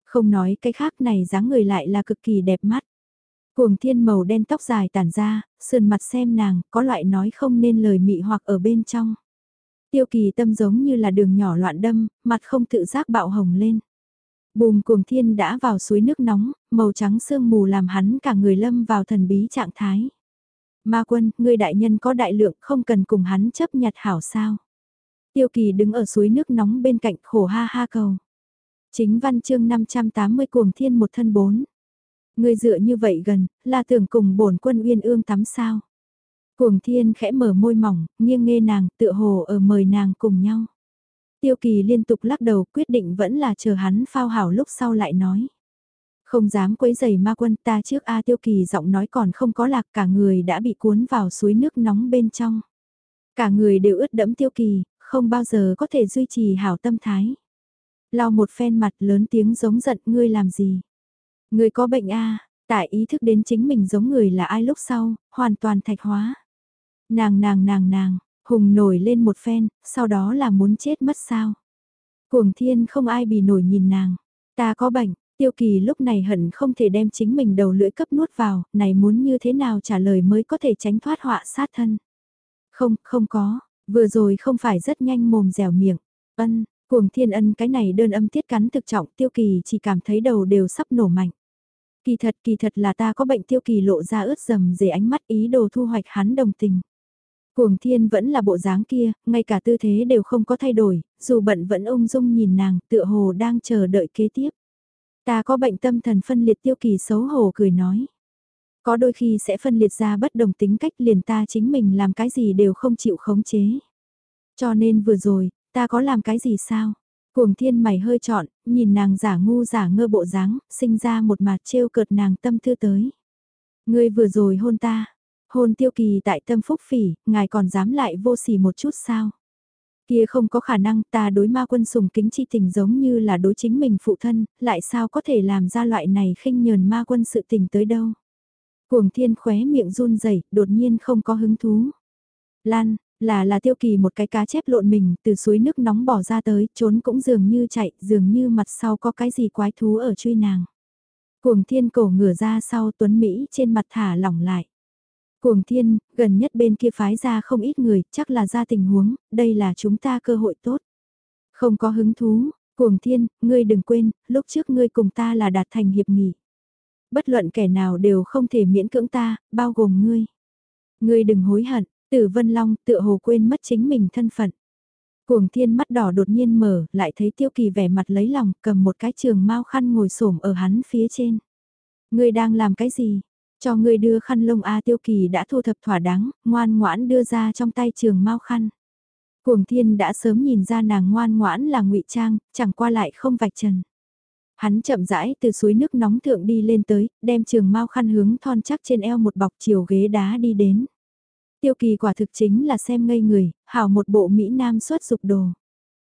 Không nói cái khác này dáng người lại là cực kỳ đẹp mắt. Cuồng thiên màu đen tóc dài tản ra, sườn mặt xem nàng, có loại nói không nên lời mị hoặc ở bên trong. Tiêu kỳ tâm giống như là đường nhỏ loạn đâm, mặt không tự giác bạo hồng lên. Bùm cuồng thiên đã vào suối nước nóng, màu trắng sương mù làm hắn cả người lâm vào thần bí trạng thái. Ma quân, ngươi đại nhân có đại lượng không cần cùng hắn chấp nhặt hảo sao. Tiêu kỳ đứng ở suối nước nóng bên cạnh khổ ha ha cầu. Chính văn chương 580 cuồng thiên một thân bốn. Ngươi dựa như vậy gần, là tưởng cùng bổn quân uyên ương tắm sao. Cuồng thiên khẽ mở môi mỏng, nghiêng nghe nàng, tựa hồ ở mời nàng cùng nhau. Tiêu kỳ liên tục lắc đầu quyết định vẫn là chờ hắn phao hảo lúc sau lại nói. Không dám quấy giày ma quân ta trước A tiêu kỳ giọng nói còn không có lạc cả người đã bị cuốn vào suối nước nóng bên trong. Cả người đều ướt đẫm tiêu kỳ, không bao giờ có thể duy trì hảo tâm thái. lao một phen mặt lớn tiếng giống giận ngươi làm gì người có bệnh A, tại ý thức đến chính mình giống người là ai lúc sau, hoàn toàn thạch hóa. Nàng nàng nàng nàng, hùng nổi lên một phen, sau đó là muốn chết mất sao. Cuồng thiên không ai bị nổi nhìn nàng, ta có bệnh, tiêu kỳ lúc này hận không thể đem chính mình đầu lưỡi cấp nuốt vào, này muốn như thế nào trả lời mới có thể tránh thoát họa sát thân. Không, không có, vừa rồi không phải rất nhanh mồm dẻo miệng, ân, cuồng thiên ân cái này đơn âm tiết cắn thực trọng tiêu kỳ chỉ cảm thấy đầu đều sắp nổ mạnh. Kỳ thật kỳ thật là ta có bệnh tiêu kỳ lộ ra ướt dầm dề ánh mắt ý đồ thu hoạch hắn đồng tình. Cuồng thiên vẫn là bộ dáng kia, ngay cả tư thế đều không có thay đổi, dù bận vẫn ung dung nhìn nàng, tựa hồ đang chờ đợi kế tiếp. Ta có bệnh tâm thần phân liệt tiêu kỳ xấu hổ cười nói. Có đôi khi sẽ phân liệt ra bất đồng tính cách liền ta chính mình làm cái gì đều không chịu khống chế. Cho nên vừa rồi, ta có làm cái gì sao? Cuồng thiên mày hơi trọn, nhìn nàng giả ngu giả ngơ bộ dáng, sinh ra một mặt trêu cợt nàng tâm thư tới. Ngươi vừa rồi hôn ta, hôn tiêu kỳ tại tâm phúc phỉ, ngài còn dám lại vô sỉ một chút sao? Kia không có khả năng ta đối ma quân sùng kính chi tình giống như là đối chính mình phụ thân, lại sao có thể làm ra loại này khinh nhờn ma quân sự tình tới đâu? Cuồng thiên khóe miệng run rẩy đột nhiên không có hứng thú. Lan, là là tiêu kỳ một cái cá chép lộn mình từ suối nước nóng bỏ ra tới, trốn cũng dường như chạy, dường như mặt sau có cái gì quái thú ở truy nàng. Cuồng thiên cổ ngửa ra sau tuấn Mỹ trên mặt thả lỏng lại. Cuồng thiên, gần nhất bên kia phái ra không ít người, chắc là ra tình huống, đây là chúng ta cơ hội tốt. Không có hứng thú, cuồng thiên, ngươi đừng quên, lúc trước ngươi cùng ta là đạt thành hiệp nghị. Bất luận kẻ nào đều không thể miễn cưỡng ta, bao gồm ngươi. Ngươi đừng hối hận, tử vân long tựa hồ quên mất chính mình thân phận. Cuồng thiên mắt đỏ đột nhiên mở, lại thấy tiêu kỳ vẻ mặt lấy lòng, cầm một cái trường mau khăn ngồi xổm ở hắn phía trên. Ngươi đang làm cái gì? Cho ngươi đưa khăn lông A tiêu kỳ đã thu thập thỏa đáng, ngoan ngoãn đưa ra trong tay trường mau khăn. Cuồng thiên đã sớm nhìn ra nàng ngoan ngoãn là ngụy trang, chẳng qua lại không vạch trần. Hắn chậm rãi từ suối nước nóng thượng đi lên tới, đem trường mau khăn hướng thon chắc trên eo một bọc chiều ghế đá đi đến. Tiêu kỳ quả thực chính là xem ngây người, hảo một bộ Mỹ Nam xuất dục đồ.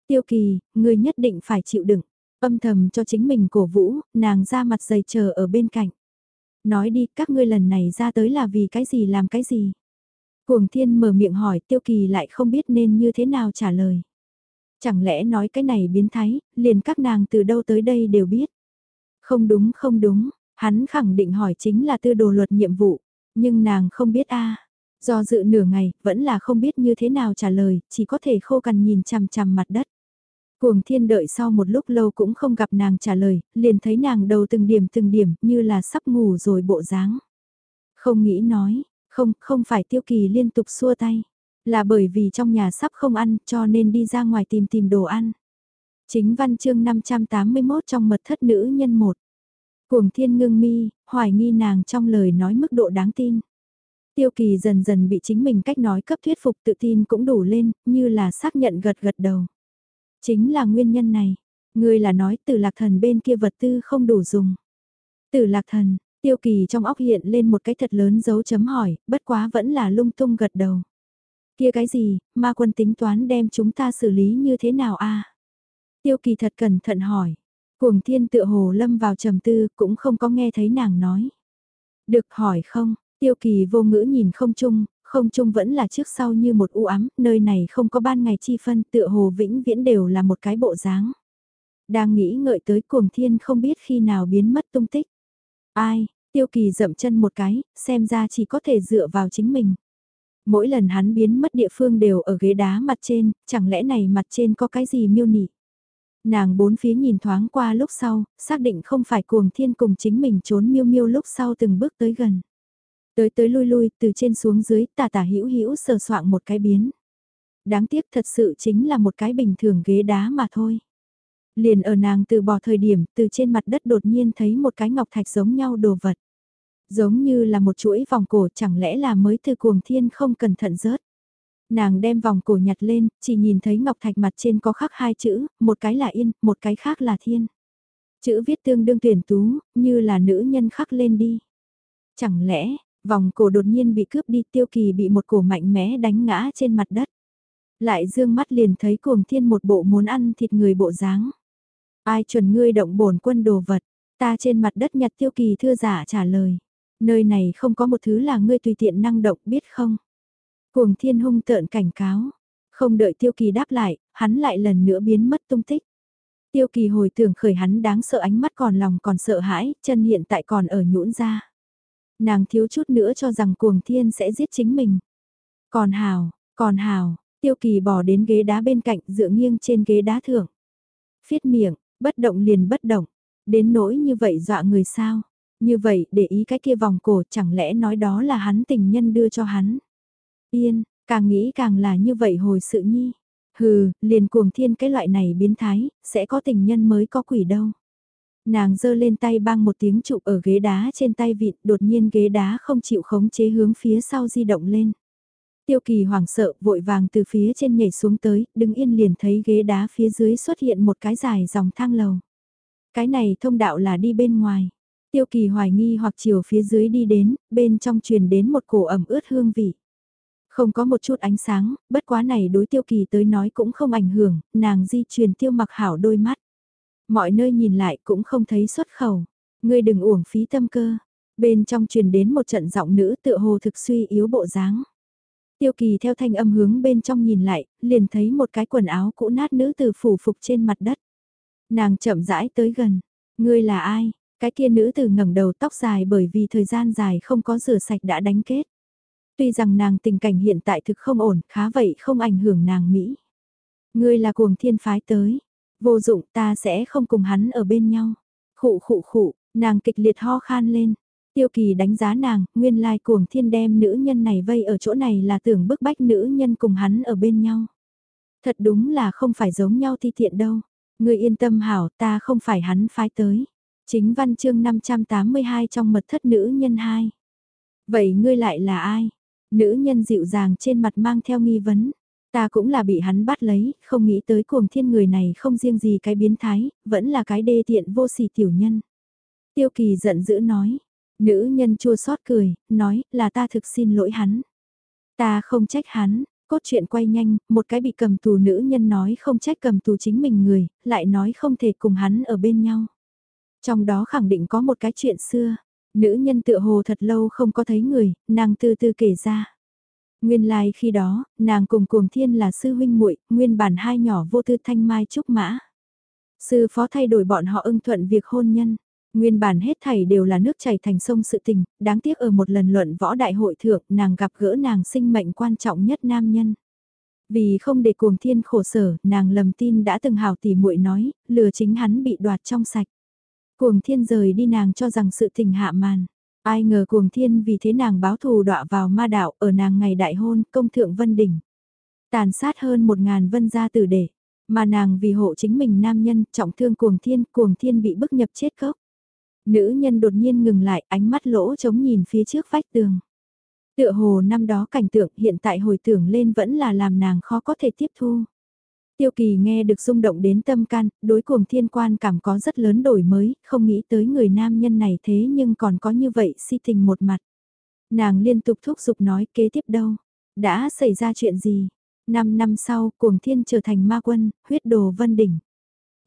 Tiêu kỳ, người nhất định phải chịu đựng, âm thầm cho chính mình cổ vũ, nàng ra mặt dày chờ ở bên cạnh. Nói đi, các ngươi lần này ra tới là vì cái gì làm cái gì? Cuồng thiên mở miệng hỏi tiêu kỳ lại không biết nên như thế nào trả lời. Chẳng lẽ nói cái này biến thái, liền các nàng từ đâu tới đây đều biết. Không đúng không đúng, Hắn khẳng định hỏi chính là tư đồ luật nhiệm vụ, nhưng nàng không biết a Do dự nửa ngày, vẫn là không biết như thế nào trả lời, chỉ có thể khô cằn nhìn chằm chằm mặt đất. Cuồng thiên đợi sau một lúc lâu cũng không gặp nàng trả lời, liền thấy nàng đầu từng điểm từng điểm như là sắp ngủ rồi bộ dáng. Không nghĩ nói, không, không phải tiêu kỳ liên tục xua tay. Là bởi vì trong nhà sắp không ăn cho nên đi ra ngoài tìm tìm đồ ăn. Chính văn chương 581 trong mật thất nữ nhân một. Cuồng thiên ngưng mi, hoài nghi nàng trong lời nói mức độ đáng tin. Tiêu kỳ dần dần bị chính mình cách nói cấp thuyết phục tự tin cũng đủ lên, như là xác nhận gật gật đầu. Chính là nguyên nhân này, người là nói từ lạc thần bên kia vật tư không đủ dùng. Từ lạc thần, tiêu kỳ trong óc hiện lên một cái thật lớn dấu chấm hỏi, bất quá vẫn là lung tung gật đầu. Kia cái gì, ma quân tính toán đem chúng ta xử lý như thế nào a Tiêu kỳ thật cẩn thận hỏi. Cuồng thiên tựa hồ lâm vào trầm tư cũng không có nghe thấy nàng nói. Được hỏi không, tiêu kỳ vô ngữ nhìn không chung, không chung vẫn là trước sau như một u ám, nơi này không có ban ngày chi phân tựa hồ vĩnh viễn đều là một cái bộ dáng. Đang nghĩ ngợi tới cuồng thiên không biết khi nào biến mất tung tích. Ai, tiêu kỳ dậm chân một cái, xem ra chỉ có thể dựa vào chính mình. Mỗi lần hắn biến mất địa phương đều ở ghế đá mặt trên, chẳng lẽ này mặt trên có cái gì miêu nị. Nàng bốn phía nhìn thoáng qua lúc sau, xác định không phải cuồng thiên cùng chính mình trốn miêu miêu lúc sau từng bước tới gần. Tới tới lui lui, từ trên xuống dưới, tà tà hữu hữu sờ soạng một cái biến. Đáng tiếc thật sự chính là một cái bình thường ghế đá mà thôi. Liền ở nàng từ bỏ thời điểm, từ trên mặt đất đột nhiên thấy một cái ngọc thạch giống nhau đồ vật. Giống như là một chuỗi vòng cổ chẳng lẽ là mới từ cuồng thiên không cẩn thận rớt. Nàng đem vòng cổ nhặt lên, chỉ nhìn thấy ngọc thạch mặt trên có khắc hai chữ, một cái là yên, một cái khác là thiên. Chữ viết tương đương tuyển tú, như là nữ nhân khắc lên đi. Chẳng lẽ, vòng cổ đột nhiên bị cướp đi tiêu kỳ bị một cổ mạnh mẽ đánh ngã trên mặt đất. Lại dương mắt liền thấy cuồng thiên một bộ muốn ăn thịt người bộ dáng. Ai chuẩn ngươi động bổn quân đồ vật, ta trên mặt đất nhặt tiêu kỳ thưa giả trả lời. Nơi này không có một thứ là ngươi tùy tiện năng động biết không? Cuồng thiên hung tợn cảnh cáo. Không đợi tiêu kỳ đáp lại, hắn lại lần nữa biến mất tung tích. Tiêu kỳ hồi tưởng khởi hắn đáng sợ ánh mắt còn lòng còn sợ hãi, chân hiện tại còn ở nhũn ra. Nàng thiếu chút nữa cho rằng cuồng thiên sẽ giết chính mình. Còn hào, còn hào, tiêu kỳ bỏ đến ghế đá bên cạnh dựa nghiêng trên ghế đá thưởng. Phiết miệng, bất động liền bất động. Đến nỗi như vậy dọa người sao? Như vậy để ý cái kia vòng cổ chẳng lẽ nói đó là hắn tình nhân đưa cho hắn. Yên, càng nghĩ càng là như vậy hồi sự nhi. Hừ, liền cuồng thiên cái loại này biến thái, sẽ có tình nhân mới có quỷ đâu. Nàng giơ lên tay bang một tiếng trụ ở ghế đá trên tay vịt, đột nhiên ghế đá không chịu khống chế hướng phía sau di động lên. Tiêu kỳ hoảng sợ, vội vàng từ phía trên nhảy xuống tới, đứng yên liền thấy ghế đá phía dưới xuất hiện một cái dài dòng thang lầu. Cái này thông đạo là đi bên ngoài. Tiêu kỳ hoài nghi hoặc chiều phía dưới đi đến, bên trong truyền đến một cổ ẩm ướt hương vị. Không có một chút ánh sáng, bất quá này đối tiêu kỳ tới nói cũng không ảnh hưởng, nàng di truyền tiêu mặc hảo đôi mắt. Mọi nơi nhìn lại cũng không thấy xuất khẩu. Ngươi đừng uổng phí tâm cơ. Bên trong truyền đến một trận giọng nữ tựa hồ thực suy yếu bộ dáng. Tiêu kỳ theo thanh âm hướng bên trong nhìn lại, liền thấy một cái quần áo cũ nát nữ từ phủ phục trên mặt đất. Nàng chậm rãi tới gần. Ngươi là ai? Cái kia nữ từ ngẩng đầu tóc dài bởi vì thời gian dài không có rửa sạch đã đánh kết. Tuy rằng nàng tình cảnh hiện tại thực không ổn, khá vậy không ảnh hưởng nàng Mỹ. Ngươi là cuồng thiên phái tới. Vô dụng ta sẽ không cùng hắn ở bên nhau. Khụ khụ khụ, nàng kịch liệt ho khan lên. Tiêu kỳ đánh giá nàng, nguyên lai cuồng thiên đem nữ nhân này vây ở chỗ này là tưởng bức bách nữ nhân cùng hắn ở bên nhau. Thật đúng là không phải giống nhau thi thiện đâu. Ngươi yên tâm hảo ta không phải hắn phái tới. Chính văn chương 582 trong mật thất nữ nhân 2. Vậy ngươi lại là ai? Nữ nhân dịu dàng trên mặt mang theo nghi vấn. Ta cũng là bị hắn bắt lấy, không nghĩ tới cuồng thiên người này không riêng gì cái biến thái, vẫn là cái đê tiện vô sỉ tiểu nhân. Tiêu kỳ giận dữ nói. Nữ nhân chua xót cười, nói là ta thực xin lỗi hắn. Ta không trách hắn, cốt truyện quay nhanh, một cái bị cầm tù nữ nhân nói không trách cầm tù chính mình người, lại nói không thể cùng hắn ở bên nhau. Trong đó khẳng định có một cái chuyện xưa, nữ nhân tựa hồ thật lâu không có thấy người, nàng từ từ kể ra. Nguyên lai like khi đó, nàng cùng cuồng thiên là sư huynh muội nguyên bản hai nhỏ vô tư thanh mai trúc mã. Sư phó thay đổi bọn họ ưng thuận việc hôn nhân. Nguyên bản hết thảy đều là nước chảy thành sông sự tình, đáng tiếc ở một lần luận võ đại hội thượng nàng gặp gỡ nàng sinh mệnh quan trọng nhất nam nhân. Vì không để cuồng thiên khổ sở, nàng lầm tin đã từng hào tỉ muội nói, lừa chính hắn bị đoạt trong sạch. Cuồng thiên rời đi nàng cho rằng sự tình hạ màn. Ai ngờ cuồng thiên vì thế nàng báo thù đọa vào ma đạo ở nàng ngày đại hôn công thượng vân đỉnh. Tàn sát hơn một ngàn vân gia tử để, mà nàng vì hộ chính mình nam nhân trọng thương cuồng thiên, cuồng thiên bị bức nhập chết cốc. Nữ nhân đột nhiên ngừng lại ánh mắt lỗ chống nhìn phía trước vách tường. Tựa hồ năm đó cảnh tượng hiện tại hồi tưởng lên vẫn là làm nàng khó có thể tiếp thu. Tiêu kỳ nghe được rung động đến tâm can, đối cuồng thiên quan cảm có rất lớn đổi mới, không nghĩ tới người nam nhân này thế nhưng còn có như vậy si tình một mặt. Nàng liên tục thúc giục nói kế tiếp đâu, đã xảy ra chuyện gì. Năm năm sau, cuồng thiên trở thành ma quân, huyết đồ vân đỉnh.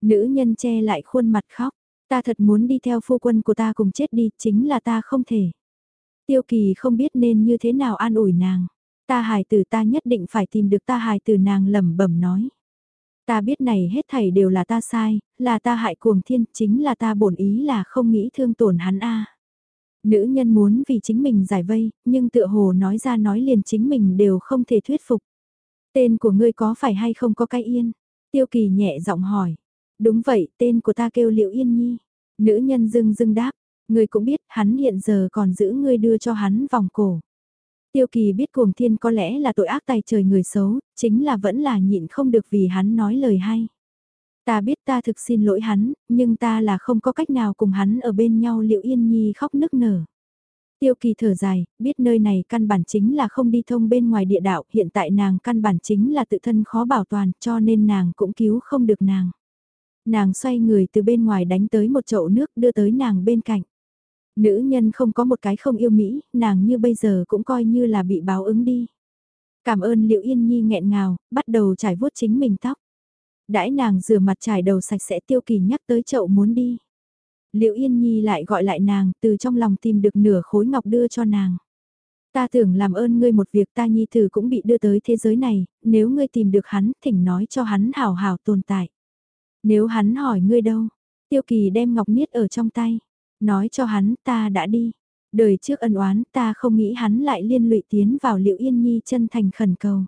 Nữ nhân che lại khuôn mặt khóc, ta thật muốn đi theo phu quân của ta cùng chết đi, chính là ta không thể. Tiêu kỳ không biết nên như thế nào an ủi nàng. Ta hài tử ta nhất định phải tìm được ta hài tử nàng lẩm bẩm nói. Ta biết này hết thảy đều là ta sai, là ta hại cuồng thiên, chính là ta bổn ý là không nghĩ thương tổn hắn a. Nữ nhân muốn vì chính mình giải vây, nhưng tựa hồ nói ra nói liền chính mình đều không thể thuyết phục. Tên của ngươi có phải hay không có cái yên? Tiêu kỳ nhẹ giọng hỏi. Đúng vậy, tên của ta kêu Liệu Yên Nhi. Nữ nhân dưng dưng đáp, ngươi cũng biết hắn hiện giờ còn giữ ngươi đưa cho hắn vòng cổ. Tiêu kỳ biết cuồng thiên có lẽ là tội ác tài trời người xấu, chính là vẫn là nhịn không được vì hắn nói lời hay. Ta biết ta thực xin lỗi hắn, nhưng ta là không có cách nào cùng hắn ở bên nhau liệu yên nhi khóc nức nở. Tiêu kỳ thở dài, biết nơi này căn bản chính là không đi thông bên ngoài địa đạo, hiện tại nàng căn bản chính là tự thân khó bảo toàn cho nên nàng cũng cứu không được nàng. Nàng xoay người từ bên ngoài đánh tới một chậu nước đưa tới nàng bên cạnh. Nữ nhân không có một cái không yêu Mỹ, nàng như bây giờ cũng coi như là bị báo ứng đi. Cảm ơn liễu Yên Nhi nghẹn ngào, bắt đầu trải vuốt chính mình tóc. Đãi nàng rửa mặt trải đầu sạch sẽ tiêu kỳ nhắc tới chậu muốn đi. liễu Yên Nhi lại gọi lại nàng, từ trong lòng tìm được nửa khối ngọc đưa cho nàng. Ta tưởng làm ơn ngươi một việc ta nhi tử cũng bị đưa tới thế giới này, nếu ngươi tìm được hắn, thỉnh nói cho hắn hào hào tồn tại. Nếu hắn hỏi ngươi đâu, tiêu kỳ đem ngọc niết ở trong tay. Nói cho hắn ta đã đi. Đời trước ân oán ta không nghĩ hắn lại liên lụy tiến vào liệu yên nhi chân thành khẩn cầu.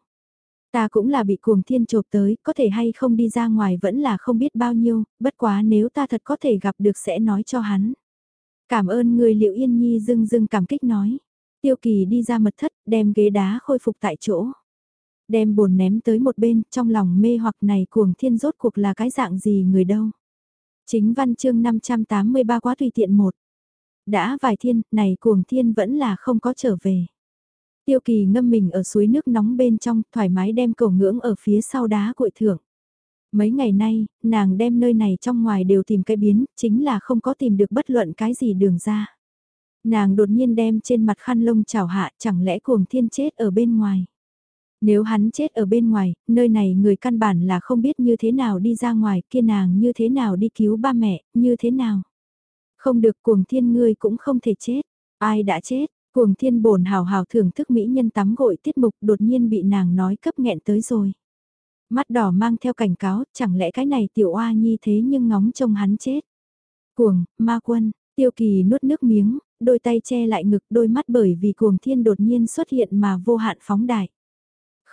Ta cũng là bị cuồng thiên chộp tới, có thể hay không đi ra ngoài vẫn là không biết bao nhiêu, bất quá nếu ta thật có thể gặp được sẽ nói cho hắn. Cảm ơn người liệu yên nhi dưng dưng cảm kích nói. Tiêu kỳ đi ra mật thất, đem ghế đá khôi phục tại chỗ. Đem bồn ném tới một bên, trong lòng mê hoặc này cuồng thiên rốt cuộc là cái dạng gì người đâu. Chính văn chương 583 quá tùy tiện một. Đã vài thiên, này cuồng thiên vẫn là không có trở về. Tiêu kỳ ngâm mình ở suối nước nóng bên trong, thoải mái đem cầu ngưỡng ở phía sau đá cội thượng. Mấy ngày nay, nàng đem nơi này trong ngoài đều tìm cái biến, chính là không có tìm được bất luận cái gì đường ra. Nàng đột nhiên đem trên mặt khăn lông chảo hạ, chẳng lẽ cuồng thiên chết ở bên ngoài. Nếu hắn chết ở bên ngoài, nơi này người căn bản là không biết như thế nào đi ra ngoài, kia nàng như thế nào đi cứu ba mẹ, như thế nào. Không được cuồng thiên ngươi cũng không thể chết. Ai đã chết, cuồng thiên bổn hào hào thưởng thức mỹ nhân tắm gội tiết mục đột nhiên bị nàng nói cấp nghẹn tới rồi. Mắt đỏ mang theo cảnh cáo, chẳng lẽ cái này tiểu oa nhi thế nhưng ngóng trông hắn chết. Cuồng, ma quân, tiêu kỳ nuốt nước miếng, đôi tay che lại ngực đôi mắt bởi vì cuồng thiên đột nhiên xuất hiện mà vô hạn phóng đại.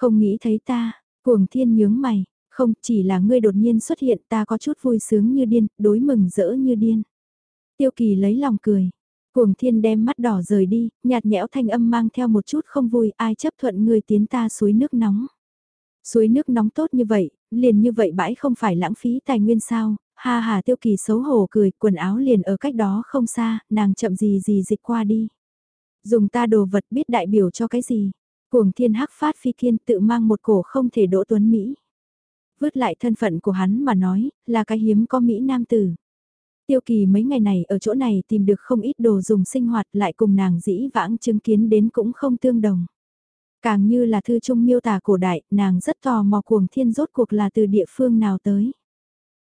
Không nghĩ thấy ta, cuồng thiên nhướng mày, không chỉ là ngươi đột nhiên xuất hiện ta có chút vui sướng như điên, đối mừng rỡ như điên. Tiêu kỳ lấy lòng cười, cuồng thiên đem mắt đỏ rời đi, nhạt nhẽo thanh âm mang theo một chút không vui ai chấp thuận ngươi tiến ta suối nước nóng. Suối nước nóng tốt như vậy, liền như vậy bãi không phải lãng phí tài nguyên sao, ha ha tiêu kỳ xấu hổ cười, quần áo liền ở cách đó không xa, nàng chậm gì gì dịch qua đi. Dùng ta đồ vật biết đại biểu cho cái gì, Cuồng thiên hắc phát phi kiên tự mang một cổ không thể đỗ tuấn Mỹ. Vứt lại thân phận của hắn mà nói, là cái hiếm có Mỹ nam tử. Tiêu kỳ mấy ngày này ở chỗ này tìm được không ít đồ dùng sinh hoạt lại cùng nàng dĩ vãng chứng kiến đến cũng không tương đồng. Càng như là thư trung miêu tả cổ đại, nàng rất tò mò cuồng thiên rốt cuộc là từ địa phương nào tới.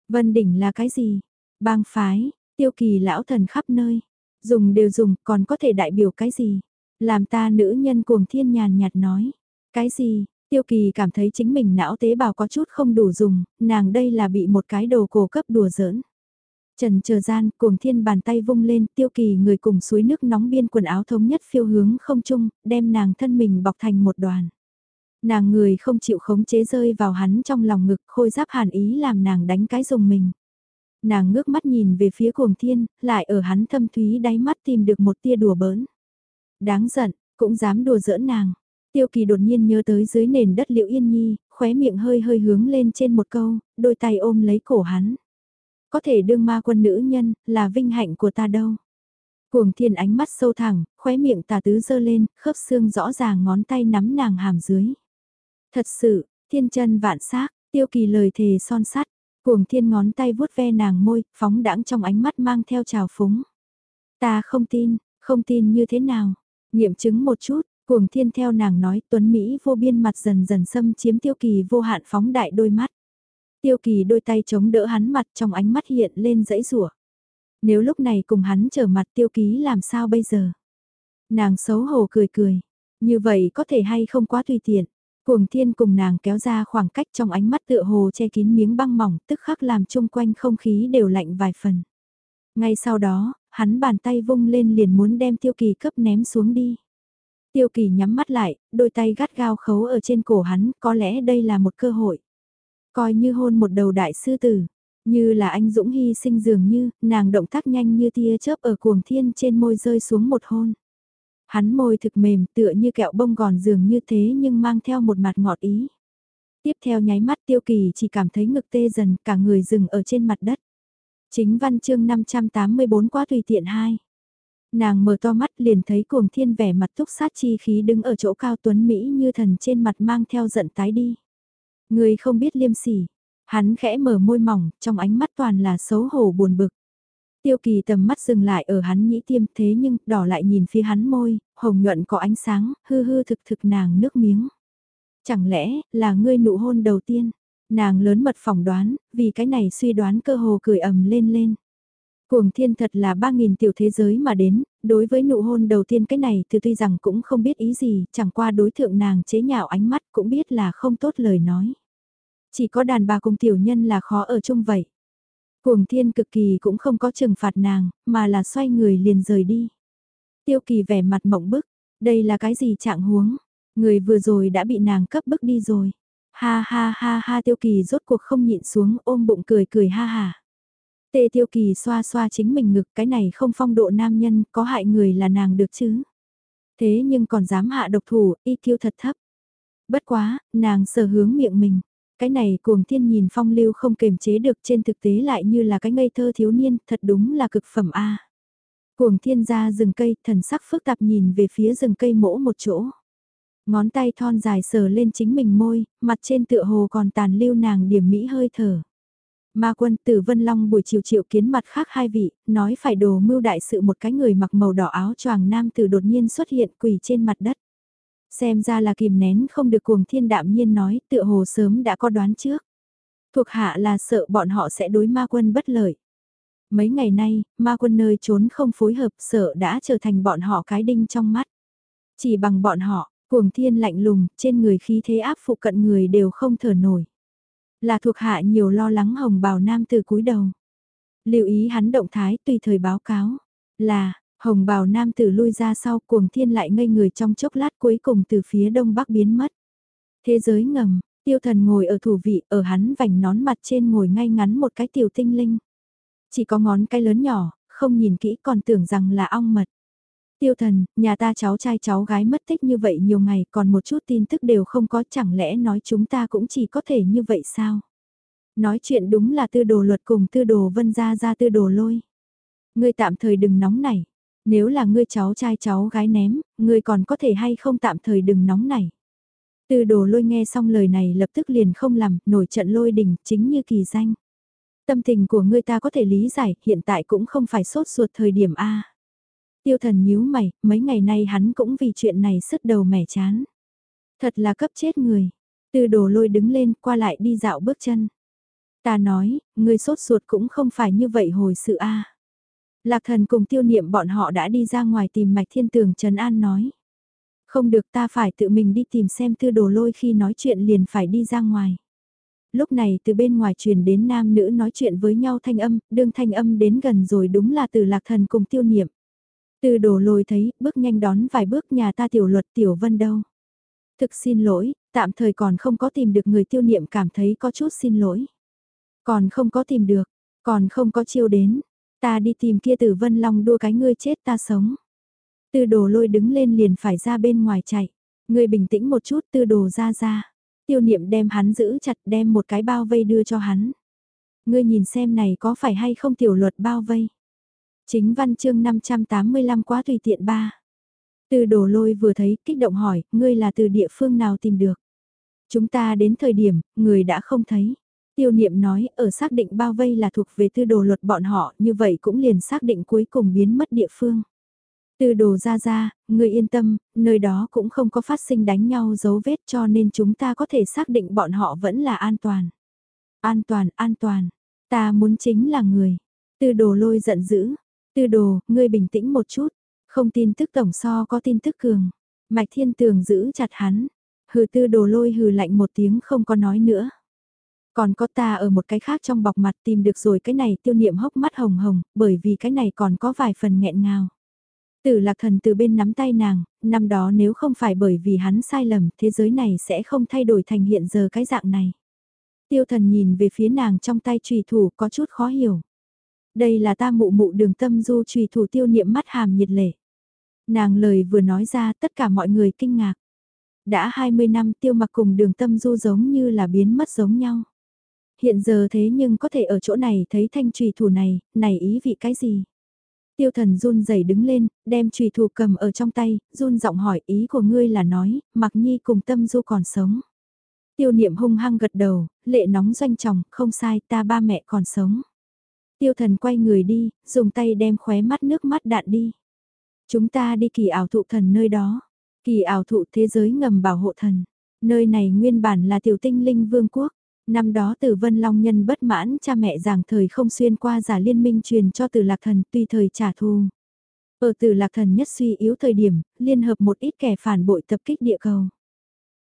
Vân đỉnh là cái gì? Bang phái, tiêu kỳ lão thần khắp nơi. Dùng đều dùng, còn có thể đại biểu cái gì? Làm ta nữ nhân cuồng thiên nhàn nhạt nói. Cái gì, tiêu kỳ cảm thấy chính mình não tế bào có chút không đủ dùng, nàng đây là bị một cái đồ cổ cấp đùa giỡn. Trần chờ gian, cuồng thiên bàn tay vung lên, tiêu kỳ người cùng suối nước nóng biên quần áo thống nhất phiêu hướng không chung, đem nàng thân mình bọc thành một đoàn. Nàng người không chịu khống chế rơi vào hắn trong lòng ngực, khôi giáp hàn ý làm nàng đánh cái dùng mình. Nàng ngước mắt nhìn về phía cuồng thiên, lại ở hắn thâm thúy đáy mắt tìm được một tia đùa bỡn. Đáng giận, cũng dám đùa giỡn nàng. Tiêu kỳ đột nhiên nhớ tới dưới nền đất liệu yên nhi, khóe miệng hơi hơi hướng lên trên một câu, đôi tay ôm lấy cổ hắn. Có thể đương ma quân nữ nhân, là vinh hạnh của ta đâu. Cuồng thiên ánh mắt sâu thẳng, khóe miệng tà tứ dơ lên, khớp xương rõ ràng ngón tay nắm nàng hàm dưới. Thật sự, thiên chân vạn xác tiêu kỳ lời thề son sắt, cuồng thiên ngón tay vuốt ve nàng môi, phóng đãng trong ánh mắt mang theo trào phúng. Ta không tin, không tin như thế nào. Nghiệm chứng một chút, cuồng thiên theo nàng nói tuấn Mỹ vô biên mặt dần dần xâm chiếm tiêu kỳ vô hạn phóng đại đôi mắt. Tiêu kỳ đôi tay chống đỡ hắn mặt trong ánh mắt hiện lên dãy rủa Nếu lúc này cùng hắn trở mặt tiêu ký làm sao bây giờ? Nàng xấu hổ cười cười. Như vậy có thể hay không quá tùy tiện. Cuồng thiên cùng nàng kéo ra khoảng cách trong ánh mắt tựa hồ che kín miếng băng mỏng tức khắc làm chung quanh không khí đều lạnh vài phần. Ngay sau đó, hắn bàn tay vung lên liền muốn đem tiêu kỳ cấp ném xuống đi. Tiêu kỳ nhắm mắt lại, đôi tay gắt gao khấu ở trên cổ hắn, có lẽ đây là một cơ hội. Coi như hôn một đầu đại sư tử, như là anh Dũng hy sinh dường như, nàng động tác nhanh như tia chớp ở cuồng thiên trên môi rơi xuống một hôn. Hắn môi thực mềm tựa như kẹo bông gòn dường như thế nhưng mang theo một mặt ngọt ý. Tiếp theo nháy mắt tiêu kỳ chỉ cảm thấy ngực tê dần cả người dừng ở trên mặt đất. Chính văn chương 584 quá tùy tiện hai. Nàng mở to mắt liền thấy cuồng thiên vẻ mặt túc sát chi khí đứng ở chỗ cao tuấn Mỹ như thần trên mặt mang theo giận tái đi. Người không biết liêm sỉ. Hắn khẽ mở môi mỏng, trong ánh mắt toàn là xấu hổ buồn bực. Tiêu kỳ tầm mắt dừng lại ở hắn nhĩ tiêm thế nhưng đỏ lại nhìn phía hắn môi, hồng nhuận có ánh sáng, hư hư thực thực nàng nước miếng. Chẳng lẽ là ngươi nụ hôn đầu tiên? Nàng lớn mật phỏng đoán, vì cái này suy đoán cơ hồ cười ầm lên lên. Cuồng thiên thật là ba nghìn tiểu thế giới mà đến, đối với nụ hôn đầu tiên cái này thì tuy rằng cũng không biết ý gì, chẳng qua đối thượng nàng chế nhạo ánh mắt cũng biết là không tốt lời nói. Chỉ có đàn bà cùng tiểu nhân là khó ở chung vậy. Cuồng thiên cực kỳ cũng không có trừng phạt nàng, mà là xoay người liền rời đi. Tiêu kỳ vẻ mặt mộng bức, đây là cái gì trạng huống, người vừa rồi đã bị nàng cấp bức đi rồi. Ha ha ha ha tiêu kỳ rốt cuộc không nhịn xuống ôm bụng cười cười ha ha. Tê tiêu kỳ xoa xoa chính mình ngực cái này không phong độ nam nhân có hại người là nàng được chứ. Thế nhưng còn dám hạ độc thủ, y kiêu thật thấp. Bất quá, nàng sờ hướng miệng mình. Cái này cuồng thiên nhìn phong lưu không kềm chế được trên thực tế lại như là cái ngây thơ thiếu niên, thật đúng là cực phẩm A. Cuồng thiên ra rừng cây, thần sắc phức tạp nhìn về phía rừng cây mỗ một chỗ. Ngón tay thon dài sờ lên chính mình môi, mặt trên tựa hồ còn tàn lưu nàng điểm mỹ hơi thở. Ma quân tử Vân Long buổi chiều triệu kiến mặt khác hai vị, nói phải đồ mưu đại sự một cái người mặc màu đỏ áo choàng nam tử đột nhiên xuất hiện quỳ trên mặt đất. Xem ra là kìm nén không được cuồng thiên đạm nhiên nói, tựa hồ sớm đã có đoán trước. Thuộc hạ là sợ bọn họ sẽ đối ma quân bất lợi. Mấy ngày nay, ma quân nơi trốn không phối hợp sợ đã trở thành bọn họ cái đinh trong mắt. Chỉ bằng bọn họ, cuồng thiên lạnh lùng, trên người khí thế áp phụ cận người đều không thở nổi. Là thuộc hạ nhiều lo lắng hồng bào nam từ cúi đầu. Lưu ý hắn động thái tùy thời báo cáo. Là, hồng bào nam tử lui ra sau cuồng thiên lại ngây người trong chốc lát cuối cùng từ phía đông bắc biến mất. Thế giới ngầm, tiêu thần ngồi ở thủ vị ở hắn vành nón mặt trên ngồi ngay ngắn một cái tiểu tinh linh. Chỉ có ngón cái lớn nhỏ, không nhìn kỹ còn tưởng rằng là ong mật. Tiêu thần, nhà ta cháu trai cháu gái mất tích như vậy nhiều ngày còn một chút tin tức đều không có chẳng lẽ nói chúng ta cũng chỉ có thể như vậy sao? Nói chuyện đúng là tư đồ luật cùng tư đồ vân ra ra tư đồ lôi. Ngươi tạm thời đừng nóng này. Nếu là ngươi cháu trai cháu gái ném, ngươi còn có thể hay không tạm thời đừng nóng này. Tư đồ lôi nghe xong lời này lập tức liền không làm, nổi trận lôi đình, chính như kỳ danh. Tâm tình của ngươi ta có thể lý giải, hiện tại cũng không phải sốt ruột thời điểm A. Tiêu thần nhíu mày, mấy ngày nay hắn cũng vì chuyện này sứt đầu mẻ chán. Thật là cấp chết người. Từ đồ lôi đứng lên qua lại đi dạo bước chân. Ta nói, người sốt ruột cũng không phải như vậy hồi sự a. Lạc thần cùng tiêu niệm bọn họ đã đi ra ngoài tìm mạch thiên tường Trần An nói. Không được ta phải tự mình đi tìm xem tư đồ lôi khi nói chuyện liền phải đi ra ngoài. Lúc này từ bên ngoài truyền đến nam nữ nói chuyện với nhau thanh âm, đương thanh âm đến gần rồi đúng là từ lạc thần cùng tiêu niệm. Từ đổ lôi thấy, bước nhanh đón vài bước nhà ta tiểu luật tiểu vân đâu. Thực xin lỗi, tạm thời còn không có tìm được người tiêu niệm cảm thấy có chút xin lỗi. Còn không có tìm được, còn không có chiêu đến, ta đi tìm kia tử vân long đua cái ngươi chết ta sống. Tư đồ lôi đứng lên liền phải ra bên ngoài chạy, ngươi bình tĩnh một chút tư đồ ra ra. Tiêu niệm đem hắn giữ chặt đem một cái bao vây đưa cho hắn. Ngươi nhìn xem này có phải hay không tiểu luật bao vây. Chính văn chương 585 quá tùy tiện ba. Từ đồ lôi vừa thấy, kích động hỏi, ngươi là từ địa phương nào tìm được? Chúng ta đến thời điểm, người đã không thấy. Tiêu niệm nói, ở xác định bao vây là thuộc về tư đồ luật bọn họ, như vậy cũng liền xác định cuối cùng biến mất địa phương. tư đồ ra ra, người yên tâm, nơi đó cũng không có phát sinh đánh nhau dấu vết cho nên chúng ta có thể xác định bọn họ vẫn là an toàn. An toàn, an toàn, ta muốn chính là người. tư đồ lôi giận dữ, Tư đồ, ngươi bình tĩnh một chút, không tin tức tổng so có tin tức cường. Mạch thiên tường giữ chặt hắn, hừ tư đồ lôi hừ lạnh một tiếng không có nói nữa. Còn có ta ở một cái khác trong bọc mặt tìm được rồi cái này tiêu niệm hốc mắt hồng hồng, bởi vì cái này còn có vài phần nghẹn ngào. Tử lạc thần từ bên nắm tay nàng, năm đó nếu không phải bởi vì hắn sai lầm, thế giới này sẽ không thay đổi thành hiện giờ cái dạng này. Tiêu thần nhìn về phía nàng trong tay trùy thủ có chút khó hiểu. Đây là ta mụ mụ đường tâm du trùy thủ tiêu niệm mắt hàm nhiệt lệ. Nàng lời vừa nói ra tất cả mọi người kinh ngạc. Đã 20 năm tiêu mặc cùng đường tâm du giống như là biến mất giống nhau. Hiện giờ thế nhưng có thể ở chỗ này thấy thanh trùy thủ này, này ý vị cái gì? Tiêu thần run rẩy đứng lên, đem trùy thủ cầm ở trong tay, run giọng hỏi ý của ngươi là nói, mặc nhi cùng tâm du còn sống. Tiêu niệm hung hăng gật đầu, lệ nóng doanh chồng, không sai ta ba mẹ còn sống. Tiêu thần quay người đi, dùng tay đem khóe mắt nước mắt đạn đi. Chúng ta đi kỳ ảo thụ thần nơi đó. Kỳ ảo thụ thế giới ngầm bảo hộ thần. Nơi này nguyên bản là tiểu tinh linh vương quốc. Năm đó từ Vân Long Nhân bất mãn cha mẹ giảng thời không xuyên qua giả liên minh truyền cho từ lạc thần tùy thời trả thù. Ở từ lạc thần nhất suy yếu thời điểm, liên hợp một ít kẻ phản bội tập kích địa cầu.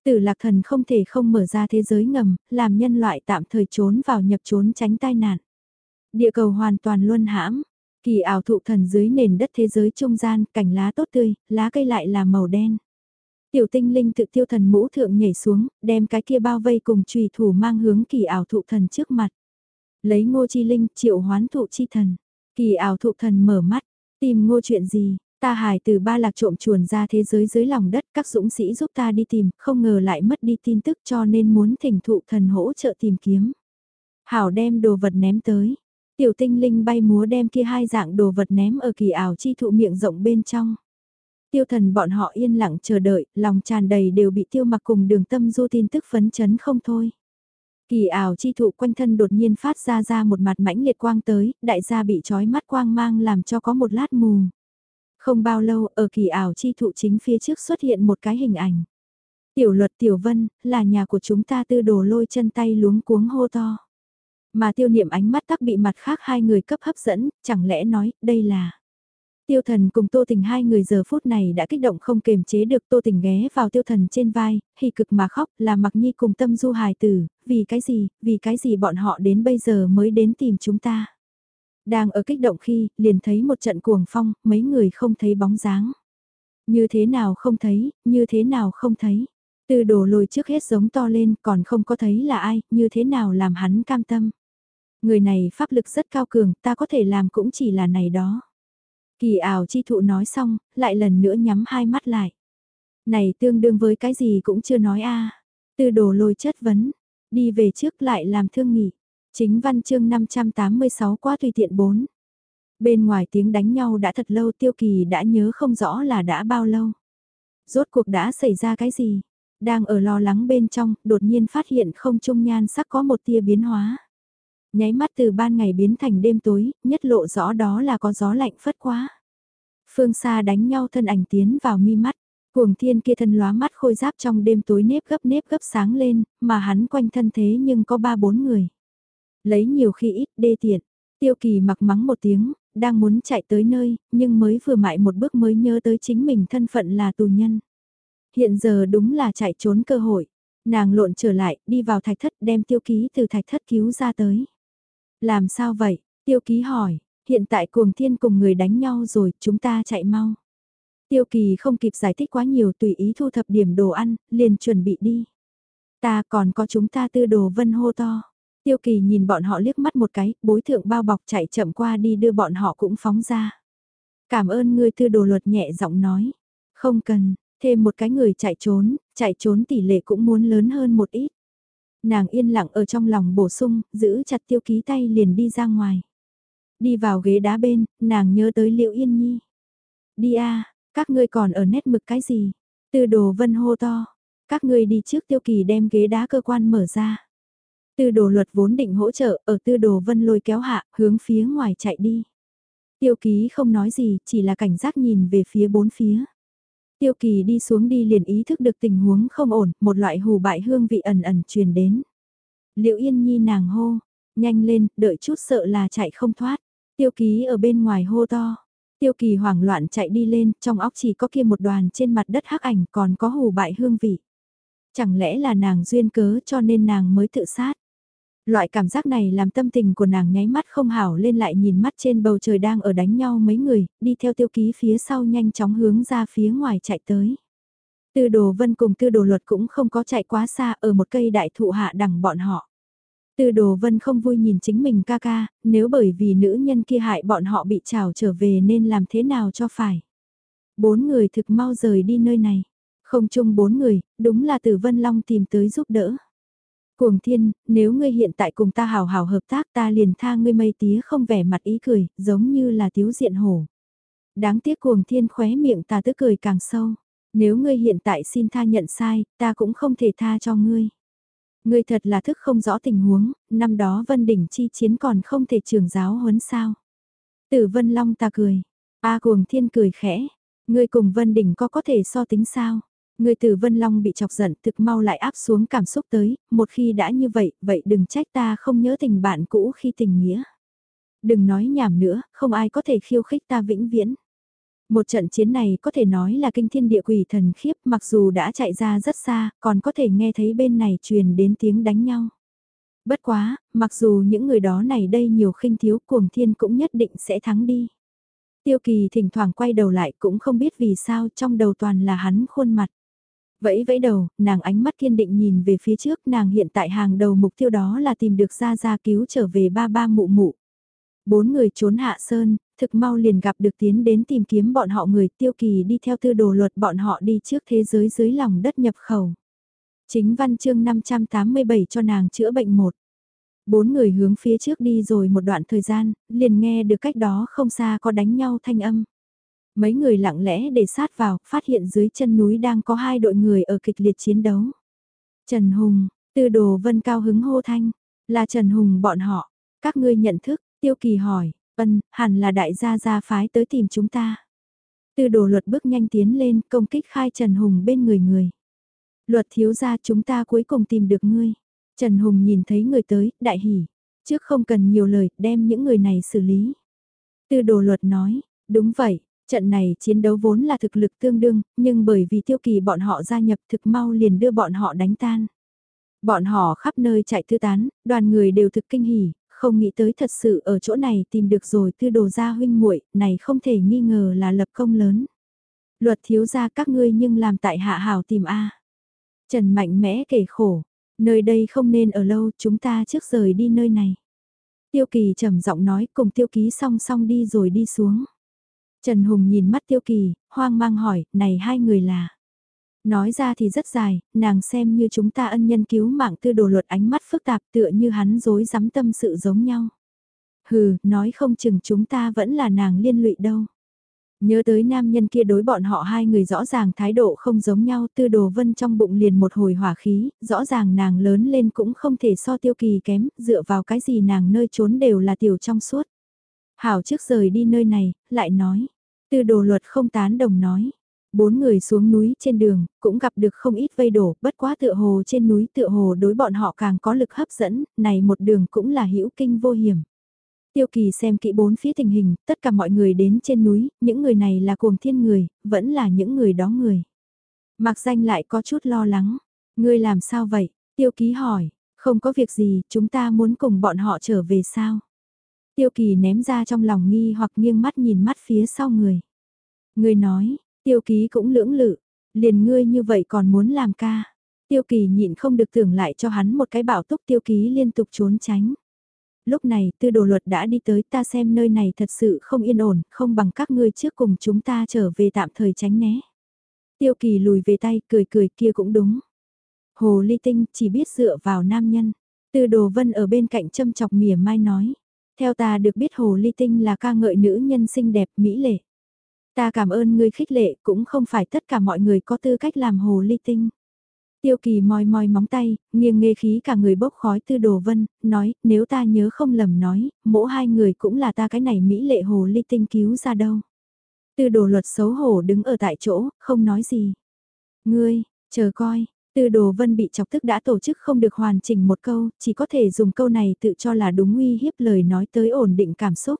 Tử lạc thần không thể không mở ra thế giới ngầm, làm nhân loại tạm thời trốn vào nhập trốn tránh tai nạn. Địa cầu hoàn toàn luân hãm, kỳ ảo thụ thần dưới nền đất thế giới trung gian, cảnh lá tốt tươi, lá cây lại là màu đen. Tiểu tinh linh tự tiêu thần mũ thượng nhảy xuống, đem cái kia bao vây cùng trùy thủ mang hướng kỳ ảo thụ thần trước mặt. Lấy ngô chi linh triệu hoán thụ chi thần. Kỳ ảo thụ thần mở mắt, tìm ngô chuyện gì, ta hài từ ba lạc trộm chuồn ra thế giới dưới lòng đất các dũng sĩ giúp ta đi tìm, không ngờ lại mất đi tin tức cho nên muốn thỉnh thụ thần hỗ trợ tìm kiếm. Hảo đem đồ vật ném tới, tiểu tinh linh bay múa đem kia hai dạng đồ vật ném ở kỳ ảo chi thụ miệng rộng bên trong. Tiêu thần bọn họ yên lặng chờ đợi, lòng tràn đầy đều bị tiêu mặc cùng đường tâm du tin tức phấn chấn không thôi. Kỳ ảo chi thụ quanh thân đột nhiên phát ra ra một mặt mãnh liệt quang tới, đại gia bị trói mắt quang mang làm cho có một lát mù. Không bao lâu ở kỳ ảo chi thụ chính phía trước xuất hiện một cái hình ảnh. Tiểu luật tiểu vân, là nhà của chúng ta tư đồ lôi chân tay luống cuống hô to. Mà tiêu niệm ánh mắt tắc bị mặt khác hai người cấp hấp dẫn, chẳng lẽ nói, đây là... Tiêu thần cùng Tô Tình hai người giờ phút này đã kích động không kềm chế được Tô Tình ghé vào tiêu thần trên vai, hì cực mà khóc là mặc nhi cùng tâm du hài tử, vì cái gì, vì cái gì bọn họ đến bây giờ mới đến tìm chúng ta. Đang ở kích động khi, liền thấy một trận cuồng phong, mấy người không thấy bóng dáng. Như thế nào không thấy, như thế nào không thấy. Từ đổ lồi trước hết giống to lên còn không có thấy là ai, như thế nào làm hắn cam tâm. Người này pháp lực rất cao cường, ta có thể làm cũng chỉ là này đó. Kỳ ảo chi thụ nói xong, lại lần nữa nhắm hai mắt lại. Này tương đương với cái gì cũng chưa nói a Từ đồ lôi chất vấn, đi về trước lại làm thương nghỉ Chính văn chương 586 quá tùy tiện 4. Bên ngoài tiếng đánh nhau đã thật lâu tiêu kỳ đã nhớ không rõ là đã bao lâu. Rốt cuộc đã xảy ra cái gì? Đang ở lo lắng bên trong, đột nhiên phát hiện không trung nhan sắc có một tia biến hóa. Nháy mắt từ ban ngày biến thành đêm tối, nhất lộ rõ đó là có gió lạnh phất quá. Phương xa đánh nhau thân ảnh tiến vào mi mắt. Cuồng thiên kia thân lóa mắt khôi giáp trong đêm tối nếp gấp nếp gấp sáng lên, mà hắn quanh thân thế nhưng có ba bốn người. Lấy nhiều khi ít đê tiện, tiêu kỳ mặc mắng một tiếng, đang muốn chạy tới nơi, nhưng mới vừa mại một bước mới nhớ tới chính mình thân phận là tù nhân. Hiện giờ đúng là chạy trốn cơ hội. Nàng lộn trở lại, đi vào thạch thất đem tiêu ký từ thạch thất cứu ra tới. Làm sao vậy? Tiêu ký hỏi, hiện tại cuồng thiên cùng người đánh nhau rồi, chúng ta chạy mau. Tiêu kỳ không kịp giải thích quá nhiều tùy ý thu thập điểm đồ ăn, liền chuẩn bị đi. Ta còn có chúng ta tư đồ vân hô to. Tiêu kỳ nhìn bọn họ liếc mắt một cái, bối thượng bao bọc chạy chậm qua đi đưa bọn họ cũng phóng ra. Cảm ơn ngươi tư đồ luật nhẹ giọng nói. Không cần, thêm một cái người chạy trốn, chạy trốn tỷ lệ cũng muốn lớn hơn một ít. Nàng yên lặng ở trong lòng bổ sung, giữ chặt tiêu ký tay liền đi ra ngoài. Đi vào ghế đá bên, nàng nhớ tới Liễu Yên Nhi. Đi a, các ngươi còn ở nét mực cái gì? Tư đồ vân hô to. Các ngươi đi trước tiêu kỳ đem ghế đá cơ quan mở ra. Tư đồ luật vốn định hỗ trợ, ở tư đồ vân lôi kéo hạ, hướng phía ngoài chạy đi. Tiêu ký không nói gì, chỉ là cảnh giác nhìn về phía bốn phía. Tiêu kỳ đi xuống đi liền ý thức được tình huống không ổn, một loại hù bại hương vị ẩn ẩn truyền đến. Liệu yên nhi nàng hô, nhanh lên, đợi chút sợ là chạy không thoát. Tiêu ký ở bên ngoài hô to. Tiêu kỳ hoảng loạn chạy đi lên, trong óc chỉ có kia một đoàn trên mặt đất hắc ảnh còn có hù bại hương vị. Chẳng lẽ là nàng duyên cớ cho nên nàng mới tự sát. Loại cảm giác này làm tâm tình của nàng nháy mắt không hảo lên lại nhìn mắt trên bầu trời đang ở đánh nhau mấy người, đi theo tiêu ký phía sau nhanh chóng hướng ra phía ngoài chạy tới. Tư đồ vân cùng tư đồ luật cũng không có chạy quá xa ở một cây đại thụ hạ đằng bọn họ. Tư đồ vân không vui nhìn chính mình ca ca, nếu bởi vì nữ nhân kia hại bọn họ bị trào trở về nên làm thế nào cho phải. Bốn người thực mau rời đi nơi này. Không chung bốn người, đúng là tử vân long tìm tới giúp đỡ. Cuồng thiên, nếu ngươi hiện tại cùng ta hào hào hợp tác ta liền tha ngươi mây tía không vẻ mặt ý cười, giống như là thiếu diện hổ. Đáng tiếc cuồng thiên khóe miệng ta tức cười càng sâu. Nếu ngươi hiện tại xin tha nhận sai, ta cũng không thể tha cho ngươi. Ngươi thật là thức không rõ tình huống, năm đó Vân Đỉnh chi chiến còn không thể trường giáo huấn sao. Tử Vân Long ta cười. A cuồng thiên cười khẽ. Ngươi cùng Vân Đỉnh có có thể so tính sao? Người từ Vân Long bị chọc giận thực mau lại áp xuống cảm xúc tới, một khi đã như vậy, vậy đừng trách ta không nhớ tình bạn cũ khi tình nghĩa. Đừng nói nhảm nữa, không ai có thể khiêu khích ta vĩnh viễn. Một trận chiến này có thể nói là kinh thiên địa quỷ thần khiếp mặc dù đã chạy ra rất xa, còn có thể nghe thấy bên này truyền đến tiếng đánh nhau. Bất quá, mặc dù những người đó này đây nhiều khinh thiếu cuồng thiên cũng nhất định sẽ thắng đi. Tiêu kỳ thỉnh thoảng quay đầu lại cũng không biết vì sao trong đầu toàn là hắn khuôn mặt. Vẫy vẫy đầu, nàng ánh mắt kiên định nhìn về phía trước, nàng hiện tại hàng đầu mục tiêu đó là tìm được ra ra cứu trở về ba ba mụ mụ. Bốn người trốn hạ sơn, thực mau liền gặp được tiến đến tìm kiếm bọn họ người tiêu kỳ đi theo tư đồ luật bọn họ đi trước thế giới dưới lòng đất nhập khẩu. Chính văn chương 587 cho nàng chữa bệnh một. Bốn người hướng phía trước đi rồi một đoạn thời gian, liền nghe được cách đó không xa có đánh nhau thanh âm. Mấy người lặng lẽ để sát vào, phát hiện dưới chân núi đang có hai đội người ở kịch liệt chiến đấu. Trần Hùng, tư đồ vân cao hứng hô thanh, là Trần Hùng bọn họ, các ngươi nhận thức, tiêu kỳ hỏi, ân, hẳn là đại gia gia phái tới tìm chúng ta. Tư đồ luật bước nhanh tiến lên công kích khai Trần Hùng bên người người. Luật thiếu gia chúng ta cuối cùng tìm được ngươi. Trần Hùng nhìn thấy người tới, đại hỉ. Trước không cần nhiều lời, đem những người này xử lý. Tư đồ luật nói, đúng vậy, Trận này chiến đấu vốn là thực lực tương đương, nhưng bởi vì tiêu kỳ bọn họ gia nhập thực mau liền đưa bọn họ đánh tan. Bọn họ khắp nơi chạy thư tán, đoàn người đều thực kinh hỉ, không nghĩ tới thật sự ở chỗ này tìm được rồi tư đồ gia huynh muội này không thể nghi ngờ là lập công lớn. Luật thiếu gia các ngươi nhưng làm tại hạ hào tìm A. Trần mạnh mẽ kể khổ, nơi đây không nên ở lâu chúng ta trước rời đi nơi này. Tiêu kỳ trầm giọng nói cùng tiêu ký song song đi rồi đi xuống. Trần Hùng nhìn mắt Tiêu Kỳ, hoang mang hỏi, này hai người là... Nói ra thì rất dài, nàng xem như chúng ta ân nhân cứu mạng tư đồ luật ánh mắt phức tạp tựa như hắn dối dám tâm sự giống nhau. Hừ, nói không chừng chúng ta vẫn là nàng liên lụy đâu. Nhớ tới nam nhân kia đối bọn họ hai người rõ ràng thái độ không giống nhau tư đồ vân trong bụng liền một hồi hỏa khí, rõ ràng nàng lớn lên cũng không thể so tiêu kỳ kém, dựa vào cái gì nàng nơi trốn đều là tiểu trong suốt. Hảo trước rời đi nơi này, lại nói. Tư đồ luật không tán đồng nói. Bốn người xuống núi trên đường, cũng gặp được không ít vây đổ, bất quá tựa hồ trên núi tựa hồ đối bọn họ càng có lực hấp dẫn, này một đường cũng là hữu kinh vô hiểm. Tiêu kỳ xem kỹ bốn phía tình hình, tất cả mọi người đến trên núi, những người này là cuồng thiên người, vẫn là những người đó người. Mạc danh lại có chút lo lắng. Ngươi làm sao vậy? Tiêu ký hỏi, không có việc gì, chúng ta muốn cùng bọn họ trở về sao? Tiêu kỳ ném ra trong lòng nghi hoặc nghiêng mắt nhìn mắt phía sau người. Người nói, tiêu ký cũng lưỡng lự, liền ngươi như vậy còn muốn làm ca. Tiêu kỳ nhịn không được tưởng lại cho hắn một cái bảo túc tiêu ký liên tục trốn tránh. Lúc này tư đồ luật đã đi tới ta xem nơi này thật sự không yên ổn, không bằng các ngươi trước cùng chúng ta trở về tạm thời tránh né. Tiêu kỳ lùi về tay cười cười kia cũng đúng. Hồ ly tinh chỉ biết dựa vào nam nhân. Tư đồ vân ở bên cạnh châm chọc mỉa mai nói. Theo ta được biết hồ ly tinh là ca ngợi nữ nhân xinh đẹp mỹ lệ. Ta cảm ơn ngươi khích lệ cũng không phải tất cả mọi người có tư cách làm hồ ly tinh. Tiêu kỳ moi moi móng tay, nghiêng nghe khí cả người bốc khói tư đồ vân, nói, nếu ta nhớ không lầm nói, mỗi hai người cũng là ta cái này mỹ lệ hồ ly tinh cứu ra đâu. Tư đồ luật xấu hổ đứng ở tại chỗ, không nói gì. Ngươi, chờ coi, tư đồ vân bị chọc tức đã tổ chức không được hoàn chỉnh một câu, chỉ có thể dùng câu này tự cho là đúng uy hiếp lời nói tới ổn định cảm xúc.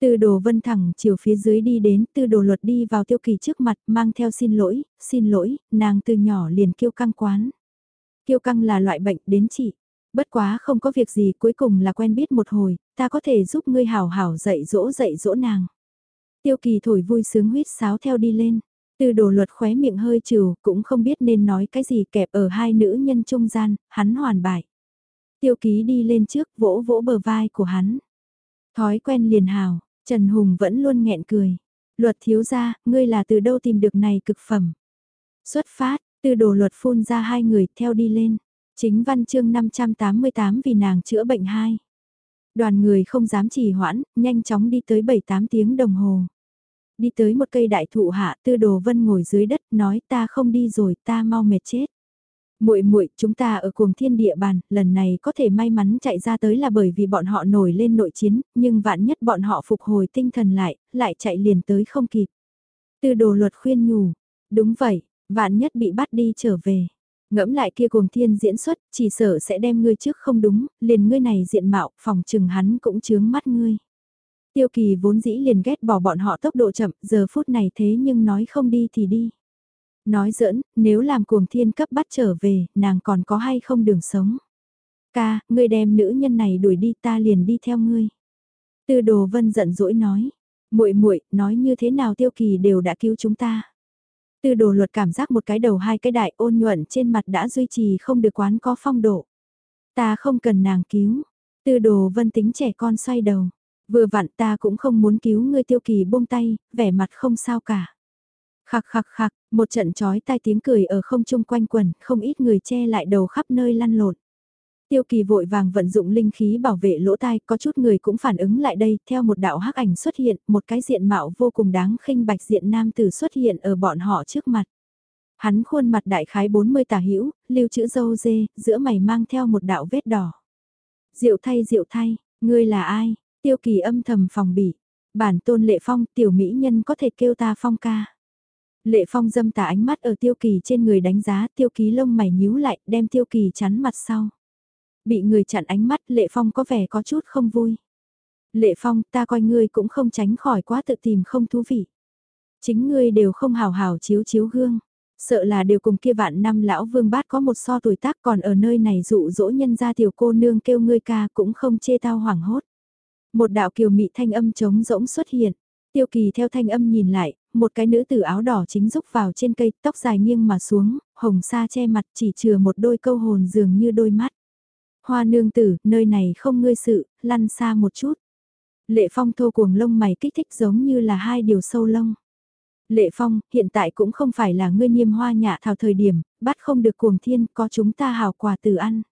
Tư đồ vân thẳng chiều phía dưới đi đến, tư đồ luật đi vào tiêu kỳ trước mặt, mang theo xin lỗi, xin lỗi, nàng từ nhỏ liền kiêu căng quán. Kiêu căng là loại bệnh đến trị. Bất quá không có việc gì cuối cùng là quen biết một hồi, ta có thể giúp ngươi hảo hảo dạy dỗ dạy dỗ nàng. Tiêu kỳ thổi vui sướng huyết sáo theo đi lên từ đồ luật khóe miệng hơi trừ, cũng không biết nên nói cái gì kẹp ở hai nữ nhân trung gian, hắn hoàn bại. Tiêu ký đi lên trước vỗ vỗ bờ vai của hắn. Thói quen liền hào, Trần Hùng vẫn luôn nghẹn cười. Luật thiếu ra, ngươi là từ đâu tìm được này cực phẩm. Xuất phát, từ đồ luật phun ra hai người theo đi lên. Chính văn chương 588 vì nàng chữa bệnh hai. Đoàn người không dám trì hoãn, nhanh chóng đi tới 7-8 tiếng đồng hồ. Đi tới một cây đại thụ hạ tư đồ vân ngồi dưới đất nói ta không đi rồi ta mau mệt chết muội muội chúng ta ở cuồng thiên địa bàn, lần này có thể may mắn chạy ra tới là bởi vì bọn họ nổi lên nội chiến, nhưng vạn nhất bọn họ phục hồi tinh thần lại, lại chạy liền tới không kịp. Tư đồ luật khuyên nhủ, đúng vậy, vạn nhất bị bắt đi trở về. Ngẫm lại kia cuồng thiên diễn xuất, chỉ sợ sẽ đem ngươi trước không đúng, liền ngươi này diện mạo, phòng trừng hắn cũng chướng mắt ngươi. Tiêu kỳ vốn dĩ liền ghét bỏ bọn họ tốc độ chậm, giờ phút này thế nhưng nói không đi thì đi. Nói giỡn, nếu làm cuồng thiên cấp bắt trở về, nàng còn có hay không đường sống. Ca, ngươi đem nữ nhân này đuổi đi ta liền đi theo ngươi. Tư đồ vân giận dỗi nói. muội muội nói như thế nào tiêu kỳ đều đã cứu chúng ta. Tư đồ luật cảm giác một cái đầu hai cái đại ôn nhuận trên mặt đã duy trì không được quán có phong độ. Ta không cần nàng cứu. Tư đồ vân tính trẻ con xoay đầu. Vừa vặn ta cũng không muốn cứu ngươi tiêu kỳ buông tay, vẻ mặt không sao cả. Khạc khạc khạc, một trận chói tai tiếng cười ở không trung quanh quần, không ít người che lại đầu khắp nơi lăn lộn. Tiêu kỳ vội vàng vận dụng linh khí bảo vệ lỗ tai, có chút người cũng phản ứng lại đây, theo một đạo hắc ảnh xuất hiện, một cái diện mạo vô cùng đáng khinh bạch diện nam tử xuất hiện ở bọn họ trước mặt. Hắn khuôn mặt đại khái 40 tả hữu lưu chữ dâu dê, giữa mày mang theo một đạo vết đỏ. Diệu thay diệu thay, ngươi là ai? Tiêu kỳ âm thầm phòng bị. Bản tôn lệ phong, tiểu mỹ nhân có thể kêu ta phong ca. Lệ Phong dâm tà ánh mắt ở tiêu kỳ trên người đánh giá, tiêu ký lông mày nhíu lại, đem tiêu kỳ chắn mặt sau. Bị người chặn ánh mắt, Lệ Phong có vẻ có chút không vui. Lệ Phong, ta coi ngươi cũng không tránh khỏi quá tự tìm không thú vị. Chính ngươi đều không hào hào chiếu chiếu gương. Sợ là đều cùng kia vạn năm lão vương bát có một so tuổi tác còn ở nơi này dụ dỗ nhân ra tiểu cô nương kêu ngươi ca cũng không chê tao hoảng hốt. Một đạo kiều mị thanh âm trống rỗng xuất hiện. Tiêu kỳ theo thanh âm nhìn lại, một cái nữ tử áo đỏ chính rúc vào trên cây, tóc dài nghiêng mà xuống, hồng sa che mặt chỉ chừa một đôi câu hồn dường như đôi mắt. Hoa nương tử, nơi này không ngươi sự, lăn xa một chút. Lệ phong thô cuồng lông mày kích thích giống như là hai điều sâu lông. Lệ phong, hiện tại cũng không phải là ngươi niêm hoa nhạ thảo thời điểm, bắt không được cuồng thiên, có chúng ta hào quà từ ăn.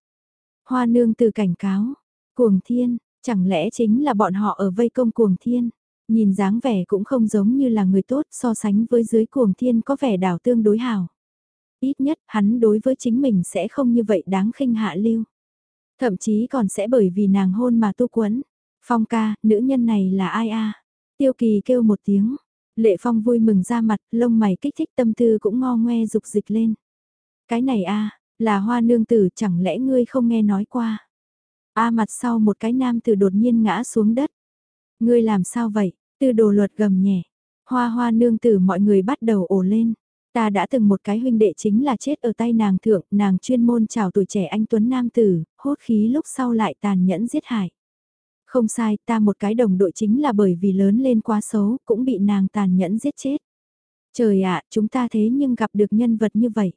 Hoa nương tử cảnh cáo, cuồng thiên, chẳng lẽ chính là bọn họ ở vây công cuồng thiên. Nhìn dáng vẻ cũng không giống như là người tốt so sánh với dưới cuồng thiên có vẻ đảo tương đối hảo Ít nhất hắn đối với chính mình sẽ không như vậy đáng khinh hạ lưu. Thậm chí còn sẽ bởi vì nàng hôn mà tu quấn. Phong ca, nữ nhân này là ai a? Tiêu kỳ kêu một tiếng. Lệ phong vui mừng ra mặt, lông mày kích thích tâm tư cũng ngo ngoe dục dịch lên. Cái này a là hoa nương tử chẳng lẽ ngươi không nghe nói qua. A mặt sau một cái nam tử đột nhiên ngã xuống đất. Ngươi làm sao vậy? Tư đồ luật gầm nhẹ. Hoa hoa nương tử mọi người bắt đầu ổ lên. Ta đã từng một cái huynh đệ chính là chết ở tay nàng thượng, nàng chuyên môn chào tuổi trẻ anh Tuấn Nam Tử, hốt khí lúc sau lại tàn nhẫn giết hại. Không sai, ta một cái đồng đội chính là bởi vì lớn lên quá xấu, cũng bị nàng tàn nhẫn giết chết. Trời ạ, chúng ta thế nhưng gặp được nhân vật như vậy.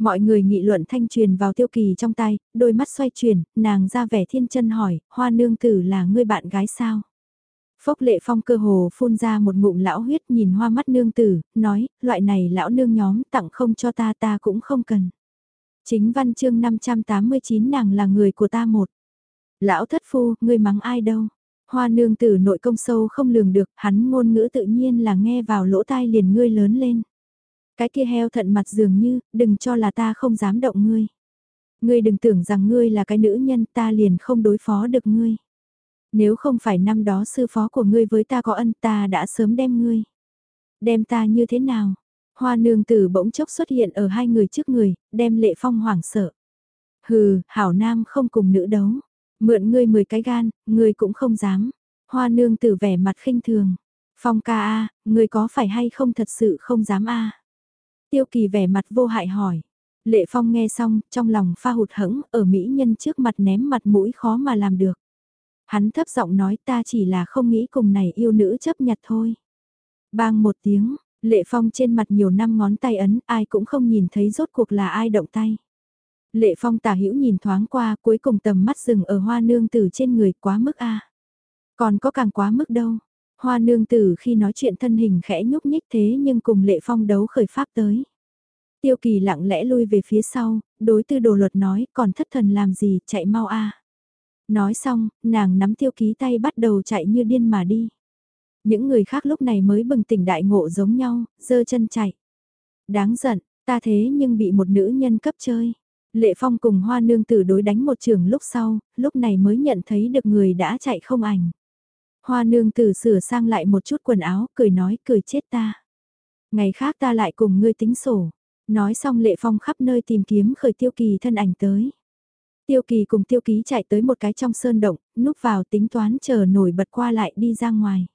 Mọi người nghị luận thanh truyền vào tiêu kỳ trong tay, đôi mắt xoay chuyển, nàng ra vẻ thiên chân hỏi, hoa nương tử là ngươi bạn gái sao? Phốc lệ phong cơ hồ phun ra một ngụm lão huyết nhìn hoa mắt nương tử, nói, loại này lão nương nhóm tặng không cho ta ta cũng không cần. Chính văn chương 589 nàng là người của ta một. Lão thất phu, ngươi mắng ai đâu? Hoa nương tử nội công sâu không lường được, hắn ngôn ngữ tự nhiên là nghe vào lỗ tai liền ngươi lớn lên. Cái kia heo thận mặt dường như, đừng cho là ta không dám động ngươi. Ngươi đừng tưởng rằng ngươi là cái nữ nhân ta liền không đối phó được ngươi. Nếu không phải năm đó sư phó của ngươi với ta có ân ta đã sớm đem ngươi. Đem ta như thế nào? Hoa nương tử bỗng chốc xuất hiện ở hai người trước người, đem lệ phong hoảng sợ. Hừ, hảo nam không cùng nữ đấu. Mượn ngươi 10 cái gan, ngươi cũng không dám. Hoa nương tử vẻ mặt khinh thường. Phong ca a, ngươi có phải hay không thật sự không dám a? Tiêu kỳ vẻ mặt vô hại hỏi. Lệ Phong nghe xong, trong lòng pha hụt hẫng, ở Mỹ nhân trước mặt ném mặt mũi khó mà làm được. Hắn thấp giọng nói ta chỉ là không nghĩ cùng này yêu nữ chấp nhặt thôi. Bang một tiếng, Lệ Phong trên mặt nhiều năm ngón tay ấn, ai cũng không nhìn thấy rốt cuộc là ai động tay. Lệ Phong tả hữu nhìn thoáng qua, cuối cùng tầm mắt dừng ở hoa nương tử trên người quá mức a. Còn có càng quá mức đâu. Hoa nương tử khi nói chuyện thân hình khẽ nhúc nhích thế nhưng cùng Lệ Phong đấu khởi pháp tới. Tiêu kỳ lặng lẽ lui về phía sau, đối tư đồ luật nói còn thất thần làm gì, chạy mau a. Nói xong, nàng nắm tiêu ký tay bắt đầu chạy như điên mà đi. Những người khác lúc này mới bừng tỉnh đại ngộ giống nhau, dơ chân chạy. Đáng giận, ta thế nhưng bị một nữ nhân cấp chơi. Lệ Phong cùng hoa nương tử đối đánh một trường lúc sau, lúc này mới nhận thấy được người đã chạy không ảnh. Hoa nương tử sửa sang lại một chút quần áo, cười nói cười chết ta. Ngày khác ta lại cùng ngươi tính sổ. Nói xong Lệ Phong khắp nơi tìm kiếm khởi tiêu kỳ thân ảnh tới. Tiêu kỳ cùng tiêu ký chạy tới một cái trong sơn động, núp vào tính toán chờ nổi bật qua lại đi ra ngoài.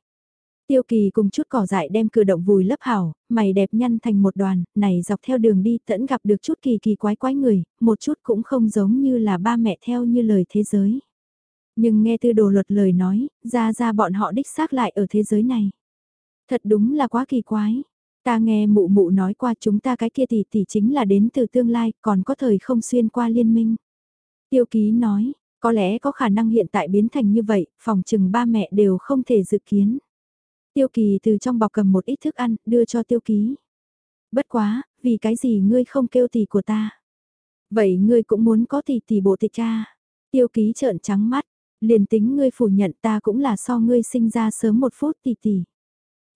Tiêu kỳ cùng chút cỏ dại đem cửa động vùi lấp hảo, mày đẹp nhăn thành một đoàn, này dọc theo đường đi tẫn gặp được chút kỳ kỳ quái quái người, một chút cũng không giống như là ba mẹ theo như lời thế giới. Nhưng nghe tư đồ luật lời nói, ra ra bọn họ đích xác lại ở thế giới này. Thật đúng là quá kỳ quái. Ta nghe mụ mụ nói qua chúng ta cái kia tỷ tỷ chính là đến từ tương lai, còn có thời không xuyên qua liên minh. Tiêu ký nói, có lẽ có khả năng hiện tại biến thành như vậy, phòng chừng ba mẹ đều không thể dự kiến. Tiêu kỳ từ trong bọc cầm một ít thức ăn, đưa cho tiêu ký. Bất quá, vì cái gì ngươi không kêu tỷ của ta? Vậy ngươi cũng muốn có tỷ tỷ bộ tịch cha. Tiêu ký trợn trắng mắt, liền tính ngươi phủ nhận ta cũng là so ngươi sinh ra sớm một phút tỷ tỷ.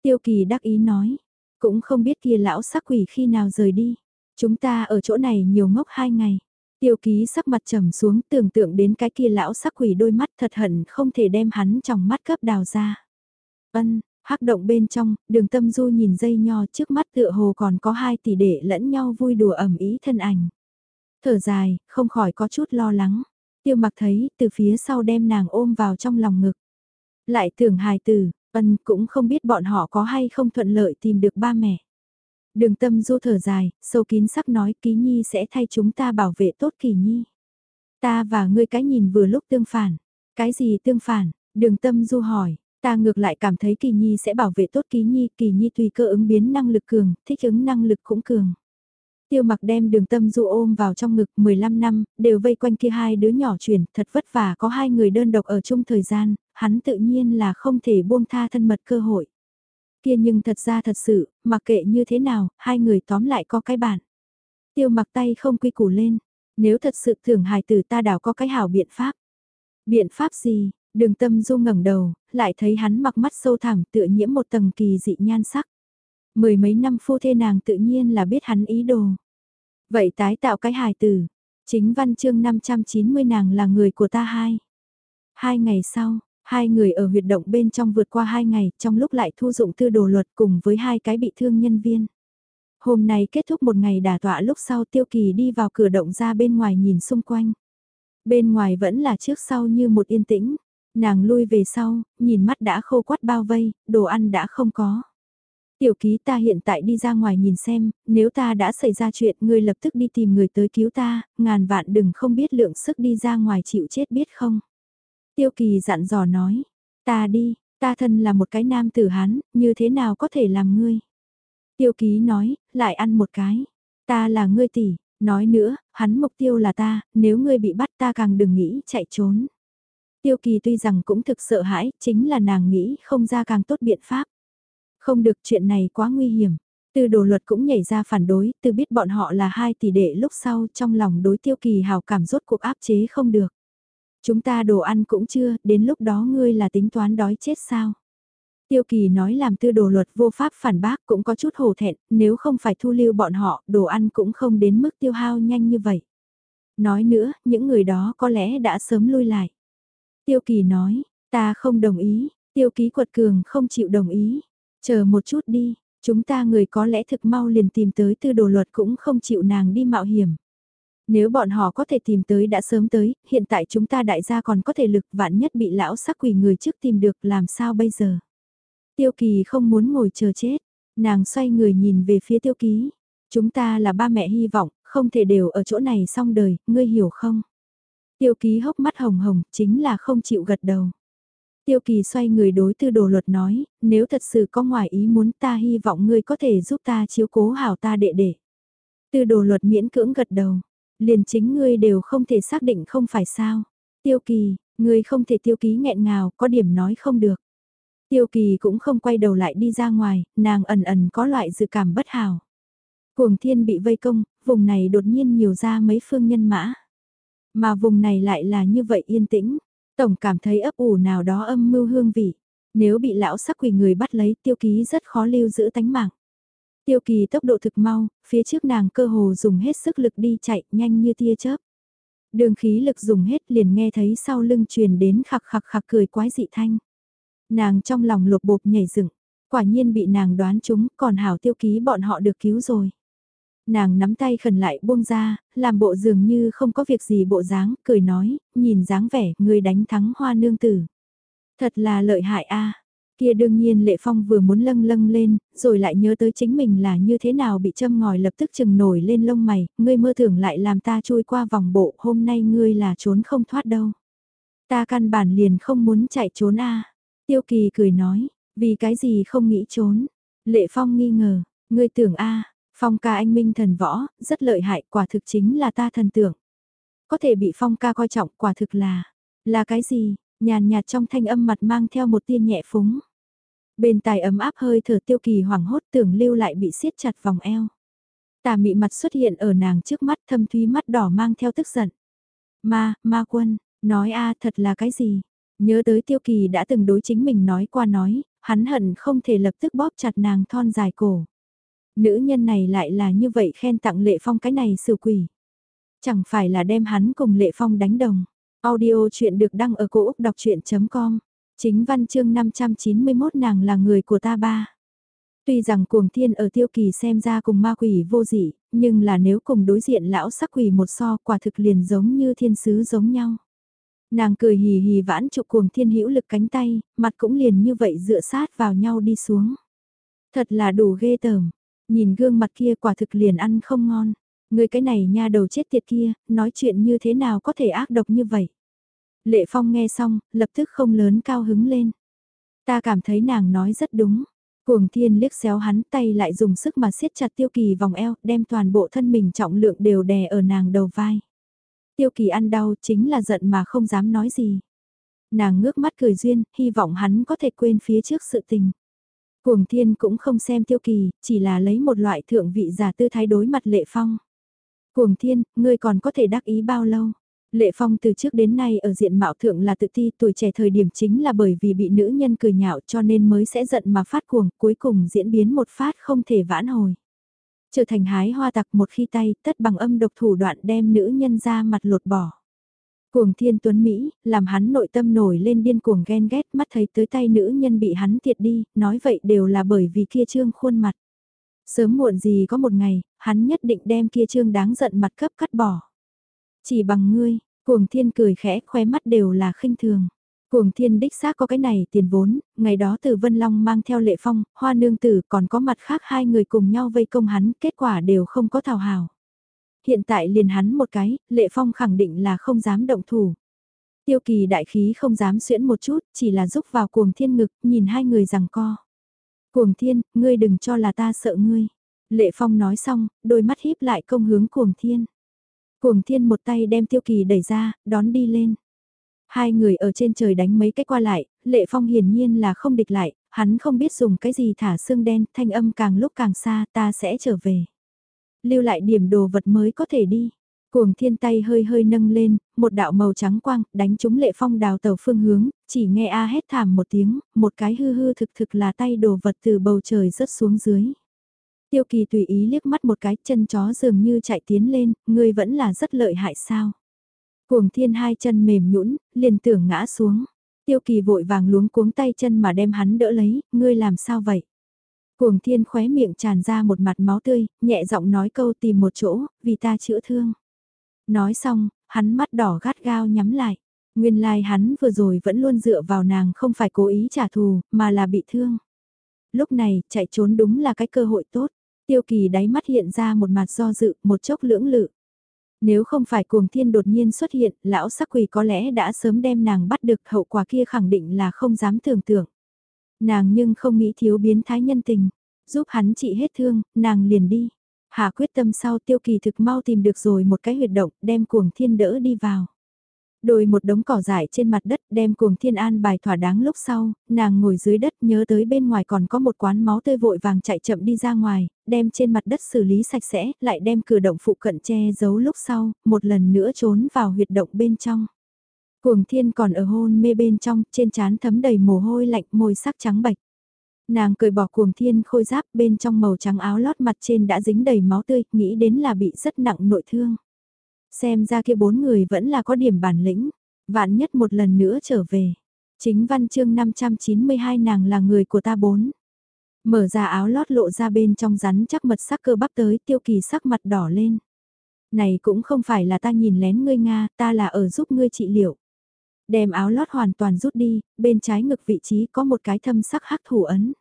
Tiêu kỳ đắc ý nói, cũng không biết kia lão sắc quỷ khi nào rời đi. Chúng ta ở chỗ này nhiều ngốc hai ngày. Tiêu ký sắc mặt trầm xuống tưởng tượng đến cái kia lão sắc quỷ đôi mắt thật hận không thể đem hắn trong mắt cấp đào ra. Ân, hắc động bên trong, đường tâm du nhìn dây nho trước mắt tựa hồ còn có hai tỷ đệ lẫn nhau vui đùa ẩm ý thân ảnh. Thở dài, không khỏi có chút lo lắng. Tiêu mặc thấy, từ phía sau đem nàng ôm vào trong lòng ngực. Lại tưởng hài tử, ân cũng không biết bọn họ có hay không thuận lợi tìm được ba mẹ. Đường tâm du thở dài, sâu kín sắc nói ký nhi sẽ thay chúng ta bảo vệ tốt kỳ nhi. Ta và ngươi cái nhìn vừa lúc tương phản. Cái gì tương phản? Đường tâm du hỏi. Ta ngược lại cảm thấy kỳ nhi sẽ bảo vệ tốt ký nhi, kỳ nhi tùy cơ ứng biến năng lực cường, thích ứng năng lực cũng cường. Tiêu mặc đem đường tâm du ôm vào trong ngực 15 năm, đều vây quanh kia hai đứa nhỏ chuyển, thật vất vả có hai người đơn độc ở chung thời gian, hắn tự nhiên là không thể buông tha thân mật cơ hội. Kia nhưng thật ra thật sự, mặc kệ như thế nào, hai người tóm lại có cái bản. Tiêu mặc tay không quy củ lên, nếu thật sự thường hài tử ta đảo có cái hảo biện pháp. Biện pháp gì? Đường tâm du ngẩng đầu, lại thấy hắn mặc mắt sâu thẳm tựa nhiễm một tầng kỳ dị nhan sắc. Mười mấy năm phu thê nàng tự nhiên là biết hắn ý đồ. Vậy tái tạo cái hài tử, chính văn chương 590 nàng là người của ta hai. Hai ngày sau, Hai người ở huyệt động bên trong vượt qua hai ngày, trong lúc lại thu dụng tư đồ luật cùng với hai cái bị thương nhân viên. Hôm nay kết thúc một ngày đả tọa lúc sau tiêu kỳ đi vào cửa động ra bên ngoài nhìn xung quanh. Bên ngoài vẫn là trước sau như một yên tĩnh, nàng lui về sau, nhìn mắt đã khô quắt bao vây, đồ ăn đã không có. Tiểu ký ta hiện tại đi ra ngoài nhìn xem, nếu ta đã xảy ra chuyện ngươi lập tức đi tìm người tới cứu ta, ngàn vạn đừng không biết lượng sức đi ra ngoài chịu chết biết không. Tiêu kỳ dặn dò nói, ta đi, ta thân là một cái nam tử hán, như thế nào có thể làm ngươi. Tiêu ký nói, lại ăn một cái, ta là ngươi tỷ, nói nữa, hắn mục tiêu là ta, nếu ngươi bị bắt ta càng đừng nghĩ chạy trốn. Tiêu kỳ tuy rằng cũng thực sợ hãi, chính là nàng nghĩ không ra càng tốt biện pháp. Không được chuyện này quá nguy hiểm. Từ đồ luật cũng nhảy ra phản đối, từ biết bọn họ là hai tỷ đệ lúc sau trong lòng đối tiêu kỳ hào cảm rốt cuộc áp chế không được. Chúng ta đồ ăn cũng chưa, đến lúc đó ngươi là tính toán đói chết sao? Tiêu kỳ nói làm tư đồ luật vô pháp phản bác cũng có chút hổ thẹn, nếu không phải thu lưu bọn họ, đồ ăn cũng không đến mức tiêu hao nhanh như vậy. Nói nữa, những người đó có lẽ đã sớm lui lại. Tiêu kỳ nói, ta không đồng ý, tiêu ký quật cường không chịu đồng ý. Chờ một chút đi, chúng ta người có lẽ thực mau liền tìm tới tư đồ luật cũng không chịu nàng đi mạo hiểm. Nếu bọn họ có thể tìm tới đã sớm tới, hiện tại chúng ta đại gia còn có thể lực vạn nhất bị lão sắc quỷ người trước tìm được làm sao bây giờ. Tiêu kỳ không muốn ngồi chờ chết, nàng xoay người nhìn về phía tiêu ký. Chúng ta là ba mẹ hy vọng, không thể đều ở chỗ này xong đời, ngươi hiểu không? Tiêu ký hốc mắt hồng hồng, chính là không chịu gật đầu. Tiêu kỳ xoay người đối tư đồ luật nói, nếu thật sự có ngoài ý muốn ta hy vọng ngươi có thể giúp ta chiếu cố hảo ta đệ đệ. Tư đồ luật miễn cưỡng gật đầu, liền chính ngươi đều không thể xác định không phải sao. Tiêu kỳ, ngươi không thể tiêu ký nghẹn ngào, có điểm nói không được. Tiêu kỳ cũng không quay đầu lại đi ra ngoài, nàng ẩn ẩn có loại dự cảm bất hảo. Cuồng thiên bị vây công, vùng này đột nhiên nhiều ra mấy phương nhân mã. Mà vùng này lại là như vậy yên tĩnh, tổng cảm thấy ấp ủ nào đó âm mưu hương vị. Nếu bị lão sắc quỷ người bắt lấy tiêu ký rất khó lưu giữ tánh mạng. Tiêu kỳ tốc độ thực mau, phía trước nàng cơ hồ dùng hết sức lực đi chạy nhanh như tia chớp. Đường khí lực dùng hết liền nghe thấy sau lưng truyền đến khặc khặc khặc cười quái dị thanh. Nàng trong lòng lột bột nhảy dựng, quả nhiên bị nàng đoán chúng còn hảo tiêu ký bọn họ được cứu rồi. Nàng nắm tay khẩn lại buông ra, làm bộ dường như không có việc gì bộ dáng, cười nói, nhìn dáng vẻ người đánh thắng hoa nương tử. Thật là lợi hại a Kia đương nhiên Lệ Phong vừa muốn lâng lâng lên, rồi lại nhớ tới chính mình là như thế nào bị châm ngòi lập tức chừng nổi lên lông mày, ngươi mơ tưởng lại làm ta chui qua vòng bộ, hôm nay ngươi là trốn không thoát đâu. Ta căn bản liền không muốn chạy trốn a Tiêu kỳ cười nói, vì cái gì không nghĩ trốn. Lệ Phong nghi ngờ, ngươi tưởng a Phong ca anh minh thần võ, rất lợi hại, quả thực chính là ta thần tưởng. Có thể bị Phong ca coi trọng, quả thực là, là cái gì, nhàn nhạt trong thanh âm mặt mang theo một tia nhẹ phúng. Bên tài ấm áp hơi thở tiêu kỳ hoảng hốt tưởng lưu lại bị siết chặt vòng eo. Tà mị mặt xuất hiện ở nàng trước mắt thâm thúy mắt đỏ mang theo tức giận. Ma, ma quân, nói a thật là cái gì? Nhớ tới tiêu kỳ đã từng đối chính mình nói qua nói, hắn hận không thể lập tức bóp chặt nàng thon dài cổ. Nữ nhân này lại là như vậy khen tặng Lệ Phong cái này sự quỷ. Chẳng phải là đem hắn cùng Lệ Phong đánh đồng. Audio chuyện được đăng ở cổ Úc đọc chuyện.com. Chính văn chương 591 nàng là người của ta ba. Tuy rằng cuồng thiên ở tiêu kỳ xem ra cùng ma quỷ vô dị, nhưng là nếu cùng đối diện lão sắc quỷ một so quả thực liền giống như thiên sứ giống nhau. Nàng cười hì hì vãn trụ cuồng thiên hữu lực cánh tay, mặt cũng liền như vậy dựa sát vào nhau đi xuống. Thật là đủ ghê tởm, Nhìn gương mặt kia quả thực liền ăn không ngon. Người cái này nha đầu chết tiệt kia, nói chuyện như thế nào có thể ác độc như vậy. Lệ Phong nghe xong, lập tức không lớn cao hứng lên. Ta cảm thấy nàng nói rất đúng. Cuồng thiên liếc xéo hắn tay lại dùng sức mà siết chặt tiêu kỳ vòng eo, đem toàn bộ thân mình trọng lượng đều đè ở nàng đầu vai. Tiêu kỳ ăn đau chính là giận mà không dám nói gì. Nàng ngước mắt cười duyên, hy vọng hắn có thể quên phía trước sự tình. Cuồng thiên cũng không xem tiêu kỳ, chỉ là lấy một loại thượng vị giả tư thái đối mặt lệ phong. Cuồng thiên, ngươi còn có thể đắc ý bao lâu? Lệ Phong từ trước đến nay ở diện mạo thượng là tự ti tuổi trẻ thời điểm chính là bởi vì bị nữ nhân cười nhạo cho nên mới sẽ giận mà phát cuồng cuối cùng diễn biến một phát không thể vãn hồi. Trở thành hái hoa tặc một khi tay tất bằng âm độc thủ đoạn đem nữ nhân ra mặt lột bỏ. Cuồng thiên tuấn Mỹ, làm hắn nội tâm nổi lên điên cuồng ghen ghét mắt thấy tới tay nữ nhân bị hắn tiệt đi, nói vậy đều là bởi vì kia trương khuôn mặt. Sớm muộn gì có một ngày, hắn nhất định đem kia trương đáng giận mặt cấp cắt bỏ. Chỉ bằng ngươi, cuồng thiên cười khẽ khoe mắt đều là khinh thường. Cuồng thiên đích xác có cái này tiền vốn, ngày đó từ Vân Long mang theo lệ phong, hoa nương tử còn có mặt khác hai người cùng nhau vây công hắn, kết quả đều không có thảo hào. Hiện tại liền hắn một cái, lệ phong khẳng định là không dám động thủ. Tiêu kỳ đại khí không dám xuyễn một chút, chỉ là rúc vào cuồng thiên ngực, nhìn hai người rằng co. Cuồng thiên, ngươi đừng cho là ta sợ ngươi. Lệ phong nói xong, đôi mắt híp lại công hướng cuồng thiên. Cuồng thiên một tay đem tiêu kỳ đẩy ra, đón đi lên. Hai người ở trên trời đánh mấy cái qua lại, lệ phong hiển nhiên là không địch lại, hắn không biết dùng cái gì thả xương đen, thanh âm càng lúc càng xa, ta sẽ trở về. Lưu lại điểm đồ vật mới có thể đi. Cuồng thiên tay hơi hơi nâng lên, một đạo màu trắng quang, đánh trúng lệ phong đào tàu phương hướng, chỉ nghe a hét thảm một tiếng, một cái hư hư thực thực là tay đồ vật từ bầu trời rớt xuống dưới. Tiêu kỳ tùy ý liếc mắt một cái chân chó dường như chạy tiến lên, ngươi vẫn là rất lợi hại sao. Cuồng thiên hai chân mềm nhũn liền tưởng ngã xuống. Tiêu kỳ vội vàng luống cuống tay chân mà đem hắn đỡ lấy, ngươi làm sao vậy? Cuồng thiên khóe miệng tràn ra một mặt máu tươi, nhẹ giọng nói câu tìm một chỗ, vì ta chữa thương. Nói xong, hắn mắt đỏ gắt gao nhắm lại. Nguyên lai like hắn vừa rồi vẫn luôn dựa vào nàng không phải cố ý trả thù, mà là bị thương. Lúc này, chạy trốn đúng là cái cơ hội tốt. Tiêu kỳ đáy mắt hiện ra một mặt do dự, một chốc lưỡng lự. Nếu không phải cuồng thiên đột nhiên xuất hiện, lão sắc quỷ có lẽ đã sớm đem nàng bắt được hậu quả kia khẳng định là không dám tưởng tượng. Nàng nhưng không nghĩ thiếu biến thái nhân tình, giúp hắn trị hết thương, nàng liền đi. Hà quyết tâm sau tiêu kỳ thực mau tìm được rồi một cái huyệt động, đem cuồng thiên đỡ đi vào. Đồi một đống cỏ dại trên mặt đất đem cuồng thiên an bài thỏa đáng lúc sau, nàng ngồi dưới đất nhớ tới bên ngoài còn có một quán máu tươi vội vàng chạy chậm đi ra ngoài, đem trên mặt đất xử lý sạch sẽ, lại đem cửa động phụ cận che giấu lúc sau, một lần nữa trốn vào huyệt động bên trong. Cuồng thiên còn ở hôn mê bên trong, trên trán thấm đầy mồ hôi lạnh môi sắc trắng bạch. Nàng cười bỏ cuồng thiên khôi giáp bên trong màu trắng áo lót mặt trên đã dính đầy máu tươi, nghĩ đến là bị rất nặng nội thương. Xem ra kia bốn người vẫn là có điểm bản lĩnh, vạn nhất một lần nữa trở về. Chính văn chương 592 nàng là người của ta bốn. Mở ra áo lót lộ ra bên trong rắn chắc mật sắc cơ bắp tới tiêu kỳ sắc mặt đỏ lên. Này cũng không phải là ta nhìn lén ngươi Nga, ta là ở giúp ngươi trị liệu. Đem áo lót hoàn toàn rút đi, bên trái ngực vị trí có một cái thâm sắc hắc thủ ấn.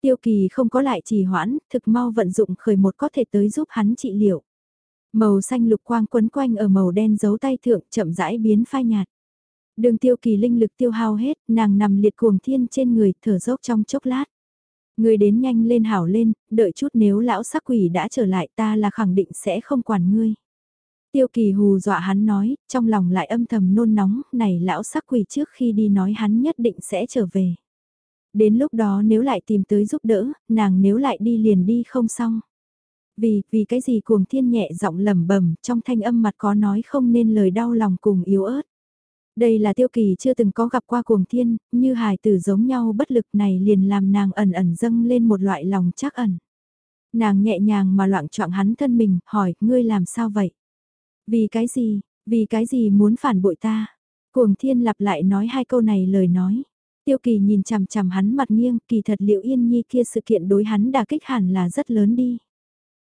Tiêu kỳ không có lại trì hoãn, thực mau vận dụng khởi một có thể tới giúp hắn trị liệu. Màu xanh lục quang quấn quanh ở màu đen giấu tay thượng chậm rãi biến phai nhạt. Đường tiêu kỳ linh lực tiêu hao hết, nàng nằm liệt cuồng thiên trên người, thở dốc trong chốc lát. Người đến nhanh lên hảo lên, đợi chút nếu lão sắc quỷ đã trở lại ta là khẳng định sẽ không quản ngươi. Tiêu kỳ hù dọa hắn nói, trong lòng lại âm thầm nôn nóng, này lão sắc quỷ trước khi đi nói hắn nhất định sẽ trở về. Đến lúc đó nếu lại tìm tới giúp đỡ, nàng nếu lại đi liền đi không xong. Vì, vì cái gì cuồng thiên nhẹ giọng lẩm bẩm trong thanh âm mặt có nói không nên lời đau lòng cùng yếu ớt. Đây là tiêu kỳ chưa từng có gặp qua cuồng thiên, như hài tử giống nhau bất lực này liền làm nàng ẩn ẩn dâng lên một loại lòng chắc ẩn. Nàng nhẹ nhàng mà loạn trọng hắn thân mình, hỏi, ngươi làm sao vậy? Vì cái gì, vì cái gì muốn phản bội ta? Cuồng thiên lặp lại nói hai câu này lời nói. Tiêu kỳ nhìn chằm chằm hắn mặt nghiêng, kỳ thật liệu yên nhi kia sự kiện đối hắn đà kích hẳn là rất lớn đi.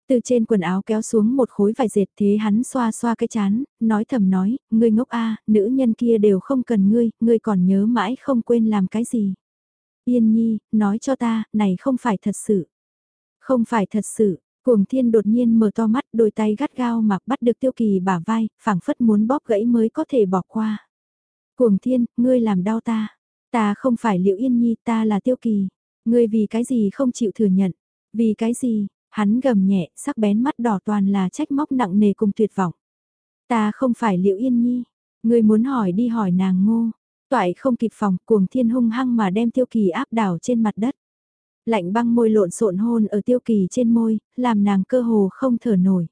Từ trên quần áo kéo xuống một khối vải dệt thế hắn xoa xoa cái chán, nói thầm nói, ngươi ngốc a, nữ nhân kia đều không cần ngươi, ngươi còn nhớ mãi không quên làm cái gì. Yên nhi, nói cho ta, này không phải thật sự. Không phải thật sự, cuồng thiên đột nhiên mở to mắt đôi tay gắt gao mà bắt được tiêu kỳ bả vai, phảng phất muốn bóp gãy mới có thể bỏ qua. Cuồng thiên, ngươi làm đau ta. Ta không phải liệu yên nhi, ta là tiêu kỳ. Ngươi vì cái gì không chịu thừa nhận. Vì cái gì, Hắn gầm nhẹ, sắc bén mắt đỏ toàn là trách móc nặng nề cùng tuyệt vọng. Ta không phải liệu yên nhi. ngươi muốn hỏi đi hỏi nàng ngô. Toại không kịp phòng, cuồng thiên hung hăng mà đem tiêu kỳ áp đảo trên mặt đất. Lạnh băng môi lộn xộn hôn ở tiêu kỳ trên môi, làm nàng cơ hồ không thở nổi.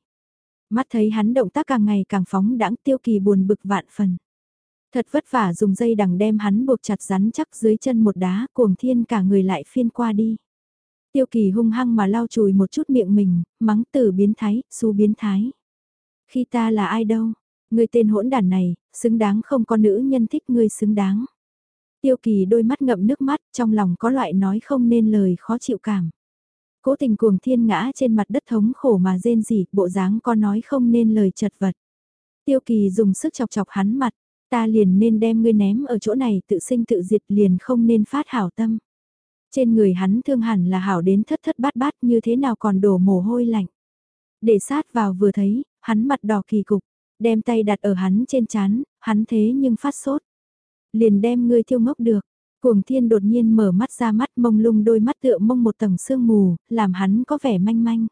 Mắt thấy hắn động tác càng ngày càng phóng đãng tiêu kỳ buồn bực vạn phần. Thật vất vả dùng dây đằng đem hắn buộc chặt rắn chắc dưới chân một đá cuồng thiên cả người lại phiên qua đi. Tiêu kỳ hung hăng mà lau chùi một chút miệng mình, mắng tử biến thái, su biến thái. Khi ta là ai đâu, người tên hỗn đàn này, xứng đáng không có nữ nhân thích người xứng đáng. Tiêu kỳ đôi mắt ngậm nước mắt, trong lòng có loại nói không nên lời khó chịu cảm. Cố tình cuồng thiên ngã trên mặt đất thống khổ mà rên rỉ, bộ dáng có nói không nên lời chật vật. Tiêu kỳ dùng sức chọc chọc hắn mặt, Ta liền nên đem ngươi ném ở chỗ này tự sinh tự diệt liền không nên phát hảo tâm. Trên người hắn thương hẳn là hảo đến thất thất bát bát như thế nào còn đổ mồ hôi lạnh. Để sát vào vừa thấy, hắn mặt đỏ kỳ cục, đem tay đặt ở hắn trên chán, hắn thế nhưng phát sốt. Liền đem ngươi thiêu ngốc được, cuồng thiên đột nhiên mở mắt ra mắt mông lung đôi mắt tựa mông một tầng sương mù, làm hắn có vẻ manh manh.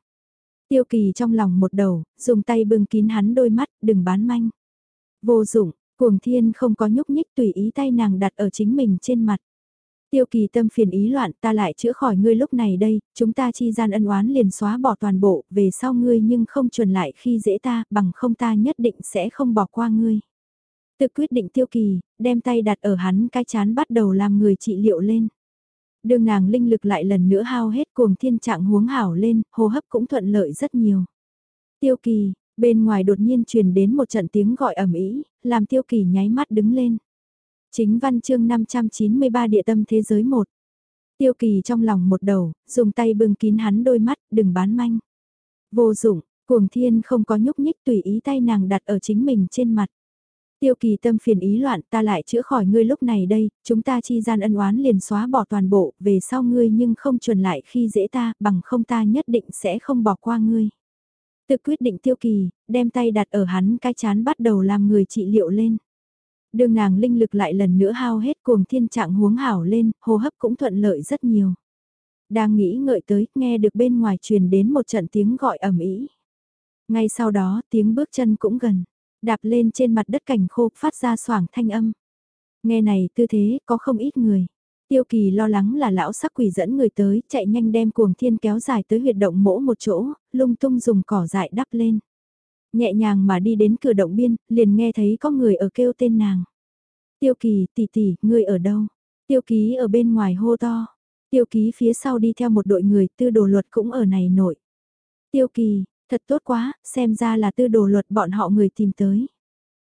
Tiêu kỳ trong lòng một đầu, dùng tay bưng kín hắn đôi mắt, đừng bán manh. Vô dụng, cuồng thiên không có nhúc nhích tùy ý tay nàng đặt ở chính mình trên mặt. Tiêu kỳ tâm phiền ý loạn ta lại chữa khỏi ngươi lúc này đây, chúng ta chi gian ân oán liền xóa bỏ toàn bộ, về sau ngươi nhưng không chuẩn lại khi dễ ta, bằng không ta nhất định sẽ không bỏ qua ngươi. Tự quyết định tiêu kỳ, đem tay đặt ở hắn cái chán bắt đầu làm người trị liệu lên. Đường nàng linh lực lại lần nữa hao hết cuồng thiên trạng huống hảo lên, hô hấp cũng thuận lợi rất nhiều. Tiêu kỳ, bên ngoài đột nhiên truyền đến một trận tiếng gọi ầm ĩ, làm tiêu kỳ nháy mắt đứng lên. Chính văn chương 593 địa tâm thế giới 1. Tiêu kỳ trong lòng một đầu, dùng tay bưng kín hắn đôi mắt, đừng bán manh. Vô dụng, cuồng thiên không có nhúc nhích tùy ý tay nàng đặt ở chính mình trên mặt. Tiêu kỳ tâm phiền ý loạn ta lại chữa khỏi ngươi lúc này đây, chúng ta chi gian ân oán liền xóa bỏ toàn bộ, về sau ngươi nhưng không chuẩn lại khi dễ ta, bằng không ta nhất định sẽ không bỏ qua ngươi. Tự quyết định tiêu kỳ, đem tay đặt ở hắn cái chán bắt đầu làm người trị liệu lên. Đường nàng linh lực lại lần nữa hao hết cuồng thiên trạng huống hảo lên, hô hấp cũng thuận lợi rất nhiều. Đang nghĩ ngợi tới, nghe được bên ngoài truyền đến một trận tiếng gọi ầm ĩ. Ngay sau đó, tiếng bước chân cũng gần, đạp lên trên mặt đất cảnh khô, phát ra soảng thanh âm. Nghe này tư thế, có không ít người. Tiêu kỳ lo lắng là lão sắc quỷ dẫn người tới, chạy nhanh đem cuồng thiên kéo dài tới huyệt động mỗ một chỗ, lung tung dùng cỏ dại đắp lên nhẹ nhàng mà đi đến cửa động biên, liền nghe thấy có người ở kêu tên nàng. Tiêu kỳ, tỷ tỷ, người ở đâu? Tiêu ký ở bên ngoài hô to. Tiêu ký phía sau đi theo một đội người, tư đồ luật cũng ở này nội. Tiêu kỳ, thật tốt quá, xem ra là tư đồ luật bọn họ người tìm tới.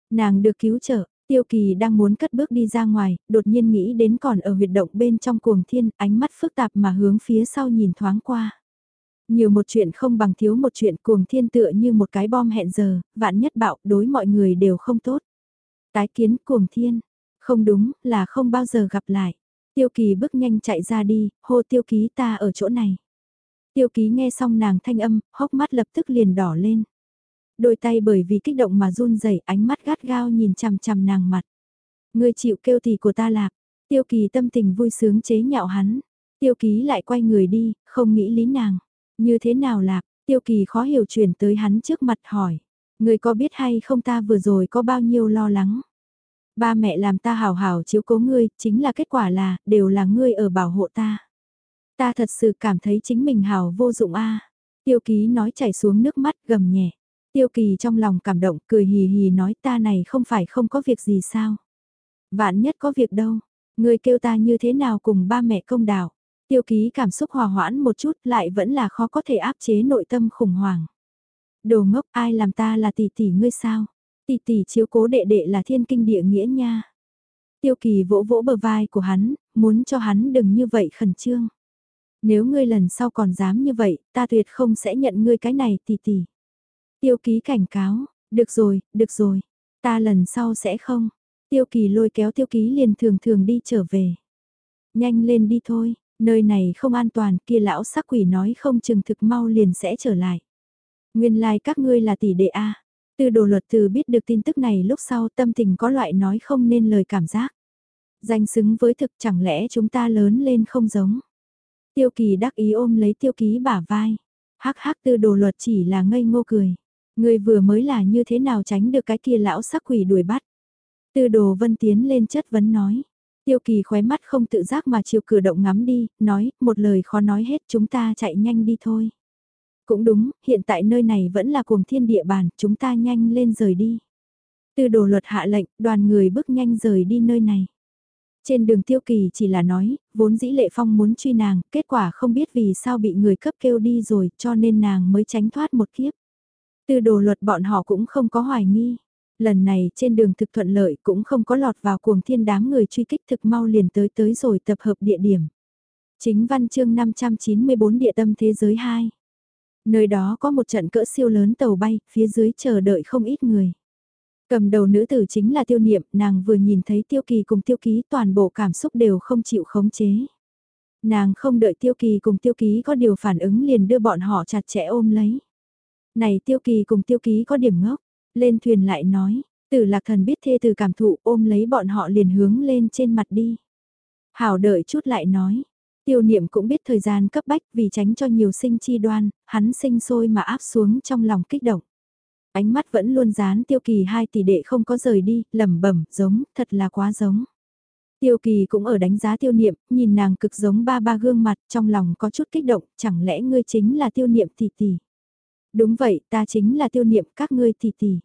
Nàng được cứu trợ, tiêu kỳ đang muốn cất bước đi ra ngoài, đột nhiên nghĩ đến còn ở huyệt động bên trong cuồng thiên, ánh mắt phức tạp mà hướng phía sau nhìn thoáng qua. Nhiều một chuyện không bằng thiếu một chuyện cuồng thiên tựa như một cái bom hẹn giờ, vạn nhất bạo đối mọi người đều không tốt. Tái kiến cuồng thiên, không đúng là không bao giờ gặp lại. Tiêu kỳ bước nhanh chạy ra đi, hô tiêu ký ta ở chỗ này. Tiêu ký nghe xong nàng thanh âm, hốc mắt lập tức liền đỏ lên. Đôi tay bởi vì kích động mà run rẩy ánh mắt gắt gao nhìn chằm chằm nàng mặt. Người chịu kêu thì của ta lạc. Tiêu kỳ tâm tình vui sướng chế nhạo hắn. Tiêu ký lại quay người đi, không nghĩ lý nàng. Như thế nào lạc, tiêu kỳ khó hiểu chuyển tới hắn trước mặt hỏi. Người có biết hay không ta vừa rồi có bao nhiêu lo lắng? Ba mẹ làm ta hào hào chiếu cố ngươi, chính là kết quả là, đều là ngươi ở bảo hộ ta. Ta thật sự cảm thấy chính mình hào vô dụng a. Tiêu ký nói chảy xuống nước mắt gầm nhẹ. Tiêu kỳ trong lòng cảm động cười hì hì nói ta này không phải không có việc gì sao. Vạn nhất có việc đâu, ngươi kêu ta như thế nào cùng ba mẹ công đạo. Tiêu ký cảm xúc hòa hoãn một chút lại vẫn là khó có thể áp chế nội tâm khủng hoảng. Đồ ngốc ai làm ta là tỷ tỷ ngươi sao? Tỷ tỷ chiếu cố đệ đệ là thiên kinh địa nghĩa nha. Tiêu kỳ vỗ vỗ bờ vai của hắn, muốn cho hắn đừng như vậy khẩn trương. Nếu ngươi lần sau còn dám như vậy, ta tuyệt không sẽ nhận ngươi cái này tỷ tỷ. Tiêu ký cảnh cáo, được rồi, được rồi, ta lần sau sẽ không. Tiêu kỳ lôi kéo tiêu ký liền thường thường đi trở về. Nhanh lên đi thôi, nơi này không an toàn kia lão sắc quỷ nói không chừng thực mau liền sẽ trở lại. Nguyên lai like các ngươi là tỷ đệ A. Từ đồ luật từ biết được tin tức này lúc sau tâm tình có loại nói không nên lời cảm giác. Danh xứng với thực chẳng lẽ chúng ta lớn lên không giống. Tiêu kỳ đắc ý ôm lấy tiêu ký bả vai. Hắc hắc tư đồ luật chỉ là ngây ngô cười. Người vừa mới là như thế nào tránh được cái kia lão sắc quỷ đuổi bắt. Tư đồ vân tiến lên chất vấn nói. Tiêu kỳ khóe mắt không tự giác mà chiều cửa động ngắm đi, nói, một lời khó nói hết chúng ta chạy nhanh đi thôi. Cũng đúng, hiện tại nơi này vẫn là cuồng thiên địa bàn, chúng ta nhanh lên rời đi. Từ đồ luật hạ lệnh, đoàn người bước nhanh rời đi nơi này. Trên đường tiêu kỳ chỉ là nói, vốn dĩ lệ phong muốn truy nàng, kết quả không biết vì sao bị người cấp kêu đi rồi, cho nên nàng mới tránh thoát một kiếp. Từ đồ luật bọn họ cũng không có hoài nghi. Lần này trên đường thực thuận lợi cũng không có lọt vào cuồng thiên đám người truy kích thực mau liền tới tới rồi tập hợp địa điểm. Chính văn chương 594 địa tâm thế giới 2. Nơi đó có một trận cỡ siêu lớn tàu bay, phía dưới chờ đợi không ít người. Cầm đầu nữ tử chính là tiêu niệm, nàng vừa nhìn thấy tiêu kỳ cùng tiêu ký toàn bộ cảm xúc đều không chịu khống chế. Nàng không đợi tiêu kỳ cùng tiêu ký có điều phản ứng liền đưa bọn họ chặt chẽ ôm lấy. Này tiêu kỳ cùng tiêu ký có điểm ngốc, lên thuyền lại nói, tử lạc thần biết thê từ cảm thụ ôm lấy bọn họ liền hướng lên trên mặt đi. Hảo đợi chút lại nói, tiêu niệm cũng biết thời gian cấp bách vì tránh cho nhiều sinh chi đoan, hắn sinh sôi mà áp xuống trong lòng kích động. Ánh mắt vẫn luôn dán tiêu kỳ hai tỷ đệ không có rời đi, lẩm bẩm giống, thật là quá giống. Tiêu kỳ cũng ở đánh giá tiêu niệm, nhìn nàng cực giống ba ba gương mặt, trong lòng có chút kích động, chẳng lẽ ngươi chính là tiêu niệm tỷ tỷ. Đúng vậy, ta chính là tiêu niệm các ngươi tỷ tỷ.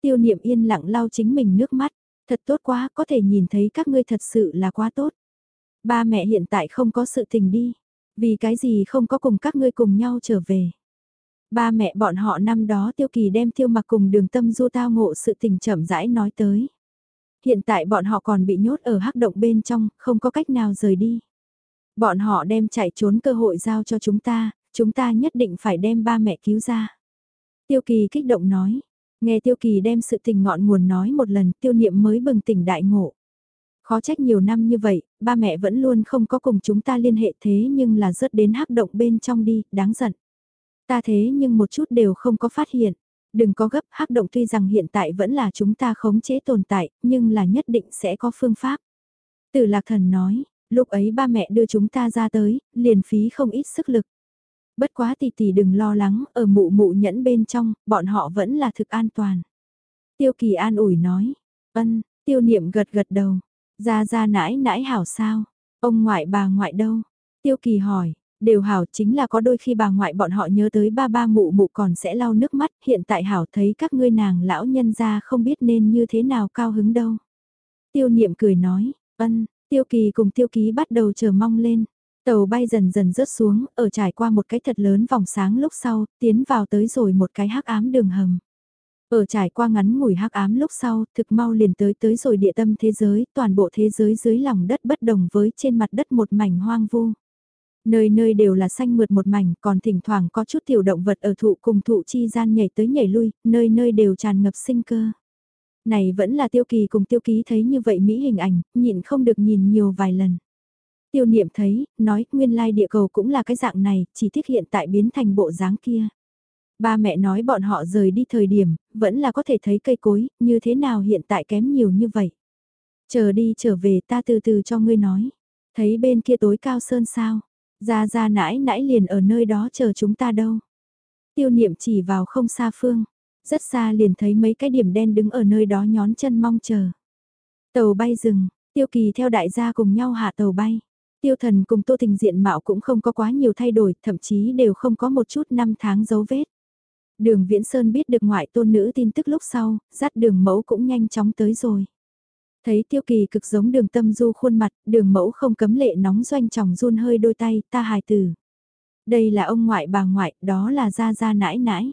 Tiêu niệm yên lặng lau chính mình nước mắt, thật tốt quá, có thể nhìn thấy các ngươi thật sự là quá tốt. Ba mẹ hiện tại không có sự tình đi, vì cái gì không có cùng các ngươi cùng nhau trở về. Ba mẹ bọn họ năm đó tiêu kỳ đem tiêu mặc cùng đường tâm du tao ngộ sự tình chậm rãi nói tới. Hiện tại bọn họ còn bị nhốt ở hắc động bên trong, không có cách nào rời đi. Bọn họ đem chạy trốn cơ hội giao cho chúng ta, chúng ta nhất định phải đem ba mẹ cứu ra. Tiêu kỳ kích động nói, nghe tiêu kỳ đem sự tình ngọn nguồn nói một lần tiêu niệm mới bừng tỉnh đại ngộ. Khó trách nhiều năm như vậy, ba mẹ vẫn luôn không có cùng chúng ta liên hệ thế nhưng là rớt đến hắc động bên trong đi, đáng giận. Ta thế nhưng một chút đều không có phát hiện. Đừng có gấp hắc động tuy rằng hiện tại vẫn là chúng ta khống chế tồn tại, nhưng là nhất định sẽ có phương pháp. Tử lạc thần nói, lúc ấy ba mẹ đưa chúng ta ra tới, liền phí không ít sức lực. Bất quá tỷ tỷ đừng lo lắng, ở mụ mụ nhẫn bên trong, bọn họ vẫn là thực an toàn. Tiêu kỳ an ủi nói, ân, tiêu niệm gật gật đầu, ra ra nãi nãi hảo sao, ông ngoại bà ngoại đâu? Tiêu kỳ hỏi, đều hảo chính là có đôi khi bà ngoại bọn họ nhớ tới ba ba mụ mụ còn sẽ lau nước mắt, hiện tại hảo thấy các ngươi nàng lão nhân ra không biết nên như thế nào cao hứng đâu. Tiêu niệm cười nói, ân, tiêu kỳ cùng tiêu ký bắt đầu chờ mong lên. Tàu bay dần dần rớt xuống, ở trải qua một cái thật lớn vòng sáng lúc sau, tiến vào tới rồi một cái hắc ám đường hầm. Ở trải qua ngắn ngủi hắc ám lúc sau, thực mau liền tới tới rồi địa tâm thế giới, toàn bộ thế giới dưới lòng đất bất đồng với trên mặt đất một mảnh hoang vu. Nơi nơi đều là xanh mượt một mảnh, còn thỉnh thoảng có chút tiểu động vật ở thụ cùng thụ chi gian nhảy tới nhảy lui, nơi nơi đều tràn ngập sinh cơ. Này vẫn là tiêu kỳ cùng tiêu ký thấy như vậy Mỹ hình ảnh, nhịn không được nhìn nhiều vài lần. Tiêu niệm thấy, nói, nguyên lai địa cầu cũng là cái dạng này, chỉ tiếc hiện tại biến thành bộ dáng kia. Ba mẹ nói bọn họ rời đi thời điểm, vẫn là có thể thấy cây cối, như thế nào hiện tại kém nhiều như vậy. Chờ đi trở về ta từ từ cho ngươi nói. Thấy bên kia tối cao sơn sao, ra ra nãi nãi liền ở nơi đó chờ chúng ta đâu. Tiêu niệm chỉ vào không xa phương, rất xa liền thấy mấy cái điểm đen đứng ở nơi đó nhón chân mong chờ. Tàu bay dừng, tiêu kỳ theo đại gia cùng nhau hạ tàu bay. Tiêu thần cùng tô tình diện mạo cũng không có quá nhiều thay đổi, thậm chí đều không có một chút năm tháng dấu vết. Đường Viễn Sơn biết được ngoại tôn nữ tin tức lúc sau, dắt đường mẫu cũng nhanh chóng tới rồi. Thấy tiêu kỳ cực giống đường tâm du khuôn mặt, đường mẫu không cấm lệ nóng doanh chồng run hơi đôi tay, ta hài tử. Đây là ông ngoại bà ngoại, đó là gia gia nãi nãi.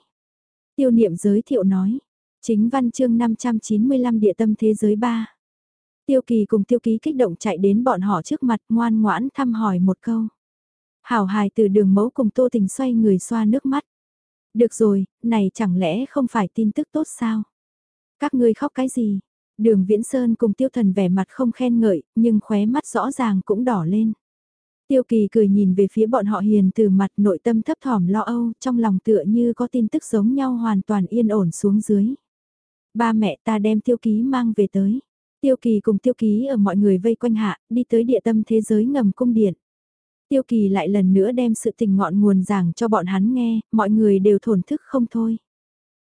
Tiêu niệm giới thiệu nói, chính văn chương 595 địa tâm thế giới 3. Tiêu kỳ cùng tiêu ký kích động chạy đến bọn họ trước mặt ngoan ngoãn thăm hỏi một câu. Hảo hài từ đường mẫu cùng tô tình xoay người xoa nước mắt. Được rồi, này chẳng lẽ không phải tin tức tốt sao? Các ngươi khóc cái gì? Đường Viễn Sơn cùng tiêu thần vẻ mặt không khen ngợi, nhưng khóe mắt rõ ràng cũng đỏ lên. Tiêu kỳ cười nhìn về phía bọn họ hiền từ mặt nội tâm thấp thỏm lo âu, trong lòng tựa như có tin tức giống nhau hoàn toàn yên ổn xuống dưới. Ba mẹ ta đem tiêu ký mang về tới. Tiêu kỳ cùng tiêu ký ở mọi người vây quanh hạ, đi tới địa tâm thế giới ngầm cung điện. Tiêu kỳ lại lần nữa đem sự tình ngọn nguồn giảng cho bọn hắn nghe, mọi người đều thổn thức không thôi.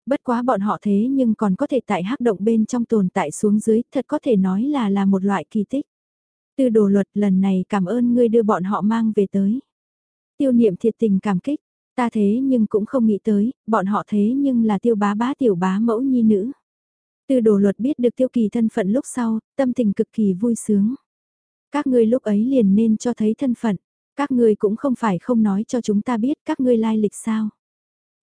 Bất quá bọn họ thế nhưng còn có thể tại hắc động bên trong tồn tại xuống dưới, thật có thể nói là là một loại kỳ tích. Từ đồ luật lần này cảm ơn ngươi đưa bọn họ mang về tới. Tiêu niệm thiệt tình cảm kích, ta thế nhưng cũng không nghĩ tới, bọn họ thế nhưng là tiêu bá bá tiểu bá mẫu nhi nữ. Từ đồ luật biết được tiêu kỳ thân phận lúc sau, tâm tình cực kỳ vui sướng. Các ngươi lúc ấy liền nên cho thấy thân phận, các ngươi cũng không phải không nói cho chúng ta biết các ngươi lai lịch sao.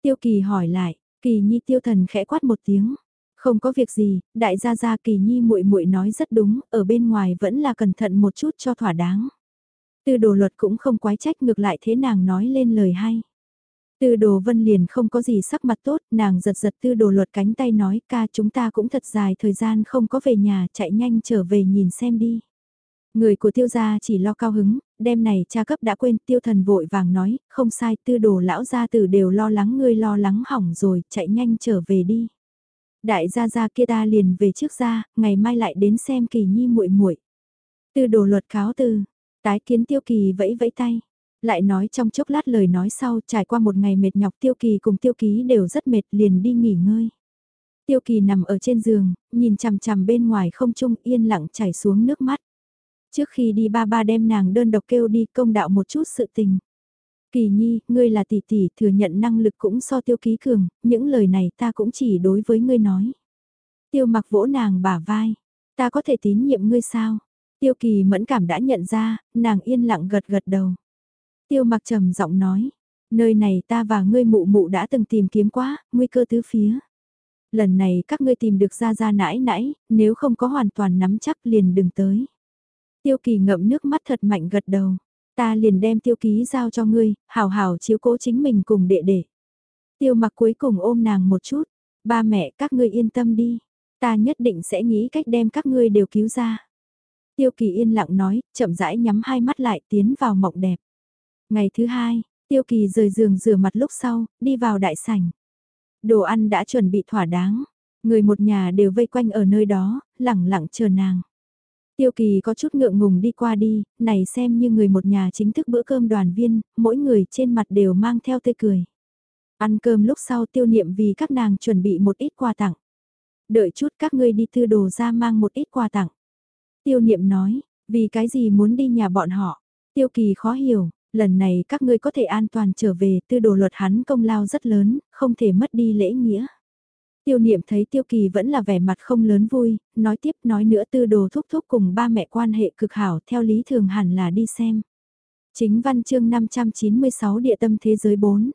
Tiêu kỳ hỏi lại, kỳ nhi tiêu thần khẽ quát một tiếng. Không có việc gì, đại gia gia kỳ nhi muội muội nói rất đúng, ở bên ngoài vẫn là cẩn thận một chút cho thỏa đáng. Tư đồ luật cũng không quái trách ngược lại thế nàng nói lên lời hay. Tư đồ vân liền không có gì sắc mặt tốt, nàng giật giật tư đồ luật cánh tay nói ca chúng ta cũng thật dài thời gian không có về nhà, chạy nhanh trở về nhìn xem đi. Người của tiêu gia chỉ lo cao hứng, đêm này cha cấp đã quên tiêu thần vội vàng nói, không sai tư đồ lão gia tử đều lo lắng ngươi lo lắng hỏng rồi, chạy nhanh trở về đi. Đại gia gia kia ta liền về trước ra, ngày mai lại đến xem kỳ nhi muội muội. Tư đồ luật cáo từ, tái kiến tiêu kỳ vẫy vẫy tay. Lại nói trong chốc lát lời nói sau trải qua một ngày mệt nhọc tiêu kỳ cùng tiêu ký đều rất mệt liền đi nghỉ ngơi. Tiêu kỳ nằm ở trên giường, nhìn chằm chằm bên ngoài không trung yên lặng chảy xuống nước mắt. Trước khi đi ba ba đem nàng đơn độc kêu đi công đạo một chút sự tình. Kỳ nhi, ngươi là tỷ tỷ, thừa nhận năng lực cũng so tiêu ký cường, những lời này ta cũng chỉ đối với ngươi nói. Tiêu mặc vỗ nàng bả vai, ta có thể tín nhiệm ngươi sao? Tiêu kỳ mẫn cảm đã nhận ra, nàng yên lặng gật gật đầu. Tiêu mặc trầm giọng nói, nơi này ta và ngươi mụ mụ đã từng tìm kiếm quá, nguy cơ tứ phía. Lần này các ngươi tìm được ra ra nãi nãi, nếu không có hoàn toàn nắm chắc liền đừng tới. Tiêu kỳ ngậm nước mắt thật mạnh gật đầu. Ta liền đem tiêu ký giao cho ngươi, hào hào chiếu cố chính mình cùng đệ đệ. Tiêu mặc cuối cùng ôm nàng một chút. Ba mẹ các ngươi yên tâm đi. Ta nhất định sẽ nghĩ cách đem các ngươi đều cứu ra. Tiêu kỳ yên lặng nói, chậm rãi nhắm hai mắt lại tiến vào mộng đẹp. Ngày thứ hai, tiêu kỳ rời giường rửa mặt lúc sau, đi vào đại sảnh. Đồ ăn đã chuẩn bị thỏa đáng. Người một nhà đều vây quanh ở nơi đó, lẳng lặng chờ nàng. Tiêu kỳ có chút ngượng ngùng đi qua đi, này xem như người một nhà chính thức bữa cơm đoàn viên, mỗi người trên mặt đều mang theo tươi cười. Ăn cơm lúc sau tiêu niệm vì các nàng chuẩn bị một ít quà tặng. Đợi chút các ngươi đi thư đồ ra mang một ít quà tặng. Tiêu niệm nói, vì cái gì muốn đi nhà bọn họ. Tiêu kỳ khó hiểu, lần này các ngươi có thể an toàn trở về tư đồ luật hắn công lao rất lớn, không thể mất đi lễ nghĩa. Tiêu niệm thấy tiêu kỳ vẫn là vẻ mặt không lớn vui, nói tiếp nói nữa tư đồ thúc thúc cùng ba mẹ quan hệ cực hảo theo lý thường hẳn là đi xem. Chính văn chương 596 địa tâm thế giới 4.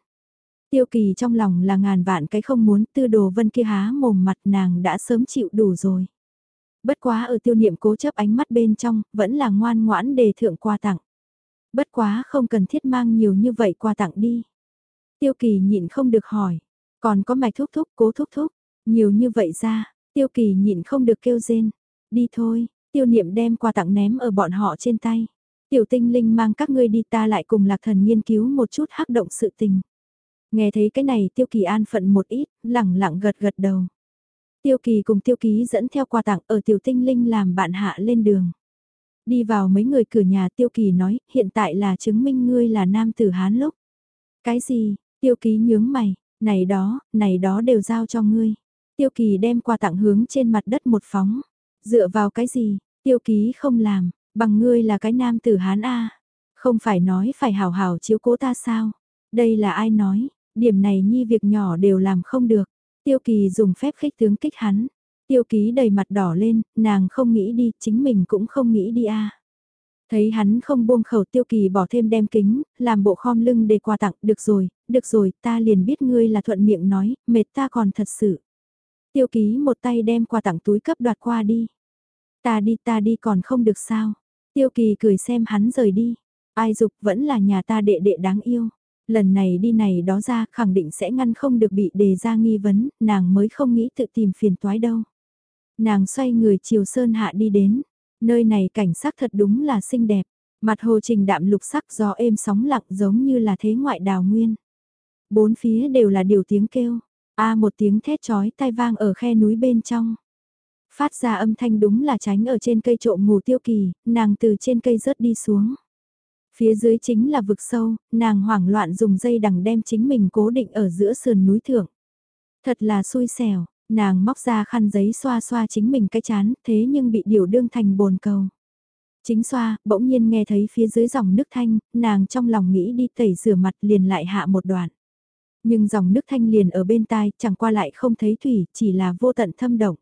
Tiêu kỳ trong lòng là ngàn vạn cái không muốn tư đồ vân kia há mồm mặt nàng đã sớm chịu đủ rồi. Bất quá ở tiêu niệm cố chấp ánh mắt bên trong, vẫn là ngoan ngoãn đề thượng quà tặng. Bất quá không cần thiết mang nhiều như vậy quà tặng đi. Tiêu kỳ nhịn không được hỏi, còn có mạch thúc thúc cố thúc thúc, nhiều như vậy ra, tiêu kỳ nhịn không được kêu rên. Đi thôi, tiêu niệm đem quà tặng ném ở bọn họ trên tay. Tiểu tinh linh mang các ngươi đi ta lại cùng lạc thần nghiên cứu một chút hắc động sự tình. Nghe thấy cái này tiêu kỳ an phận một ít, lẳng lặng gật gật đầu. Tiêu kỳ cùng tiêu ký dẫn theo quà tặng ở tiểu tinh linh làm bạn hạ lên đường. Đi vào mấy người cửa nhà tiêu kỳ nói, hiện tại là chứng minh ngươi là nam tử Hán lúc. Cái gì, tiêu ký nhướng mày, này đó, này đó đều giao cho ngươi. Tiêu kỳ đem quà tặng hướng trên mặt đất một phóng. Dựa vào cái gì, tiêu ký không làm, bằng ngươi là cái nam tử Hán A. Không phải nói phải hào hào chiếu cố ta sao? Đây là ai nói, điểm này nhi việc nhỏ đều làm không được. Tiêu kỳ dùng phép khích tướng kích hắn. Tiêu ký đầy mặt đỏ lên, nàng không nghĩ đi, chính mình cũng không nghĩ đi a. Thấy hắn không buông khẩu tiêu kỳ bỏ thêm đem kính, làm bộ khom lưng để quà tặng, được rồi, được rồi, ta liền biết ngươi là thuận miệng nói, mệt ta còn thật sự. Tiêu ký một tay đem quà tặng túi cấp đoạt qua đi. Ta đi ta đi còn không được sao. Tiêu kỳ cười xem hắn rời đi. Ai dục vẫn là nhà ta đệ đệ đáng yêu. Lần này đi này đó ra khẳng định sẽ ngăn không được bị đề ra nghi vấn, nàng mới không nghĩ tự tìm phiền toái đâu. Nàng xoay người chiều sơn hạ đi đến. Nơi này cảnh sắc thật đúng là xinh đẹp. Mặt hồ trình đạm lục sắc gió êm sóng lặng giống như là thế ngoại đào nguyên. Bốn phía đều là điều tiếng kêu. A một tiếng thét chói tai vang ở khe núi bên trong. Phát ra âm thanh đúng là tránh ở trên cây trộm ngủ tiêu kỳ, nàng từ trên cây rớt đi xuống. Phía dưới chính là vực sâu, nàng hoảng loạn dùng dây đằng đem chính mình cố định ở giữa sườn núi thượng. Thật là xui xẻo, nàng móc ra khăn giấy xoa xoa chính mình cái chán, thế nhưng bị điều đương thành bồn cầu. Chính xoa, bỗng nhiên nghe thấy phía dưới dòng nước thanh, nàng trong lòng nghĩ đi tẩy rửa mặt liền lại hạ một đoạn. Nhưng dòng nước thanh liền ở bên tai, chẳng qua lại không thấy thủy, chỉ là vô tận thâm động.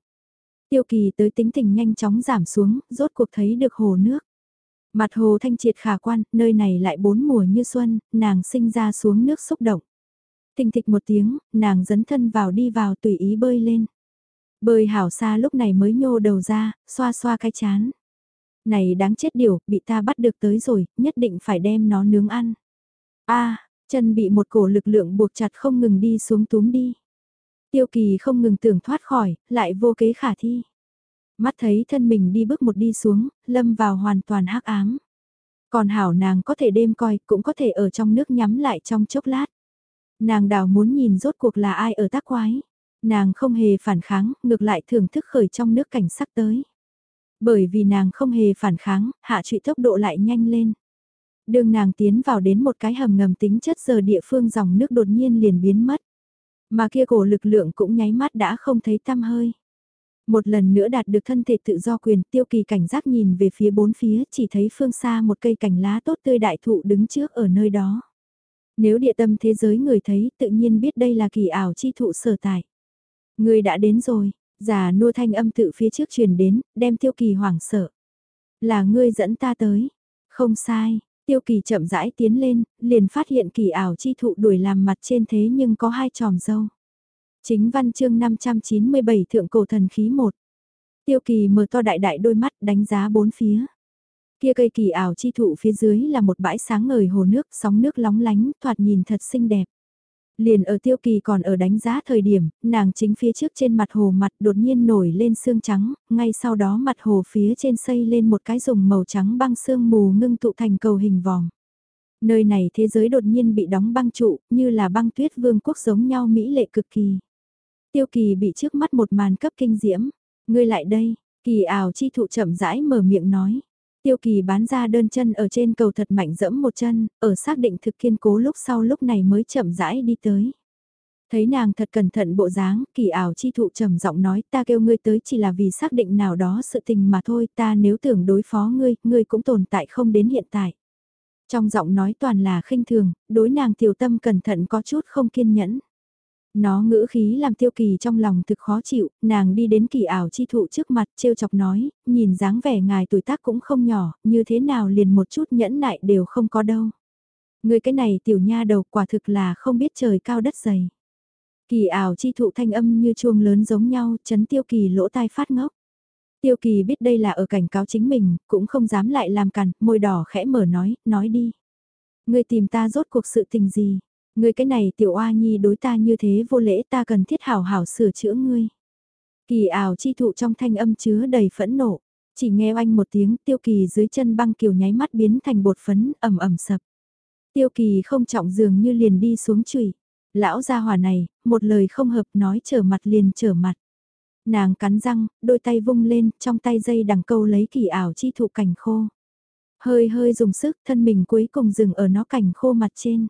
Tiêu kỳ tới tính tình nhanh chóng giảm xuống, rốt cuộc thấy được hồ nước. Mặt hồ thanh triệt khả quan, nơi này lại bốn mùa như xuân, nàng sinh ra xuống nước xúc động. tình thịch một tiếng, nàng dấn thân vào đi vào tùy ý bơi lên. Bơi hảo xa lúc này mới nhô đầu ra, xoa xoa cái chán. Này đáng chết điều, bị ta bắt được tới rồi, nhất định phải đem nó nướng ăn. a Chân bị một cổ lực lượng buộc chặt không ngừng đi xuống túm đi. Tiêu kỳ không ngừng tưởng thoát khỏi, lại vô kế khả thi. Mắt thấy thân mình đi bước một đi xuống, lâm vào hoàn toàn hắc ám. Còn hảo nàng có thể đêm coi, cũng có thể ở trong nước nhắm lại trong chốc lát. Nàng đào muốn nhìn rốt cuộc là ai ở tác quái. Nàng không hề phản kháng, ngược lại thưởng thức khởi trong nước cảnh sắc tới. Bởi vì nàng không hề phản kháng, hạ trụy tốc độ lại nhanh lên. Đường nàng tiến vào đến một cái hầm ngầm tính chất giờ địa phương dòng nước đột nhiên liền biến mất. Mà kia cổ lực lượng cũng nháy mắt đã không thấy tăm hơi. Một lần nữa đạt được thân thể tự do quyền tiêu kỳ cảnh giác nhìn về phía bốn phía chỉ thấy phương xa một cây cảnh lá tốt tươi đại thụ đứng trước ở nơi đó. Nếu địa tâm thế giới người thấy tự nhiên biết đây là kỳ ảo chi thụ sở tại. Người đã đến rồi, già nua thanh âm tự phía trước truyền đến, đem tiêu kỳ hoảng sợ. Là ngươi dẫn ta tới. Không sai, tiêu kỳ chậm rãi tiến lên, liền phát hiện kỳ ảo chi thụ đuổi làm mặt trên thế nhưng có hai tròm dâu. Chính văn chương 597 thượng cổ thần khí 1. Tiêu kỳ mở to đại đại đôi mắt đánh giá bốn phía. Kia cây kỳ ảo chi thụ phía dưới là một bãi sáng ngời hồ nước, sóng nước lóng lánh, thoạt nhìn thật xinh đẹp. Liền ở tiêu kỳ còn ở đánh giá thời điểm, nàng chính phía trước trên mặt hồ mặt đột nhiên nổi lên xương trắng, ngay sau đó mặt hồ phía trên xây lên một cái dùng màu trắng băng sương mù ngưng tụ thành cầu hình vòng Nơi này thế giới đột nhiên bị đóng băng trụ, như là băng tuyết vương quốc giống nhau mỹ lệ cực kỳ. Tiêu kỳ bị trước mắt một màn cấp kinh diễm. Ngươi lại đây, kỳ ảo chi thụ chậm rãi mở miệng nói. Tiêu kỳ bán ra đơn chân ở trên cầu thật mạnh dẫm một chân, ở xác định thực kiên cố lúc sau lúc này mới chậm rãi đi tới. Thấy nàng thật cẩn thận bộ dáng, kỳ ảo chi thụ trầm giọng nói ta kêu ngươi tới chỉ là vì xác định nào đó sự tình mà thôi ta nếu tưởng đối phó ngươi, ngươi cũng tồn tại không đến hiện tại. Trong giọng nói toàn là khinh thường, đối nàng tiểu tâm cẩn thận có chút không kiên nhẫn. Nó ngữ khí làm tiêu kỳ trong lòng thực khó chịu, nàng đi đến kỳ ảo chi thụ trước mặt trêu chọc nói, nhìn dáng vẻ ngài tuổi tác cũng không nhỏ, như thế nào liền một chút nhẫn nại đều không có đâu. Người cái này tiểu nha đầu quả thực là không biết trời cao đất dày. Kỳ ảo chi thụ thanh âm như chuông lớn giống nhau, chấn tiêu kỳ lỗ tai phát ngốc. Tiêu kỳ biết đây là ở cảnh cáo chính mình, cũng không dám lại làm cằn, môi đỏ khẽ mở nói, nói đi. Người tìm ta rốt cuộc sự tình gì, Ngươi cái này tiểu oa nhi đối ta như thế vô lễ ta cần thiết hảo hảo sửa chữa ngươi. Kỳ ảo chi thụ trong thanh âm chứa đầy phẫn nộ. Chỉ nghe oanh một tiếng tiêu kỳ dưới chân băng kiều nháy mắt biến thành bột phấn ẩm ẩm sập. Tiêu kỳ không trọng dường như liền đi xuống chùy Lão gia hỏa này, một lời không hợp nói trở mặt liền trở mặt. Nàng cắn răng, đôi tay vung lên, trong tay dây đằng câu lấy kỳ ảo chi thụ cảnh khô. Hơi hơi dùng sức thân mình cuối cùng dừng ở nó cảnh khô mặt trên.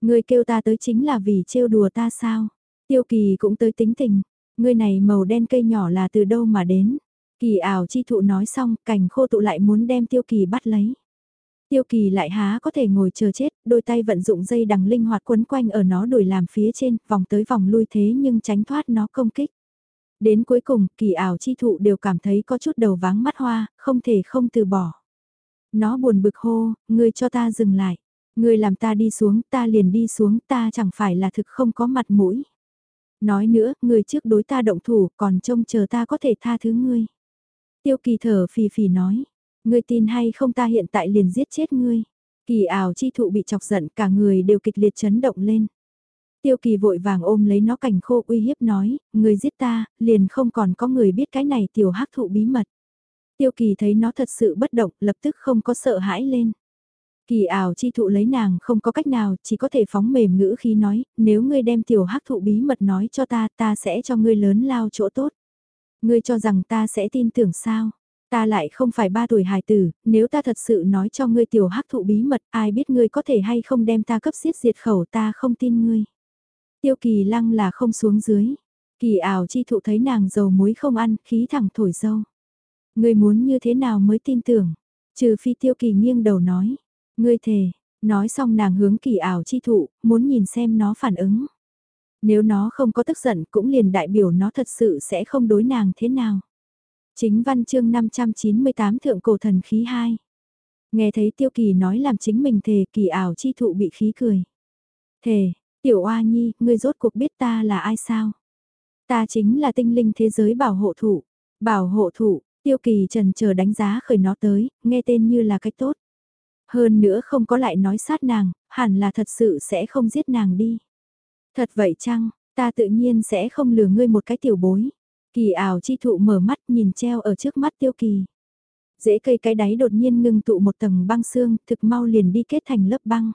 Ngươi kêu ta tới chính là vì trêu đùa ta sao? Tiêu kỳ cũng tới tính tình. Ngươi này màu đen cây nhỏ là từ đâu mà đến? Kỳ ảo chi thụ nói xong, cảnh khô tụ lại muốn đem tiêu kỳ bắt lấy. Tiêu kỳ lại há có thể ngồi chờ chết, đôi tay vận dụng dây đằng linh hoạt quấn quanh ở nó đuổi làm phía trên, vòng tới vòng lui thế nhưng tránh thoát nó công kích. Đến cuối cùng, kỳ ảo chi thụ đều cảm thấy có chút đầu váng mắt hoa, không thể không từ bỏ. Nó buồn bực hô, ngươi cho ta dừng lại người làm ta đi xuống, ta liền đi xuống, ta chẳng phải là thực không có mặt mũi. Nói nữa, người trước đối ta động thủ, còn trông chờ ta có thể tha thứ ngươi. Tiêu kỳ thở phì phì nói, ngươi tin hay không ta hiện tại liền giết chết ngươi. Kỳ ảo chi thụ bị chọc giận, cả người đều kịch liệt chấn động lên. Tiêu kỳ vội vàng ôm lấy nó cảnh khô uy hiếp nói, người giết ta, liền không còn có người biết cái này tiểu hắc thụ bí mật. Tiêu kỳ thấy nó thật sự bất động, lập tức không có sợ hãi lên. Kỳ ảo chi thụ lấy nàng không có cách nào, chỉ có thể phóng mềm ngữ khi nói, nếu ngươi đem tiểu hắc thụ bí mật nói cho ta, ta sẽ cho ngươi lớn lao chỗ tốt. Ngươi cho rằng ta sẽ tin tưởng sao? Ta lại không phải ba tuổi hài tử, nếu ta thật sự nói cho ngươi tiểu hắc thụ bí mật, ai biết ngươi có thể hay không đem ta cấp xiết diệt khẩu ta không tin ngươi. Tiêu kỳ lăng là không xuống dưới. Kỳ ảo chi thụ thấy nàng dầu muối không ăn, khí thẳng thổi dâu. Ngươi muốn như thế nào mới tin tưởng? Trừ phi tiêu kỳ nghiêng đầu nói. Ngươi thề, nói xong nàng hướng kỳ ảo chi thụ, muốn nhìn xem nó phản ứng. Nếu nó không có tức giận cũng liền đại biểu nó thật sự sẽ không đối nàng thế nào. Chính văn chương 598 thượng cổ thần khí 2. Nghe thấy tiêu kỳ nói làm chính mình thề kỳ ảo chi thụ bị khí cười. Thề, tiểu oa nhi, ngươi rốt cuộc biết ta là ai sao? Ta chính là tinh linh thế giới bảo hộ thủ. Bảo hộ thủ, tiêu kỳ trần chờ đánh giá khởi nó tới, nghe tên như là cách tốt. Hơn nữa không có lại nói sát nàng, hẳn là thật sự sẽ không giết nàng đi. Thật vậy chăng, ta tự nhiên sẽ không lừa ngươi một cái tiểu bối. Kỳ ảo chi thụ mở mắt nhìn treo ở trước mắt tiêu kỳ. Dễ cây cái đáy đột nhiên ngưng tụ một tầng băng xương, thực mau liền đi kết thành lớp băng.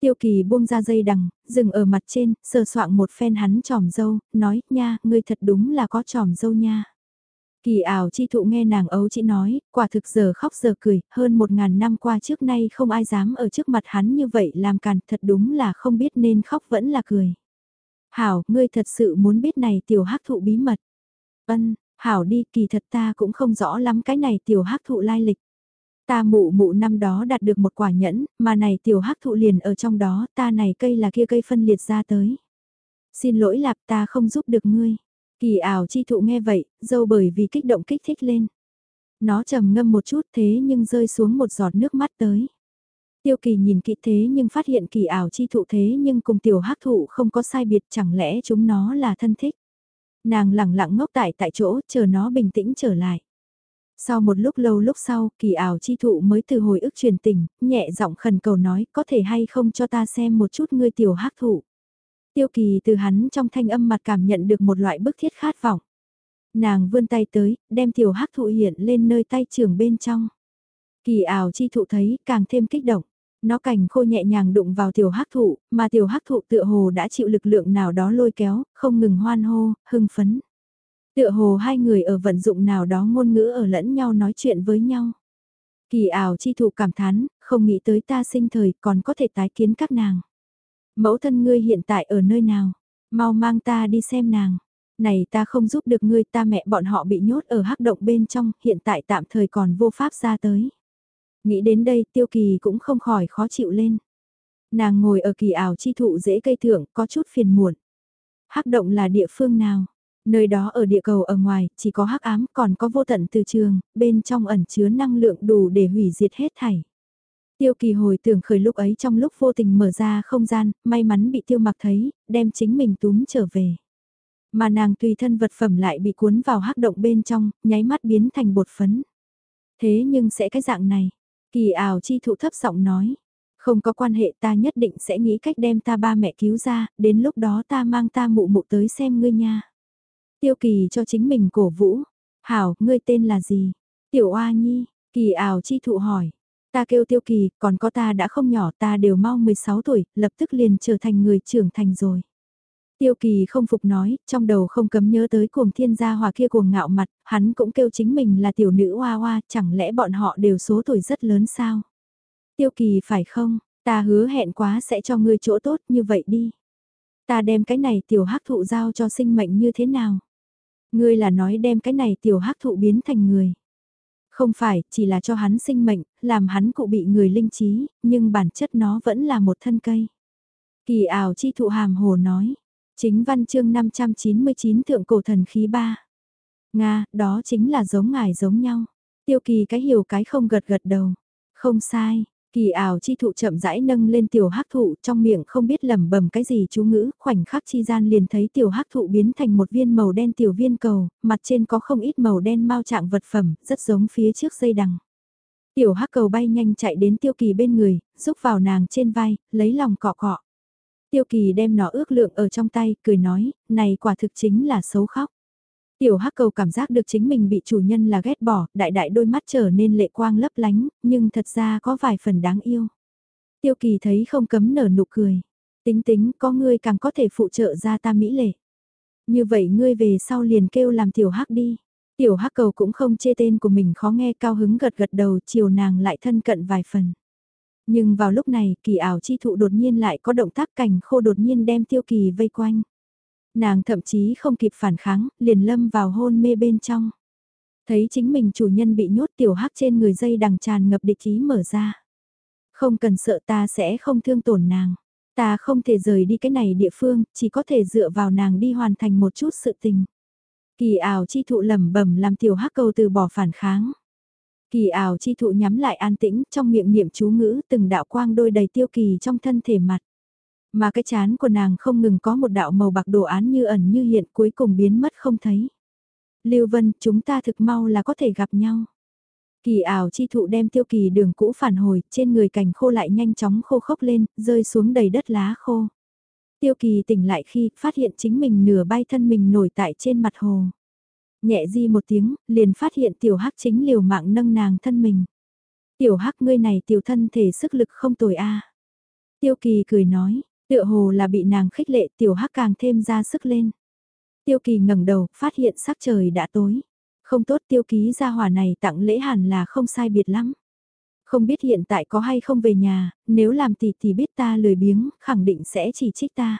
Tiêu kỳ buông ra dây đằng, dừng ở mặt trên, sờ soạng một phen hắn tròm dâu, nói, nha, ngươi thật đúng là có tròm dâu nha. Kỳ ảo chi thụ nghe nàng ấu chỉ nói, quả thực giờ khóc giờ cười, hơn một ngàn năm qua trước nay không ai dám ở trước mặt hắn như vậy làm càn, thật đúng là không biết nên khóc vẫn là cười. Hảo, ngươi thật sự muốn biết này tiểu hắc thụ bí mật. Ân, Hảo đi, kỳ thật ta cũng không rõ lắm cái này tiểu hắc thụ lai lịch. Ta mụ mụ năm đó đạt được một quả nhẫn, mà này tiểu hắc thụ liền ở trong đó, ta này cây là kia cây phân liệt ra tới. Xin lỗi lạp ta không giúp được ngươi. Kỳ ảo chi thụ nghe vậy, dâu bởi vì kích động kích thích lên. Nó trầm ngâm một chút thế nhưng rơi xuống một giọt nước mắt tới. Tiêu kỳ nhìn kỹ thế nhưng phát hiện kỳ ảo chi thụ thế nhưng cùng tiểu hắc thụ không có sai biệt chẳng lẽ chúng nó là thân thích. Nàng lẳng lặng ngốc tại tại chỗ chờ nó bình tĩnh trở lại. Sau một lúc lâu lúc sau, kỳ ảo chi thụ mới từ hồi ức truyền tình, nhẹ giọng khẩn cầu nói có thể hay không cho ta xem một chút ngươi tiểu hắc thụ. Tiêu kỳ từ hắn trong thanh âm mặt cảm nhận được một loại bức thiết khát vọng. Nàng vươn tay tới, đem tiểu hắc thụ hiện lên nơi tay trường bên trong. Kỳ ảo chi thụ thấy càng thêm kích động. Nó cành khô nhẹ nhàng đụng vào tiểu hắc thụ, mà tiểu hắc thụ tựa hồ đã chịu lực lượng nào đó lôi kéo, không ngừng hoan hô, hưng phấn. Tựa hồ hai người ở vận dụng nào đó ngôn ngữ ở lẫn nhau nói chuyện với nhau. Kỳ ảo chi thụ cảm thán, không nghĩ tới ta sinh thời còn có thể tái kiến các nàng. Mẫu thân ngươi hiện tại ở nơi nào? Mau mang ta đi xem nàng. Này ta không giúp được ngươi ta mẹ bọn họ bị nhốt ở hắc động bên trong, hiện tại tạm thời còn vô pháp ra tới. Nghĩ đến đây tiêu kỳ cũng không khỏi khó chịu lên. Nàng ngồi ở kỳ ảo chi thụ dễ cây thượng có chút phiền muộn. Hắc động là địa phương nào? Nơi đó ở địa cầu ở ngoài, chỉ có hắc ám còn có vô tận từ trường, bên trong ẩn chứa năng lượng đủ để hủy diệt hết thảy. Tiêu kỳ hồi tưởng khởi lúc ấy trong lúc vô tình mở ra không gian, may mắn bị tiêu mặc thấy, đem chính mình túm trở về. Mà nàng tùy thân vật phẩm lại bị cuốn vào hắc động bên trong, nháy mắt biến thành bột phấn. Thế nhưng sẽ cái dạng này, kỳ ảo chi thụ thấp giọng nói, không có quan hệ ta nhất định sẽ nghĩ cách đem ta ba mẹ cứu ra, đến lúc đó ta mang ta mụ mụ tới xem ngươi nha. Tiêu kỳ cho chính mình cổ vũ. Hảo, ngươi tên là gì? Tiểu Oa Nhi, kỳ ảo chi thụ hỏi. Ta kêu tiêu kỳ, còn có ta đã không nhỏ ta đều mau 16 tuổi, lập tức liền trở thành người trưởng thành rồi. Tiêu kỳ không phục nói, trong đầu không cấm nhớ tới cuồng thiên gia hòa kia cuồng ngạo mặt, hắn cũng kêu chính mình là tiểu nữ hoa hoa, chẳng lẽ bọn họ đều số tuổi rất lớn sao? Tiêu kỳ phải không, ta hứa hẹn quá sẽ cho ngươi chỗ tốt như vậy đi. Ta đem cái này tiểu hắc thụ giao cho sinh mệnh như thế nào? Ngươi là nói đem cái này tiểu hắc thụ biến thành người. Không phải, chỉ là cho hắn sinh mệnh, làm hắn cụ bị người linh trí, nhưng bản chất nó vẫn là một thân cây. Kỳ ảo chi thụ hàm hồ nói. Chính văn chương 599 thượng cổ thần khí ba Nga, đó chính là giống ngài giống nhau. Tiêu kỳ cái hiểu cái không gật gật đầu. Không sai, Kỳ ảo chi thụ chậm rãi nâng lên tiểu hắc thụ trong miệng không biết lẩm bẩm cái gì chú ngữ, khoảnh khắc chi gian liền thấy tiểu hắc thụ biến thành một viên màu đen tiểu viên cầu, mặt trên có không ít màu đen mau trạng vật phẩm, rất giống phía trước dây đằng. Tiểu hắc cầu bay nhanh chạy đến tiêu kỳ bên người, giúp vào nàng trên vai, lấy lòng cọ cọ. Tiêu kỳ đem nó ước lượng ở trong tay, cười nói, này quả thực chính là xấu khóc. Tiểu hắc cầu cảm giác được chính mình bị chủ nhân là ghét bỏ, đại đại đôi mắt trở nên lệ quang lấp lánh, nhưng thật ra có vài phần đáng yêu. Tiêu kỳ thấy không cấm nở nụ cười. Tính tính có ngươi càng có thể phụ trợ ra ta mỹ lệ. Như vậy ngươi về sau liền kêu làm tiểu hắc đi. Tiểu hắc cầu cũng không chê tên của mình khó nghe cao hứng gật gật đầu chiều nàng lại thân cận vài phần. Nhưng vào lúc này kỳ ảo chi thụ đột nhiên lại có động tác cảnh khô đột nhiên đem tiêu kỳ vây quanh. Nàng thậm chí không kịp phản kháng, liền lâm vào hôn mê bên trong. Thấy chính mình chủ nhân bị nhốt tiểu hắc trên người dây đằng tràn ngập địch ý mở ra. Không cần sợ ta sẽ không thương tổn nàng. Ta không thể rời đi cái này địa phương, chỉ có thể dựa vào nàng đi hoàn thành một chút sự tình. Kỳ ảo chi thụ lẩm bẩm làm tiểu hắc cầu từ bỏ phản kháng. Kỳ ảo chi thụ nhắm lại an tĩnh, trong miệng niệm chú ngữ từng đạo quang đôi đầy tiêu kỳ trong thân thể mặt. Mà cái chán của nàng không ngừng có một đạo màu bạc đồ án như ẩn như hiện cuối cùng biến mất không thấy. Lưu Vân, chúng ta thực mau là có thể gặp nhau. Kỳ ảo chi thụ đem tiêu kỳ đường cũ phản hồi, trên người cành khô lại nhanh chóng khô khốc lên, rơi xuống đầy đất lá khô. Tiêu kỳ tỉnh lại khi phát hiện chính mình nửa bay thân mình nổi tại trên mặt hồ. Nhẹ di một tiếng, liền phát hiện tiểu hắc chính liều mạng nâng nàng thân mình. Tiểu hắc ngươi này tiểu thân thể sức lực không tồi a. Tiêu kỳ cười nói, tựa hồ là bị nàng khích lệ tiểu hắc càng thêm ra sức lên. Tiêu kỳ ngẩng đầu, phát hiện sắc trời đã tối. Không tốt tiêu ký gia hỏa này tặng lễ hẳn là không sai biệt lắm. Không biết hiện tại có hay không về nhà, nếu làm tỷ thì biết ta lười biếng, khẳng định sẽ chỉ trích ta.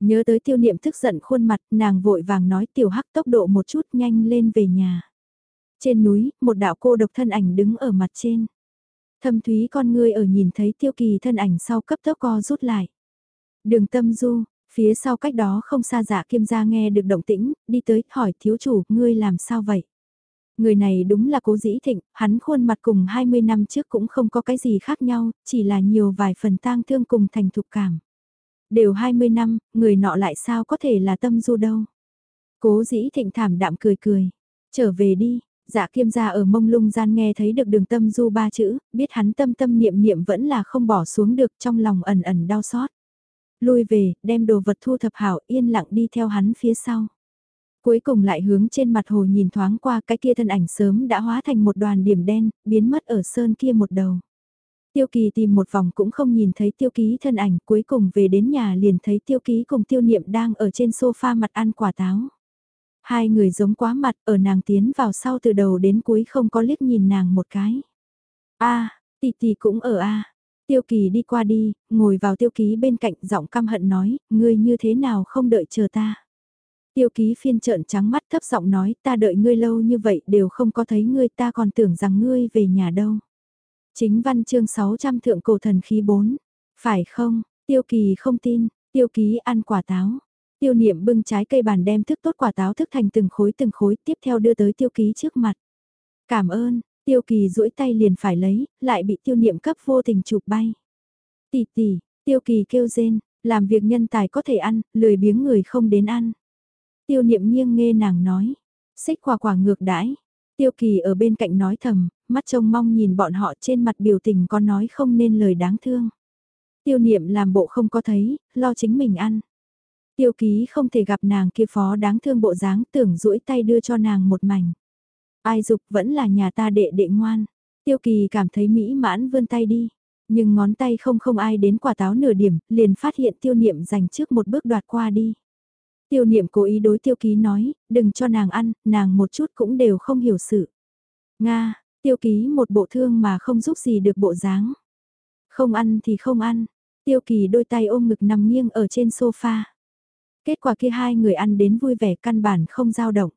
Nhớ tới tiêu niệm thức giận khuôn mặt, nàng vội vàng nói tiểu hắc tốc độ một chút nhanh lên về nhà. Trên núi, một đạo cô độc thân ảnh đứng ở mặt trên. Thâm thúy con ngươi ở nhìn thấy tiêu kỳ thân ảnh sau cấp tốc co rút lại. Đường tâm du, phía sau cách đó không xa dạ kiêm gia nghe được động tĩnh, đi tới hỏi thiếu chủ, ngươi làm sao vậy? Người này đúng là cố dĩ thịnh, hắn khuôn mặt cùng 20 năm trước cũng không có cái gì khác nhau, chỉ là nhiều vài phần tang thương cùng thành thục cảm. Đều 20 năm, người nọ lại sao có thể là tâm du đâu. Cố dĩ thịnh thảm đạm cười cười. Trở về đi, dạ kiêm gia ở mông lung gian nghe thấy được đường tâm du ba chữ, biết hắn tâm tâm niệm niệm vẫn là không bỏ xuống được trong lòng ẩn ẩn đau xót. Lui về, đem đồ vật thu thập hảo yên lặng đi theo hắn phía sau. Cuối cùng lại hướng trên mặt hồ nhìn thoáng qua cái kia thân ảnh sớm đã hóa thành một đoàn điểm đen, biến mất ở sơn kia một đầu. Tiêu kỳ tìm một vòng cũng không nhìn thấy tiêu ký thân ảnh, cuối cùng về đến nhà liền thấy tiêu ký cùng tiêu niệm đang ở trên sofa mặt ăn quả táo. Hai người giống quá mặt, ở nàng tiến vào sau từ đầu đến cuối không có liếc nhìn nàng một cái. a tỷ tỷ cũng ở a Tiêu kỳ đi qua đi, ngồi vào tiêu ký bên cạnh giọng căm hận nói, ngươi như thế nào không đợi chờ ta. Tiêu ký phiên trợn trắng mắt thấp giọng nói, ta đợi ngươi lâu như vậy đều không có thấy ngươi ta còn tưởng rằng ngươi về nhà đâu. Chính văn chương 600 thượng cổ thần khí 4. Phải không, tiêu kỳ không tin, tiêu ký ăn quả táo. Tiêu niệm bưng trái cây bàn đem thức tốt quả táo thức thành từng khối từng khối tiếp theo đưa tới tiêu ký trước mặt. Cảm ơn, tiêu kỳ duỗi tay liền phải lấy, lại bị tiêu niệm cấp vô tình chụp bay. Tỷ tỷ, tiêu kỳ kêu rên, làm việc nhân tài có thể ăn, lười biếng người không đến ăn. Tiêu niệm nghiêng nghe nàng nói, xích quả quả ngược đãi. Tiêu kỳ ở bên cạnh nói thầm, mắt trông mong nhìn bọn họ trên mặt biểu tình có nói không nên lời đáng thương. Tiêu niệm làm bộ không có thấy, lo chính mình ăn. Tiêu ký không thể gặp nàng kia phó đáng thương bộ dáng tưởng duỗi tay đưa cho nàng một mảnh. Ai dục vẫn là nhà ta đệ đệ ngoan. Tiêu kỳ cảm thấy mỹ mãn vươn tay đi. Nhưng ngón tay không không ai đến quả táo nửa điểm, liền phát hiện tiêu niệm dành trước một bước đoạt qua đi. Tiêu niệm cố ý đối tiêu ký nói, đừng cho nàng ăn, nàng một chút cũng đều không hiểu sự. Nga, tiêu ký một bộ thương mà không giúp gì được bộ dáng. Không ăn thì không ăn, tiêu kỳ đôi tay ôm ngực nằm nghiêng ở trên sofa. Kết quả kia hai người ăn đến vui vẻ căn bản không dao động.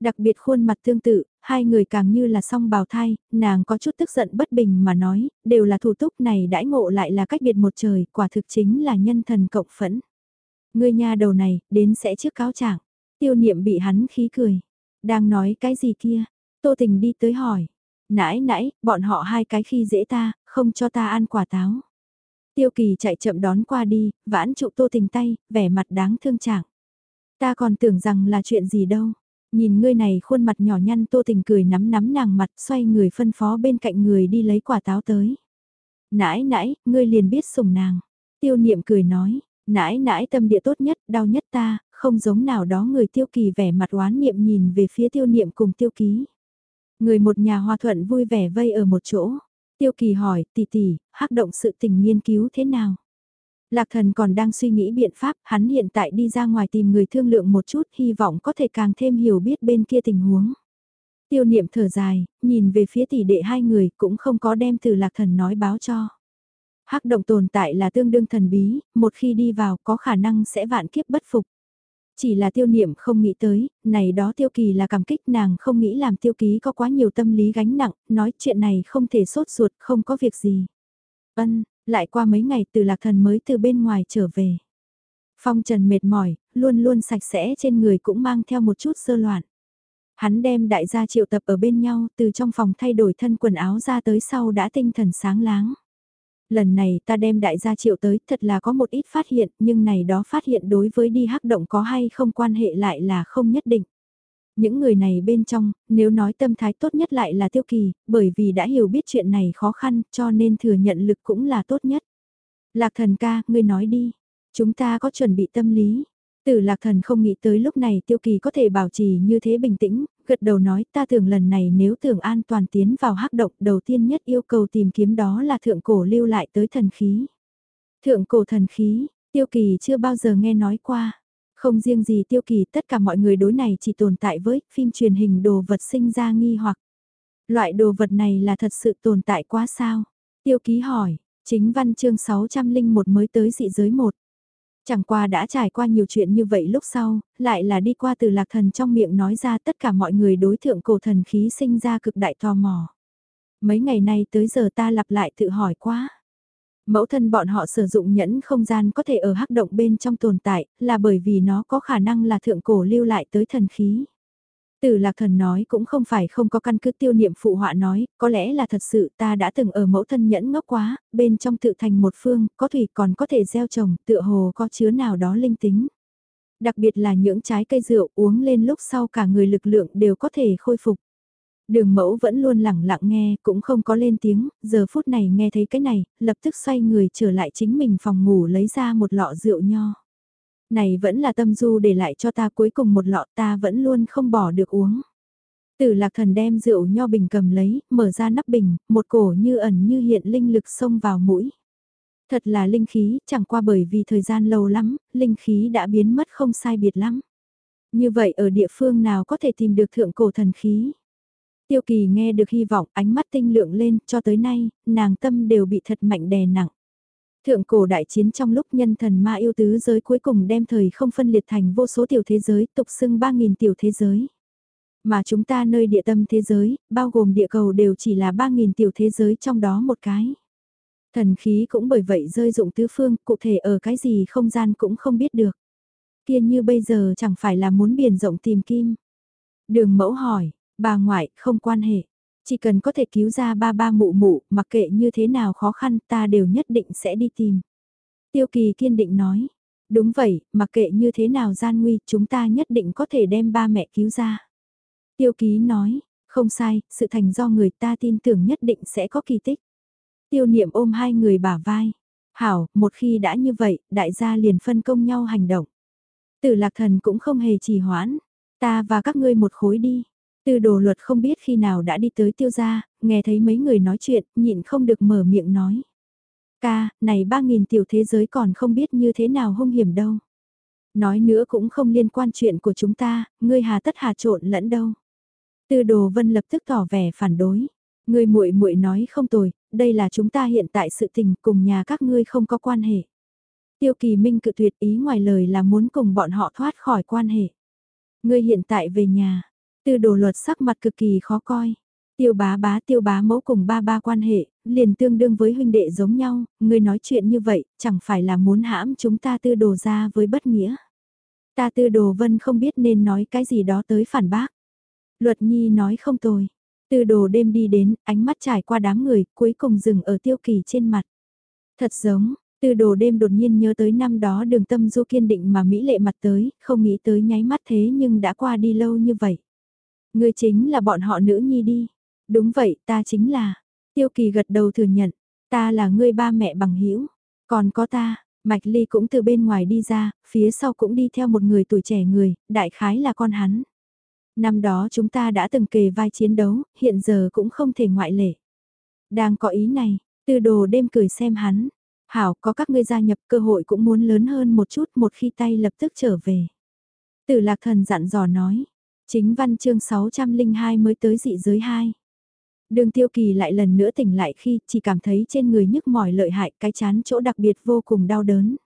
Đặc biệt khuôn mặt tương tự, hai người càng như là song bào thai, nàng có chút tức giận bất bình mà nói, đều là thủ túc này đãi ngộ lại là cách biệt một trời, quả thực chính là nhân thần cộng phẫn. Người nhà đầu này, đến sẽ trước cáo trạng tiêu niệm bị hắn khí cười. Đang nói cái gì kia? Tô tình đi tới hỏi. Nãy nãy, bọn họ hai cái khi dễ ta, không cho ta ăn quả táo. Tiêu kỳ chạy chậm đón qua đi, vãn trụ tô tình tay, vẻ mặt đáng thương trạng. Ta còn tưởng rằng là chuyện gì đâu. Nhìn ngươi này khuôn mặt nhỏ nhăn tô tình cười nắm nắm nàng mặt xoay người phân phó bên cạnh người đi lấy quả táo tới. Nãi nãi, ngươi liền biết sủng nàng. Tiêu niệm cười nói, nãi nãi tâm địa tốt nhất, đau nhất ta, không giống nào đó người tiêu kỳ vẻ mặt oán niệm nhìn về phía tiêu niệm cùng tiêu ký. Người một nhà hòa thuận vui vẻ vây ở một chỗ. Tiêu kỳ hỏi, tỷ tỷ, hắc động sự tình nghiên cứu thế nào? Lạc thần còn đang suy nghĩ biện pháp, hắn hiện tại đi ra ngoài tìm người thương lượng một chút, hy vọng có thể càng thêm hiểu biết bên kia tình huống. Tiêu niệm thở dài, nhìn về phía tỷ đệ hai người cũng không có đem từ lạc thần nói báo cho. Hắc động tồn tại là tương đương thần bí, một khi đi vào có khả năng sẽ vạn kiếp bất phục. Chỉ là tiêu niệm không nghĩ tới, này đó tiêu kỳ là cảm kích nàng không nghĩ làm tiêu ký có quá nhiều tâm lý gánh nặng, nói chuyện này không thể sốt ruột, không có việc gì. Ân, lại qua mấy ngày từ lạc thần mới từ bên ngoài trở về. Phong trần mệt mỏi, luôn luôn sạch sẽ trên người cũng mang theo một chút sơ loạn. Hắn đem đại gia triệu tập ở bên nhau từ trong phòng thay đổi thân quần áo ra tới sau đã tinh thần sáng láng. Lần này ta đem đại gia triệu tới thật là có một ít phát hiện nhưng này đó phát hiện đối với đi hắc động có hay không quan hệ lại là không nhất định. Những người này bên trong, nếu nói tâm thái tốt nhất lại là tiêu kỳ, bởi vì đã hiểu biết chuyện này khó khăn cho nên thừa nhận lực cũng là tốt nhất. Lạc thần ca, ngươi nói đi. Chúng ta có chuẩn bị tâm lý. Tử lạc thần không nghĩ tới lúc này tiêu kỳ có thể bảo trì như thế bình tĩnh, gật đầu nói ta tưởng lần này nếu tưởng an toàn tiến vào hắc động đầu tiên nhất yêu cầu tìm kiếm đó là thượng cổ lưu lại tới thần khí. Thượng cổ thần khí, tiêu kỳ chưa bao giờ nghe nói qua. Không riêng gì tiêu kỳ tất cả mọi người đối này chỉ tồn tại với phim truyền hình đồ vật sinh ra nghi hoặc. Loại đồ vật này là thật sự tồn tại quá sao? Tiêu ký hỏi, chính văn chương 601 mới tới dị giới một Chẳng qua đã trải qua nhiều chuyện như vậy lúc sau, lại là đi qua từ lạc thần trong miệng nói ra tất cả mọi người đối thượng cổ thần khí sinh ra cực đại tò mò. Mấy ngày nay tới giờ ta lặp lại tự hỏi quá. Mẫu thân bọn họ sử dụng nhẫn không gian có thể ở hắc động bên trong tồn tại, là bởi vì nó có khả năng là thượng cổ lưu lại tới thần khí. Tử lạc thần nói cũng không phải không có căn cứ tiêu niệm phụ họa nói, có lẽ là thật sự ta đã từng ở mẫu thân nhẫn ngốc quá, bên trong tự thành một phương, có thủy còn có thể gieo trồng, tựa hồ có chứa nào đó linh tính. Đặc biệt là những trái cây rượu uống lên lúc sau cả người lực lượng đều có thể khôi phục. Đường mẫu vẫn luôn lẳng lặng nghe, cũng không có lên tiếng, giờ phút này nghe thấy cái này, lập tức xoay người trở lại chính mình phòng ngủ lấy ra một lọ rượu nho. Này vẫn là tâm du để lại cho ta cuối cùng một lọ ta vẫn luôn không bỏ được uống. Tử lạc thần đem rượu nho bình cầm lấy, mở ra nắp bình, một cổ như ẩn như hiện linh lực xông vào mũi. Thật là linh khí, chẳng qua bởi vì thời gian lâu lắm, linh khí đã biến mất không sai biệt lắm. Như vậy ở địa phương nào có thể tìm được thượng cổ thần khí? Tiêu kỳ nghe được hy vọng ánh mắt tinh lượng lên cho tới nay, nàng tâm đều bị thật mạnh đè nặng. Thượng cổ đại chiến trong lúc nhân thần ma yêu tứ giới cuối cùng đem thời không phân liệt thành vô số tiểu thế giới, tục xưng 3.000 tiểu thế giới. Mà chúng ta nơi địa tâm thế giới, bao gồm địa cầu đều chỉ là 3.000 tiểu thế giới trong đó một cái. Thần khí cũng bởi vậy rơi dụng tứ phương, cụ thể ở cái gì không gian cũng không biết được. Kiên như bây giờ chẳng phải là muốn biển rộng tìm kim. Đường mẫu hỏi, bà ngoại, không quan hệ. Chỉ cần có thể cứu ra ba ba mụ mụ, mặc kệ như thế nào khó khăn ta đều nhất định sẽ đi tìm. Tiêu kỳ kiên định nói. Đúng vậy, mặc kệ như thế nào gian nguy, chúng ta nhất định có thể đem ba mẹ cứu ra. Tiêu ký nói, không sai, sự thành do người ta tin tưởng nhất định sẽ có kỳ tích. Tiêu niệm ôm hai người bả vai. Hảo, một khi đã như vậy, đại gia liền phân công nhau hành động. Tử lạc thần cũng không hề trì hoãn. Ta và các ngươi một khối đi. Tư đồ luật không biết khi nào đã đi tới tiêu gia, nghe thấy mấy người nói chuyện, nhịn không được mở miệng nói. Ca, này ba nghìn tiểu thế giới còn không biết như thế nào hung hiểm đâu. Nói nữa cũng không liên quan chuyện của chúng ta, ngươi hà tất hà trộn lẫn đâu. Tư đồ vân lập tức tỏ vẻ phản đối. Ngươi muội muội nói không tồi, đây là chúng ta hiện tại sự tình cùng nhà các ngươi không có quan hệ. Tiêu kỳ minh cự tuyệt ý ngoài lời là muốn cùng bọn họ thoát khỏi quan hệ. Ngươi hiện tại về nhà, Tư đồ luật sắc mặt cực kỳ khó coi. Tiêu bá bá tiêu bá mẫu cùng ba ba quan hệ, liền tương đương với huynh đệ giống nhau, người nói chuyện như vậy, chẳng phải là muốn hãm chúng ta tư đồ ra với bất nghĩa. Ta tư đồ vân không biết nên nói cái gì đó tới phản bác. Luật nhi nói không tồi. Tư đồ đêm đi đến, ánh mắt trải qua đám người, cuối cùng dừng ở tiêu kỳ trên mặt. Thật giống, tư đồ đêm đột nhiên nhớ tới năm đó đường tâm du kiên định mà Mỹ lệ mặt tới, không nghĩ tới nháy mắt thế nhưng đã qua đi lâu như vậy. Ngươi chính là bọn họ nữ nhi đi. Đúng vậy, ta chính là. Tiêu kỳ gật đầu thừa nhận. Ta là ngươi ba mẹ bằng hữu Còn có ta, Mạch Ly cũng từ bên ngoài đi ra, phía sau cũng đi theo một người tuổi trẻ người, đại khái là con hắn. Năm đó chúng ta đã từng kề vai chiến đấu, hiện giờ cũng không thể ngoại lệ. Đang có ý này, tư đồ đêm cười xem hắn. Hảo, có các ngươi gia nhập cơ hội cũng muốn lớn hơn một chút một khi tay lập tức trở về. Tử lạc thần dặn dò nói, Chính văn chương 602 mới tới dị giới 2. Đường tiêu kỳ lại lần nữa tỉnh lại khi chỉ cảm thấy trên người nhức mỏi lợi hại cái chán chỗ đặc biệt vô cùng đau đớn.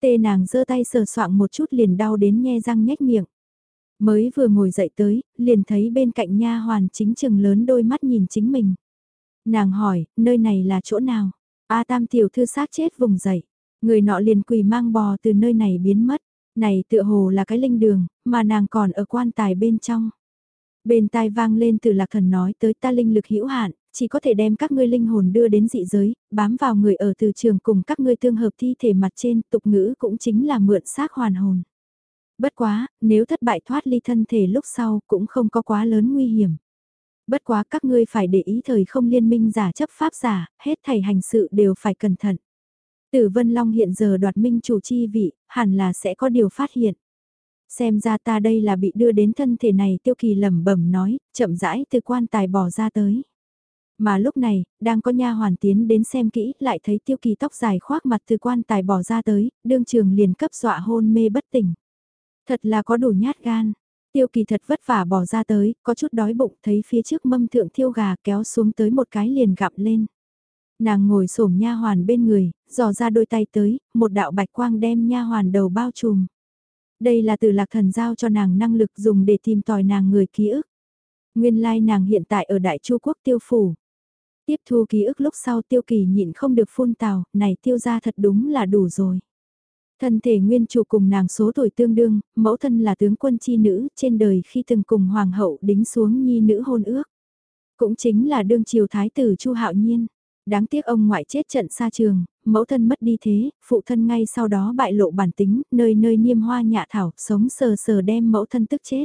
Tê nàng giơ tay sờ soạng một chút liền đau đến nhe răng nhếch miệng. Mới vừa ngồi dậy tới, liền thấy bên cạnh nha hoàn chính chừng lớn đôi mắt nhìn chính mình. Nàng hỏi, nơi này là chỗ nào? A tam tiểu thư xác chết vùng dậy. Người nọ liền quỳ mang bò từ nơi này biến mất. Này tựa hồ là cái linh đường, mà nàng còn ở quan tài bên trong. Bên tai vang lên từ lạc thần nói tới ta linh lực hữu hạn, chỉ có thể đem các ngươi linh hồn đưa đến dị giới, bám vào người ở từ trường cùng các ngươi tương hợp thi thể mặt trên, tục ngữ cũng chính là mượn xác hoàn hồn. Bất quá, nếu thất bại thoát ly thân thể lúc sau cũng không có quá lớn nguy hiểm. Bất quá các ngươi phải để ý thời không liên minh giả chấp pháp giả, hết thầy hành sự đều phải cẩn thận. Tử Vân Long hiện giờ đoạt minh chủ chi vị, hẳn là sẽ có điều phát hiện. Xem ra ta đây là bị đưa đến thân thể này tiêu kỳ lẩm bẩm nói, chậm rãi từ quan tài bỏ ra tới. Mà lúc này, đang có nha hoàn tiến đến xem kỹ, lại thấy tiêu kỳ tóc dài khoác mặt từ quan tài bỏ ra tới, đương trường liền cấp dọa hôn mê bất tỉnh. Thật là có đủ nhát gan. Tiêu kỳ thật vất vả bỏ ra tới, có chút đói bụng thấy phía trước mâm thượng thiêu gà kéo xuống tới một cái liền gặm lên. Nàng ngồi xổm nha hoàn bên người, dò ra đôi tay tới, một đạo bạch quang đem nha hoàn đầu bao trùm. Đây là từ lạc thần giao cho nàng năng lực dùng để tìm tòi nàng người ký ức. Nguyên lai like nàng hiện tại ở Đại Chu Quốc tiêu phủ. Tiếp thu ký ức lúc sau tiêu kỳ nhịn không được phun tào, này tiêu ra thật đúng là đủ rồi. Thân thể nguyên chủ cùng nàng số tuổi tương đương, mẫu thân là tướng quân chi nữ, trên đời khi từng cùng hoàng hậu đính xuống nhi nữ hôn ước. Cũng chính là đương triều thái tử Chu Hạo Nhiên. Đáng tiếc ông ngoại chết trận xa trường, mẫu thân mất đi thế, phụ thân ngay sau đó bại lộ bản tính, nơi nơi niêm hoa nhạ thảo, sống sờ sờ đem mẫu thân tức chết.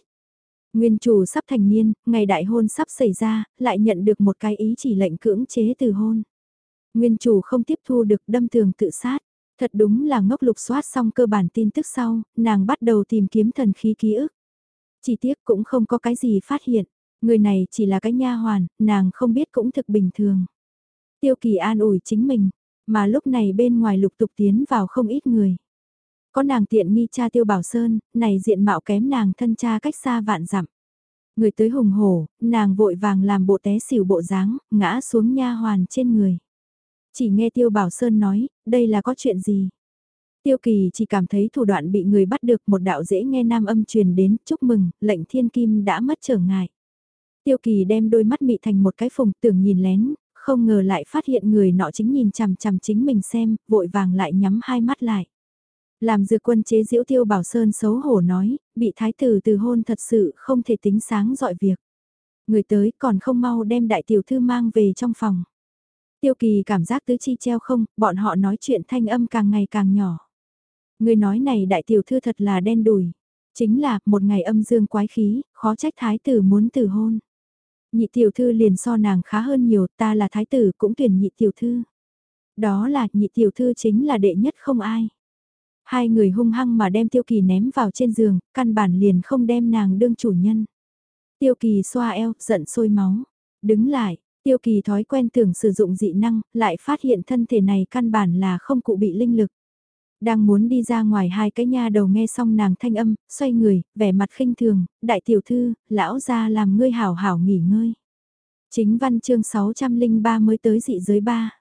Nguyên chủ sắp thành niên, ngày đại hôn sắp xảy ra, lại nhận được một cái ý chỉ lệnh cưỡng chế từ hôn. Nguyên chủ không tiếp thu được đâm tường tự sát. Thật đúng là ngốc lục soát xong cơ bản tin tức sau, nàng bắt đầu tìm kiếm thần khí ký ức. Chỉ tiếc cũng không có cái gì phát hiện, người này chỉ là cái nha hoàn, nàng không biết cũng thực bình thường. Tiêu kỳ an ủi chính mình, mà lúc này bên ngoài lục tục tiến vào không ít người. Có nàng tiện nghi cha tiêu bảo sơn, này diện mạo kém nàng thân cha cách xa vạn dặm. Người tới hùng hổ, nàng vội vàng làm bộ té xỉu bộ dáng, ngã xuống nha hoàn trên người. Chỉ nghe tiêu bảo sơn nói, đây là có chuyện gì? Tiêu kỳ chỉ cảm thấy thủ đoạn bị người bắt được một đạo dễ nghe nam âm truyền đến, chúc mừng, lệnh thiên kim đã mất trở ngại. Tiêu kỳ đem đôi mắt mị thành một cái phùng tưởng nhìn lén, không ngờ lại phát hiện người nọ chính nhìn chằm chằm chính mình xem, vội vàng lại nhắm hai mắt lại. Làm dược quân chế diễu tiêu bảo sơn xấu hổ nói, bị thái tử từ hôn thật sự không thể tính sáng dọi việc. Người tới còn không mau đem đại tiểu thư mang về trong phòng. Tiêu kỳ cảm giác tứ chi treo không, bọn họ nói chuyện thanh âm càng ngày càng nhỏ. Người nói này đại tiểu thư thật là đen đùi. Chính là, một ngày âm dương quái khí, khó trách thái tử muốn từ hôn. Nhị tiểu thư liền so nàng khá hơn nhiều, ta là thái tử cũng tuyển nhị tiểu thư. Đó là nhị tiểu thư chính là đệ nhất không ai. Hai người hung hăng mà đem tiêu kỳ ném vào trên giường, căn bản liền không đem nàng đương chủ nhân. Tiêu kỳ xoa eo, giận sôi máu. Đứng lại, tiêu kỳ thói quen tưởng sử dụng dị năng, lại phát hiện thân thể này căn bản là không cụ bị linh lực. Đang muốn đi ra ngoài hai cái nha đầu nghe xong nàng thanh âm, xoay người, vẻ mặt khinh thường, đại tiểu thư, lão ra làm ngươi hảo hảo nghỉ ngơi. Chính văn chương 603 mới tới dị giới ba.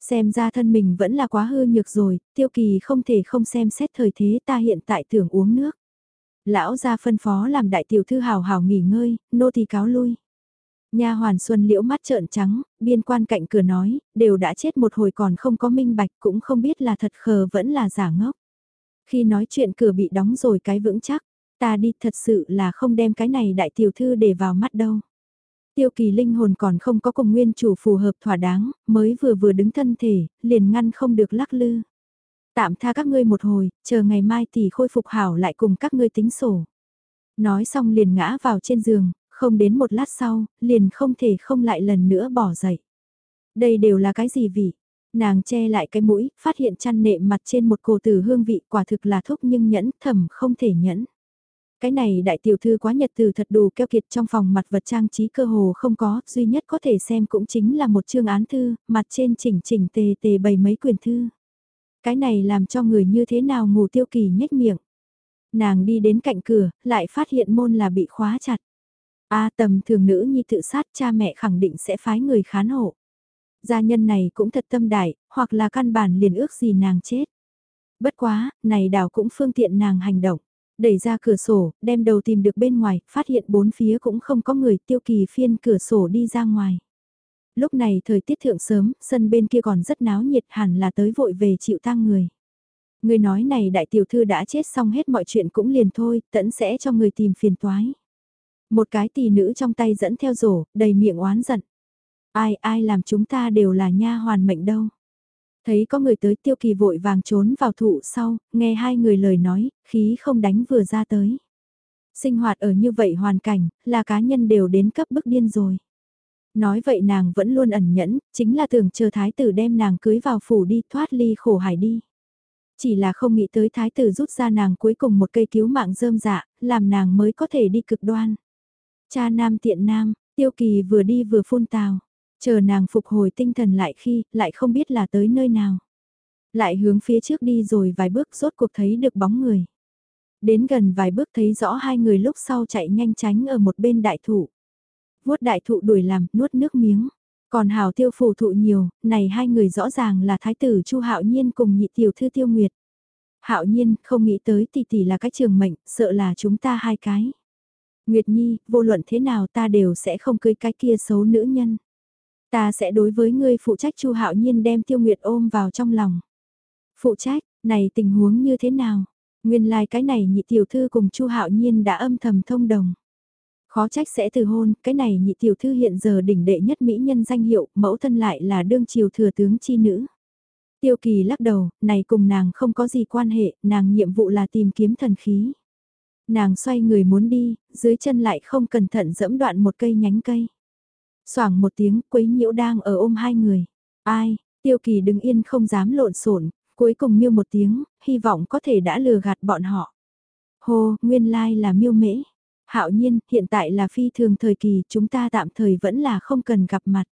Xem ra thân mình vẫn là quá hư nhược rồi, tiêu kỳ không thể không xem xét thời thế ta hiện tại tưởng uống nước. Lão ra phân phó làm đại tiểu thư hào hào nghỉ ngơi, nô thì cáo lui. Nha hoàn xuân liễu mắt trợn trắng, biên quan cạnh cửa nói, đều đã chết một hồi còn không có minh bạch cũng không biết là thật khờ vẫn là giả ngốc. Khi nói chuyện cửa bị đóng rồi cái vững chắc, ta đi thật sự là không đem cái này đại tiểu thư để vào mắt đâu. Tiêu kỳ linh hồn còn không có cùng nguyên chủ phù hợp thỏa đáng, mới vừa vừa đứng thân thể, liền ngăn không được lắc lư. Tạm tha các ngươi một hồi, chờ ngày mai tỷ khôi phục hảo lại cùng các ngươi tính sổ. Nói xong liền ngã vào trên giường, không đến một lát sau, liền không thể không lại lần nữa bỏ dậy. Đây đều là cái gì vị? Nàng che lại cái mũi, phát hiện chăn nệm mặt trên một cổ tử hương vị quả thực là thúc nhưng nhẫn thầm không thể nhẫn. Cái này đại tiểu thư quá nhật từ thật đủ keo kiệt trong phòng mặt vật trang trí cơ hồ không có, duy nhất có thể xem cũng chính là một chương án thư, mặt trên chỉnh chỉnh tề tề bày mấy quyển thư. Cái này làm cho người như thế nào ngủ tiêu kỳ nhếch miệng. Nàng đi đến cạnh cửa, lại phát hiện môn là bị khóa chặt. A tầm thường nữ nhi tự sát cha mẹ khẳng định sẽ phái người khán hộ. Gia nhân này cũng thật tâm đại, hoặc là căn bản liền ước gì nàng chết. Bất quá, này đảo cũng phương tiện nàng hành động. Đẩy ra cửa sổ, đem đầu tìm được bên ngoài, phát hiện bốn phía cũng không có người tiêu kỳ phiên cửa sổ đi ra ngoài. Lúc này thời tiết thượng sớm, sân bên kia còn rất náo nhiệt hẳn là tới vội về chịu tang người. Người nói này đại tiểu thư đã chết xong hết mọi chuyện cũng liền thôi, tẫn sẽ cho người tìm phiền toái. Một cái tỷ nữ trong tay dẫn theo rổ, đầy miệng oán giận. Ai ai làm chúng ta đều là nha hoàn mệnh đâu. Thấy có người tới tiêu kỳ vội vàng trốn vào thụ sau, nghe hai người lời nói, khí không đánh vừa ra tới. Sinh hoạt ở như vậy hoàn cảnh, là cá nhân đều đến cấp bức điên rồi. Nói vậy nàng vẫn luôn ẩn nhẫn, chính là tưởng chờ thái tử đem nàng cưới vào phủ đi thoát ly khổ hải đi. Chỉ là không nghĩ tới thái tử rút ra nàng cuối cùng một cây cứu mạng rơm dạ, làm nàng mới có thể đi cực đoan. Cha nam tiện nam, tiêu kỳ vừa đi vừa phun tào, chờ nàng phục hồi tinh thần lại khi, lại không biết là tới nơi nào. Lại hướng phía trước đi rồi vài bước rốt cuộc thấy được bóng người. Đến gần vài bước thấy rõ hai người lúc sau chạy nhanh tránh ở một bên đại thụ. Vuốt đại thụ đuổi làm, nuốt nước miếng. Còn hào tiêu phù thụ nhiều, này hai người rõ ràng là thái tử Chu Hạo Nhiên cùng nhị tiểu thư tiêu nguyệt. Hạo Nhiên không nghĩ tới tỷ tỷ là cái trường mệnh, sợ là chúng ta hai cái. Nguyệt Nhi, vô luận thế nào ta đều sẽ không cưới cái kia xấu nữ nhân. Ta sẽ đối với ngươi phụ trách Chu Hạo Nhiên đem Tiêu Nguyệt ôm vào trong lòng. Phụ trách, này tình huống như thế nào? Nguyên lai like cái này nhị tiểu thư cùng Chu Hạo Nhiên đã âm thầm thông đồng. Khó trách sẽ từ hôn, cái này nhị tiểu thư hiện giờ đỉnh đệ nhất mỹ nhân danh hiệu, mẫu thân lại là đương triều thừa tướng chi nữ. Tiêu kỳ lắc đầu, này cùng nàng không có gì quan hệ, nàng nhiệm vụ là tìm kiếm thần khí. Nàng xoay người muốn đi, dưới chân lại không cẩn thận dẫm đoạn một cây nhánh cây. Soảng một tiếng, quấy nhiễu đang ở ôm hai người. Ai, tiêu kỳ đứng yên không dám lộn xộn cuối cùng miêu một tiếng, hy vọng có thể đã lừa gạt bọn họ. Hô, nguyên lai là miêu mễ. Hạo nhiên, hiện tại là phi thường thời kỳ, chúng ta tạm thời vẫn là không cần gặp mặt.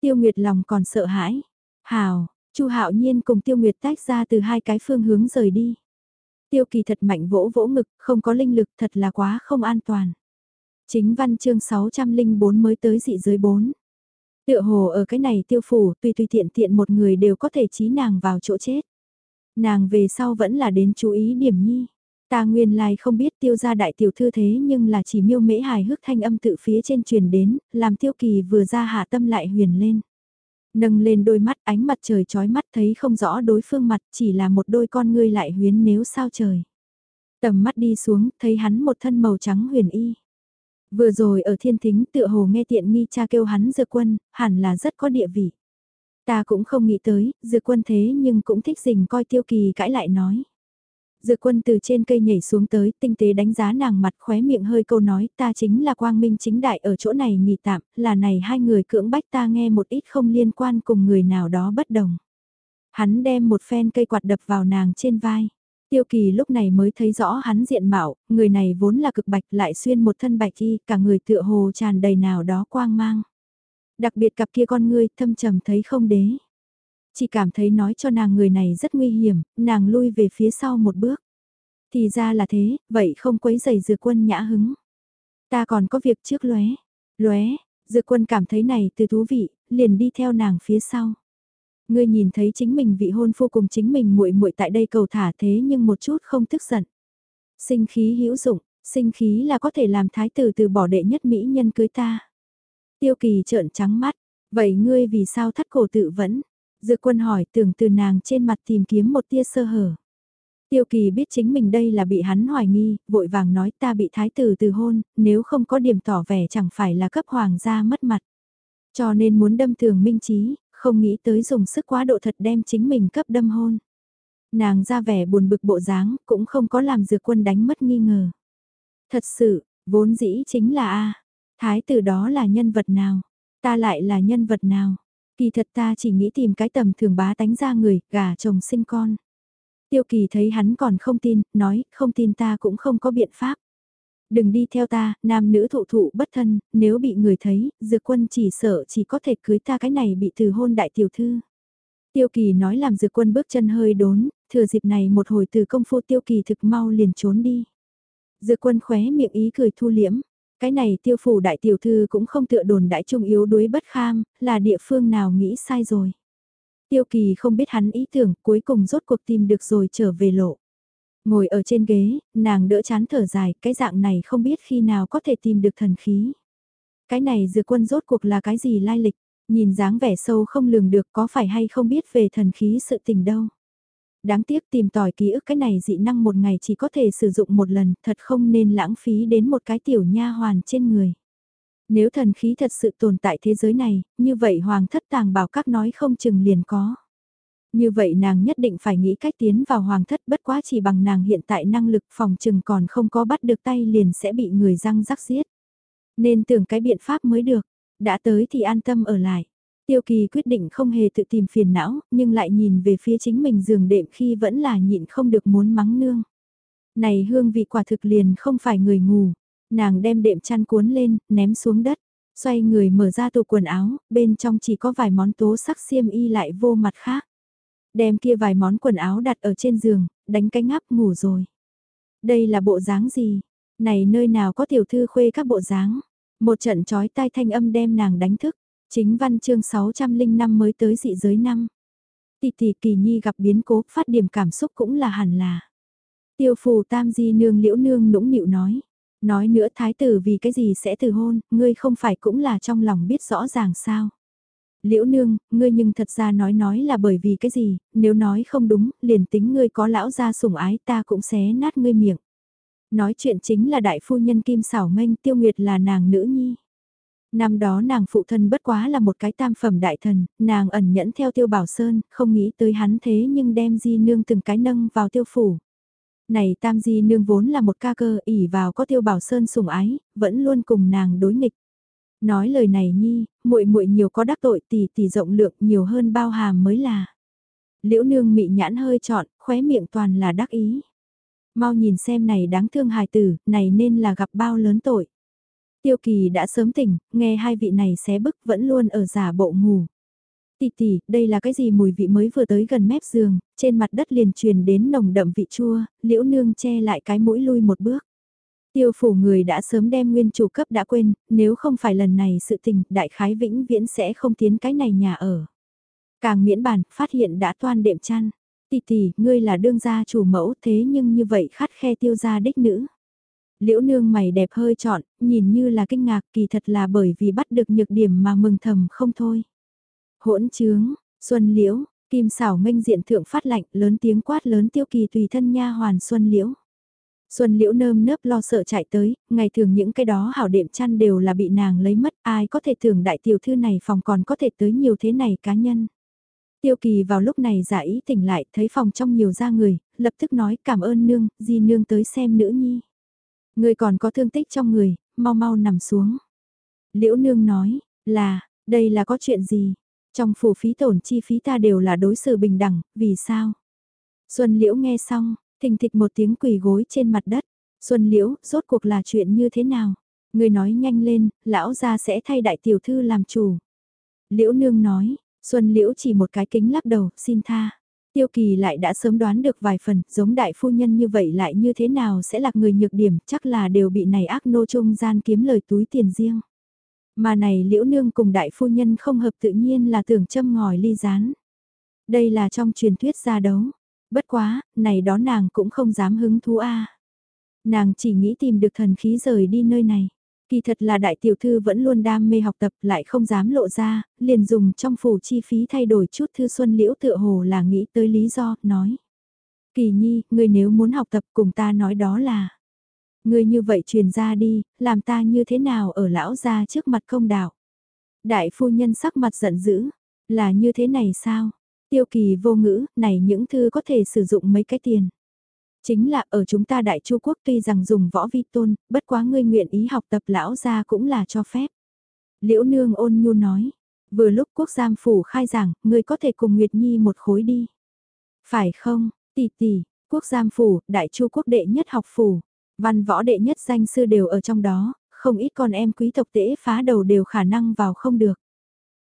Tiêu Nguyệt lòng còn sợ hãi. Hào, Chu Hạo nhiên cùng Tiêu Nguyệt tách ra từ hai cái phương hướng rời đi. Tiêu Kỳ thật mạnh vỗ vỗ ngực, không có linh lực thật là quá không an toàn. Chính văn chương 604 mới tới dị giới 4. Tựa hồ ở cái này tiêu phủ, tùy tùy tiện tiện một người đều có thể trí nàng vào chỗ chết. Nàng về sau vẫn là đến chú ý điểm nhi. Ta nguyên lai không biết tiêu gia đại tiểu thư thế nhưng là chỉ miêu mễ hài hước thanh âm tự phía trên truyền đến, làm tiêu kỳ vừa ra hạ tâm lại huyền lên. Nâng lên đôi mắt ánh mặt trời trói mắt thấy không rõ đối phương mặt chỉ là một đôi con ngươi lại huyến nếu sao trời. Tầm mắt đi xuống thấy hắn một thân màu trắng huyền y. Vừa rồi ở thiên thính tựa hồ nghe tiện nghi cha kêu hắn dược quân, hẳn là rất có địa vị. Ta cũng không nghĩ tới, dược quân thế nhưng cũng thích dình coi tiêu kỳ cãi lại nói. Dược quân từ trên cây nhảy xuống tới, tinh tế đánh giá nàng mặt khóe miệng hơi câu nói, ta chính là quang minh chính đại ở chỗ này nghỉ tạm, là này hai người cưỡng bách ta nghe một ít không liên quan cùng người nào đó bất đồng. Hắn đem một phen cây quạt đập vào nàng trên vai. Tiêu kỳ lúc này mới thấy rõ hắn diện mạo, người này vốn là cực bạch lại xuyên một thân bạch y, cả người tựa hồ tràn đầy nào đó quang mang. Đặc biệt cặp kia con ngươi thâm trầm thấy không đế. Chỉ cảm thấy nói cho nàng người này rất nguy hiểm, nàng lui về phía sau một bước. Thì ra là thế, vậy không quấy giày dược quân nhã hứng. Ta còn có việc trước lóe. Lóe, dược quân cảm thấy này từ thú vị, liền đi theo nàng phía sau. Ngươi nhìn thấy chính mình vị hôn phu cùng chính mình muội muội tại đây cầu thả thế nhưng một chút không tức giận. Sinh khí hữu dụng, sinh khí là có thể làm thái tử từ bỏ đệ nhất mỹ nhân cưới ta. Tiêu kỳ trợn trắng mắt, vậy ngươi vì sao thắt cổ tự vẫn? Dược quân hỏi tưởng từ nàng trên mặt tìm kiếm một tia sơ hở. Tiêu kỳ biết chính mình đây là bị hắn hoài nghi, vội vàng nói ta bị thái tử từ hôn, nếu không có điểm tỏ vẻ chẳng phải là cấp hoàng gia mất mặt. Cho nên muốn đâm thường minh trí, không nghĩ tới dùng sức quá độ thật đem chính mình cấp đâm hôn. Nàng ra vẻ buồn bực bộ dáng, cũng không có làm dược quân đánh mất nghi ngờ. Thật sự, vốn dĩ chính là A, thái tử đó là nhân vật nào, ta lại là nhân vật nào. Kỳ thật ta chỉ nghĩ tìm cái tầm thường bá tánh ra người, gả chồng sinh con. Tiêu kỳ thấy hắn còn không tin, nói, không tin ta cũng không có biện pháp. Đừng đi theo ta, nam nữ thụ thụ bất thân, nếu bị người thấy, dược quân chỉ sợ chỉ có thể cưới ta cái này bị từ hôn đại tiểu thư. Tiêu kỳ nói làm dược quân bước chân hơi đốn, thừa dịp này một hồi từ công phu tiêu kỳ thực mau liền trốn đi. Dược quân khóe miệng ý cười thu liễm, cái này tiêu phủ đại tiểu thư cũng không tựa đồn đại trung yếu đuối bất kham, là địa phương nào nghĩ sai rồi. Tiêu kỳ không biết hắn ý tưởng, cuối cùng rốt cuộc tìm được rồi trở về lộ. Ngồi ở trên ghế, nàng đỡ chán thở dài, cái dạng này không biết khi nào có thể tìm được thần khí. Cái này dược quân rốt cuộc là cái gì lai lịch, nhìn dáng vẻ sâu không lường được có phải hay không biết về thần khí sự tình đâu. Đáng tiếc tìm tòi ký ức cái này dị năng một ngày chỉ có thể sử dụng một lần, thật không nên lãng phí đến một cái tiểu nha hoàn trên người. Nếu thần khí thật sự tồn tại thế giới này, như vậy hoàng thất tàng bảo các nói không chừng liền có. Như vậy nàng nhất định phải nghĩ cách tiến vào hoàng thất bất quá chỉ bằng nàng hiện tại năng lực phòng chừng còn không có bắt được tay liền sẽ bị người răng rắc giết. Nên tưởng cái biện pháp mới được, đã tới thì an tâm ở lại. Tiêu kỳ quyết định không hề tự tìm phiền não, nhưng lại nhìn về phía chính mình giường đệm khi vẫn là nhịn không được muốn mắng nương. Này hương vị quả thực liền không phải người ngủ, nàng đem đệm chăn cuốn lên, ném xuống đất, xoay người mở ra tủ quần áo, bên trong chỉ có vài món tố sắc xiêm y lại vô mặt khác. Đem kia vài món quần áo đặt ở trên giường, đánh cái ngáp ngủ rồi. Đây là bộ dáng gì? Này nơi nào có tiểu thư khuê các bộ dáng? Một trận chói tai thanh âm đem nàng đánh thức. Chính văn chương 605 mới tới dị giới năm. Tỷ tỷ kỳ nhi gặp biến cố, phát điểm cảm xúc cũng là hẳn là. Tiêu phù tam di nương liễu nương nũng nịu nói. Nói nữa thái tử vì cái gì sẽ từ hôn, ngươi không phải cũng là trong lòng biết rõ ràng sao. Liễu nương, ngươi nhưng thật ra nói nói là bởi vì cái gì, nếu nói không đúng, liền tính ngươi có lão gia sủng ái ta cũng xé nát ngươi miệng. Nói chuyện chính là đại phu nhân Kim Sảo Nganh Tiêu Nguyệt là nàng nữ nhi. Năm đó nàng phụ thân bất quá là một cái tam phẩm đại thần, nàng ẩn nhẫn theo Tiêu Bảo Sơn, không nghĩ tới hắn thế nhưng đem di nương từng cái nâng vào tiêu phủ. Này tam di nương vốn là một ca cơ ỉ vào có Tiêu Bảo Sơn sủng ái, vẫn luôn cùng nàng đối nghịch. Nói lời này nhi, muội muội nhiều có đắc tội tỷ tỷ rộng lượng nhiều hơn bao hàm mới là. Liễu nương mị nhãn hơi trọn, khóe miệng toàn là đắc ý. Mau nhìn xem này đáng thương hài tử, này nên là gặp bao lớn tội. Tiêu kỳ đã sớm tỉnh, nghe hai vị này xé bức vẫn luôn ở giả bộ ngủ. Tì Tì, đây là cái gì mùi vị mới vừa tới gần mép giường, trên mặt đất liền truyền đến nồng đậm vị chua, liễu nương che lại cái mũi lui một bước. Tiêu phủ người đã sớm đem nguyên chủ cấp đã quên, nếu không phải lần này sự tình, đại khái vĩnh viễn sẽ không tiến cái này nhà ở. Càng miễn bản, phát hiện đã toan đệm chăn. Tì Tì, ngươi là đương gia chủ mẫu thế nhưng như vậy khát khe tiêu gia đích nữ. Liễu nương mày đẹp hơi trọn, nhìn như là kinh ngạc kỳ thật là bởi vì bắt được nhược điểm mà mừng thầm không thôi. Hỗn trướng, Xuân Liễu, Kim xảo nghênh diện thượng phát lạnh lớn tiếng quát lớn tiêu kỳ tùy thân nha hoàn Xuân Liễu. Xuân Liễu nơm nớp lo sợ chạy tới, ngày thường những cái đó hảo đệm chăn đều là bị nàng lấy mất, ai có thể tưởng đại tiểu thư này phòng còn có thể tới nhiều thế này cá nhân. Tiêu kỳ vào lúc này giả ý tỉnh lại, thấy phòng trong nhiều ra người, lập tức nói cảm ơn nương, di nương tới xem nữ nhi. Người còn có thương tích trong người, mau mau nằm xuống. Liễu nương nói, là, đây là có chuyện gì? Trong phủ phí tổn chi phí ta đều là đối xử bình đẳng, vì sao? Xuân Liễu nghe xong, thình thịch một tiếng quỳ gối trên mặt đất. Xuân Liễu, rốt cuộc là chuyện như thế nào? Người nói nhanh lên, lão gia sẽ thay đại tiểu thư làm chủ. Liễu nương nói, Xuân Liễu chỉ một cái kính lắc đầu, xin tha. Tiêu kỳ lại đã sớm đoán được vài phần, giống đại phu nhân như vậy lại như thế nào sẽ là người nhược điểm, chắc là đều bị này ác nô trung gian kiếm lời túi tiền riêng. Mà này liễu nương cùng đại phu nhân không hợp tự nhiên là tưởng châm ngòi ly rán. Đây là trong truyền thuyết gia đấu. Bất quá, này đó nàng cũng không dám hứng thú a. Nàng chỉ nghĩ tìm được thần khí rời đi nơi này. Kỳ thật là đại tiểu thư vẫn luôn đam mê học tập lại không dám lộ ra, liền dùng trong phủ chi phí thay đổi chút thư xuân liễu tựa hồ là nghĩ tới lý do, nói. Kỳ nhi, ngươi nếu muốn học tập cùng ta nói đó là. Ngươi như vậy truyền ra đi, làm ta như thế nào ở lão gia trước mặt công đạo. Đại phu nhân sắc mặt giận dữ, là như thế này sao? Tiêu kỳ vô ngữ, này những thư có thể sử dụng mấy cái tiền. Chính là ở chúng ta Đại Chu Quốc tuy rằng dùng võ vi tôn, bất quá ngươi nguyện ý học tập lão gia cũng là cho phép. Liễu nương ôn nhu nói, vừa lúc quốc giam phủ khai giảng, ngươi có thể cùng Nguyệt Nhi một khối đi. Phải không, tỷ tỷ, quốc giam phủ, Đại Chu Quốc đệ nhất học phủ, văn võ đệ nhất danh sư đều ở trong đó, không ít con em quý tộc tễ phá đầu đều khả năng vào không được.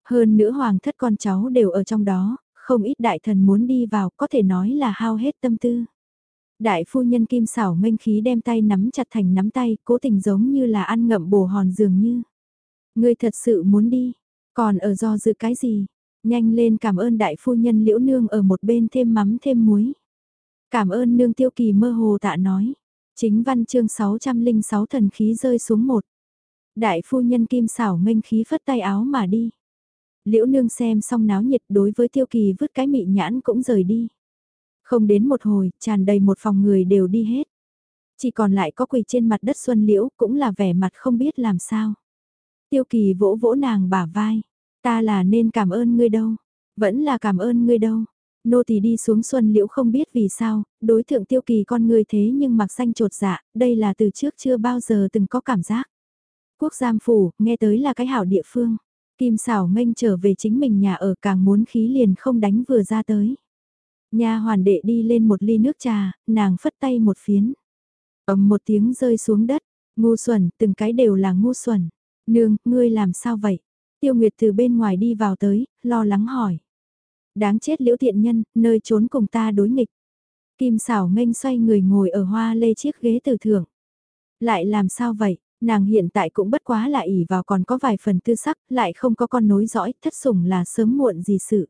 Hơn nữa hoàng thất con cháu đều ở trong đó, không ít đại thần muốn đi vào có thể nói là hao hết tâm tư. Đại phu nhân kim xảo mênh khí đem tay nắm chặt thành nắm tay, cố tình giống như là ăn ngậm bồ hòn dường như. Ngươi thật sự muốn đi, còn ở do dự cái gì? Nhanh lên cảm ơn đại phu nhân liễu nương ở một bên thêm mắm thêm muối. Cảm ơn nương tiêu kỳ mơ hồ tạ nói. Chính văn chương 606 thần khí rơi xuống một. Đại phu nhân kim xảo mênh khí phất tay áo mà đi. Liễu nương xem xong náo nhiệt đối với tiêu kỳ vứt cái mị nhãn cũng rời đi. Không đến một hồi, tràn đầy một phòng người đều đi hết. Chỉ còn lại có quỳ trên mặt đất Xuân Liễu cũng là vẻ mặt không biết làm sao. Tiêu kỳ vỗ vỗ nàng bả vai. Ta là nên cảm ơn ngươi đâu. Vẫn là cảm ơn ngươi đâu. Nô tỳ đi xuống xuân liễu không biết vì sao, đối tượng tiêu kỳ con người thế nhưng mặc xanh trột dạ, đây là từ trước chưa bao giờ từng có cảm giác. Quốc giam phủ, nghe tới là cái hảo địa phương. Kim xảo nghênh trở về chính mình nhà ở càng muốn khí liền không đánh vừa ra tới. Nhà hoàn đệ đi lên một ly nước trà, nàng phất tay một phiến. ầm một tiếng rơi xuống đất, ngu xuẩn, từng cái đều là ngu xuẩn. Nương, ngươi làm sao vậy? Tiêu Nguyệt từ bên ngoài đi vào tới, lo lắng hỏi. Đáng chết liễu tiện nhân, nơi trốn cùng ta đối nghịch. Kim xảo nghênh xoay người ngồi ở hoa lê chiếc ghế từ thưởng. Lại làm sao vậy? Nàng hiện tại cũng bất quá là ỉ vào còn có vài phần tư sắc, lại không có con nối dõi, thất sủng là sớm muộn gì sự.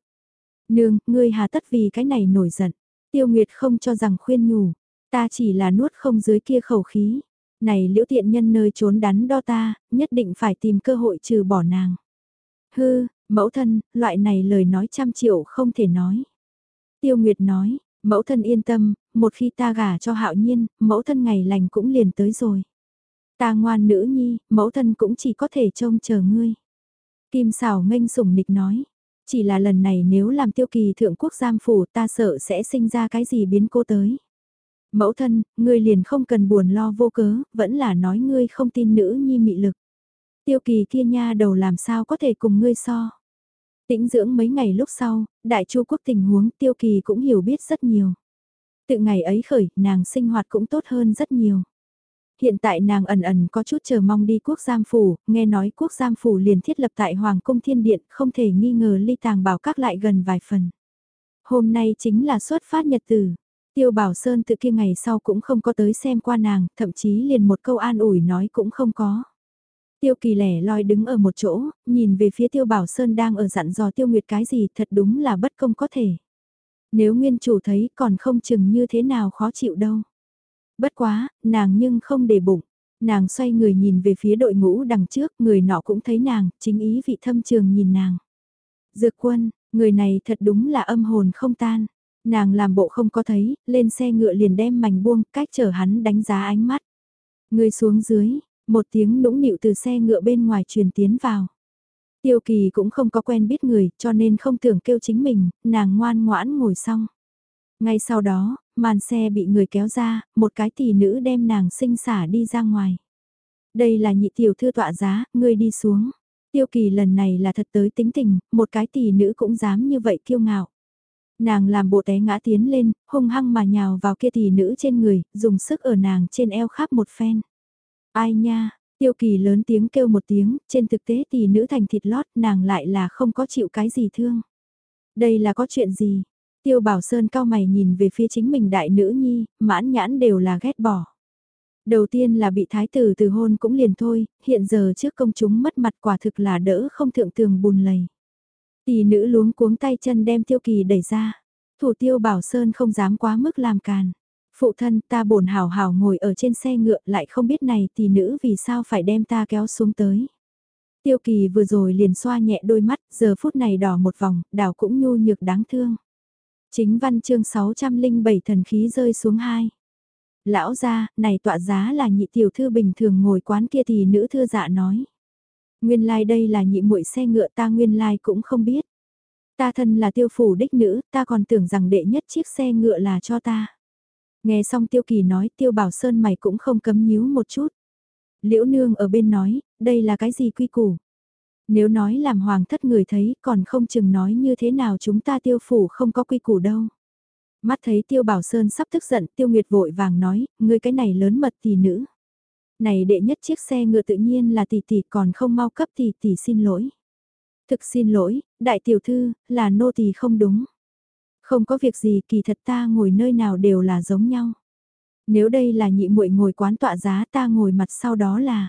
Nương, ngươi hà tất vì cái này nổi giận. Tiêu Nguyệt không cho rằng khuyên nhủ, ta chỉ là nuốt không dưới kia khẩu khí. Này liễu tiện nhân nơi trốn đắn đo ta, nhất định phải tìm cơ hội trừ bỏ nàng. Hư, mẫu thân, loại này lời nói trăm triệu không thể nói. Tiêu Nguyệt nói, mẫu thân yên tâm, một khi ta gả cho hạo nhiên, mẫu thân ngày lành cũng liền tới rồi. Ta ngoan nữ nhi, mẫu thân cũng chỉ có thể trông chờ ngươi. Kim xảo nghênh sủng nịch nói, chỉ là lần này nếu làm tiêu kỳ thượng quốc giam phủ ta sợ sẽ sinh ra cái gì biến cô tới. Mẫu thân, ngươi liền không cần buồn lo vô cớ, vẫn là nói ngươi không tin nữ nhi mị lực. Tiêu kỳ kia nha đầu làm sao có thể cùng ngươi so. Tĩnh dưỡng mấy ngày lúc sau, đại chu quốc tình huống tiêu kỳ cũng hiểu biết rất nhiều. Từ ngày ấy khởi, nàng sinh hoạt cũng tốt hơn rất nhiều. Hiện tại nàng ẩn ẩn có chút chờ mong đi quốc giam phủ, nghe nói quốc giam phủ liền thiết lập tại Hoàng cung Thiên Điện, không thể nghi ngờ ly tàng bảo các lại gần vài phần. Hôm nay chính là xuất phát nhật tử. Tiêu Bảo Sơn tự kia ngày sau cũng không có tới xem qua nàng, thậm chí liền một câu an ủi nói cũng không có. Tiêu kỳ lẻ loi đứng ở một chỗ, nhìn về phía Tiêu Bảo Sơn đang ở dặn dò Tiêu Nguyệt cái gì thật đúng là bất công có thể. Nếu nguyên chủ thấy còn không chừng như thế nào khó chịu đâu. Bất quá, nàng nhưng không để bụng. Nàng xoay người nhìn về phía đội ngũ đằng trước, người nọ cũng thấy nàng, chính ý vị thâm trường nhìn nàng. Dược quân, người này thật đúng là âm hồn không tan. Nàng làm bộ không có thấy, lên xe ngựa liền đem mảnh buông, cách chở hắn đánh giá ánh mắt. Người xuống dưới, một tiếng nũng nịu từ xe ngựa bên ngoài truyền tiến vào. Tiêu kỳ cũng không có quen biết người, cho nên không tưởng kêu chính mình, nàng ngoan ngoãn ngồi xong. Ngay sau đó, màn xe bị người kéo ra, một cái tỷ nữ đem nàng sinh xả đi ra ngoài. Đây là nhị tiểu thư tọa giá, ngươi đi xuống. Tiêu kỳ lần này là thật tới tính tình, một cái tỷ nữ cũng dám như vậy kiêu ngạo. Nàng làm bộ té ngã tiến lên, hung hăng mà nhào vào kia tỷ nữ trên người, dùng sức ở nàng trên eo khắp một phen. Ai nha, tiêu kỳ lớn tiếng kêu một tiếng, trên thực tế tỷ nữ thành thịt lót nàng lại là không có chịu cái gì thương. Đây là có chuyện gì? Tiêu Bảo Sơn cao mày nhìn về phía chính mình đại nữ nhi, mãn nhãn đều là ghét bỏ. Đầu tiên là bị thái tử từ hôn cũng liền thôi, hiện giờ trước công chúng mất mặt quả thực là đỡ không thượng tường bùn lầy. Tỷ nữ luống cuống tay chân đem tiêu kỳ đẩy ra. Thủ tiêu Bảo Sơn không dám quá mức làm càn. Phụ thân ta bổn hào hào ngồi ở trên xe ngựa lại không biết này tỷ nữ vì sao phải đem ta kéo xuống tới. Tiêu kỳ vừa rồi liền xoa nhẹ đôi mắt, giờ phút này đỏ một vòng, đảo cũng nhu nhược đáng thương. Chính văn chương 607 thần khí rơi xuống hai. Lão gia, này tọa giá là nhị tiểu thư bình thường ngồi quán kia thì nữ thư dạ nói. Nguyên lai like đây là nhị muội xe ngựa ta nguyên lai like cũng không biết. Ta thân là tiêu phủ đích nữ, ta còn tưởng rằng đệ nhất chiếc xe ngựa là cho ta. Nghe xong tiêu kỳ nói tiêu bảo sơn mày cũng không cấm nhíu một chút. Liễu nương ở bên nói, đây là cái gì quy củ? Nếu nói làm hoàng thất người thấy còn không chừng nói như thế nào chúng ta tiêu phủ không có quy củ đâu. Mắt thấy tiêu bảo sơn sắp tức giận tiêu nguyệt vội vàng nói, ngươi cái này lớn mật tỷ nữ. Này đệ nhất chiếc xe ngựa tự nhiên là tỷ tỷ còn không mau cấp tỷ tỷ xin lỗi. Thực xin lỗi, đại tiểu thư, là nô tỳ không đúng. Không có việc gì kỳ thật ta ngồi nơi nào đều là giống nhau. Nếu đây là nhị muội ngồi quán tọa giá ta ngồi mặt sau đó là.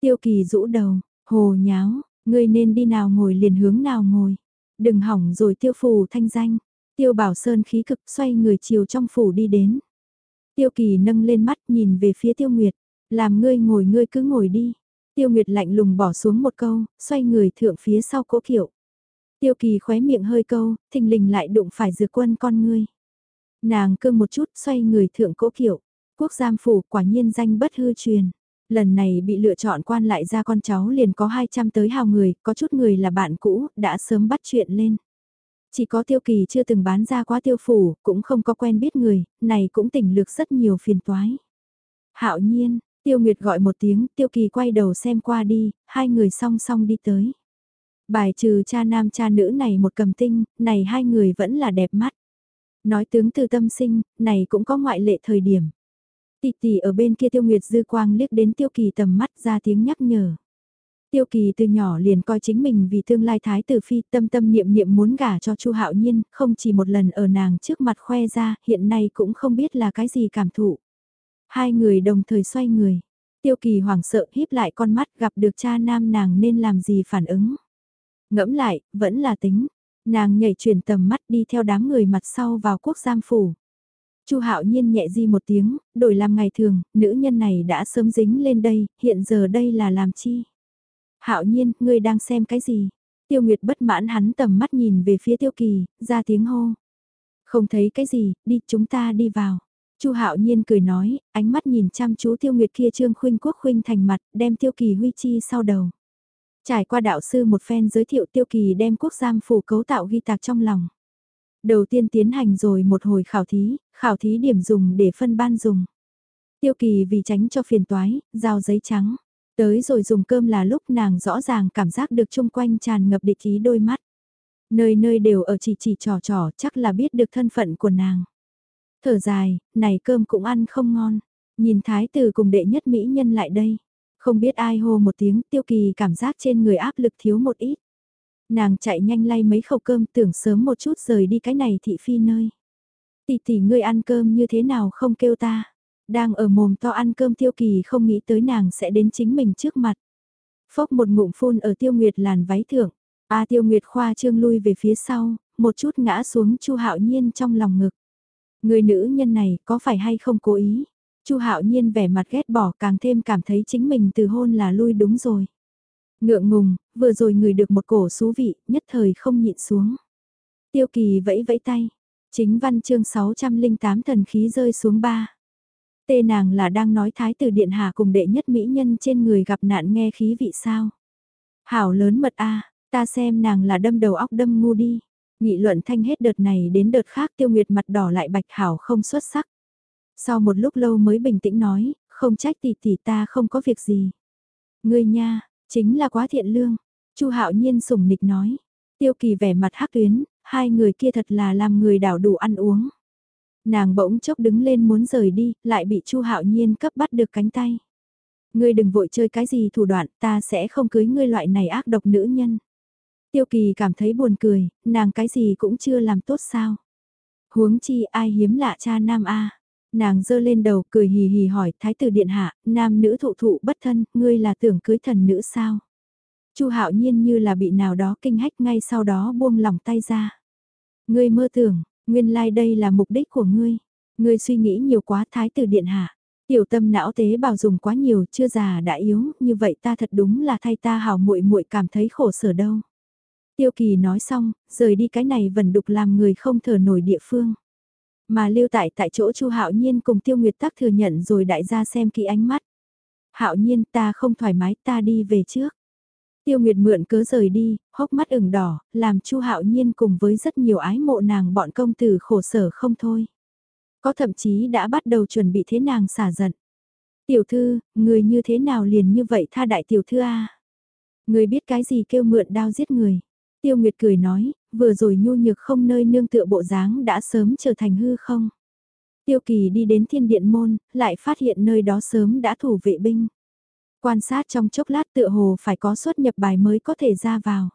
Tiêu kỳ rũ đầu, hồ nháo, Ngươi nên đi nào ngồi liền hướng nào ngồi. Đừng hỏng rồi tiêu phủ thanh danh. Tiêu bảo sơn khí cực xoay người chiều trong phủ đi đến. Tiêu kỳ nâng lên mắt nhìn về phía tiêu nguyệt. Làm ngươi ngồi ngươi cứ ngồi đi. Tiêu nguyệt lạnh lùng bỏ xuống một câu, xoay người thượng phía sau cỗ kiệu. Tiêu kỳ khóe miệng hơi câu, thình lình lại đụng phải dược quân con ngươi. Nàng cương một chút xoay người thượng cỗ kiệu. Quốc giam phủ quả nhiên danh bất hư truyền. Lần này bị lựa chọn quan lại ra con cháu liền có 200 tới hào người, có chút người là bạn cũ, đã sớm bắt chuyện lên. Chỉ có tiêu kỳ chưa từng bán ra quá tiêu phủ, cũng không có quen biết người, này cũng tỉnh lược rất nhiều phiền toái. Hạo nhiên, tiêu nguyệt gọi một tiếng, tiêu kỳ quay đầu xem qua đi, hai người song song đi tới. Bài trừ cha nam cha nữ này một cầm tinh, này hai người vẫn là đẹp mắt. Nói tướng từ tâm sinh, này cũng có ngoại lệ thời điểm. Tỷ tỷ ở bên kia tiêu nguyệt dư quang liếc đến tiêu kỳ tầm mắt ra tiếng nhắc nhở. Tiêu kỳ từ nhỏ liền coi chính mình vì tương lai thái tử phi tâm tâm niệm niệm muốn gả cho chu hạo nhiên, không chỉ một lần ở nàng trước mặt khoe ra, hiện nay cũng không biết là cái gì cảm thụ. Hai người đồng thời xoay người. Tiêu kỳ hoảng sợ híp lại con mắt gặp được cha nam nàng nên làm gì phản ứng. Ngẫm lại, vẫn là tính. Nàng nhảy chuyển tầm mắt đi theo đám người mặt sau vào quốc giam phủ. Chu Hạo Nhiên nhẹ di một tiếng, đổi làm ngày thường, nữ nhân này đã sớm dính lên đây, hiện giờ đây là làm chi? Hạo Nhiên, ngươi đang xem cái gì? Tiêu Nguyệt bất mãn hắn tầm mắt nhìn về phía Tiêu Kỳ, ra tiếng hô. Không thấy cái gì, đi chúng ta đi vào. Chu Hạo Nhiên cười nói, ánh mắt nhìn chăm chú Tiêu Nguyệt kia trương khuynh quốc khuynh thành mặt, đem Tiêu Kỳ huy chi sau đầu. Trải qua đạo sư một phen giới thiệu Tiêu Kỳ đem quốc giam phủ cấu tạo ghi tạc trong lòng. Đầu tiên tiến hành rồi một hồi khảo thí, khảo thí điểm dùng để phân ban dùng. Tiêu Kỳ vì tránh cho phiền toái, giao giấy trắng. Tới rồi dùng cơm là lúc nàng rõ ràng cảm giác được chung quanh tràn ngập địch ý đôi mắt. Nơi nơi đều ở chỉ chỉ trò trò chắc là biết được thân phận của nàng. Thở dài, này cơm cũng ăn không ngon. Nhìn thái tử cùng đệ nhất mỹ nhân lại đây. Không biết ai hô một tiếng tiêu kỳ cảm giác trên người áp lực thiếu một ít. Nàng chạy nhanh lay mấy khẩu cơm tưởng sớm một chút rời đi cái này thị phi nơi. Tỷ tỷ ngươi ăn cơm như thế nào không kêu ta. Đang ở mồm to ăn cơm tiêu kỳ không nghĩ tới nàng sẽ đến chính mình trước mặt. Phốc một ngụm phun ở tiêu nguyệt làn váy thượng. A à, tiêu nguyệt khoa trương lui về phía sau, một chút ngã xuống chu hạo nhiên trong lòng ngực. Người nữ nhân này có phải hay không cố ý? Chu Hạo Nhiên vẻ mặt ghét bỏ càng thêm cảm thấy chính mình từ hôn là lui đúng rồi. Ngượng ngùng, vừa rồi người được một cổ xú vị, nhất thời không nhịn xuống. Tiêu kỳ vẫy vẫy tay. Chính văn chương 608 thần khí rơi xuống ba. Tê nàng là đang nói thái tử điện hạ cùng đệ nhất mỹ nhân trên người gặp nạn nghe khí vị sao. Hảo lớn mật a ta xem nàng là đâm đầu óc đâm ngu đi. Nghị luận thanh hết đợt này đến đợt khác tiêu nguyệt mặt đỏ lại bạch hảo không xuất sắc. Sau một lúc lâu mới bình tĩnh nói, không trách tỷ tỷ ta không có việc gì. Ngươi nha, chính là quá thiện lương. Chu Hạo Nhiên sủng nịch nói. Tiêu Kỳ vẻ mặt hắc tuyến, hai người kia thật là làm người đảo đủ ăn uống. Nàng bỗng chốc đứng lên muốn rời đi, lại bị Chu Hạo Nhiên cấp bắt được cánh tay. Ngươi đừng vội chơi cái gì thủ đoạn, ta sẽ không cưới ngươi loại này ác độc nữ nhân. Tiêu Kỳ cảm thấy buồn cười, nàng cái gì cũng chưa làm tốt sao. Huống chi ai hiếm lạ cha nam a. Nàng giơ lên đầu cười hì hì hỏi thái tử điện hạ, nam nữ thụ thụ bất thân, ngươi là tưởng cưới thần nữ sao? Chu hạo nhiên như là bị nào đó kinh hách ngay sau đó buông lỏng tay ra. Ngươi mơ tưởng, nguyên lai like đây là mục đích của ngươi. Ngươi suy nghĩ nhiều quá thái tử điện hạ. Tiểu tâm não tế bào dùng quá nhiều chưa già đã yếu, như vậy ta thật đúng là thay ta hào muội muội cảm thấy khổ sở đâu. Tiêu kỳ nói xong, rời đi cái này vẫn đục làm người không thở nổi địa phương. Mà lưu tại tại chỗ Chu Hạo Nhiên cùng Tiêu Nguyệt Tắc thừa nhận rồi đại gia xem kỹ ánh mắt. Hạo Nhiên ta không thoải mái ta đi về trước. Tiêu Nguyệt mượn cớ rời đi, hốc mắt ửng đỏ, làm Chu Hạo Nhiên cùng với rất nhiều ái mộ nàng bọn công tử khổ sở không thôi. Có thậm chí đã bắt đầu chuẩn bị thế nàng xả giận. Tiểu thư, người như thế nào liền như vậy tha đại tiểu thư a? Người biết cái gì kêu mượn đao giết người. Tiêu Nguyệt cười nói, vừa rồi nhu nhược không nơi nương tựa bộ dáng đã sớm trở thành hư không. Tiêu Kỳ đi đến thiên điện môn, lại phát hiện nơi đó sớm đã thủ vệ binh. Quan sát trong chốc lát tựa hồ phải có xuất nhập bài mới có thể ra vào.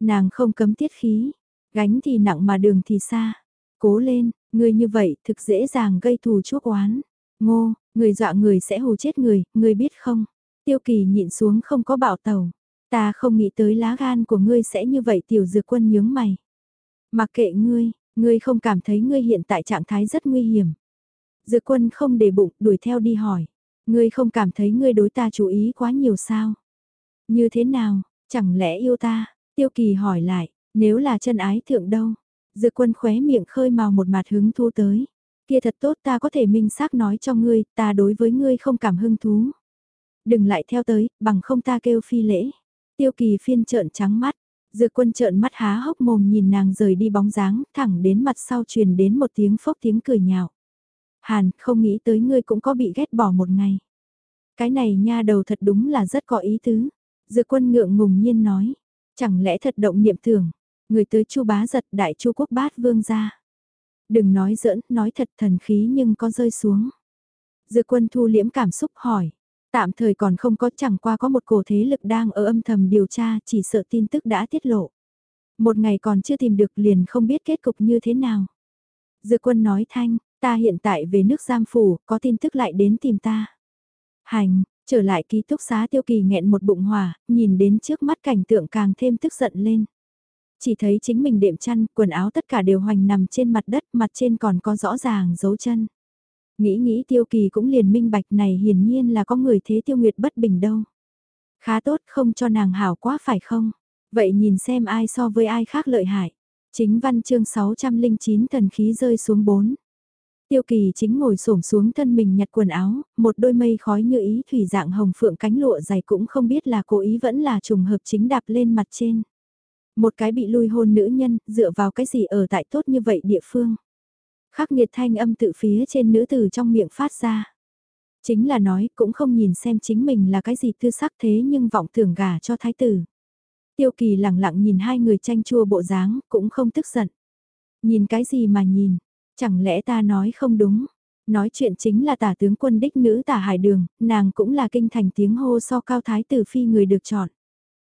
Nàng không cấm tiết khí, gánh thì nặng mà đường thì xa. Cố lên, người như vậy thực dễ dàng gây thù chuốc oán. Ngô, người dọa người sẽ hù chết người, người biết không? Tiêu kỳ nhịn xuống không có bảo tàu. Ta không nghĩ tới lá gan của ngươi sẽ như vậy tiểu dược quân nhướng mày. Mặc kệ ngươi, ngươi không cảm thấy ngươi hiện tại trạng thái rất nguy hiểm. Dược quân không để bụng đuổi theo đi hỏi. Ngươi không cảm thấy ngươi đối ta chú ý quá nhiều sao? Như thế nào, chẳng lẽ yêu ta? Tiêu kỳ hỏi lại, nếu là chân ái thượng đâu? Dược quân khóe miệng khơi màu một mặt hứng thú tới. Kia thật tốt ta có thể minh xác nói cho ngươi, ta đối với ngươi không cảm hứng thú. Đừng lại theo tới, bằng không ta kêu phi lễ. Tiêu kỳ phiên trợn trắng mắt, Dược quân trợn mắt há hốc mồm nhìn nàng rời đi bóng dáng, thẳng đến mặt sau truyền đến một tiếng phốc tiếng cười nhạo. Hàn, không nghĩ tới ngươi cũng có bị ghét bỏ một ngày. Cái này nha đầu thật đúng là rất có ý tứ. Dược quân ngượng ngùng nhiên nói. Chẳng lẽ thật động niệm tưởng. Người tới chu bá giật đại chu quốc bát vương ra. Đừng nói giỡn, nói thật thần khí nhưng có rơi xuống. Dược quân thu liễm cảm xúc hỏi. Tạm thời còn không có chẳng qua có một cổ thế lực đang ở âm thầm điều tra chỉ sợ tin tức đã tiết lộ. Một ngày còn chưa tìm được liền không biết kết cục như thế nào. Dự quân nói thanh, ta hiện tại về nước giam phủ, có tin tức lại đến tìm ta. Hành, trở lại ký túc xá tiêu kỳ nghẹn một bụng hòa, nhìn đến trước mắt cảnh tượng càng thêm tức giận lên. Chỉ thấy chính mình đệm chăn, quần áo tất cả đều hoành nằm trên mặt đất, mặt trên còn có rõ ràng dấu chân. Nghĩ nghĩ tiêu kỳ cũng liền minh bạch này hiển nhiên là có người thế tiêu nguyệt bất bình đâu. Khá tốt không cho nàng hảo quá phải không? Vậy nhìn xem ai so với ai khác lợi hại. Chính văn chương 609 thần khí rơi xuống 4. Tiêu kỳ chính ngồi xổm xuống thân mình nhặt quần áo, một đôi mây khói như ý thủy dạng hồng phượng cánh lụa dày cũng không biết là cố ý vẫn là trùng hợp chính đạp lên mặt trên. Một cái bị lui hôn nữ nhân, dựa vào cái gì ở tại tốt như vậy địa phương. Khắc nghiệt thanh âm tự phía trên nữ tử trong miệng phát ra. Chính là nói cũng không nhìn xem chính mình là cái gì tư sắc thế nhưng vọng tưởng gả cho thái tử. Tiêu kỳ lặng lặng nhìn hai người tranh chua bộ dáng, cũng không tức giận. Nhìn cái gì mà nhìn, chẳng lẽ ta nói không đúng. Nói chuyện chính là tả tướng quân đích nữ tả hải đường, nàng cũng là kinh thành tiếng hô so cao thái tử phi người được chọn.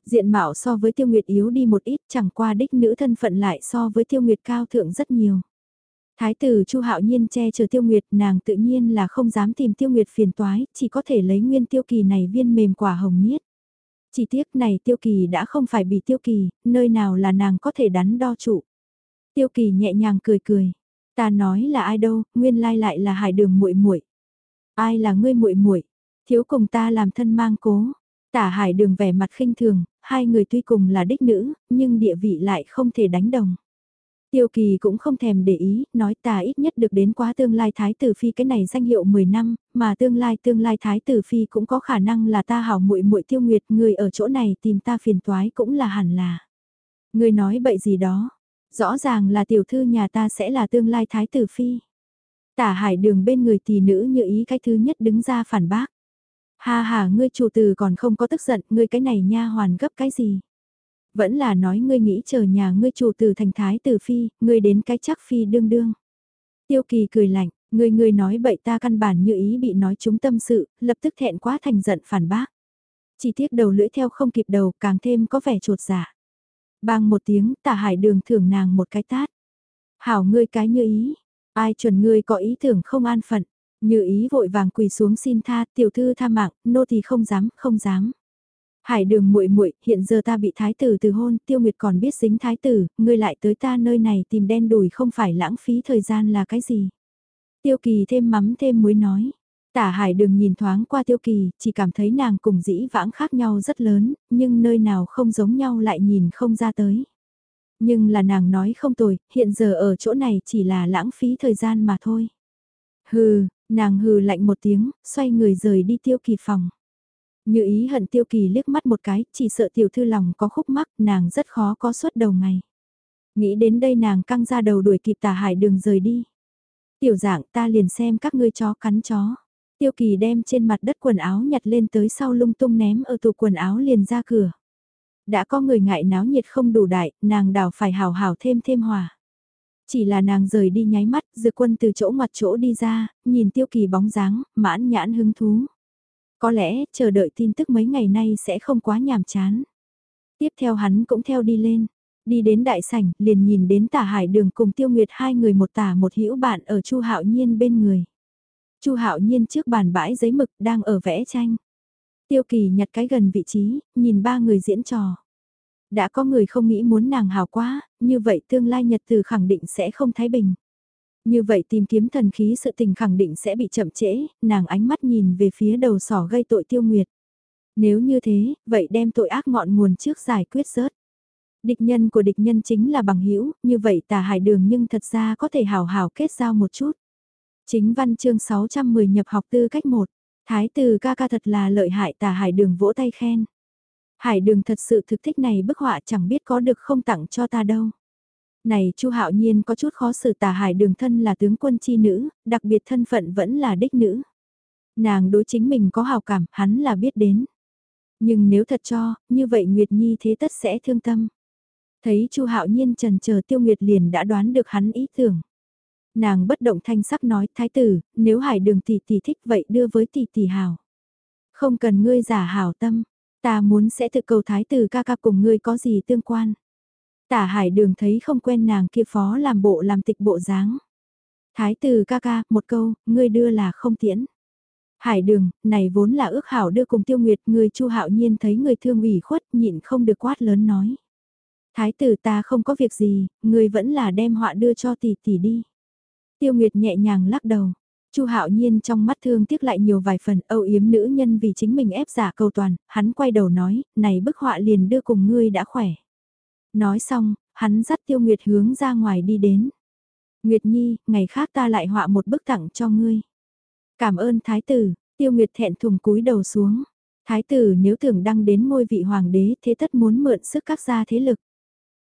Diện mạo so với tiêu nguyệt yếu đi một ít chẳng qua đích nữ thân phận lại so với tiêu nguyệt cao thượng rất nhiều. Thái tử Chu Hạo Nhiên che chở Tiêu Nguyệt, nàng tự nhiên là không dám tìm Tiêu Nguyệt phiền toái, chỉ có thể lấy nguyên tiêu kỳ này viên mềm quả hồng niết. Chỉ tiếc này Tiêu Kỳ đã không phải bị Tiêu Kỳ, nơi nào là nàng có thể đắn đo trụ. Tiêu Kỳ nhẹ nhàng cười cười, ta nói là ai đâu, nguyên lai lại là Hải Đường muội muội. Ai là ngươi muội muội? Thiếu cùng ta làm thân mang cố. Tả Hải Đường vẻ mặt khinh thường, hai người tuy cùng là đích nữ, nhưng địa vị lại không thể đánh đồng. Tiêu kỳ cũng không thèm để ý, nói ta ít nhất được đến quá tương lai thái tử phi cái này danh hiệu 10 năm, mà tương lai tương lai thái tử phi cũng có khả năng là ta hảo muội muội tiêu nguyệt, người ở chỗ này tìm ta phiền toái cũng là hẳn là. Người nói bậy gì đó, rõ ràng là tiểu thư nhà ta sẽ là tương lai thái tử phi. Tả hải đường bên người tỷ nữ như ý cái thứ nhất đứng ra phản bác. Ha ha ngươi chủ tử còn không có tức giận, ngươi cái này nha hoàn gấp cái gì vẫn là nói ngươi nghĩ chờ nhà ngươi chủ từ thành thái tử phi, ngươi đến cái chắc phi đương đương. Tiêu kỳ cười lạnh, ngươi ngươi nói bậy ta căn bản như ý bị nói chúng tâm sự, lập tức thẹn quá thành giận phản bác. Chỉ tiếc đầu lưỡi theo không kịp đầu càng thêm có vẻ trột dạ. Bang một tiếng tả hải đường thưởng nàng một cái tát. Hảo ngươi cái như ý, ai chuẩn ngươi có ý tưởng không an phận. Như ý vội vàng quỳ xuống xin tha, tiểu thư tha mạng, nô thì không dám, không dám. Hải đường muội muội, hiện giờ ta bị thái tử từ hôn, tiêu nguyệt còn biết dính thái tử, ngươi lại tới ta nơi này tìm đen đùi không phải lãng phí thời gian là cái gì. Tiêu kỳ thêm mắm thêm muối nói. Tả hải đường nhìn thoáng qua tiêu kỳ, chỉ cảm thấy nàng cùng dĩ vãng khác nhau rất lớn, nhưng nơi nào không giống nhau lại nhìn không ra tới. Nhưng là nàng nói không tồi, hiện giờ ở chỗ này chỉ là lãng phí thời gian mà thôi. Hừ, nàng hừ lạnh một tiếng, xoay người rời đi tiêu kỳ phòng. Như ý hận tiêu kỳ liếc mắt một cái, chỉ sợ tiểu thư lòng có khúc mắc, nàng rất khó có suốt đầu ngày. Nghĩ đến đây nàng căng ra đầu đuổi kịp tà hải đường rời đi. Tiểu dạng ta liền xem các ngươi chó cắn chó. Tiêu kỳ đem trên mặt đất quần áo nhặt lên tới sau lung tung ném ở tủ quần áo liền ra cửa. Đã có người ngại náo nhiệt không đủ đại, nàng đào phải hào hào thêm thêm hòa. Chỉ là nàng rời đi nháy mắt, dược quân từ chỗ mặt chỗ đi ra, nhìn tiêu kỳ bóng dáng, mãn nhãn hứng thú. Có lẽ, chờ đợi tin tức mấy ngày nay sẽ không quá nhàm chán. Tiếp theo hắn cũng theo đi lên. Đi đến đại sảnh, liền nhìn đến tả hải đường cùng tiêu nguyệt hai người một tả một hữu bạn ở chu hạo nhiên bên người. chu hạo nhiên trước bàn bãi giấy mực đang ở vẽ tranh. Tiêu kỳ nhặt cái gần vị trí, nhìn ba người diễn trò. Đã có người không nghĩ muốn nàng hào quá, như vậy tương lai nhật từ khẳng định sẽ không thái bình. Như vậy tìm kiếm thần khí sự tình khẳng định sẽ bị chậm trễ, nàng ánh mắt nhìn về phía đầu sỏ gây tội tiêu nguyệt. Nếu như thế, vậy đem tội ác ngọn nguồn trước giải quyết rớt. Địch nhân của địch nhân chính là bằng hữu như vậy tà hải đường nhưng thật ra có thể hào hào kết giao một chút. Chính văn chương 610 nhập học tư cách 1, thái tử ca ca thật là lợi hại tà hải đường vỗ tay khen. Hải đường thật sự thực thích này bức họa chẳng biết có được không tặng cho ta đâu. Này Chu Hạo Nhiên có chút khó xử Tả Hải đường thân là tướng quân chi nữ, đặc biệt thân phận vẫn là đích nữ. Nàng đối chính mình có hào cảm, hắn là biết đến. Nhưng nếu thật cho, như vậy Nguyệt Nhi thế tất sẽ thương tâm. Thấy Chu Hạo Nhiên trần chờ Tiêu Nguyệt liền đã đoán được hắn ý tưởng. Nàng bất động thanh sắc nói, thái tử, nếu hải đường tỷ tỷ thích vậy đưa với tỷ tỷ hào. Không cần ngươi giả hảo tâm, ta muốn sẽ tự cầu thái tử ca ca cùng ngươi có gì tương quan. Tả hải đường thấy không quen nàng kia phó làm bộ làm tịch bộ dáng. Thái tử ca ca, một câu, ngươi đưa là không tiễn. Hải đường, này vốn là ước hảo đưa cùng tiêu nguyệt, người chu hạo nhiên thấy người thương ủy khuất nhịn không được quát lớn nói. Thái tử ta không có việc gì, người vẫn là đem họa đưa cho tỷ tỷ đi. Tiêu Nguyệt nhẹ nhàng lắc đầu. Chu Hạo Nhiên trong mắt thương tiếc lại nhiều vài phần âu yếm nữ nhân vì chính mình ép giả cầu toàn, hắn quay đầu nói, này bức họa liền đưa cùng ngươi đã khỏe. Nói xong, hắn dắt Tiêu Nguyệt hướng ra ngoài đi đến. Nguyệt Nhi, ngày khác ta lại họa một bức tặng cho ngươi. Cảm ơn Thái tử, Tiêu Nguyệt thẹn thùng cúi đầu xuống. Thái tử nếu tưởng đăng đến ngôi vị hoàng đế thế tất muốn mượn sức các gia thế lực.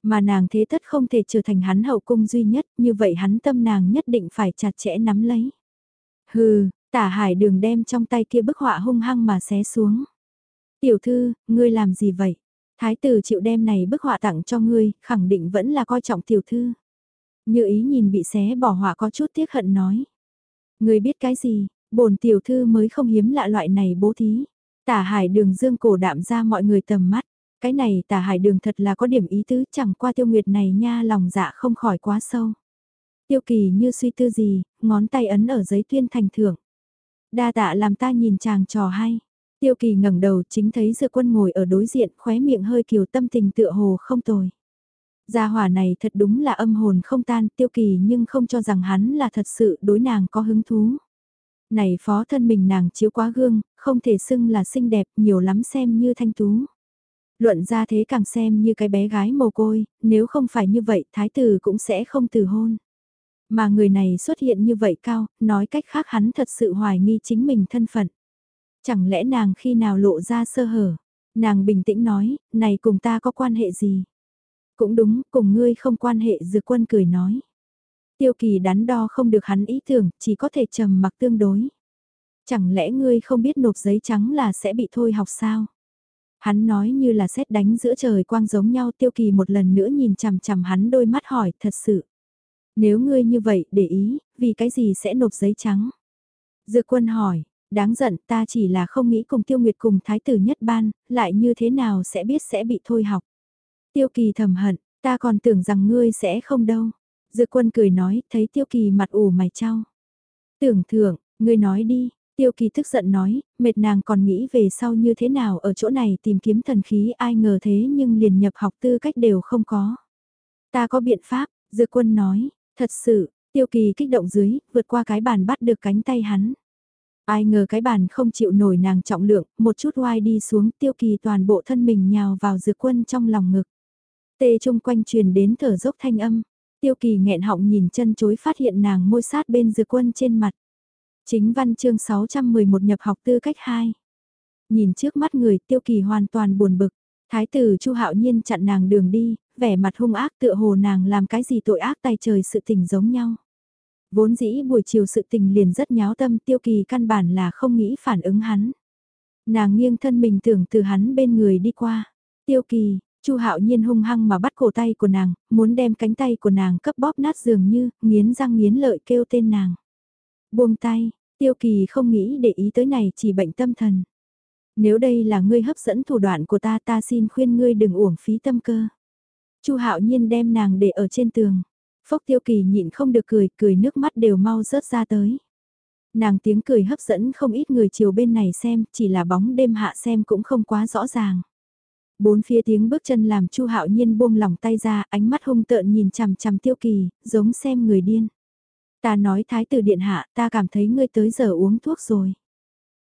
Mà nàng thế tất không thể trở thành hắn hậu cung duy nhất, như vậy hắn tâm nàng nhất định phải chặt chẽ nắm lấy. Hừ, tả hải đường đem trong tay kia bức họa hung hăng mà xé xuống. Tiểu thư, ngươi làm gì vậy? Thái tử chịu đem này bức họa tặng cho ngươi, khẳng định vẫn là coi trọng tiểu thư. Như ý nhìn bị xé bỏ họa có chút tiếc hận nói. Ngươi biết cái gì, bổn tiểu thư mới không hiếm lạ loại này bố thí. Tả hải đường dương cổ đạm ra mọi người tầm mắt. Cái này tả hải đường thật là có điểm ý tứ chẳng qua tiêu nguyệt này nha lòng dạ không khỏi quá sâu. Tiêu kỳ như suy tư gì, ngón tay ấn ở giấy tuyên thành thưởng. Đa tạ làm ta nhìn chàng trò hay. Tiêu kỳ ngẩng đầu chính thấy dự quân ngồi ở đối diện khóe miệng hơi kiều tâm tình tựa hồ không tồi. Gia hỏa này thật đúng là âm hồn không tan tiêu kỳ nhưng không cho rằng hắn là thật sự đối nàng có hứng thú. Này phó thân mình nàng chiếu quá gương, không thể xưng là xinh đẹp nhiều lắm xem như thanh tú. Luận ra thế càng xem như cái bé gái mồ côi, nếu không phải như vậy thái tử cũng sẽ không từ hôn. Mà người này xuất hiện như vậy cao, nói cách khác hắn thật sự hoài nghi chính mình thân phận. Chẳng lẽ nàng khi nào lộ ra sơ hở? Nàng bình tĩnh nói, này cùng ta có quan hệ gì? Cũng đúng, cùng ngươi không quan hệ dược quân cười nói. Tiêu kỳ đắn đo không được hắn ý tưởng, chỉ có thể trầm mặc tương đối. Chẳng lẽ ngươi không biết nộp giấy trắng là sẽ bị thôi học sao? Hắn nói như là xét đánh giữa trời quang giống nhau tiêu kỳ một lần nữa nhìn chằm chằm hắn đôi mắt hỏi thật sự. Nếu ngươi như vậy để ý, vì cái gì sẽ nộp giấy trắng? Dược quân hỏi, đáng giận ta chỉ là không nghĩ cùng tiêu nguyệt cùng thái tử nhất ban, lại như thế nào sẽ biết sẽ bị thôi học. Tiêu kỳ thầm hận, ta còn tưởng rằng ngươi sẽ không đâu. Dự quân cười nói, thấy tiêu kỳ mặt ủ mày trao. Tưởng thưởng, ngươi nói đi, Tiêu kỳ tức giận nói, mệt nàng còn nghĩ về sau như thế nào ở chỗ này tìm kiếm thần khí ai ngờ thế nhưng liền nhập học tư cách đều không có. Ta có biện pháp, dự quân nói, thật sự, tiêu kỳ kích động dưới, vượt qua cái bàn bắt được cánh tay hắn. Ai ngờ cái bàn không chịu nổi nàng trọng lượng, một chút oai đi xuống tiêu kỳ toàn bộ thân mình nhào vào dược quân trong lòng ngực. Tê chung quanh truyền đến thở dốc thanh âm. Tiêu kỳ nghẹn họng nhìn chân chối phát hiện nàng môi sát bên dược quân trên mặt. Chính văn chương 611 nhập học tư cách 2. Nhìn trước mắt người tiêu kỳ hoàn toàn buồn bực. Thái tử Chu Hạo Nhiên chặn nàng đường đi, vẻ mặt hung ác tựa hồ nàng làm cái gì tội ác tay trời sự tình giống nhau. Vốn dĩ buổi chiều sự tình liền rất nháo tâm tiêu kỳ căn bản là không nghĩ phản ứng hắn. Nàng nghiêng thân mình tưởng từ hắn bên người đi qua. Tiêu kỳ, Chu Hạo Nhiên hung hăng mà bắt cổ tay của nàng, muốn đem cánh tay của nàng cấp bóp nát dường như, nghiến răng nghiến lợi kêu tên nàng. Buông tay, Tiêu kỳ không nghĩ để ý tới này chỉ bệnh tâm thần. Nếu đây là ngươi hấp dẫn thủ đoạn của ta ta xin khuyên ngươi đừng uổng phí tâm cơ. Chu hạo nhiên đem nàng để ở trên tường. Phốc tiêu kỳ nhịn không được cười, cười nước mắt đều mau rớt ra tới. Nàng tiếng cười hấp dẫn không ít người chiều bên này xem, chỉ là bóng đêm hạ xem cũng không quá rõ ràng. Bốn phía tiếng bước chân làm Chu Hạo Nhiên buông lòng tay ra, ánh mắt hung tợn nhìn chằm chằm Tiêu Kỳ, giống xem người điên. Ta nói thái tử điện hạ, ta cảm thấy ngươi tới giờ uống thuốc rồi.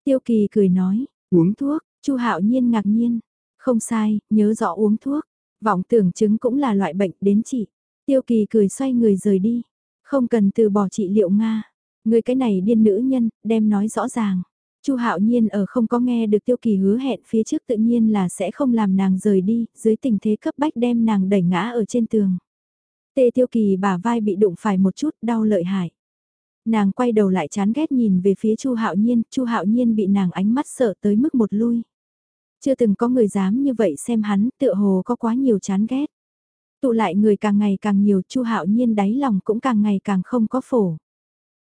Tiêu kỳ cười nói, uống thuốc, chu hạo nhiên ngạc nhiên. Không sai, nhớ rõ uống thuốc. Vọng tưởng chứng cũng là loại bệnh đến trị. Tiêu kỳ cười xoay người rời đi. Không cần từ bỏ trị liệu Nga. Người cái này điên nữ nhân, đem nói rõ ràng. Chu Hạo Nhiên ở không có nghe được Tiêu Kỳ hứa hẹn phía trước tự nhiên là sẽ không làm nàng rời đi, dưới tình thế cấp bách đem nàng đẩy ngã ở trên tường. Tề Tiêu Kỳ bả vai bị đụng phải một chút, đau lợi hại. Nàng quay đầu lại chán ghét nhìn về phía Chu Hạo Nhiên, Chu Hạo Nhiên bị nàng ánh mắt sợ tới mức một lui. Chưa từng có người dám như vậy xem hắn, tựa hồ có quá nhiều chán ghét. Tụ lại người càng ngày càng nhiều, Chu Hạo Nhiên đáy lòng cũng càng ngày càng không có phổ.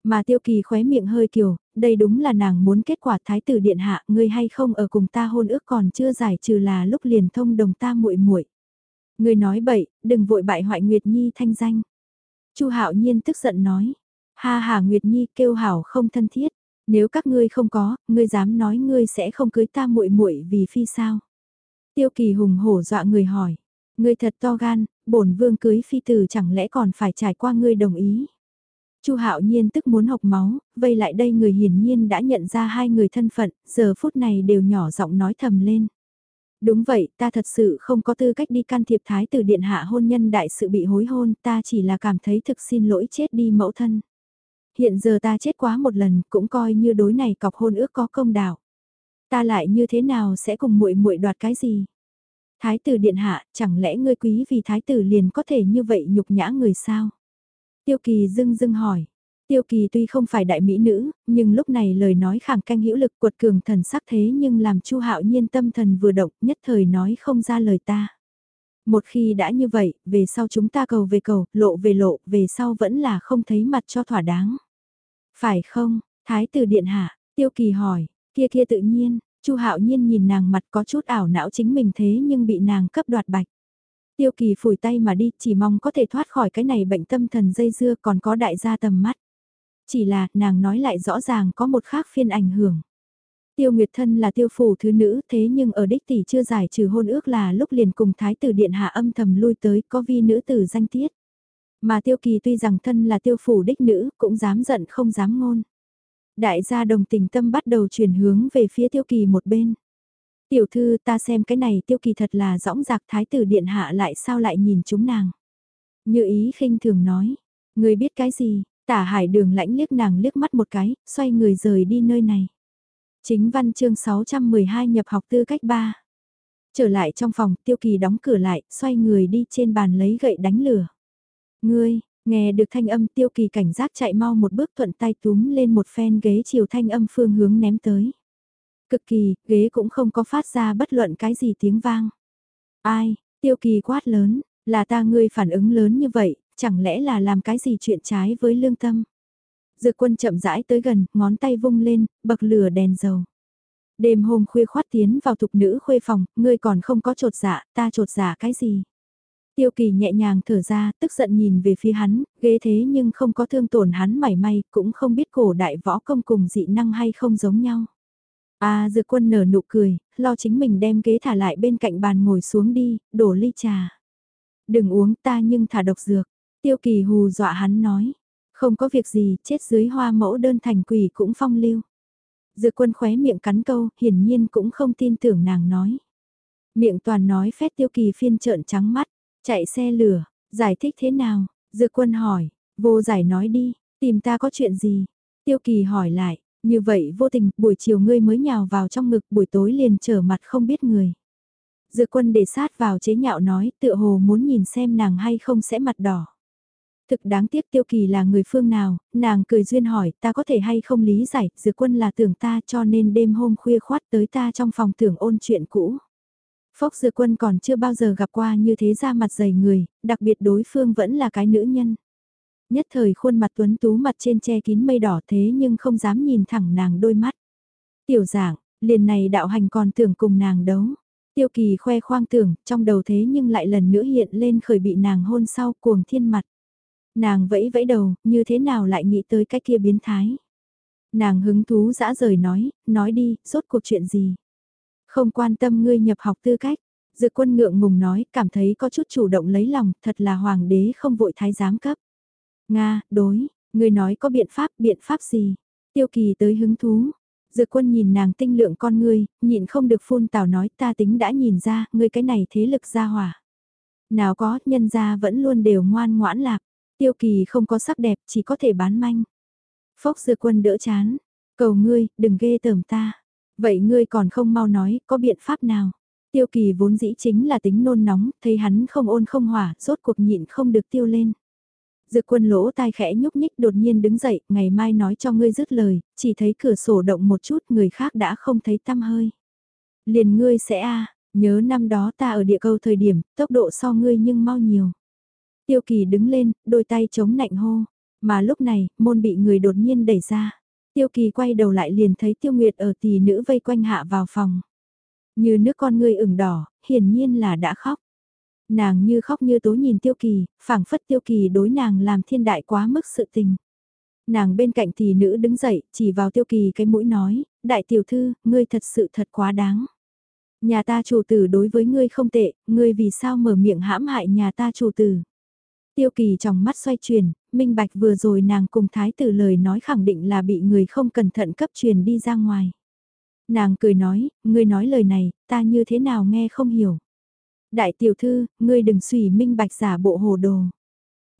Mà Tiêu Kỳ khóe miệng hơi kiều, đây đúng là nàng muốn kết quả thái tử điện hạ, ngươi hay không ở cùng ta hôn ước còn chưa giải trừ là lúc liền thông đồng ta muội muội. Ngươi nói bậy, đừng vội bại hoại Nguyệt Nhi thanh danh. Chu Hạo Nhiên tức giận nói, ha hà Nguyệt Nhi kêu hảo không thân thiết, nếu các ngươi không có, ngươi dám nói ngươi sẽ không cưới ta muội muội vì phi sao? Tiêu Kỳ hùng hổ dọa người hỏi, ngươi thật to gan, bổn vương cưới phi tử chẳng lẽ còn phải trải qua ngươi đồng ý? Chu Hạo Nhiên tức muốn học máu, vây lại đây người hiển nhiên đã nhận ra hai người thân phận, giờ phút này đều nhỏ giọng nói thầm lên. Đúng vậy, ta thật sự không có tư cách đi can thiệp thái tử điện hạ hôn nhân đại sự bị hối hôn, ta chỉ là cảm thấy thực xin lỗi chết đi mẫu thân. Hiện giờ ta chết quá một lần, cũng coi như đối này cọc hôn ước có công đạo. Ta lại như thế nào sẽ cùng muội muội đoạt cái gì? Thái tử điện hạ, chẳng lẽ ngươi quý vì thái tử liền có thể như vậy nhục nhã người sao? Tiêu kỳ dưng dưng hỏi. Tiêu kỳ tuy không phải đại mỹ nữ, nhưng lúc này lời nói khẳng canh hữu lực cuột cường thần sắc thế nhưng làm chu hạo nhiên tâm thần vừa động nhất thời nói không ra lời ta. Một khi đã như vậy, về sau chúng ta cầu về cầu, lộ về lộ, về sau vẫn là không thấy mặt cho thỏa đáng. Phải không, Thái tử Điện Hạ, Tiêu Kỳ hỏi, kia kia tự nhiên, Chu Hạo Nhiên nhìn nàng mặt có chút ảo não chính mình thế nhưng bị nàng cấp đoạt bạch. Tiêu Kỳ phủi tay mà đi, chỉ mong có thể thoát khỏi cái này bệnh tâm thần dây dưa còn có đại gia tầm mắt. Chỉ là, nàng nói lại rõ ràng có một khác phiên ảnh hưởng. Tiêu Nguyệt Thân là tiêu phủ thứ nữ thế nhưng ở đích tỷ chưa giải trừ hôn ước là lúc liền cùng thái tử điện hạ âm thầm lui tới có vi nữ tử danh tiết. Mà tiêu kỳ tuy rằng thân là tiêu phủ đích nữ cũng dám giận không dám ngôn. Đại gia đồng tình tâm bắt đầu chuyển hướng về phía tiêu kỳ một bên. Tiểu thư ta xem cái này tiêu kỳ thật là rõng rạc thái tử điện hạ lại sao lại nhìn chúng nàng. Như ý khinh thường nói, người biết cái gì, tả hải đường lãnh liếc nàng liếc mắt một cái, xoay người rời đi nơi này. Chính văn chương 612 nhập học tư cách 3. Trở lại trong phòng, tiêu kỳ đóng cửa lại, xoay người đi trên bàn lấy gậy đánh lửa. Ngươi, nghe được thanh âm tiêu kỳ cảnh giác chạy mau một bước thuận tay túm lên một phen ghế chiều thanh âm phương hướng ném tới. Cực kỳ, ghế cũng không có phát ra bất luận cái gì tiếng vang. Ai, tiêu kỳ quát lớn, là ta ngươi phản ứng lớn như vậy, chẳng lẽ là làm cái gì chuyện trái với lương tâm. Dược quân chậm rãi tới gần, ngón tay vung lên, bậc lửa đèn dầu. Đêm hôm khuya khoát tiến vào thục nữ khuê phòng, ngươi còn không có trột dạ, ta trột dạ cái gì. Tiêu kỳ nhẹ nhàng thở ra, tức giận nhìn về phía hắn, ghế thế nhưng không có thương tổn hắn mảy may, cũng không biết cổ đại võ công cùng dị năng hay không giống nhau. À dược quân nở nụ cười, lo chính mình đem ghế thả lại bên cạnh bàn ngồi xuống đi, đổ ly trà. Đừng uống ta nhưng thả độc dược. Tiêu kỳ hù dọa hắn nói. Không có việc gì, chết dưới hoa mẫu đơn thành quỷ cũng phong lưu. Dược quân khóe miệng cắn câu, hiển nhiên cũng không tin tưởng nàng nói. Miệng toàn nói phét tiêu kỳ phiên trợn trắng mắt, chạy xe lửa, giải thích thế nào? Dược quân hỏi, vô giải nói đi, tìm ta có chuyện gì? Tiêu kỳ hỏi lại, như vậy vô tình, buổi chiều ngươi mới nhào vào trong ngực, buổi tối liền trở mặt không biết người. Dược quân để sát vào chế nhạo nói, tựa hồ muốn nhìn xem nàng hay không sẽ mặt đỏ. Thực đáng tiếc tiêu kỳ là người phương nào, nàng cười duyên hỏi ta có thể hay không lý giải, dược quân là tưởng ta cho nên đêm hôm khuya khoát tới ta trong phòng tưởng ôn chuyện cũ. Phốc dược quân còn chưa bao giờ gặp qua như thế ra mặt dày người, đặc biệt đối phương vẫn là cái nữ nhân. Nhất thời khuôn mặt tuấn tú mặt trên che kín mây đỏ thế nhưng không dám nhìn thẳng nàng đôi mắt. Tiểu giảng, liền này đạo hành còn tưởng cùng nàng đấu. Tiêu kỳ khoe khoang tưởng, trong đầu thế nhưng lại lần nữa hiện lên khởi bị nàng hôn sau cuồng thiên mặt. Nàng vẫy vẫy đầu, như thế nào lại nghĩ tới cái kia biến thái. Nàng hứng thú dã rời nói, nói đi, rốt cuộc chuyện gì. Không quan tâm ngươi nhập học tư cách. Dược quân ngượng ngùng nói, cảm thấy có chút chủ động lấy lòng, thật là hoàng đế không vội thái giám cấp. Nga, đối, ngươi nói có biện pháp, biện pháp gì? Tiêu kỳ tới hứng thú. Dược quân nhìn nàng tinh lượng con ngươi, nhịn không được phun tào nói ta tính đã nhìn ra, ngươi cái này thế lực ra hỏa. Nào có, nhân gia vẫn luôn đều ngoan ngoãn lạc. Tiêu kỳ không có sắc đẹp, chỉ có thể bán manh. Phốc dược quân đỡ chán. Cầu ngươi, đừng ghê tởm ta. Vậy ngươi còn không mau nói, có biện pháp nào? Tiêu kỳ vốn dĩ chính là tính nôn nóng, thấy hắn không ôn không hỏa, rốt cuộc nhịn không được tiêu lên. Dược quân lỗ tai khẽ nhúc nhích đột nhiên đứng dậy, ngày mai nói cho ngươi dứt lời, chỉ thấy cửa sổ động một chút người khác đã không thấy tăm hơi. Liền ngươi sẽ a nhớ năm đó ta ở địa cầu thời điểm, tốc độ so ngươi nhưng mau nhiều. Tiêu kỳ đứng lên, đôi tay chống nạnh hô, mà lúc này, môn bị người đột nhiên đẩy ra. Tiêu kỳ quay đầu lại liền thấy tiêu nguyệt ở tỷ nữ vây quanh hạ vào phòng. Như nước con ngươi ửng đỏ, hiển nhiên là đã khóc. Nàng như khóc như tố nhìn tiêu kỳ, phảng phất tiêu kỳ đối nàng làm thiên đại quá mức sự tình. Nàng bên cạnh tỷ nữ đứng dậy, chỉ vào tiêu kỳ cái mũi nói, đại tiểu thư, ngươi thật sự thật quá đáng. Nhà ta chủ tử đối với ngươi không tệ, ngươi vì sao mở miệng hãm hại nhà ta chủ tử. Tiêu kỳ trong mắt xoay chuyển, minh bạch vừa rồi nàng cùng thái tử lời nói khẳng định là bị người không cẩn thận cấp truyền đi ra ngoài. Nàng cười nói, ngươi nói lời này, ta như thế nào nghe không hiểu. Đại tiểu thư, ngươi đừng suy minh bạch giả bộ hồ đồ.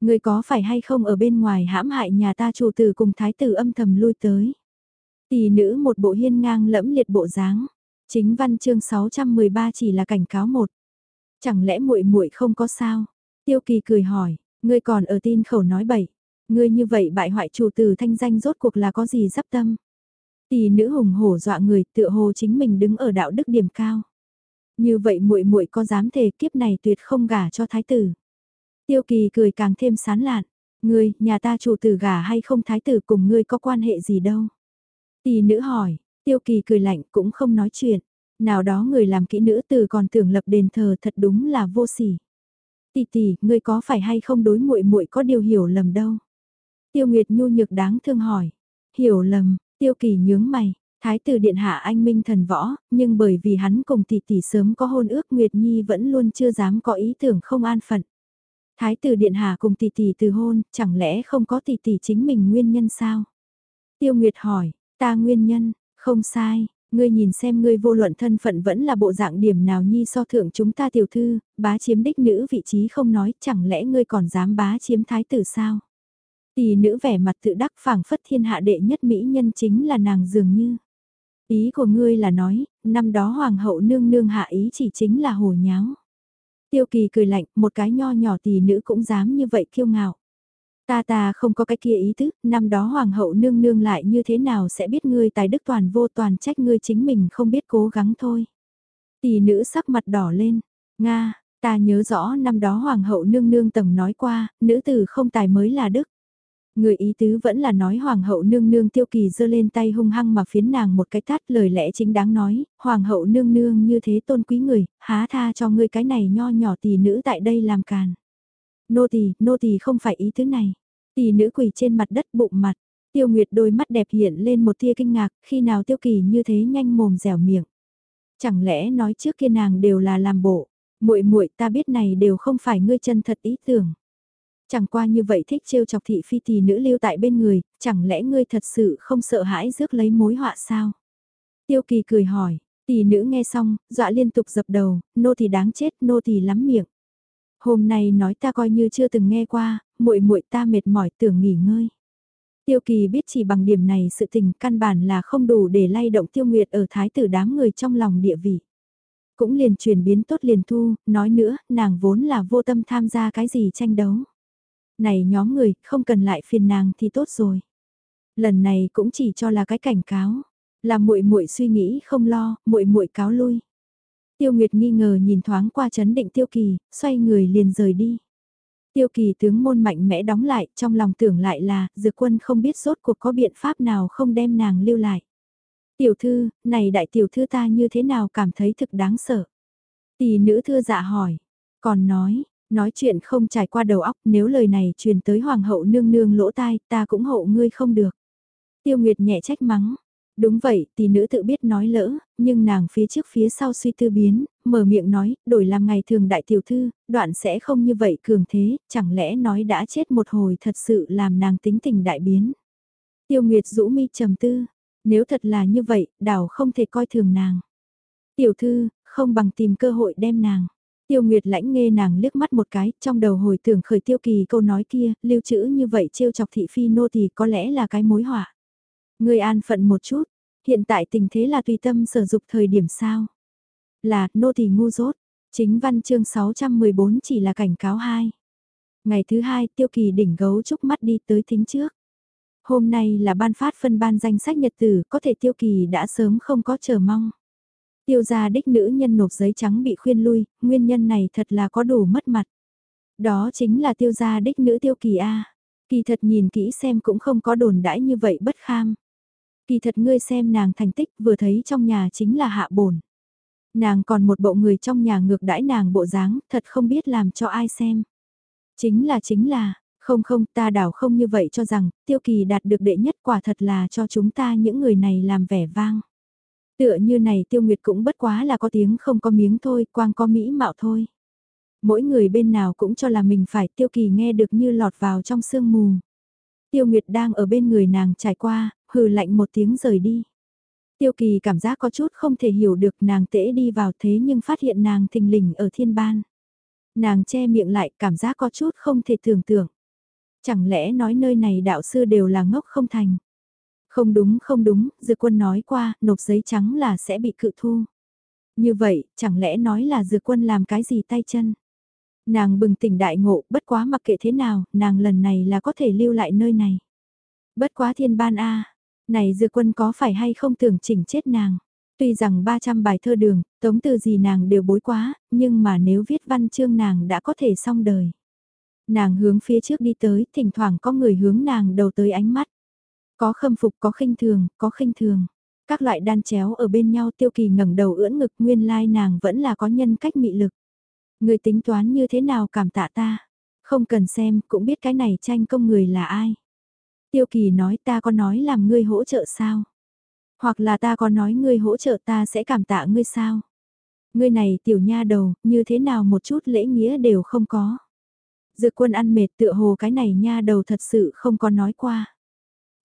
Ngươi có phải hay không ở bên ngoài hãm hại nhà ta chủ tử cùng thái tử âm thầm lui tới. Tỷ nữ một bộ hiên ngang lẫm liệt bộ dáng. Chính văn chương 613 chỉ là cảnh cáo một. Chẳng lẽ muội muội không có sao? Tiêu kỳ cười hỏi, ngươi còn ở tin khẩu nói bậy. Ngươi như vậy bại hoại chủ tử thanh danh rốt cuộc là có gì dắp tâm? Tỷ nữ hùng hổ dọa người tựa hồ chính mình đứng ở đạo đức điểm cao. Như vậy muội muội có dám thề kiếp này tuyệt không gả cho thái tử. Tiêu kỳ cười càng thêm sán lạn. Ngươi, nhà ta chủ tử gả hay không thái tử cùng ngươi có quan hệ gì đâu. Tỷ nữ hỏi, tiêu kỳ cười lạnh cũng không nói chuyện. Nào đó người làm kỹ nữ từ còn tưởng lập đền thờ thật đúng là vô sỉ. Tỷ tỷ, ngươi có phải hay không đối muội muội có điều hiểu lầm đâu. Tiêu Nguyệt nhu nhược đáng thương hỏi. Hiểu lầm, tiêu kỳ nhướng mày, Thái tử điện hạ anh minh thần võ, nhưng bởi vì hắn cùng tỷ tỷ sớm có hôn ước Nguyệt Nhi vẫn luôn chưa dám có ý tưởng không an phận. Thái tử điện hạ cùng tỷ tỷ từ hôn, chẳng lẽ không có tỷ tỷ chính mình nguyên nhân sao? Tiêu Nguyệt hỏi, ta nguyên nhân, không sai, ngươi nhìn xem ngươi vô luận thân phận vẫn là bộ dạng điểm nào nhi so thượng chúng ta tiểu thư, bá chiếm đích nữ vị trí không nói, chẳng lẽ ngươi còn dám bá chiếm thái tử sao? Tỷ nữ vẻ mặt tự đắc phảng phất thiên hạ đệ nhất mỹ nhân chính là nàng dường như. Ý của ngươi là nói, năm đó hoàng hậu nương nương hạ ý chỉ chính là hồ nháo. Tiêu kỳ cười lạnh, một cái nho nhỏ tỷ nữ cũng dám như vậy kiêu ngạo. Ta ta không có cái kia ý tứ năm đó hoàng hậu nương nương lại như thế nào sẽ biết ngươi tài đức toàn vô toàn trách ngươi chính mình không biết cố gắng thôi. Tỷ nữ sắc mặt đỏ lên, Nga, ta nhớ rõ năm đó hoàng hậu nương nương tầng nói qua, nữ tử không tài mới là đức. Người ý tứ vẫn là nói hoàng hậu nương nương tiêu kỳ giơ lên tay hung hăng mà phiến nàng một cái tát lời lẽ chính đáng nói, hoàng hậu nương nương như thế tôn quý người, há tha cho ngươi cái này nho nhỏ tỷ nữ tại đây làm càn. Nô tỳ, nô tỳ không phải ý thứ này. Tỷ nữ quỳ trên mặt đất bụng mặt, tiêu nguyệt đôi mắt đẹp hiện lên một tia kinh ngạc, khi nào tiêu kỳ như thế nhanh mồm dẻo miệng. Chẳng lẽ nói trước kia nàng đều là làm bộ, muội muội ta biết này đều không phải ngươi chân thật ý tưởng. Chẳng qua như vậy thích trêu chọc thị phi tỳ nữ lưu tại bên người, chẳng lẽ ngươi thật sự không sợ hãi rước lấy mối họa sao? Tiêu kỳ cười hỏi, tỷ nữ nghe xong, dọa liên tục dập đầu, nô thì đáng chết, nô thì lắm miệng. Hôm nay nói ta coi như chưa từng nghe qua, muội muội ta mệt mỏi tưởng nghỉ ngơi. Tiêu kỳ biết chỉ bằng điểm này sự tình căn bản là không đủ để lay động tiêu nguyệt ở thái tử đám người trong lòng địa vị. Cũng liền chuyển biến tốt liền thu, nói nữa, nàng vốn là vô tâm tham gia cái gì tranh đấu này nhóm người, không cần lại phiền nàng thì tốt rồi. Lần này cũng chỉ cho là cái cảnh cáo, là muội muội suy nghĩ không lo, muội muội cáo lui. Tiêu Nguyệt nghi ngờ nhìn thoáng qua chấn định Tiêu Kỳ, xoay người liền rời đi. Tiêu Kỳ tướng môn mạnh mẽ đóng lại, trong lòng tưởng lại là, dược quân không biết rốt cuộc có biện pháp nào không đem nàng lưu lại. Tiểu thư, này đại tiểu thư ta như thế nào cảm thấy thực đáng sợ. Tỷ nữ thưa dạ hỏi, còn nói, Nói chuyện không trải qua đầu óc nếu lời này truyền tới hoàng hậu nương nương lỗ tai ta cũng hậu ngươi không được. Tiêu Nguyệt nhẹ trách mắng. Đúng vậy, tỷ nữ tự biết nói lỡ, nhưng nàng phía trước phía sau suy tư biến, mở miệng nói, đổi làm ngày thường đại tiểu thư, đoạn sẽ không như vậy cường thế, chẳng lẽ nói đã chết một hồi thật sự làm nàng tính tình đại biến. Tiêu Nguyệt rũ mi trầm tư, nếu thật là như vậy, đảo không thể coi thường nàng. Tiểu thư, không bằng tìm cơ hội đem nàng. Tiêu Nguyệt lãnh nghe nàng liếc mắt một cái, trong đầu hồi tưởng khởi tiêu kỳ câu nói kia, lưu trữ như vậy trêu chọc thị phi nô thì có lẽ là cái mối họa. Ngươi an phận một chút, hiện tại tình thế là tùy tâm sử dụng thời điểm sao? Là, nô tỳ ngu dốt. Chính văn chương 614 chỉ là cảnh cáo hai. Ngày thứ hai, tiêu kỳ đỉnh gấu chúc mắt đi tới thính trước. Hôm nay là ban phát phân ban danh sách nhật tử, có thể tiêu kỳ đã sớm không có chờ mong. Tiêu gia đích nữ nhân nộp giấy trắng bị khuyên lui, nguyên nhân này thật là có đủ mất mặt. Đó chính là tiêu gia đích nữ tiêu kỳ A. Kỳ thật nhìn kỹ xem cũng không có đồn đãi như vậy bất kham. Kỳ thật ngươi xem nàng thành tích vừa thấy trong nhà chính là hạ bổn. Nàng còn một bộ người trong nhà ngược đãi nàng bộ dáng, thật không biết làm cho ai xem. Chính là chính là, không không ta đảo không như vậy cho rằng, tiêu kỳ đạt được đệ nhất quả thật là cho chúng ta những người này làm vẻ vang. Tựa như này tiêu nguyệt cũng bất quá là có tiếng không có miếng thôi, quang có mỹ mạo thôi. Mỗi người bên nào cũng cho là mình phải tiêu kỳ nghe được như lọt vào trong sương mù. Tiêu nguyệt đang ở bên người nàng trải qua, hừ lạnh một tiếng rời đi. Tiêu kỳ cảm giác có chút không thể hiểu được nàng tễ đi vào thế nhưng phát hiện nàng thình lình ở thiên ban. Nàng che miệng lại cảm giác có chút không thể tưởng tượng. Chẳng lẽ nói nơi này đạo sư đều là ngốc không thành. Không đúng không đúng, dược quân nói qua, nộp giấy trắng là sẽ bị cự thu. Như vậy, chẳng lẽ nói là dược quân làm cái gì tay chân? Nàng bừng tỉnh đại ngộ, bất quá mặc kệ thế nào, nàng lần này là có thể lưu lại nơi này. Bất quá thiên ban a này dư quân có phải hay không tưởng chỉnh chết nàng? Tuy rằng 300 bài thơ đường, tống từ gì nàng đều bối quá, nhưng mà nếu viết văn chương nàng đã có thể xong đời. Nàng hướng phía trước đi tới, thỉnh thoảng có người hướng nàng đầu tới ánh mắt. Có khâm phục, có khinh thường, có khinh thường. Các loại đan chéo ở bên nhau tiêu kỳ ngẩng đầu ưỡn ngực nguyên lai nàng vẫn là có nhân cách mị lực. Người tính toán như thế nào cảm tạ ta. Không cần xem, cũng biết cái này tranh công người là ai. Tiêu kỳ nói ta có nói làm ngươi hỗ trợ sao? Hoặc là ta có nói ngươi hỗ trợ ta sẽ cảm tạ ngươi sao? Ngươi này tiểu nha đầu, như thế nào một chút lễ nghĩa đều không có. Dược quân ăn mệt tựa hồ cái này nha đầu thật sự không có nói qua.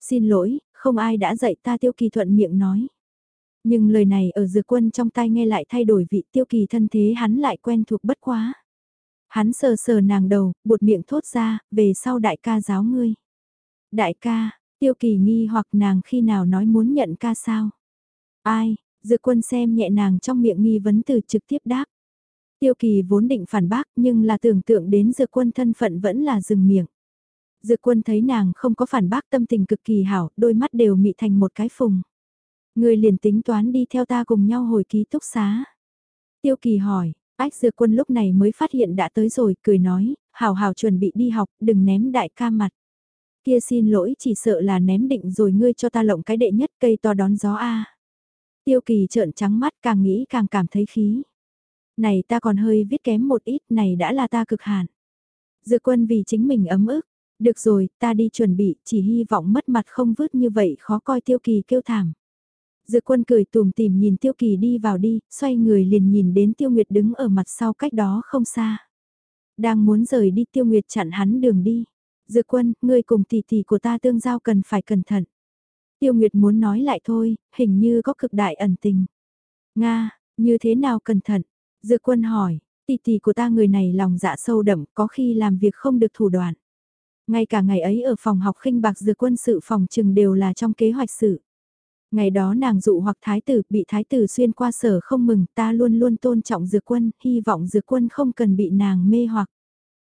Xin lỗi, không ai đã dạy ta tiêu kỳ thuận miệng nói. Nhưng lời này ở dược quân trong tay nghe lại thay đổi vị tiêu kỳ thân thế hắn lại quen thuộc bất quá. Hắn sờ sờ nàng đầu, buột miệng thốt ra, về sau đại ca giáo ngươi. Đại ca, tiêu kỳ nghi hoặc nàng khi nào nói muốn nhận ca sao? Ai, dược quân xem nhẹ nàng trong miệng nghi vấn từ trực tiếp đáp. Tiêu kỳ vốn định phản bác nhưng là tưởng tượng đến dược quân thân phận vẫn là dừng miệng. Dược quân thấy nàng không có phản bác tâm tình cực kỳ hảo, đôi mắt đều mị thành một cái phùng. Người liền tính toán đi theo ta cùng nhau hồi ký túc xá. Tiêu kỳ hỏi, ách dược quân lúc này mới phát hiện đã tới rồi, cười nói, hảo hảo chuẩn bị đi học, đừng ném đại ca mặt. Kia xin lỗi chỉ sợ là ném định rồi ngươi cho ta lộng cái đệ nhất cây to đón gió a. Tiêu kỳ trợn trắng mắt càng nghĩ càng cảm thấy khí. Này ta còn hơi viết kém một ít, này đã là ta cực hạn. Dự quân vì chính mình ấm ức. Được rồi, ta đi chuẩn bị, chỉ hy vọng mất mặt không vứt như vậy khó coi tiêu kỳ kêu thảm. Dự quân cười tùm tìm nhìn tiêu kỳ đi vào đi, xoay người liền nhìn đến tiêu nguyệt đứng ở mặt sau cách đó không xa. Đang muốn rời đi tiêu nguyệt chặn hắn đường đi. Dược quân, ngươi cùng tỷ tỷ của ta tương giao cần phải cẩn thận. Tiêu Nguyệt muốn nói lại thôi, hình như có cực đại ẩn tình. Nga, như thế nào cẩn thận? Dược quân hỏi, tỷ tỷ của ta người này lòng dạ sâu đậm, có khi làm việc không được thủ đoạn. Ngay cả ngày ấy ở phòng học khinh bạc dược quân sự phòng trừng đều là trong kế hoạch sự. Ngày đó nàng dụ hoặc thái tử bị thái tử xuyên qua sở không mừng ta luôn luôn tôn trọng dược quân, hy vọng dược quân không cần bị nàng mê hoặc.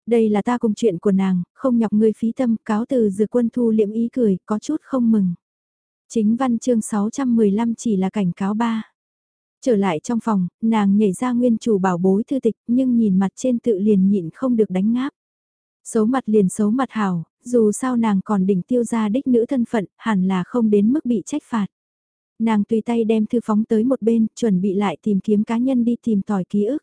Đây là ta cùng chuyện của nàng, không nhọc ngươi phí tâm, cáo từ dược quân thu liễm ý cười, có chút không mừng. Chính văn chương 615 chỉ là cảnh cáo ba. Trở lại trong phòng, nàng nhảy ra nguyên chủ bảo bối thư tịch nhưng nhìn mặt trên tự liền nhịn không được đánh ngáp. Xấu mặt liền xấu mặt hảo, dù sao nàng còn đỉnh tiêu ra đích nữ thân phận, hẳn là không đến mức bị trách phạt. Nàng tùy tay đem thư phóng tới một bên, chuẩn bị lại tìm kiếm cá nhân đi tìm tỏi ký ức.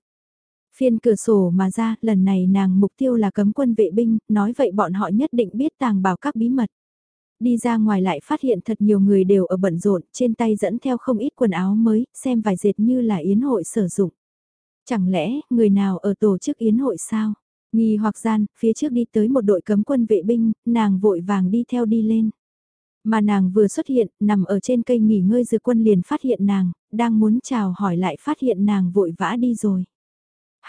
Phiên cửa sổ mà ra, lần này nàng mục tiêu là cấm quân vệ binh, nói vậy bọn họ nhất định biết tàng bảo các bí mật. Đi ra ngoài lại phát hiện thật nhiều người đều ở bận rộn, trên tay dẫn theo không ít quần áo mới, xem vài dệt như là yến hội sử dụng. Chẳng lẽ, người nào ở tổ chức yến hội sao? Nghi hoặc gian, phía trước đi tới một đội cấm quân vệ binh, nàng vội vàng đi theo đi lên. Mà nàng vừa xuất hiện, nằm ở trên cây nghỉ ngơi dư quân liền phát hiện nàng, đang muốn chào hỏi lại phát hiện nàng vội vã đi rồi.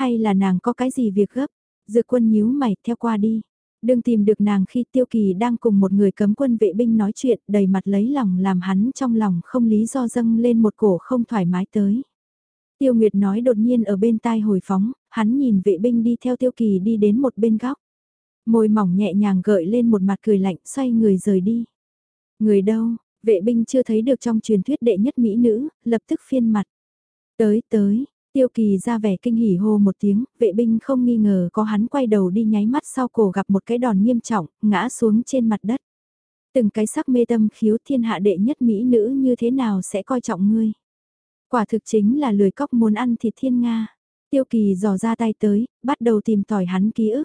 Hay là nàng có cái gì việc gấp? Dược quân nhíu mày theo qua đi. Đừng tìm được nàng khi tiêu kỳ đang cùng một người cấm quân vệ binh nói chuyện đầy mặt lấy lòng làm hắn trong lòng không lý do dâng lên một cổ không thoải mái tới. Tiêu Nguyệt nói đột nhiên ở bên tai hồi phóng, hắn nhìn vệ binh đi theo tiêu kỳ đi đến một bên góc. Môi mỏng nhẹ nhàng gợi lên một mặt cười lạnh xoay người rời đi. Người đâu, vệ binh chưa thấy được trong truyền thuyết đệ nhất mỹ nữ, lập tức phiên mặt. Tới tới, tiêu kỳ ra vẻ kinh hỉ hô một tiếng, vệ binh không nghi ngờ có hắn quay đầu đi nháy mắt sau cổ gặp một cái đòn nghiêm trọng, ngã xuống trên mặt đất. Từng cái sắc mê tâm khiếu thiên hạ đệ nhất mỹ nữ như thế nào sẽ coi trọng ngươi. Quả thực chính là lười cóc muốn ăn thịt thiên Nga. Tiêu kỳ dò ra tay tới, bắt đầu tìm tỏi hắn ký ức.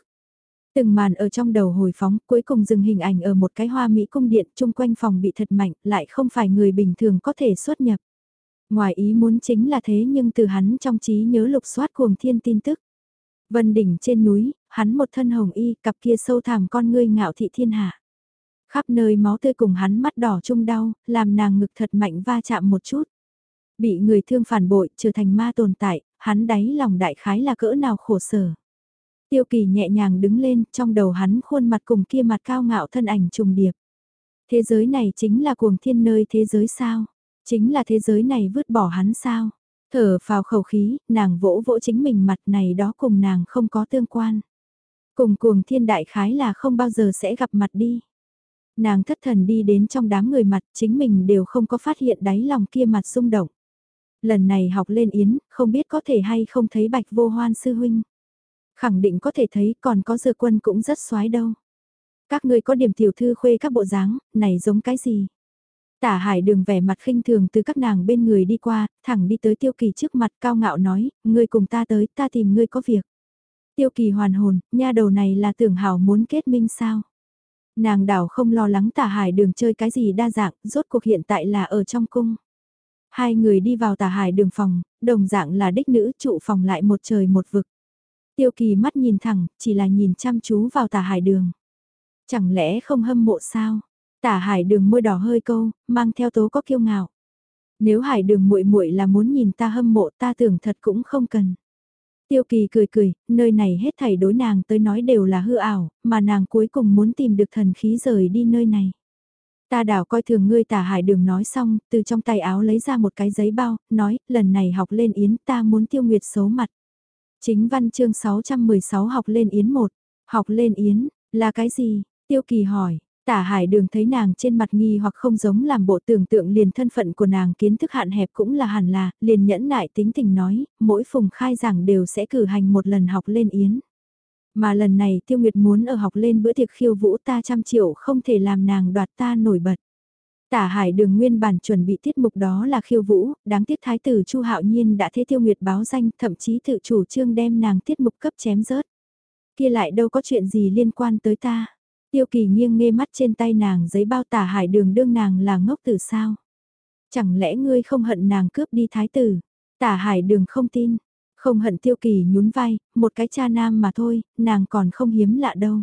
Từng màn ở trong đầu hồi phóng, cuối cùng dừng hình ảnh ở một cái hoa mỹ cung điện chung quanh phòng bị thật mạnh, lại không phải người bình thường có thể xuất nhập. Ngoài ý muốn chính là thế nhưng từ hắn trong trí nhớ lục soát cuồng thiên tin tức. Vân đỉnh trên núi, hắn một thân hồng y, cặp kia sâu thẳm con ngươi ngạo thị thiên hạ. Khắp nơi máu tươi cùng hắn mắt đỏ chung đau, làm nàng ngực thật mạnh va chạm một chút. Bị người thương phản bội, trở thành ma tồn tại, hắn đáy lòng đại khái là cỡ nào khổ sở. Tiêu kỳ nhẹ nhàng đứng lên, trong đầu hắn khuôn mặt cùng kia mặt cao ngạo thân ảnh trùng điệp. Thế giới này chính là cuồng thiên nơi thế giới sao? Chính là thế giới này vứt bỏ hắn sao? Thở vào khẩu khí, nàng vỗ vỗ chính mình mặt này đó cùng nàng không có tương quan. Cùng cuồng thiên đại khái là không bao giờ sẽ gặp mặt đi. Nàng thất thần đi đến trong đám người mặt chính mình đều không có phát hiện đáy lòng kia mặt rung động. Lần này học lên yến, không biết có thể hay không thấy bạch vô hoan sư huynh. Khẳng định có thể thấy còn có dư quân cũng rất xoái đâu. Các ngươi có điểm tiểu thư khuê các bộ dáng, này giống cái gì? Tả hải đường vẻ mặt khinh thường từ các nàng bên người đi qua, thẳng đi tới tiêu kỳ trước mặt cao ngạo nói, ngươi cùng ta tới, ta tìm ngươi có việc. Tiêu kỳ hoàn hồn, nha đầu này là tưởng hảo muốn kết minh sao? Nàng đảo không lo lắng tả hải đường chơi cái gì đa dạng, rốt cuộc hiện tại là ở trong cung. Hai người đi vào tả hải đường phòng, đồng dạng là đích nữ trụ phòng lại một trời một vực. Tiêu kỳ mắt nhìn thẳng, chỉ là nhìn chăm chú vào tả hải đường. Chẳng lẽ không hâm mộ sao? Tả hải đường môi đỏ hơi câu, mang theo tố có kiêu ngạo. Nếu hải đường muội muội là muốn nhìn ta hâm mộ ta tưởng thật cũng không cần. Tiêu kỳ cười cười, nơi này hết thảy đối nàng tới nói đều là hư ảo, mà nàng cuối cùng muốn tìm được thần khí rời đi nơi này. Ta đảo coi thường ngươi tả hải đường nói xong, từ trong tay áo lấy ra một cái giấy bao, nói, lần này học lên yến ta muốn tiêu nguyệt xấu mặt. Chính văn chương 616 học lên yến 1, học lên yến, là cái gì? Tiêu kỳ hỏi, Tả hải đường thấy nàng trên mặt nghi hoặc không giống làm bộ tưởng tượng liền thân phận của nàng kiến thức hạn hẹp cũng là hẳn là, liền nhẫn nại tính tình nói, mỗi phùng khai giảng đều sẽ cử hành một lần học lên yến. Mà lần này tiêu nguyệt muốn ở học lên bữa tiệc khiêu vũ ta trăm triệu không thể làm nàng đoạt ta nổi bật. Tả hải đường nguyên bản chuẩn bị tiết mục đó là khiêu vũ, đáng tiếc thái tử Chu Hạo Nhiên đã thế tiêu nguyệt báo danh thậm chí tự chủ trương đem nàng tiết mục cấp chém rớt. Kia lại đâu có chuyện gì liên quan tới ta. Tiêu kỳ nghiêng nghe mắt trên tay nàng giấy bao tả hải đường đương nàng là ngốc tử sao. Chẳng lẽ ngươi không hận nàng cướp đi thái tử? Tả hải đường không tin. Không hận tiêu kỳ nhún vai, một cái cha nam mà thôi, nàng còn không hiếm lạ đâu.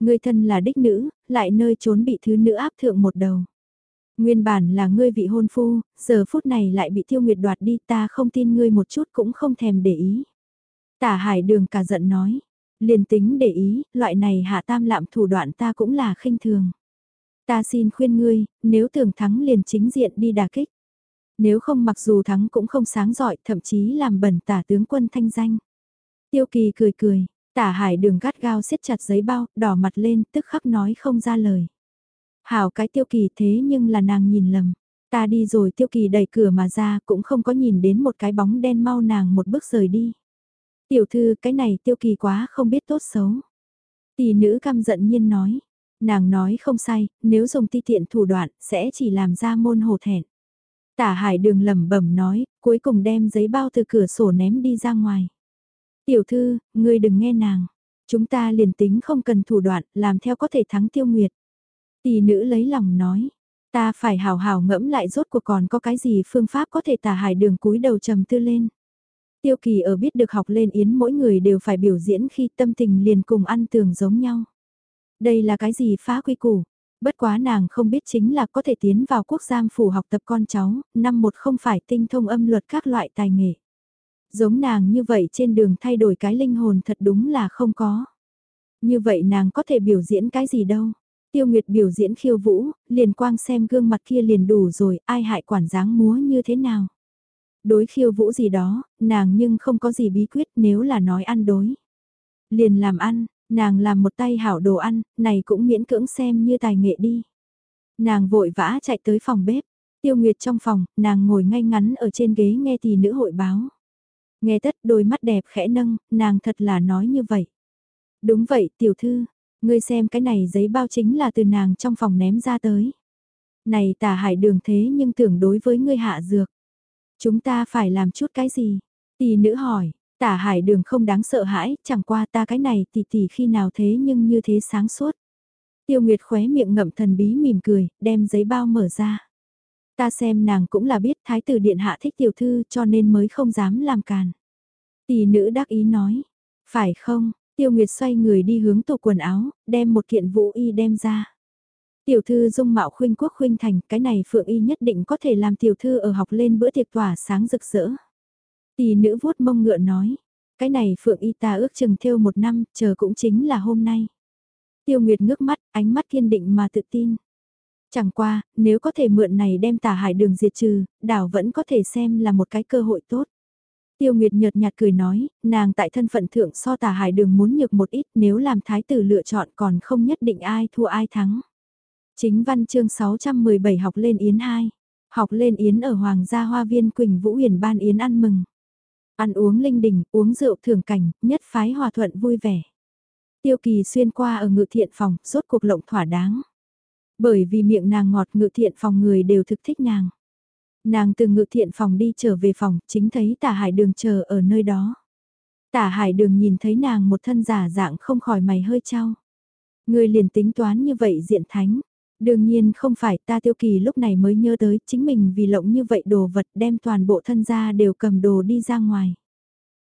Ngươi thân là đích nữ, lại nơi trốn bị thứ nữ áp thượng một đầu. Nguyên bản là ngươi vị hôn phu, giờ phút này lại bị tiêu nguyệt đoạt đi ta không tin ngươi một chút cũng không thèm để ý. Tả hải đường cả giận nói, liền tính để ý, loại này hạ tam lạm thủ đoạn ta cũng là khinh thường. Ta xin khuyên ngươi, nếu tưởng thắng liền chính diện đi đà kích. Nếu không mặc dù thắng cũng không sáng giỏi, thậm chí làm bẩn tả tướng quân thanh danh. Tiêu kỳ cười cười, tả hải đường gắt gao siết chặt giấy bao, đỏ mặt lên, tức khắc nói không ra lời. Hảo cái tiêu kỳ thế nhưng là nàng nhìn lầm. Ta đi rồi tiêu kỳ đẩy cửa mà ra cũng không có nhìn đến một cái bóng đen mau nàng một bước rời đi. Tiểu thư cái này tiêu kỳ quá không biết tốt xấu. Tỷ nữ căm giận nhiên nói. Nàng nói không sai, nếu dùng ti tiện thủ đoạn, sẽ chỉ làm ra môn hồ thẹn. Tả hải đường lẩm bẩm nói, cuối cùng đem giấy bao từ cửa sổ ném đi ra ngoài. Tiểu thư, ngươi đừng nghe nàng. Chúng ta liền tính không cần thủ đoạn, làm theo có thể thắng tiêu nguyệt. Tỷ nữ lấy lòng nói, ta phải hào hào ngẫm lại rốt cuộc còn có cái gì phương pháp có thể tả hải đường cúi đầu trầm tư lên. Tiêu kỳ ở biết được học lên yến mỗi người đều phải biểu diễn khi tâm tình liền cùng ăn tường giống nhau. Đây là cái gì phá quy củ? Bất quá nàng không biết chính là có thể tiến vào quốc giam phủ học tập con cháu, năm một không phải tinh thông âm luật các loại tài nghệ. Giống nàng như vậy trên đường thay đổi cái linh hồn thật đúng là không có. Như vậy nàng có thể biểu diễn cái gì đâu. Tiêu Nguyệt biểu diễn khiêu vũ, liền quang xem gương mặt kia liền đủ rồi, ai hại quản dáng múa như thế nào. Đối khiêu vũ gì đó, nàng nhưng không có gì bí quyết nếu là nói ăn đối. Liền làm ăn, nàng làm một tay hảo đồ ăn, này cũng miễn cưỡng xem như tài nghệ đi. Nàng vội vã chạy tới phòng bếp, tiêu nguyệt trong phòng, nàng ngồi ngay ngắn ở trên ghế nghe tỷ nữ hội báo. Nghe tất đôi mắt đẹp khẽ nâng, nàng thật là nói như vậy. Đúng vậy tiểu thư, ngươi xem cái này giấy bao chính là từ nàng trong phòng ném ra tới. Này tả hải đường thế nhưng tưởng đối với ngươi hạ dược. Chúng ta phải làm chút cái gì? Tỷ nữ hỏi, tả hải đường không đáng sợ hãi, chẳng qua ta cái này tỷ tỷ khi nào thế nhưng như thế sáng suốt. Tiêu Nguyệt khóe miệng ngậm thần bí mỉm cười, đem giấy bao mở ra. Ta xem nàng cũng là biết thái tử điện hạ thích tiểu thư cho nên mới không dám làm càn. Tỷ nữ đắc ý nói, phải không, Tiêu Nguyệt xoay người đi hướng tủ quần áo, đem một kiện vũ y đem ra. Tiểu thư dung mạo khuynh quốc khuynh thành, cái này Phượng Y nhất định có thể làm tiểu thư ở học lên bữa tiệc tỏa sáng rực rỡ. Tỷ nữ vuốt mông ngựa nói, cái này Phượng Y ta ước chừng theo một năm, chờ cũng chính là hôm nay. Tiêu Nguyệt ngước mắt, ánh mắt kiên định mà tự tin. Chẳng qua, nếu có thể mượn này đem Tả hải đường diệt trừ, đảo vẫn có thể xem là một cái cơ hội tốt. Tiêu Nguyệt nhợt nhạt cười nói, nàng tại thân phận thượng so Tả hải đường muốn nhược một ít nếu làm thái tử lựa chọn còn không nhất định ai thua ai thắng. Chính văn chương 617 học lên Yến 2. Học lên Yến ở Hoàng gia Hoa viên Quỳnh Vũ Huyền ban Yến ăn mừng. Ăn uống linh đình, uống rượu thường cảnh, nhất phái hòa thuận vui vẻ. Tiêu kỳ xuyên qua ở ngự thiện phòng, rốt cuộc lộng thỏa đáng. Bởi vì miệng nàng ngọt ngự thiện phòng người đều thực thích nàng. Nàng từ ngự thiện phòng đi trở về phòng, chính thấy tả hải đường chờ ở nơi đó. Tả hải đường nhìn thấy nàng một thân giả dạng không khỏi mày hơi trao. Người liền tính toán như vậy diện thánh. Đương nhiên không phải ta tiêu kỳ lúc này mới nhớ tới chính mình vì lộng như vậy đồ vật đem toàn bộ thân gia đều cầm đồ đi ra ngoài.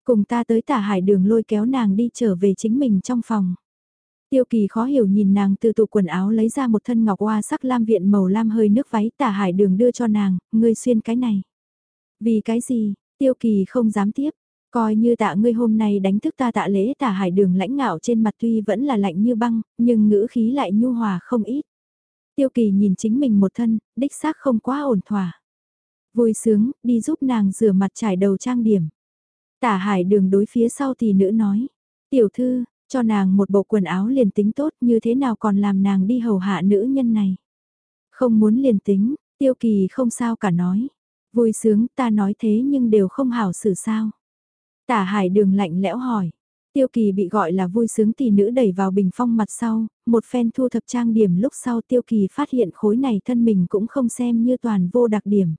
Cùng ta tới tả hải đường lôi kéo nàng đi trở về chính mình trong phòng. Tiêu kỳ khó hiểu nhìn nàng từ tủ quần áo lấy ra một thân ngọc hoa sắc lam viện màu lam hơi nước váy tả hải đường đưa cho nàng, ngươi xuyên cái này. Vì cái gì, tiêu kỳ không dám tiếp, coi như tạ ngươi hôm nay đánh thức ta tạ lễ tả hải đường lãnh ngạo trên mặt tuy vẫn là lạnh như băng, nhưng ngữ khí lại nhu hòa không ít. Tiêu kỳ nhìn chính mình một thân, đích xác không quá ổn thỏa. Vui sướng, đi giúp nàng rửa mặt trải đầu trang điểm. Tả hải đường đối phía sau thì nữ nói. Tiểu thư, cho nàng một bộ quần áo liền tính tốt như thế nào còn làm nàng đi hầu hạ nữ nhân này. Không muốn liền tính, tiêu kỳ không sao cả nói. Vui sướng ta nói thế nhưng đều không hảo xử sao. Tả hải đường lạnh lẽo hỏi. Tiêu kỳ bị gọi là vui sướng tỷ nữ đẩy vào bình phong mặt sau, một phen thu thập trang điểm lúc sau tiêu kỳ phát hiện khối này thân mình cũng không xem như toàn vô đặc điểm.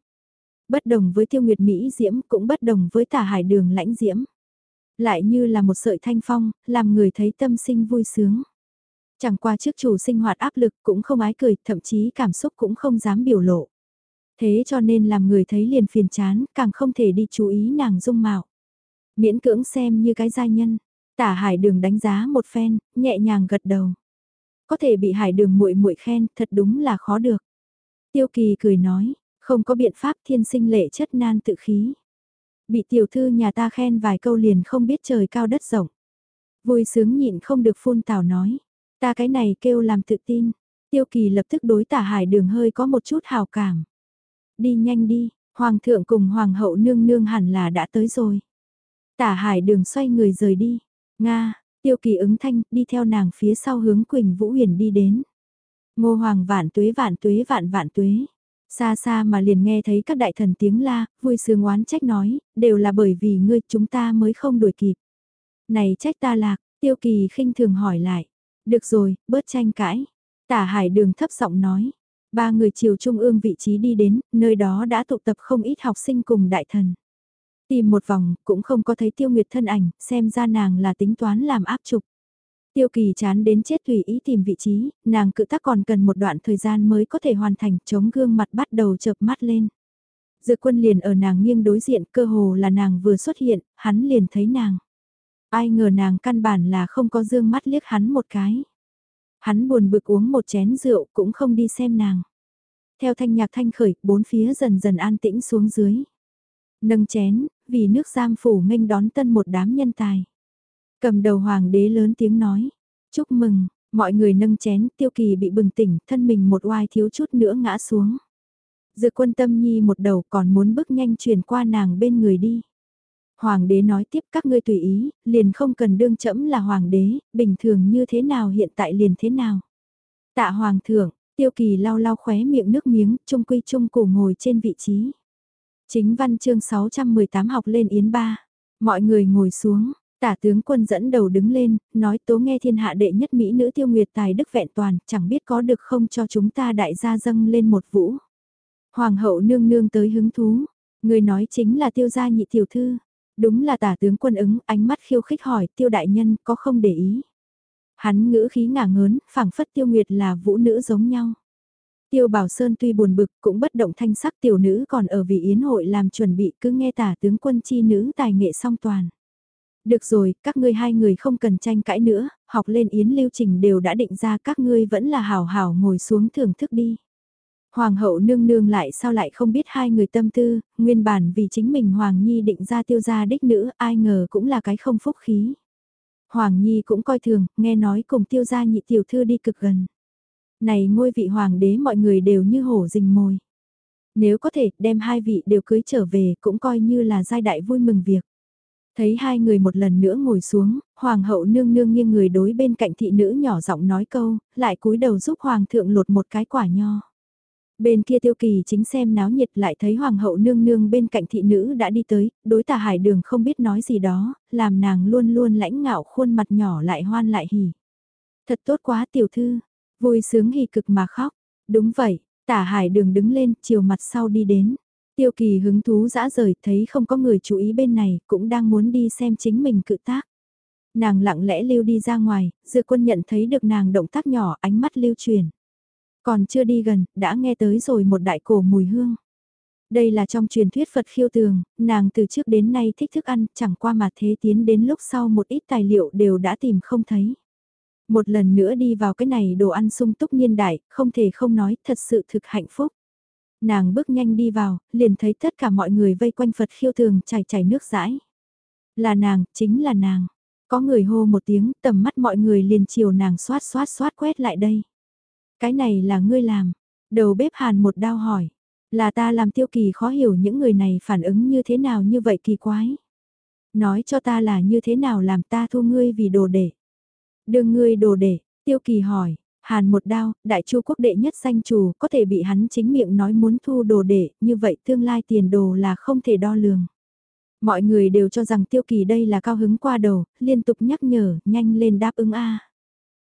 Bất đồng với tiêu nguyệt Mỹ diễm cũng bất đồng với tả hải đường lãnh diễm. Lại như là một sợi thanh phong, làm người thấy tâm sinh vui sướng. Chẳng qua trước chủ sinh hoạt áp lực cũng không ái cười, thậm chí cảm xúc cũng không dám biểu lộ. Thế cho nên làm người thấy liền phiền chán, càng không thể đi chú ý nàng dung mạo. Miễn cưỡng xem như cái giai nhân, tả hải đường đánh giá một phen, nhẹ nhàng gật đầu. Có thể bị hải đường muội muội khen, thật đúng là khó được. Tiêu kỳ cười nói, không có biện pháp thiên sinh lệ chất nan tự khí. Bị tiểu thư nhà ta khen vài câu liền không biết trời cao đất rộng. Vui sướng nhịn không được phun tào nói. Ta cái này kêu làm tự tin. Tiêu kỳ lập tức đối tả hải đường hơi có một chút hào cảm. Đi nhanh đi, hoàng thượng cùng hoàng hậu nương nương hẳn là đã tới rồi. Tả hải đường xoay người rời đi. Nga, tiêu kỳ ứng thanh đi theo nàng phía sau hướng Quỳnh Vũ Huyền đi đến. Ngô hoàng vạn tuế vạn tuế vạn vạn tuế. Xa xa mà liền nghe thấy các đại thần tiếng la, vui sướng oán trách nói, đều là bởi vì ngươi chúng ta mới không đuổi kịp. Này trách ta lạc, tiêu kỳ khinh thường hỏi lại. Được rồi, bớt tranh cãi. Tả hải đường thấp giọng nói. Ba người chiều trung ương vị trí đi đến, nơi đó đã tụ tập không ít học sinh cùng đại thần. Tìm một vòng, cũng không có thấy tiêu nguyệt thân ảnh, xem ra nàng là tính toán làm áp trục. Tiêu kỳ chán đến chết tùy ý tìm vị trí, nàng cự tác còn cần một đoạn thời gian mới có thể hoàn thành chống gương mặt bắt đầu chợp mắt lên. Dược quân liền ở nàng nghiêng đối diện cơ hồ là nàng vừa xuất hiện, hắn liền thấy nàng. Ai ngờ nàng căn bản là không có dương mắt liếc hắn một cái. Hắn buồn bực uống một chén rượu cũng không đi xem nàng. Theo thanh nhạc thanh khởi, bốn phía dần dần an tĩnh xuống dưới. Nâng chén, vì nước giam phủ nghênh đón tân một đám nhân tài. Cầm đầu hoàng đế lớn tiếng nói. Chúc mừng, mọi người nâng chén, tiêu kỳ bị bừng tỉnh, thân mình một oai thiếu chút nữa ngã xuống. Dự quân tâm nhi một đầu còn muốn bước nhanh chuyển qua nàng bên người đi. Hoàng đế nói tiếp các ngươi tùy ý, liền không cần đương chẫm là hoàng đế, bình thường như thế nào hiện tại liền thế nào. Tạ hoàng thượng, tiêu kỳ lau lau khóe miệng nước miếng, trung quy trung cổ ngồi trên vị trí. Chính văn chương 618 học lên yến ba, mọi người ngồi xuống, Tả tướng quân dẫn đầu đứng lên, nói tố nghe thiên hạ đệ nhất Mỹ nữ tiêu nguyệt tài đức vẹn toàn, chẳng biết có được không cho chúng ta đại gia dâng lên một vũ. Hoàng hậu nương nương tới hứng thú, người nói chính là tiêu gia nhị tiểu thư. Đúng là tả tướng quân ứng, ánh mắt khiêu khích hỏi tiêu đại nhân có không để ý. Hắn ngữ khí ngả ngớn, phảng phất tiêu nguyệt là vũ nữ giống nhau. Tiêu Bảo Sơn tuy buồn bực cũng bất động thanh sắc tiểu nữ còn ở vì yến hội làm chuẩn bị cứ nghe tả tướng quân chi nữ tài nghệ song toàn. Được rồi, các ngươi hai người không cần tranh cãi nữa, học lên yến lưu trình đều đã định ra các ngươi vẫn là hảo hảo ngồi xuống thưởng thức đi. Hoàng hậu nương nương lại sao lại không biết hai người tâm tư, nguyên bản vì chính mình Hoàng Nhi định ra tiêu gia đích nữ, ai ngờ cũng là cái không phúc khí. Hoàng Nhi cũng coi thường, nghe nói cùng tiêu gia nhị tiểu thư đi cực gần. Này ngôi vị hoàng đế mọi người đều như hổ rình mồi. Nếu có thể đem hai vị đều cưới trở về cũng coi như là giai đại vui mừng việc. Thấy hai người một lần nữa ngồi xuống, hoàng hậu nương nương nghiêng người đối bên cạnh thị nữ nhỏ giọng nói câu, lại cúi đầu giúp hoàng thượng lột một cái quả nho. Bên kia tiêu kỳ chính xem náo nhiệt lại thấy hoàng hậu nương nương bên cạnh thị nữ đã đi tới, đối tà hải đường không biết nói gì đó, làm nàng luôn luôn lãnh ngạo khuôn mặt nhỏ lại hoan lại hỉ. Thật tốt quá tiểu thư, vui sướng hì cực mà khóc. Đúng vậy, tả hải đường đứng lên, chiều mặt sau đi đến. Tiêu kỳ hứng thú dã rời, thấy không có người chú ý bên này, cũng đang muốn đi xem chính mình cự tác. Nàng lặng lẽ lưu đi ra ngoài, dư quân nhận thấy được nàng động tác nhỏ ánh mắt lưu truyền. Còn chưa đi gần, đã nghe tới rồi một đại cổ mùi hương. Đây là trong truyền thuyết Phật khiêu tường, nàng từ trước đến nay thích thức ăn, chẳng qua mà thế tiến đến lúc sau một ít tài liệu đều đã tìm không thấy. Một lần nữa đi vào cái này đồ ăn sung túc niên đại, không thể không nói, thật sự thực hạnh phúc. Nàng bước nhanh đi vào, liền thấy tất cả mọi người vây quanh Phật khiêu tường chảy chảy nước rãi. Là nàng, chính là nàng. Có người hô một tiếng, tầm mắt mọi người liền chiều nàng xoát xoát xoát quét lại đây. Cái này là ngươi làm. Đầu bếp hàn một đao hỏi. Là ta làm tiêu kỳ khó hiểu những người này phản ứng như thế nào như vậy kỳ quái. Nói cho ta là như thế nào làm ta thu ngươi vì đồ để đương ngươi đồ để, tiêu kỳ hỏi. Hàn một đao, đại chu quốc đệ nhất danh chủ, có thể bị hắn chính miệng nói muốn thu đồ để, như vậy tương lai tiền đồ là không thể đo lường. Mọi người đều cho rằng tiêu kỳ đây là cao hứng qua đầu, liên tục nhắc nhở, nhanh lên đáp ứng A.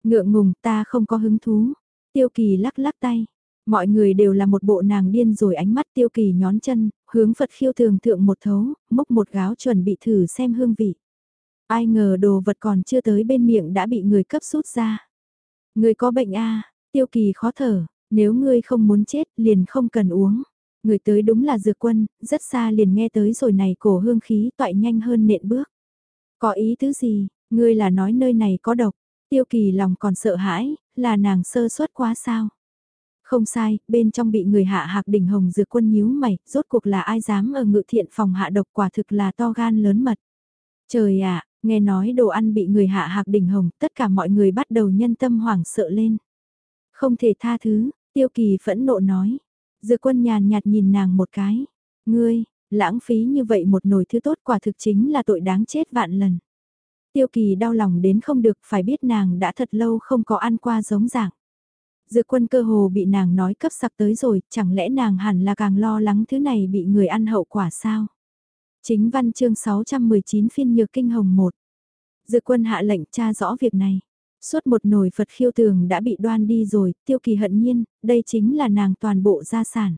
Ngượng ngùng, ta không có hứng thú. Tiêu kỳ lắc lắc tay. Mọi người đều là một bộ nàng điên rồi ánh mắt tiêu kỳ nhón chân, hướng Phật khiêu thường thượng một thấu, mốc một gáo chuẩn bị thử xem hương vị. Ai ngờ đồ vật còn chưa tới bên miệng đã bị người cấp rút ra. Người có bệnh a tiêu kỳ khó thở, nếu ngươi không muốn chết liền không cần uống. Người tới đúng là dược quân, rất xa liền nghe tới rồi này cổ hương khí toại nhanh hơn nện bước. Có ý tứ gì, ngươi là nói nơi này có độc, tiêu kỳ lòng còn sợ hãi, là nàng sơ suất quá sao. Không sai, bên trong bị người hạ hạc đỉnh hồng dược quân nhíu mày, rốt cuộc là ai dám ở ngự thiện phòng hạ độc quả thực là to gan lớn mật. Trời ạ, nghe nói đồ ăn bị người hạ hạc đỉnh hồng, tất cả mọi người bắt đầu nhân tâm hoảng sợ lên. Không thể tha thứ, tiêu kỳ phẫn nộ nói. Dược quân nhàn nhạt nhìn nàng một cái. Ngươi, lãng phí như vậy một nồi thứ tốt quả thực chính là tội đáng chết vạn lần. Tiêu kỳ đau lòng đến không được phải biết nàng đã thật lâu không có ăn qua giống dạng. Dược quân cơ hồ bị nàng nói cấp sặc tới rồi, chẳng lẽ nàng hẳn là càng lo lắng thứ này bị người ăn hậu quả sao? Chính văn chương 619 phiên nhược kinh hồng 1. Dự quân hạ lệnh tra rõ việc này. Suốt một nồi Phật khiêu tường đã bị đoan đi rồi, tiêu kỳ hận nhiên, đây chính là nàng toàn bộ gia sản.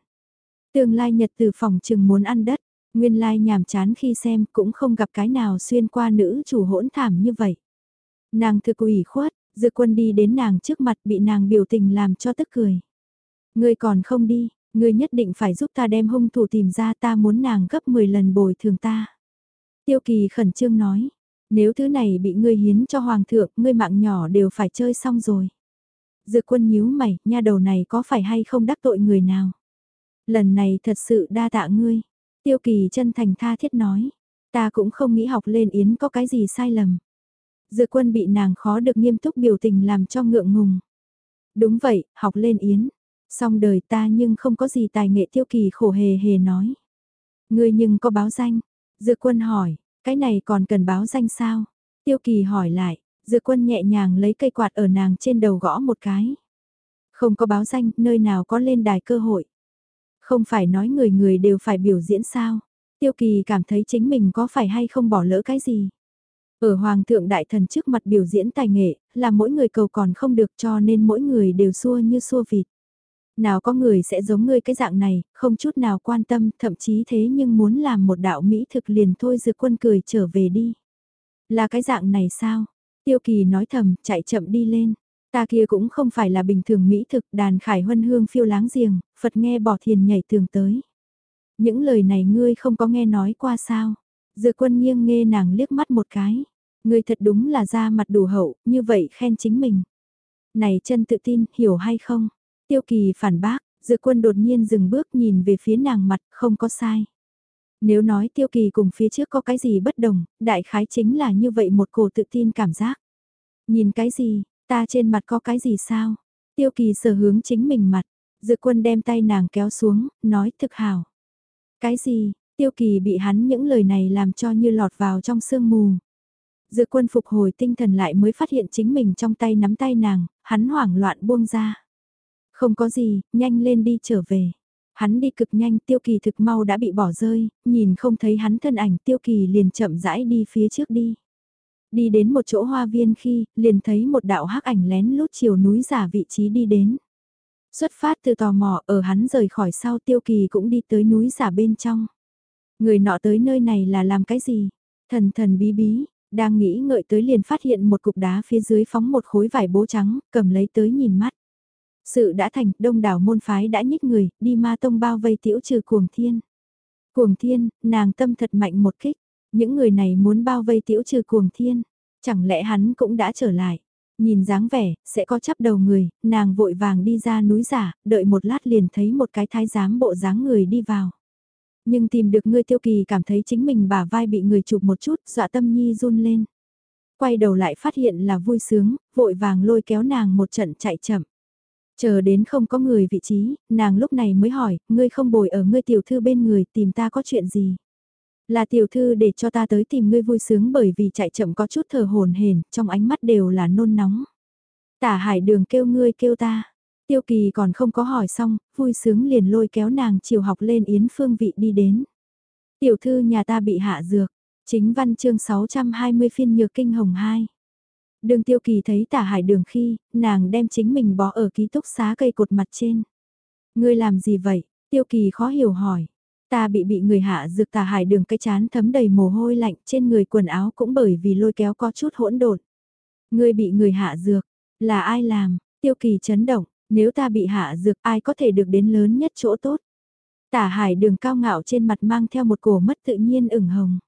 Tương lai nhật từ phòng trừng muốn ăn đất, nguyên lai nhàm chán khi xem cũng không gặp cái nào xuyên qua nữ chủ hỗn thảm như vậy. Nàng thực ủy khuất, dự quân đi đến nàng trước mặt bị nàng biểu tình làm cho tức cười. Ngươi còn không đi, ngươi nhất định phải giúp ta đem hung thủ tìm ra ta muốn nàng gấp 10 lần bồi thường ta. Tiêu kỳ khẩn trương nói, nếu thứ này bị ngươi hiến cho hoàng thượng, ngươi mạng nhỏ đều phải chơi xong rồi. Dược quân nhíu mày, nha đầu này có phải hay không đắc tội người nào? Lần này thật sự đa tạ ngươi. Tiêu kỳ chân thành tha thiết nói, ta cũng không nghĩ học lên yến có cái gì sai lầm. Dược quân bị nàng khó được nghiêm túc biểu tình làm cho ngượng ngùng. Đúng vậy, học lên yến. Xong đời ta nhưng không có gì tài nghệ tiêu kỳ khổ hề hề nói. Ngươi nhưng có báo danh. Dự quân hỏi, cái này còn cần báo danh sao? Tiêu kỳ hỏi lại, dự quân nhẹ nhàng lấy cây quạt ở nàng trên đầu gõ một cái. Không có báo danh, nơi nào có lên đài cơ hội. Không phải nói người người đều phải biểu diễn sao. Tiêu kỳ cảm thấy chính mình có phải hay không bỏ lỡ cái gì. Ở Hoàng thượng Đại Thần trước mặt biểu diễn tài nghệ, là mỗi người cầu còn không được cho nên mỗi người đều xua như xua vịt. Nào có người sẽ giống ngươi cái dạng này, không chút nào quan tâm, thậm chí thế nhưng muốn làm một đạo Mỹ thực liền thôi dược quân cười trở về đi. Là cái dạng này sao? Tiêu kỳ nói thầm, chạy chậm đi lên. Ta kia cũng không phải là bình thường Mỹ thực đàn khải huân hương phiêu láng giềng, Phật nghe bỏ thiền nhảy tường tới. Những lời này ngươi không có nghe nói qua sao? Dược quân nghiêng nghe nàng liếc mắt một cái. Ngươi thật đúng là ra mặt đủ hậu, như vậy khen chính mình. Này chân tự tin, hiểu hay không? Tiêu kỳ phản bác, dự quân đột nhiên dừng bước nhìn về phía nàng mặt, không có sai. Nếu nói tiêu kỳ cùng phía trước có cái gì bất đồng, đại khái chính là như vậy một cổ tự tin cảm giác. Nhìn cái gì, ta trên mặt có cái gì sao? Tiêu kỳ sở hướng chính mình mặt, dự quân đem tay nàng kéo xuống, nói thực hào. Cái gì, tiêu kỳ bị hắn những lời này làm cho như lọt vào trong sương mù. Dự quân phục hồi tinh thần lại mới phát hiện chính mình trong tay nắm tay nàng, hắn hoảng loạn buông ra. Không có gì, nhanh lên đi trở về. Hắn đi cực nhanh tiêu kỳ thực mau đã bị bỏ rơi, nhìn không thấy hắn thân ảnh tiêu kỳ liền chậm rãi đi phía trước đi. Đi đến một chỗ hoa viên khi, liền thấy một đạo hắc ảnh lén lút chiều núi giả vị trí đi đến. Xuất phát từ tò mò ở hắn rời khỏi sau tiêu kỳ cũng đi tới núi giả bên trong. Người nọ tới nơi này là làm cái gì? Thần thần bí bí, đang nghĩ ngợi tới liền phát hiện một cục đá phía dưới phóng một khối vải bố trắng, cầm lấy tới nhìn mắt. Sự đã thành, đông đảo môn phái đã nhích người, đi ma tông bao vây tiểu trừ cuồng thiên. Cuồng thiên, nàng tâm thật mạnh một kích, những người này muốn bao vây tiểu trừ cuồng thiên, chẳng lẽ hắn cũng đã trở lại. Nhìn dáng vẻ, sẽ có chấp đầu người, nàng vội vàng đi ra núi giả, đợi một lát liền thấy một cái thái giám bộ dáng người đi vào. Nhưng tìm được ngươi tiêu kỳ cảm thấy chính mình bả vai bị người chụp một chút, dọa tâm nhi run lên. Quay đầu lại phát hiện là vui sướng, vội vàng lôi kéo nàng một trận chạy chậm. Chờ đến không có người vị trí, nàng lúc này mới hỏi, ngươi không bồi ở ngươi tiểu thư bên người tìm ta có chuyện gì? Là tiểu thư để cho ta tới tìm ngươi vui sướng bởi vì chạy chậm có chút thở hồn hển, trong ánh mắt đều là nôn nóng. Tả hải đường kêu ngươi kêu ta. Tiêu kỳ còn không có hỏi xong, vui sướng liền lôi kéo nàng chiều học lên yến phương vị đi đến. Tiểu thư nhà ta bị hạ dược, chính văn chương 620 phiên nhược kinh hồng 2. Đường tiêu kỳ thấy tả hải đường khi, nàng đem chính mình bỏ ở ký túc xá cây cột mặt trên. Ngươi làm gì vậy? Tiêu kỳ khó hiểu hỏi. Ta bị bị người hạ dược tả hải đường cái chán thấm đầy mồ hôi lạnh trên người quần áo cũng bởi vì lôi kéo có chút hỗn độn. Ngươi bị người hạ dược, là ai làm? Tiêu kỳ chấn động, nếu ta bị hạ dược ai có thể được đến lớn nhất chỗ tốt? Tả hải đường cao ngạo trên mặt mang theo một cổ mất tự nhiên ửng hồng.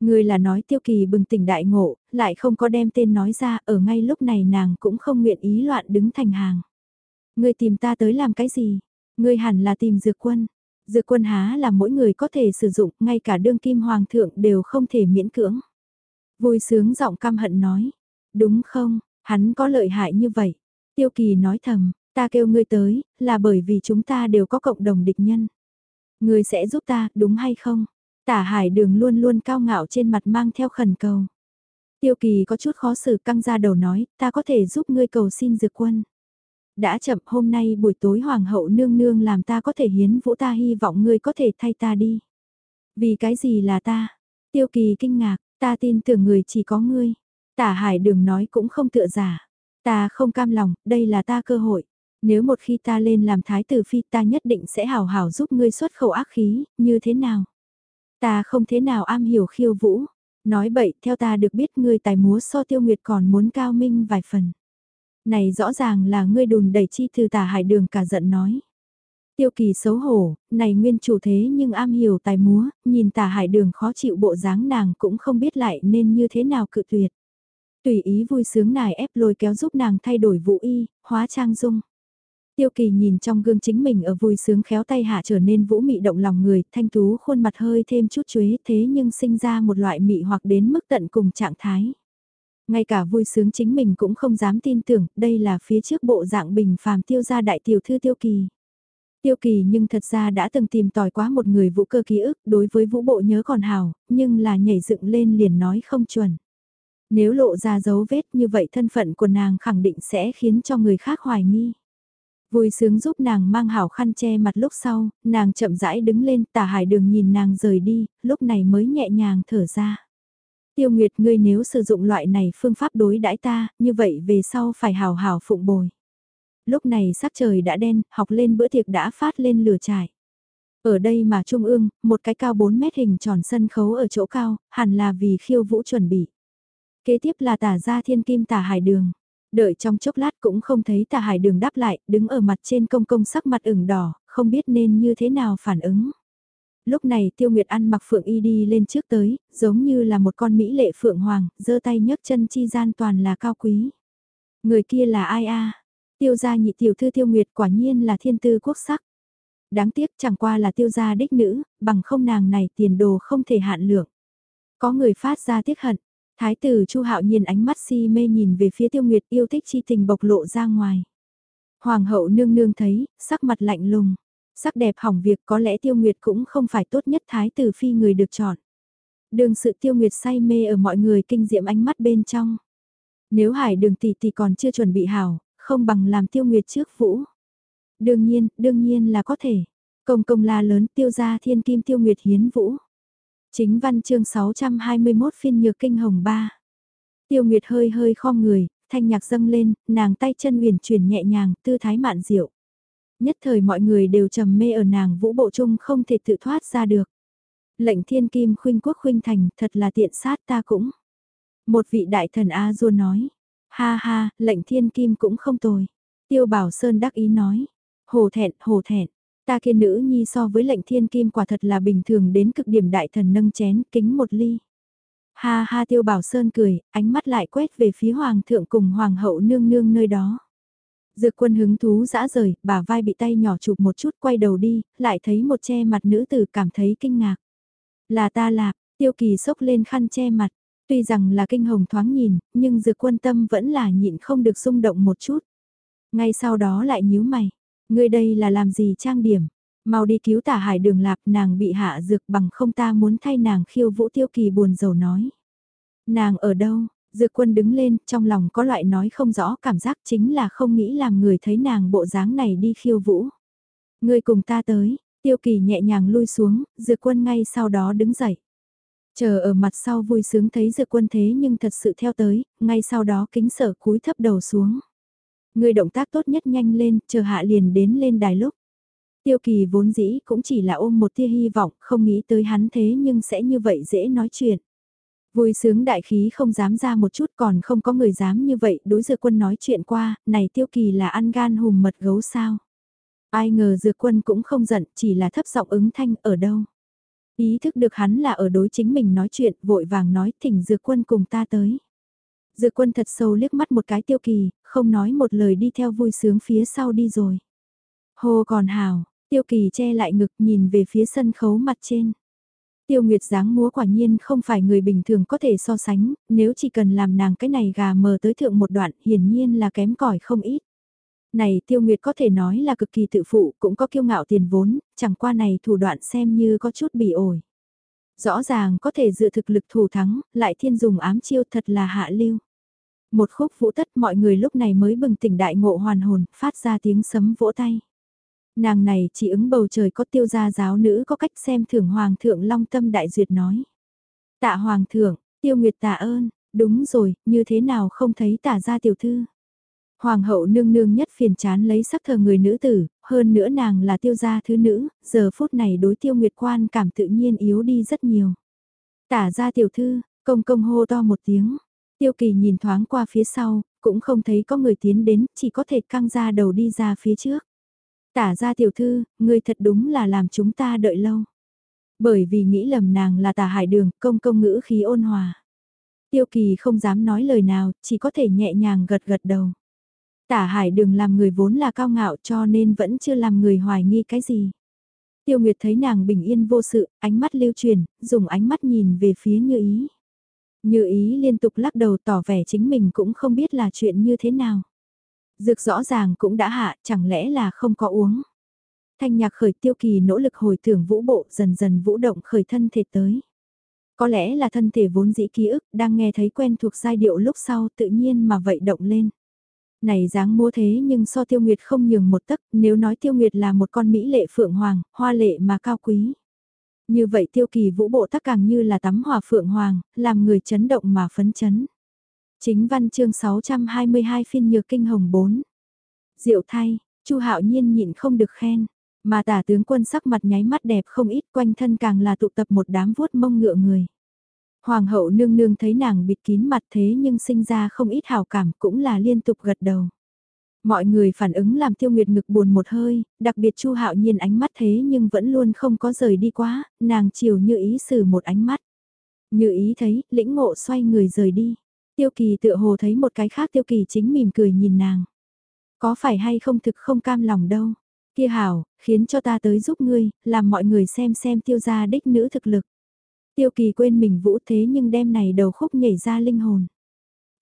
Người là nói tiêu kỳ bừng tỉnh đại ngộ, lại không có đem tên nói ra, ở ngay lúc này nàng cũng không nguyện ý loạn đứng thành hàng. Người tìm ta tới làm cái gì? Người hẳn là tìm dược quân. Dược quân há là mỗi người có thể sử dụng, ngay cả đương kim hoàng thượng đều không thể miễn cưỡng. Vui sướng giọng căm hận nói. Đúng không, hắn có lợi hại như vậy. Tiêu kỳ nói thầm, ta kêu ngươi tới, là bởi vì chúng ta đều có cộng đồng địch nhân. Ngươi sẽ giúp ta, đúng hay không? Tả hải đường luôn luôn cao ngạo trên mặt mang theo khẩn cầu. Tiêu kỳ có chút khó xử căng ra đầu nói, ta có thể giúp ngươi cầu xin dược quân. Đã chậm hôm nay buổi tối hoàng hậu nương nương làm ta có thể hiến vũ ta hy vọng ngươi có thể thay ta đi. Vì cái gì là ta? Tiêu kỳ kinh ngạc, ta tin tưởng người chỉ có ngươi. Tả hải đường nói cũng không tựa giả. Ta không cam lòng, đây là ta cơ hội. Nếu một khi ta lên làm thái tử phi ta nhất định sẽ hào hào giúp ngươi xuất khẩu ác khí, như thế nào? Ta không thế nào am hiểu khiêu vũ. Nói bậy, theo ta được biết ngươi tài múa so tiêu nguyệt còn muốn cao minh vài phần. Này rõ ràng là ngươi đùn đẩy chi thư tả hải đường cả giận nói. Tiêu kỳ xấu hổ, này nguyên chủ thế nhưng am hiểu tài múa, nhìn tả hải đường khó chịu bộ dáng nàng cũng không biết lại nên như thế nào cự tuyệt. Tùy ý vui sướng nài ép lôi kéo giúp nàng thay đổi vũ y, hóa trang dung. Tiêu kỳ nhìn trong gương chính mình ở vui sướng khéo tay hạ trở nên vũ mị động lòng người, thanh tú khuôn mặt hơi thêm chút chuế thế nhưng sinh ra một loại mị hoặc đến mức tận cùng trạng thái. Ngay cả vui sướng chính mình cũng không dám tin tưởng, đây là phía trước bộ dạng bình phàm tiêu gia đại tiểu thư tiêu kỳ. Tiêu kỳ nhưng thật ra đã từng tìm tòi quá một người vũ cơ ký ức, đối với vũ bộ nhớ còn hào, nhưng là nhảy dựng lên liền nói không chuẩn. Nếu lộ ra dấu vết như vậy thân phận của nàng khẳng định sẽ khiến cho người khác hoài nghi. Vui sướng giúp nàng mang hảo khăn che mặt lúc sau, nàng chậm rãi đứng lên tả hải đường nhìn nàng rời đi, lúc này mới nhẹ nhàng thở ra. Tiêu Nguyệt ngươi nếu sử dụng loại này phương pháp đối đãi ta, như vậy về sau phải hào hào phụng bồi. Lúc này sắc trời đã đen, học lên bữa tiệc đã phát lên lửa trải. Ở đây mà trung ương, một cái cao 4 mét hình tròn sân khấu ở chỗ cao, hẳn là vì khiêu vũ chuẩn bị. Kế tiếp là tả gia thiên kim tả hải đường. Đợi trong chốc lát cũng không thấy Tà hải đường đáp lại, đứng ở mặt trên công công sắc mặt ửng đỏ, không biết nên như thế nào phản ứng. Lúc này tiêu nguyệt ăn mặc phượng y đi lên trước tới, giống như là một con mỹ lệ phượng hoàng, giơ tay nhấc chân chi gian toàn là cao quý. Người kia là ai a Tiêu gia nhị tiểu thư tiêu nguyệt quả nhiên là thiên tư quốc sắc. Đáng tiếc chẳng qua là tiêu gia đích nữ, bằng không nàng này tiền đồ không thể hạn lượng. Có người phát ra tiếc hận, Thái tử Chu Hạo nhìn ánh mắt si mê nhìn về phía Tiêu Nguyệt yêu thích chi tình bộc lộ ra ngoài. Hoàng hậu nương nương thấy, sắc mặt lạnh lùng. Sắc đẹp hỏng việc có lẽ Tiêu Nguyệt cũng không phải tốt nhất thái tử phi người được chọn. Đường sự Tiêu Nguyệt say mê ở mọi người kinh diệm ánh mắt bên trong. Nếu hải đường tỷ tỷ còn chưa chuẩn bị hảo, không bằng làm Tiêu Nguyệt trước vũ. Đương nhiên, đương nhiên là có thể. Công công la lớn tiêu gia thiên kim Tiêu Nguyệt hiến vũ. Chính văn chương 621 phiên nhược kinh hồng 3. Tiêu Nguyệt hơi hơi khom người, thanh nhạc dâng lên, nàng tay chân uyển chuyển nhẹ nhàng, tư thái mạn diệu. Nhất thời mọi người đều trầm mê ở nàng vũ bộ chung không thể tự thoát ra được. Lệnh thiên kim khuynh quốc khuynh thành, thật là tiện sát ta cũng. Một vị đại thần A Du nói, ha ha, lệnh thiên kim cũng không tồi. Tiêu Bảo Sơn đắc ý nói, hồ thẹn, hồ thẹn, Ta kia nữ nhi so với lệnh thiên kim quả thật là bình thường đến cực điểm đại thần nâng chén kính một ly. Ha ha tiêu bảo sơn cười, ánh mắt lại quét về phía hoàng thượng cùng hoàng hậu nương nương nơi đó. Dược quân hứng thú dã rời, bà vai bị tay nhỏ chụp một chút quay đầu đi, lại thấy một che mặt nữ tử cảm thấy kinh ngạc. Là ta lạc, tiêu kỳ sốc lên khăn che mặt, tuy rằng là kinh hồng thoáng nhìn, nhưng dược quân tâm vẫn là nhịn không được rung động một chút. Ngay sau đó lại nhíu mày, Ngươi đây là làm gì trang điểm? Mau đi cứu tả hải đường lạc nàng bị hạ dược bằng không ta muốn thay nàng khiêu vũ tiêu kỳ buồn rầu nói. Nàng ở đâu? Dược quân đứng lên, trong lòng có loại nói không rõ cảm giác chính là không nghĩ làm người thấy nàng bộ dáng này đi khiêu vũ. Ngươi cùng ta tới, tiêu kỳ nhẹ nhàng lui xuống, dược quân ngay sau đó đứng dậy. Chờ ở mặt sau vui sướng thấy dược quân thế nhưng thật sự theo tới, ngay sau đó kính sở cúi thấp đầu xuống. Người động tác tốt nhất nhanh lên, chờ hạ liền đến lên đài lúc. Tiêu kỳ vốn dĩ cũng chỉ là ôm một tia hy vọng, không nghĩ tới hắn thế nhưng sẽ như vậy dễ nói chuyện. Vui sướng đại khí không dám ra một chút còn không có người dám như vậy đối dược quân nói chuyện qua, này tiêu kỳ là ăn gan hùm mật gấu sao. Ai ngờ dược quân cũng không giận, chỉ là thấp giọng ứng thanh ở đâu. Ý thức được hắn là ở đối chính mình nói chuyện, vội vàng nói thỉnh dược quân cùng ta tới. Dự quân thật sâu liếc mắt một cái tiêu kỳ, không nói một lời đi theo vui sướng phía sau đi rồi. Hồ còn hào, tiêu kỳ che lại ngực nhìn về phía sân khấu mặt trên. Tiêu Nguyệt dáng múa quả nhiên không phải người bình thường có thể so sánh, nếu chỉ cần làm nàng cái này gà mờ tới thượng một đoạn hiển nhiên là kém cỏi không ít. Này Tiêu Nguyệt có thể nói là cực kỳ tự phụ, cũng có kiêu ngạo tiền vốn, chẳng qua này thủ đoạn xem như có chút bị ổi. Rõ ràng có thể dựa thực lực thủ thắng, lại thiên dùng ám chiêu thật là hạ lưu. Một khúc vũ tất mọi người lúc này mới bừng tỉnh đại ngộ hoàn hồn, phát ra tiếng sấm vỗ tay. Nàng này chỉ ứng bầu trời có tiêu gia giáo nữ có cách xem thưởng hoàng thượng long tâm đại duyệt nói. Tạ hoàng thượng, tiêu nguyệt tạ ơn, đúng rồi, như thế nào không thấy tả ra tiểu thư. Hoàng hậu nương nương nhất phiền chán lấy sắc thờ người nữ tử, hơn nữa nàng là tiêu gia thứ nữ, giờ phút này đối tiêu nguyệt quan cảm tự nhiên yếu đi rất nhiều. Tả ra tiểu thư, công công hô to một tiếng, Tiêu kỳ nhìn thoáng qua phía sau, cũng không thấy có người tiến đến, chỉ có thể căng ra đầu đi ra phía trước. Tả ra tiểu thư, người thật đúng là làm chúng ta đợi lâu. Bởi vì nghĩ lầm nàng là Tả hải đường, công công ngữ khí ôn hòa. Tiêu kỳ không dám nói lời nào, chỉ có thể nhẹ nhàng gật gật đầu. Tả hải đường làm người vốn là cao ngạo cho nên vẫn chưa làm người hoài nghi cái gì. Tiêu Nguyệt thấy nàng bình yên vô sự, ánh mắt lưu truyền, dùng ánh mắt nhìn về phía như ý. Như ý liên tục lắc đầu tỏ vẻ chính mình cũng không biết là chuyện như thế nào. Dược rõ ràng cũng đã hạ, chẳng lẽ là không có uống. Thanh nhạc khởi tiêu kỳ nỗ lực hồi tưởng vũ bộ dần dần vũ động khởi thân thể tới. Có lẽ là thân thể vốn dĩ ký ức đang nghe thấy quen thuộc giai điệu lúc sau tự nhiên mà vậy động lên. Này dáng múa thế nhưng so tiêu nguyệt không nhường một tấc nếu nói tiêu nguyệt là một con mỹ lệ phượng hoàng, hoa lệ mà cao quý. Như vậy tiêu kỳ vũ bộ tắc càng như là tắm hỏa phượng hoàng, làm người chấn động mà phấn chấn. Chính văn chương 622 phiên nhược kinh hồng 4. Diệu thay, Chu Hạo Nhiên nhịn không được khen, mà tả tướng quân sắc mặt nháy mắt đẹp không ít quanh thân càng là tụ tập một đám vuốt mông ngựa người. Hoàng hậu nương nương thấy nàng bịt kín mặt thế nhưng sinh ra không ít hào cảm cũng là liên tục gật đầu. Mọi người phản ứng làm tiêu nguyệt ngực buồn một hơi, đặc biệt chu hạo nhiên ánh mắt thế nhưng vẫn luôn không có rời đi quá, nàng chiều như ý xử một ánh mắt. Như ý thấy, lĩnh ngộ xoay người rời đi. Tiêu kỳ tựa hồ thấy một cái khác tiêu kỳ chính mỉm cười nhìn nàng. Có phải hay không thực không cam lòng đâu. Kia hảo, khiến cho ta tới giúp ngươi, làm mọi người xem xem tiêu gia đích nữ thực lực. Tiêu kỳ quên mình vũ thế nhưng đêm này đầu khúc nhảy ra linh hồn.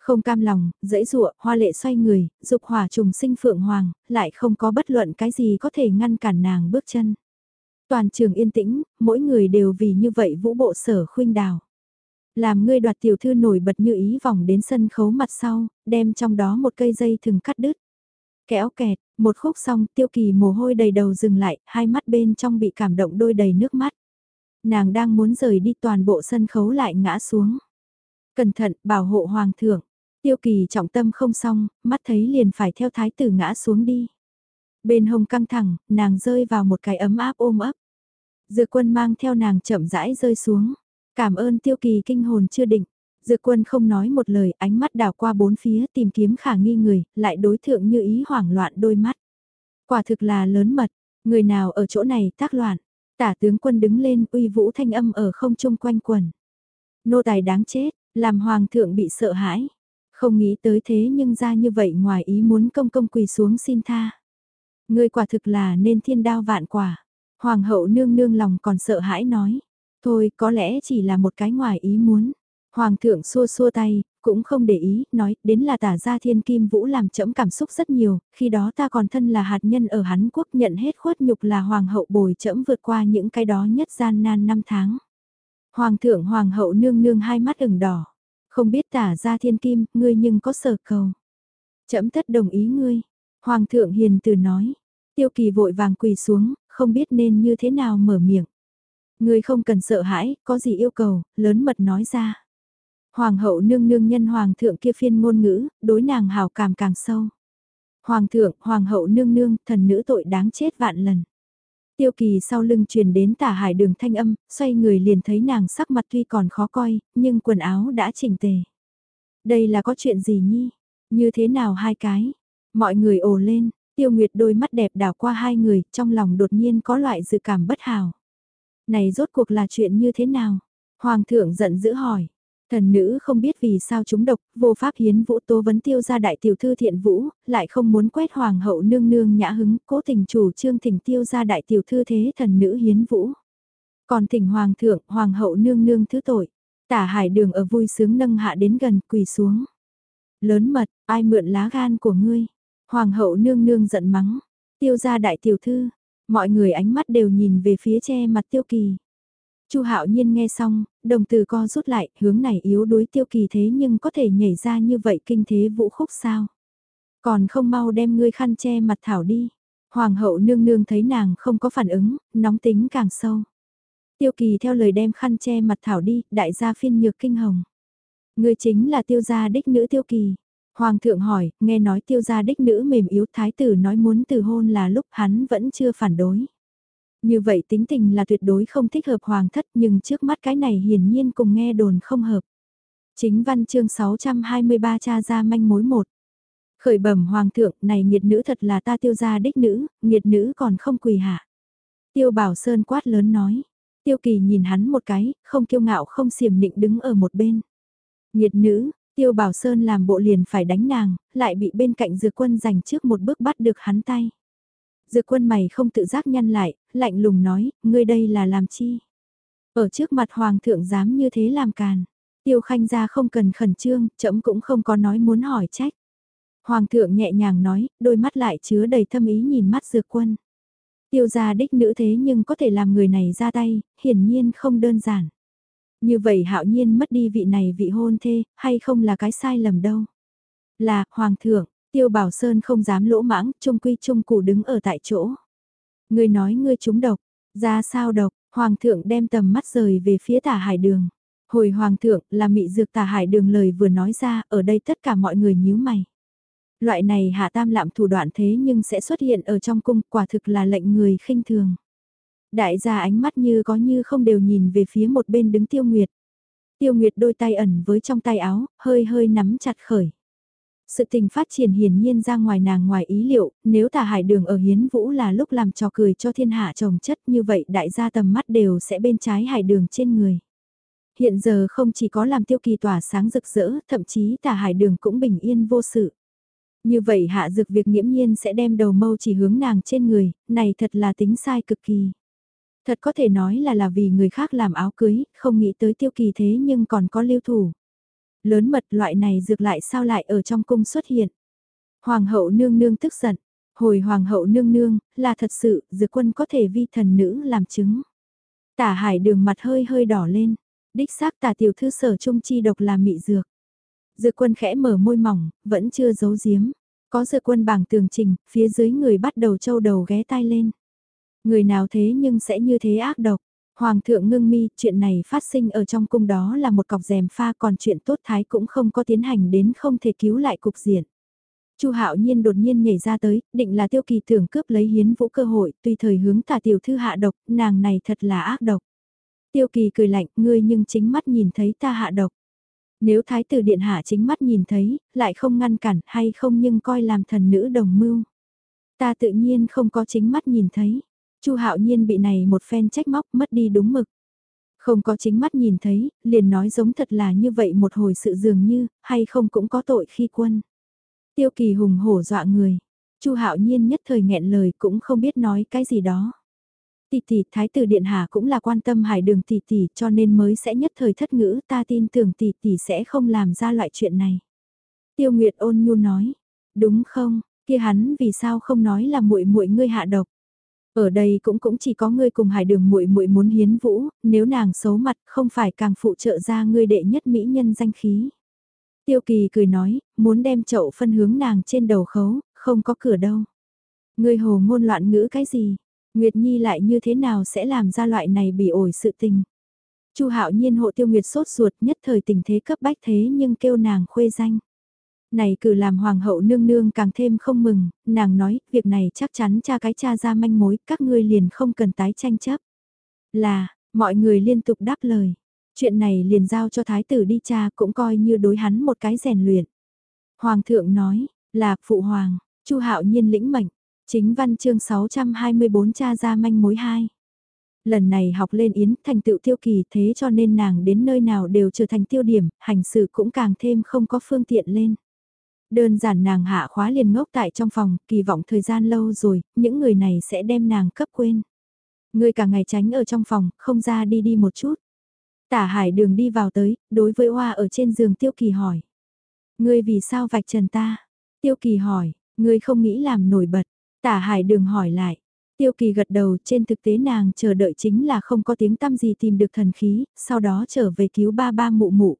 Không cam lòng, dãy dụa, hoa lệ xoay người, dục hỏa trùng sinh phượng hoàng, lại không có bất luận cái gì có thể ngăn cản nàng bước chân. Toàn trường yên tĩnh, mỗi người đều vì như vậy vũ bộ sở khuynh đào. Làm ngươi đoạt tiểu thư nổi bật như ý vòng đến sân khấu mặt sau, đem trong đó một cây dây thừng cắt đứt. Kéo kẹt, một khúc xong tiêu kỳ mồ hôi đầy đầu dừng lại, hai mắt bên trong bị cảm động đôi đầy nước mắt. Nàng đang muốn rời đi toàn bộ sân khấu lại ngã xuống. Cẩn thận, bảo hộ hoàng thượng. Tiêu kỳ trọng tâm không xong, mắt thấy liền phải theo thái tử ngã xuống đi. Bên hông căng thẳng, nàng rơi vào một cái ấm áp ôm ấp. Dự quân mang theo nàng chậm rãi rơi xuống. Cảm ơn tiêu kỳ kinh hồn chưa định. Dự quân không nói một lời, ánh mắt đảo qua bốn phía tìm kiếm khả nghi người, lại đối thượng như ý hoảng loạn đôi mắt. Quả thực là lớn mật, người nào ở chỗ này tác loạn. Tả tướng quân đứng lên uy vũ thanh âm ở không trung quanh quần. Nô tài đáng chết, làm hoàng thượng bị sợ hãi. Không nghĩ tới thế nhưng ra như vậy ngoài ý muốn công công quỳ xuống xin tha. Người quả thực là nên thiên đao vạn quả. Hoàng hậu nương nương lòng còn sợ hãi nói. Thôi có lẽ chỉ là một cái ngoài ý muốn. Hoàng thượng xua xua tay, cũng không để ý, nói, đến là tả gia thiên kim vũ làm chậm cảm xúc rất nhiều, khi đó ta còn thân là hạt nhân ở Hán Quốc nhận hết khuất nhục là hoàng hậu bồi chậm vượt qua những cái đó nhất gian nan năm tháng. Hoàng thượng hoàng hậu nương nương hai mắt ửng đỏ, không biết tả ra thiên kim, ngươi nhưng có sở cầu. Chấm thất đồng ý ngươi, hoàng thượng hiền từ nói, tiêu kỳ vội vàng quỳ xuống, không biết nên như thế nào mở miệng. Ngươi không cần sợ hãi, có gì yêu cầu, lớn mật nói ra. Hoàng hậu nương nương nhân hoàng thượng kia phiên ngôn ngữ, đối nàng hào cảm càng sâu. Hoàng thượng, hoàng hậu nương nương, thần nữ tội đáng chết vạn lần. Tiêu kỳ sau lưng truyền đến tả hải đường thanh âm, xoay người liền thấy nàng sắc mặt tuy còn khó coi, nhưng quần áo đã chỉnh tề. Đây là có chuyện gì nhi? Như thế nào hai cái? Mọi người ồ lên, tiêu nguyệt đôi mắt đẹp đảo qua hai người, trong lòng đột nhiên có loại dự cảm bất hảo. Này rốt cuộc là chuyện như thế nào? Hoàng thượng giận dữ hỏi. Thần nữ không biết vì sao chúng độc, vô pháp hiến vũ tố vấn tiêu ra đại tiểu thư thiện vũ, lại không muốn quét hoàng hậu nương nương nhã hứng, cố tình chủ trương thỉnh tiêu ra đại tiểu thư thế thần nữ hiến vũ. Còn thỉnh hoàng thượng, hoàng hậu nương nương thứ tội, tả hải đường ở vui sướng nâng hạ đến gần quỳ xuống. Lớn mật, ai mượn lá gan của ngươi? Hoàng hậu nương nương giận mắng, tiêu ra đại tiểu thư, mọi người ánh mắt đều nhìn về phía che mặt tiêu kỳ. Chu Hạo Nhiên nghe xong, đồng từ co rút lại, hướng này yếu đuối tiêu kỳ thế nhưng có thể nhảy ra như vậy kinh thế vũ khúc sao? Còn không mau đem ngươi khăn che mặt thảo đi. Hoàng hậu nương nương thấy nàng không có phản ứng, nóng tính càng sâu. Tiêu kỳ theo lời đem khăn che mặt thảo đi, đại gia phiên nhược kinh hồng. Ngươi chính là tiêu gia đích nữ tiêu kỳ. Hoàng thượng hỏi, nghe nói tiêu gia đích nữ mềm yếu thái tử nói muốn từ hôn là lúc hắn vẫn chưa phản đối. Như vậy tính tình là tuyệt đối không thích hợp hoàng thất nhưng trước mắt cái này hiển nhiên cùng nghe đồn không hợp. Chính văn chương 623 cha ra manh mối một. Khởi bẩm hoàng thượng này nghiệt nữ thật là ta tiêu gia đích nữ, nghiệt nữ còn không quỳ hạ. Tiêu bảo sơn quát lớn nói. Tiêu kỳ nhìn hắn một cái, không kiêu ngạo không xiểm nịnh đứng ở một bên. Nghiệt nữ, tiêu bảo sơn làm bộ liền phải đánh nàng, lại bị bên cạnh dược quân giành trước một bước bắt được hắn tay. Dược quân mày không tự giác nhăn lại, lạnh lùng nói, ngươi đây là làm chi? Ở trước mặt hoàng thượng dám như thế làm càn. Tiêu khanh ra không cần khẩn trương, chậm cũng không có nói muốn hỏi trách. Hoàng thượng nhẹ nhàng nói, đôi mắt lại chứa đầy thâm ý nhìn mắt dược quân. Tiêu gia đích nữ thế nhưng có thể làm người này ra tay, hiển nhiên không đơn giản. Như vậy hạo nhiên mất đi vị này vị hôn thê, hay không là cái sai lầm đâu. Là, Hoàng thượng, Tiêu Bảo Sơn không dám lỗ mãng, trung quy trung cụ đứng ở tại chỗ. Ngươi nói ngươi trúng độc, ra sao độc, Hoàng thượng đem tầm mắt rời về phía tả hải đường. Hồi Hoàng thượng là mị dược tả hải đường lời vừa nói ra, ở đây tất cả mọi người nhíu mày. Loại này hạ tam lạm thủ đoạn thế nhưng sẽ xuất hiện ở trong cung, quả thực là lệnh người khinh thường. Đại gia ánh mắt như có như không đều nhìn về phía một bên đứng tiêu nguyệt. Tiêu nguyệt đôi tay ẩn với trong tay áo, hơi hơi nắm chặt khởi. Sự tình phát triển hiển nhiên ra ngoài nàng ngoài ý liệu, nếu tà hải đường ở hiến vũ là lúc làm trò cười cho thiên hạ trồng chất như vậy đại gia tầm mắt đều sẽ bên trái hải đường trên người. Hiện giờ không chỉ có làm tiêu kỳ tỏa sáng rực rỡ, thậm chí tà hải đường cũng bình yên vô sự. Như vậy hạ dược việc nghiễm nhiên sẽ đem đầu mâu chỉ hướng nàng trên người, này thật là tính sai cực kỳ. Thật có thể nói là là vì người khác làm áo cưới, không nghĩ tới tiêu kỳ thế nhưng còn có lưu thủ. Lớn mật loại này dược lại sao lại ở trong cung xuất hiện. Hoàng hậu nương nương tức giận. Hồi hoàng hậu nương nương, là thật sự, dược quân có thể vi thần nữ làm chứng. Tả hải đường mặt hơi hơi đỏ lên. Đích xác tả tiểu thư sở trung chi độc là mị dược. Dược quân khẽ mở môi mỏng, vẫn chưa giấu giếm. Có dược quân bảng tường trình, phía dưới người bắt đầu trâu đầu ghé tai lên. Người nào thế nhưng sẽ như thế ác độc. Hoàng thượng ngưng mi, chuyện này phát sinh ở trong cung đó là một cọc rèm pha còn chuyện tốt thái cũng không có tiến hành đến không thể cứu lại cục diện. Chu Hạo Nhiên đột nhiên nhảy ra tới, định là Tiêu Kỳ tưởng cướp lấy Hiến Vũ cơ hội, tùy thời hướng tả tiểu thư hạ độc, nàng này thật là ác độc. Tiêu Kỳ cười lạnh, ngươi nhưng chính mắt nhìn thấy ta hạ độc. Nếu thái tử điện hạ chính mắt nhìn thấy, lại không ngăn cản hay không nhưng coi làm thần nữ đồng mưu. Ta tự nhiên không có chính mắt nhìn thấy. Chu Hạo Nhiên bị này một phen trách móc mất đi đúng mực. Không có chính mắt nhìn thấy, liền nói giống thật là như vậy một hồi sự dường như, hay không cũng có tội khi quân. Tiêu kỳ hùng hổ dọa người. Chu Hạo Nhiên nhất thời nghẹn lời cũng không biết nói cái gì đó. Tỷ tỷ, thái tử điện hạ cũng là quan tâm hải đường tỷ tỷ cho nên mới sẽ nhất thời thất ngữ ta tin tưởng tỷ tỷ sẽ không làm ra loại chuyện này. Tiêu Nguyệt ôn nhu nói, đúng không, kia hắn vì sao không nói là muội muội ngươi hạ độc. Ở đây cũng cũng chỉ có ngươi cùng hải đường muội muội muốn hiến vũ, nếu nàng xấu mặt không phải càng phụ trợ ra ngươi đệ nhất mỹ nhân danh khí. Tiêu kỳ cười nói, muốn đem chậu phân hướng nàng trên đầu khấu, không có cửa đâu. Ngươi hồ ngôn loạn ngữ cái gì? Nguyệt Nhi lại như thế nào sẽ làm ra loại này bị ổi sự tình? Chu Hạo Nhiên hộ Tiêu Nguyệt sốt ruột nhất thời tình thế cấp bách thế nhưng kêu nàng khuê danh. Này cử làm hoàng hậu nương nương càng thêm không mừng, nàng nói, việc này chắc chắn cha cái cha ra manh mối, các ngươi liền không cần tái tranh chấp. Là, mọi người liên tục đáp lời. Chuyện này liền giao cho thái tử đi cha cũng coi như đối hắn một cái rèn luyện. Hoàng thượng nói, là phụ hoàng, chu hạo nhiên lĩnh mệnh, chính văn chương 624 cha ra manh mối 2 lần này học lên yến thành tựu tiêu kỳ thế cho nên nàng đến nơi nào đều trở thành tiêu điểm, hành sự cũng càng thêm không có phương tiện lên. Đơn giản nàng hạ khóa liền ngốc tại trong phòng, kỳ vọng thời gian lâu rồi, những người này sẽ đem nàng cấp quên. Người cả ngày tránh ở trong phòng, không ra đi đi một chút. Tả hải đường đi vào tới, đối với hoa ở trên giường tiêu kỳ hỏi. Ngươi vì sao vạch trần ta? Tiêu kỳ hỏi, ngươi không nghĩ làm nổi bật. Tả hải đường hỏi lại. Tiêu kỳ gật đầu trên thực tế nàng chờ đợi chính là không có tiếng tăm gì tìm được thần khí, sau đó trở về cứu ba ba mụ mụ.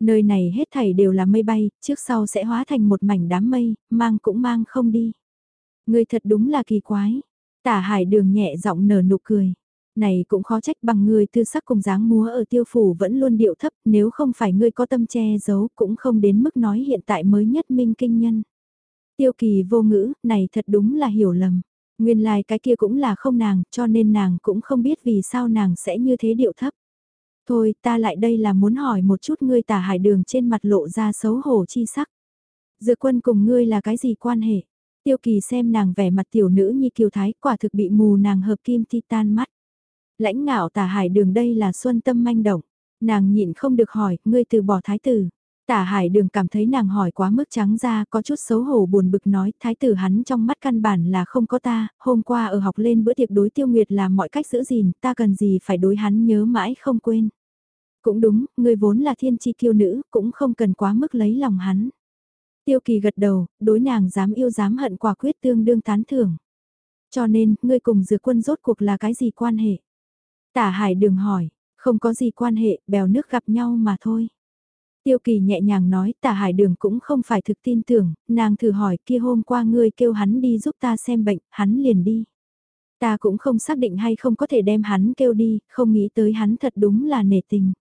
Nơi này hết thảy đều là mây bay, trước sau sẽ hóa thành một mảnh đám mây, mang cũng mang không đi. Người thật đúng là kỳ quái. Tả hải đường nhẹ giọng nở nụ cười. Này cũng khó trách bằng người tư sắc cùng dáng múa ở tiêu phủ vẫn luôn điệu thấp nếu không phải ngươi có tâm che giấu cũng không đến mức nói hiện tại mới nhất minh kinh nhân. Tiêu kỳ vô ngữ, này thật đúng là hiểu lầm. Nguyên lai like cái kia cũng là không nàng, cho nên nàng cũng không biết vì sao nàng sẽ như thế điệu thấp. Thôi ta lại đây là muốn hỏi một chút ngươi tả hải đường trên mặt lộ ra xấu hổ chi sắc. Dược quân cùng ngươi là cái gì quan hệ? Tiêu kỳ xem nàng vẻ mặt tiểu nữ như kiều thái quả thực bị mù nàng hợp kim titan mắt. Lãnh ngạo tả hải đường đây là xuân tâm manh động. Nàng nhịn không được hỏi, ngươi từ bỏ thái tử. Tả hải đường cảm thấy nàng hỏi quá mức trắng ra có chút xấu hổ buồn bực nói thái tử hắn trong mắt căn bản là không có ta, hôm qua ở học lên bữa tiệc đối tiêu nguyệt là mọi cách giữ gìn ta cần gì phải đối hắn nhớ mãi không quên. Cũng đúng, ngươi vốn là thiên chi kiêu nữ, cũng không cần quá mức lấy lòng hắn. Tiêu kỳ gật đầu, đối nàng dám yêu dám hận quả quyết tương đương tán thưởng. Cho nên, ngươi cùng dược quân rốt cuộc là cái gì quan hệ? Tả hải đường hỏi, không có gì quan hệ, bèo nước gặp nhau mà thôi. Tiêu kỳ nhẹ nhàng nói tả hải đường cũng không phải thực tin tưởng, nàng thử hỏi kia hôm qua ngươi kêu hắn đi giúp ta xem bệnh, hắn liền đi. Ta cũng không xác định hay không có thể đem hắn kêu đi, không nghĩ tới hắn thật đúng là nể tình.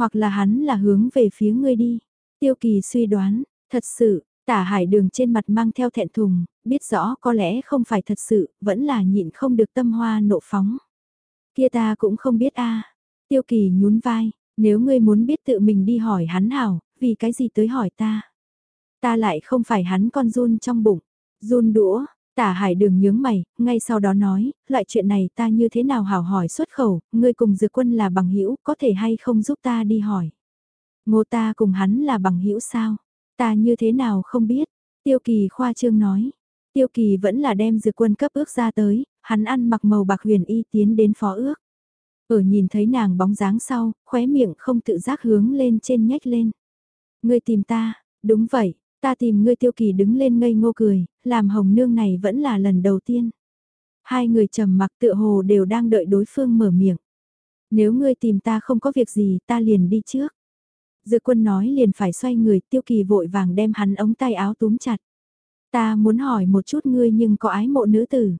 Hoặc là hắn là hướng về phía ngươi đi. Tiêu kỳ suy đoán, thật sự, tả hải đường trên mặt mang theo thẹn thùng, biết rõ có lẽ không phải thật sự, vẫn là nhịn không được tâm hoa nộ phóng. Kia ta cũng không biết a Tiêu kỳ nhún vai, nếu ngươi muốn biết tự mình đi hỏi hắn hảo, vì cái gì tới hỏi ta. Ta lại không phải hắn con run trong bụng. Run đũa, tả hải đường nhướng mày, ngay sau đó nói, loại chuyện này ta như thế nào hảo hỏi xuất khẩu, ngươi cùng dược quân là bằng hữu có thể hay không giúp ta đi hỏi. Ngô ta cùng hắn là bằng hữu sao? Ta như thế nào không biết? Tiêu kỳ khoa trương nói. Tiêu kỳ vẫn là đem dược quân cấp ước ra tới, hắn ăn mặc màu bạc huyền y tiến đến phó ước. Ở nhìn thấy nàng bóng dáng sau, khóe miệng không tự giác hướng lên trên nhếch lên. Ngươi tìm ta, đúng vậy, ta tìm ngươi tiêu kỳ đứng lên ngây ngô cười, làm hồng nương này vẫn là lần đầu tiên. Hai người trầm mặc tựa hồ đều đang đợi đối phương mở miệng. Nếu ngươi tìm ta không có việc gì ta liền đi trước. Dự quân nói liền phải xoay người tiêu kỳ vội vàng đem hắn ống tay áo túm chặt. Ta muốn hỏi một chút ngươi nhưng có ái mộ nữ tử.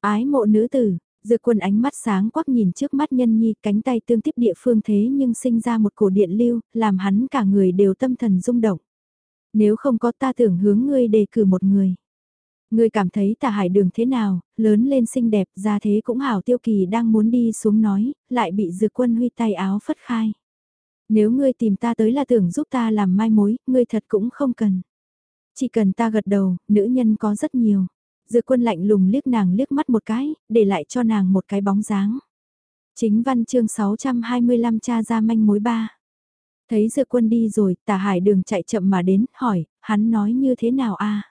Ái mộ nữ tử, Dược quân ánh mắt sáng quắc nhìn trước mắt nhân nhi cánh tay tương tiếp địa phương thế nhưng sinh ra một cổ điện lưu, làm hắn cả người đều tâm thần rung động. Nếu không có ta tưởng hướng ngươi đề cử một người. Ngươi cảm thấy tà hải đường thế nào, lớn lên xinh đẹp, ra thế cũng hảo tiêu kỳ đang muốn đi xuống nói, lại bị dược quân huy tay áo phất khai. Nếu ngươi tìm ta tới là tưởng giúp ta làm mai mối, ngươi thật cũng không cần. Chỉ cần ta gật đầu, nữ nhân có rất nhiều. Dược quân lạnh lùng liếc nàng liếc mắt một cái, để lại cho nàng một cái bóng dáng. Chính văn chương 625 cha ra manh mối ba. Thấy dược quân đi rồi, tả hải đường chạy chậm mà đến, hỏi, hắn nói như thế nào a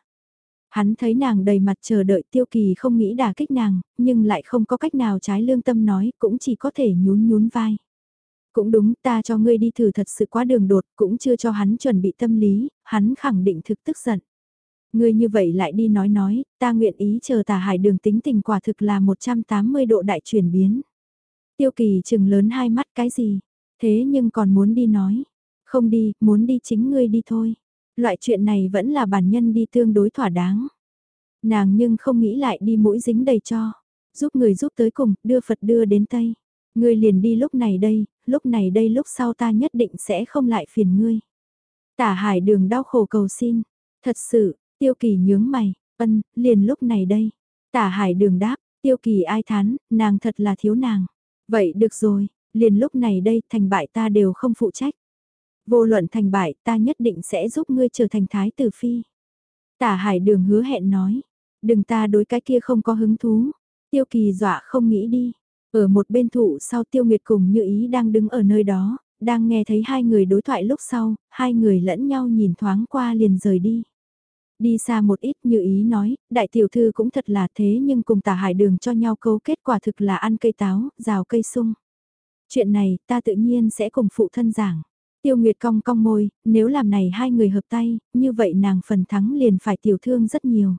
Hắn thấy nàng đầy mặt chờ đợi tiêu kỳ không nghĩ đả kích nàng, nhưng lại không có cách nào trái lương tâm nói, cũng chỉ có thể nhún nhún vai. Cũng đúng, ta cho ngươi đi thử thật sự quá đường đột, cũng chưa cho hắn chuẩn bị tâm lý, hắn khẳng định thực tức giận. Ngươi như vậy lại đi nói nói, ta nguyện ý chờ tà hải đường tính tình quả thực là 180 độ đại chuyển biến. Tiêu kỳ chừng lớn hai mắt cái gì, thế nhưng còn muốn đi nói. Không đi, muốn đi chính ngươi đi thôi. Loại chuyện này vẫn là bản nhân đi tương đối thỏa đáng. Nàng nhưng không nghĩ lại đi mũi dính đầy cho. Giúp người giúp tới cùng, đưa Phật đưa đến Tây. Ngươi liền đi lúc này đây, lúc này đây lúc sau ta nhất định sẽ không lại phiền ngươi. Tả hải đường đau khổ cầu xin. Thật sự, Tiêu kỳ nhướng mày, ân, liền lúc này đây. Tả hải đường đáp, tiêu kỳ ai thán, nàng thật là thiếu nàng. Vậy được rồi, liền lúc này đây thành bại ta đều không phụ trách. Vô luận thành bại ta nhất định sẽ giúp ngươi trở thành thái tử phi. Tả hải đường hứa hẹn nói, đừng ta đối cái kia không có hứng thú. Tiêu kỳ dọa không nghĩ đi. Ở một bên thụ sau tiêu nguyệt cùng như ý đang đứng ở nơi đó, đang nghe thấy hai người đối thoại lúc sau, hai người lẫn nhau nhìn thoáng qua liền rời đi. Đi xa một ít như ý nói, đại tiểu thư cũng thật là thế nhưng cùng tả hải đường cho nhau câu kết quả thực là ăn cây táo, rào cây sung. Chuyện này ta tự nhiên sẽ cùng phụ thân giảng. Tiêu Nguyệt cong cong môi, nếu làm này hai người hợp tay, như vậy nàng phần thắng liền phải tiểu thương rất nhiều.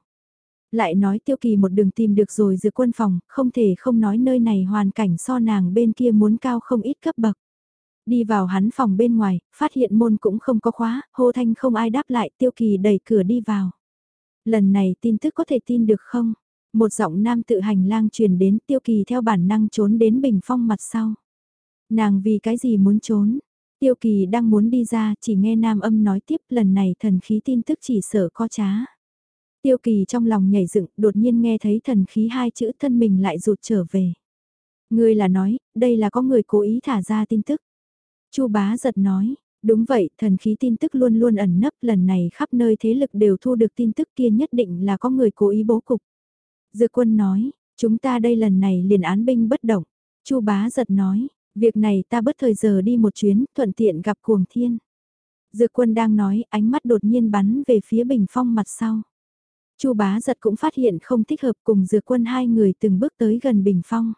Lại nói tiêu kỳ một đường tìm được rồi giữa quân phòng, không thể không nói nơi này hoàn cảnh so nàng bên kia muốn cao không ít cấp bậc. Đi vào hắn phòng bên ngoài, phát hiện môn cũng không có khóa, hô thanh không ai đáp lại, tiêu kỳ đẩy cửa đi vào. Lần này tin tức có thể tin được không? Một giọng nam tự hành lang truyền đến tiêu kỳ theo bản năng trốn đến bình phong mặt sau. Nàng vì cái gì muốn trốn? Tiêu kỳ đang muốn đi ra chỉ nghe nam âm nói tiếp lần này thần khí tin tức chỉ sợ có trá. Tiêu kỳ trong lòng nhảy dựng đột nhiên nghe thấy thần khí hai chữ thân mình lại rụt trở về. Ngươi là nói, đây là có người cố ý thả ra tin tức. Chu bá giật nói, đúng vậy, thần khí tin tức luôn luôn ẩn nấp lần này khắp nơi thế lực đều thu được tin tức kia nhất định là có người cố ý bố cục. Dược quân nói, chúng ta đây lần này liền án binh bất động. Chu bá giật nói, việc này ta bất thời giờ đi một chuyến, thuận tiện gặp cuồng thiên. Dược quân đang nói, ánh mắt đột nhiên bắn về phía bình phong mặt sau. Chu bá giật cũng phát hiện không thích hợp cùng dược quân hai người từng bước tới gần bình phong.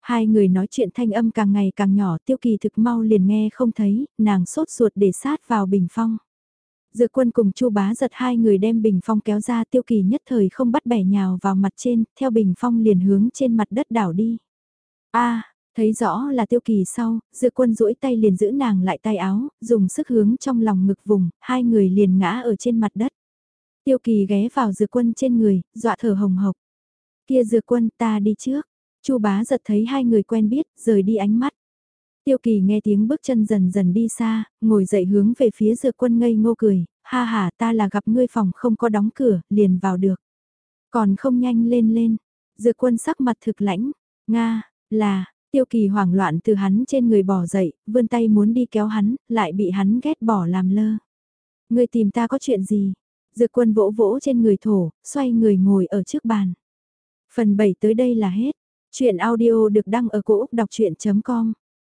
Hai người nói chuyện thanh âm càng ngày càng nhỏ tiêu kỳ thực mau liền nghe không thấy, nàng sốt ruột để sát vào bình phong. Dược quân cùng chu bá giật hai người đem bình phong kéo ra tiêu kỳ nhất thời không bắt bẻ nhào vào mặt trên, theo bình phong liền hướng trên mặt đất đảo đi. a thấy rõ là tiêu kỳ sau, dược quân duỗi tay liền giữ nàng lại tay áo, dùng sức hướng trong lòng ngực vùng, hai người liền ngã ở trên mặt đất. Tiêu kỳ ghé vào dược quân trên người, dọa thở hồng hộc. Kia dược quân ta đi trước. Chu bá giật thấy hai người quen biết, rời đi ánh mắt. Tiêu kỳ nghe tiếng bước chân dần dần đi xa, ngồi dậy hướng về phía dược quân ngây ngô cười, ha ha ta là gặp ngươi phòng không có đóng cửa, liền vào được. Còn không nhanh lên lên, dược quân sắc mặt thực lãnh, Nga, là, tiêu kỳ hoảng loạn từ hắn trên người bỏ dậy, vươn tay muốn đi kéo hắn, lại bị hắn ghét bỏ làm lơ. Ngươi tìm ta có chuyện gì? Dược quân vỗ vỗ trên người thổ, xoay người ngồi ở trước bàn. Phần 7 tới đây là hết. Chuyện audio được đăng ở cổ Úc đọc chuyện.com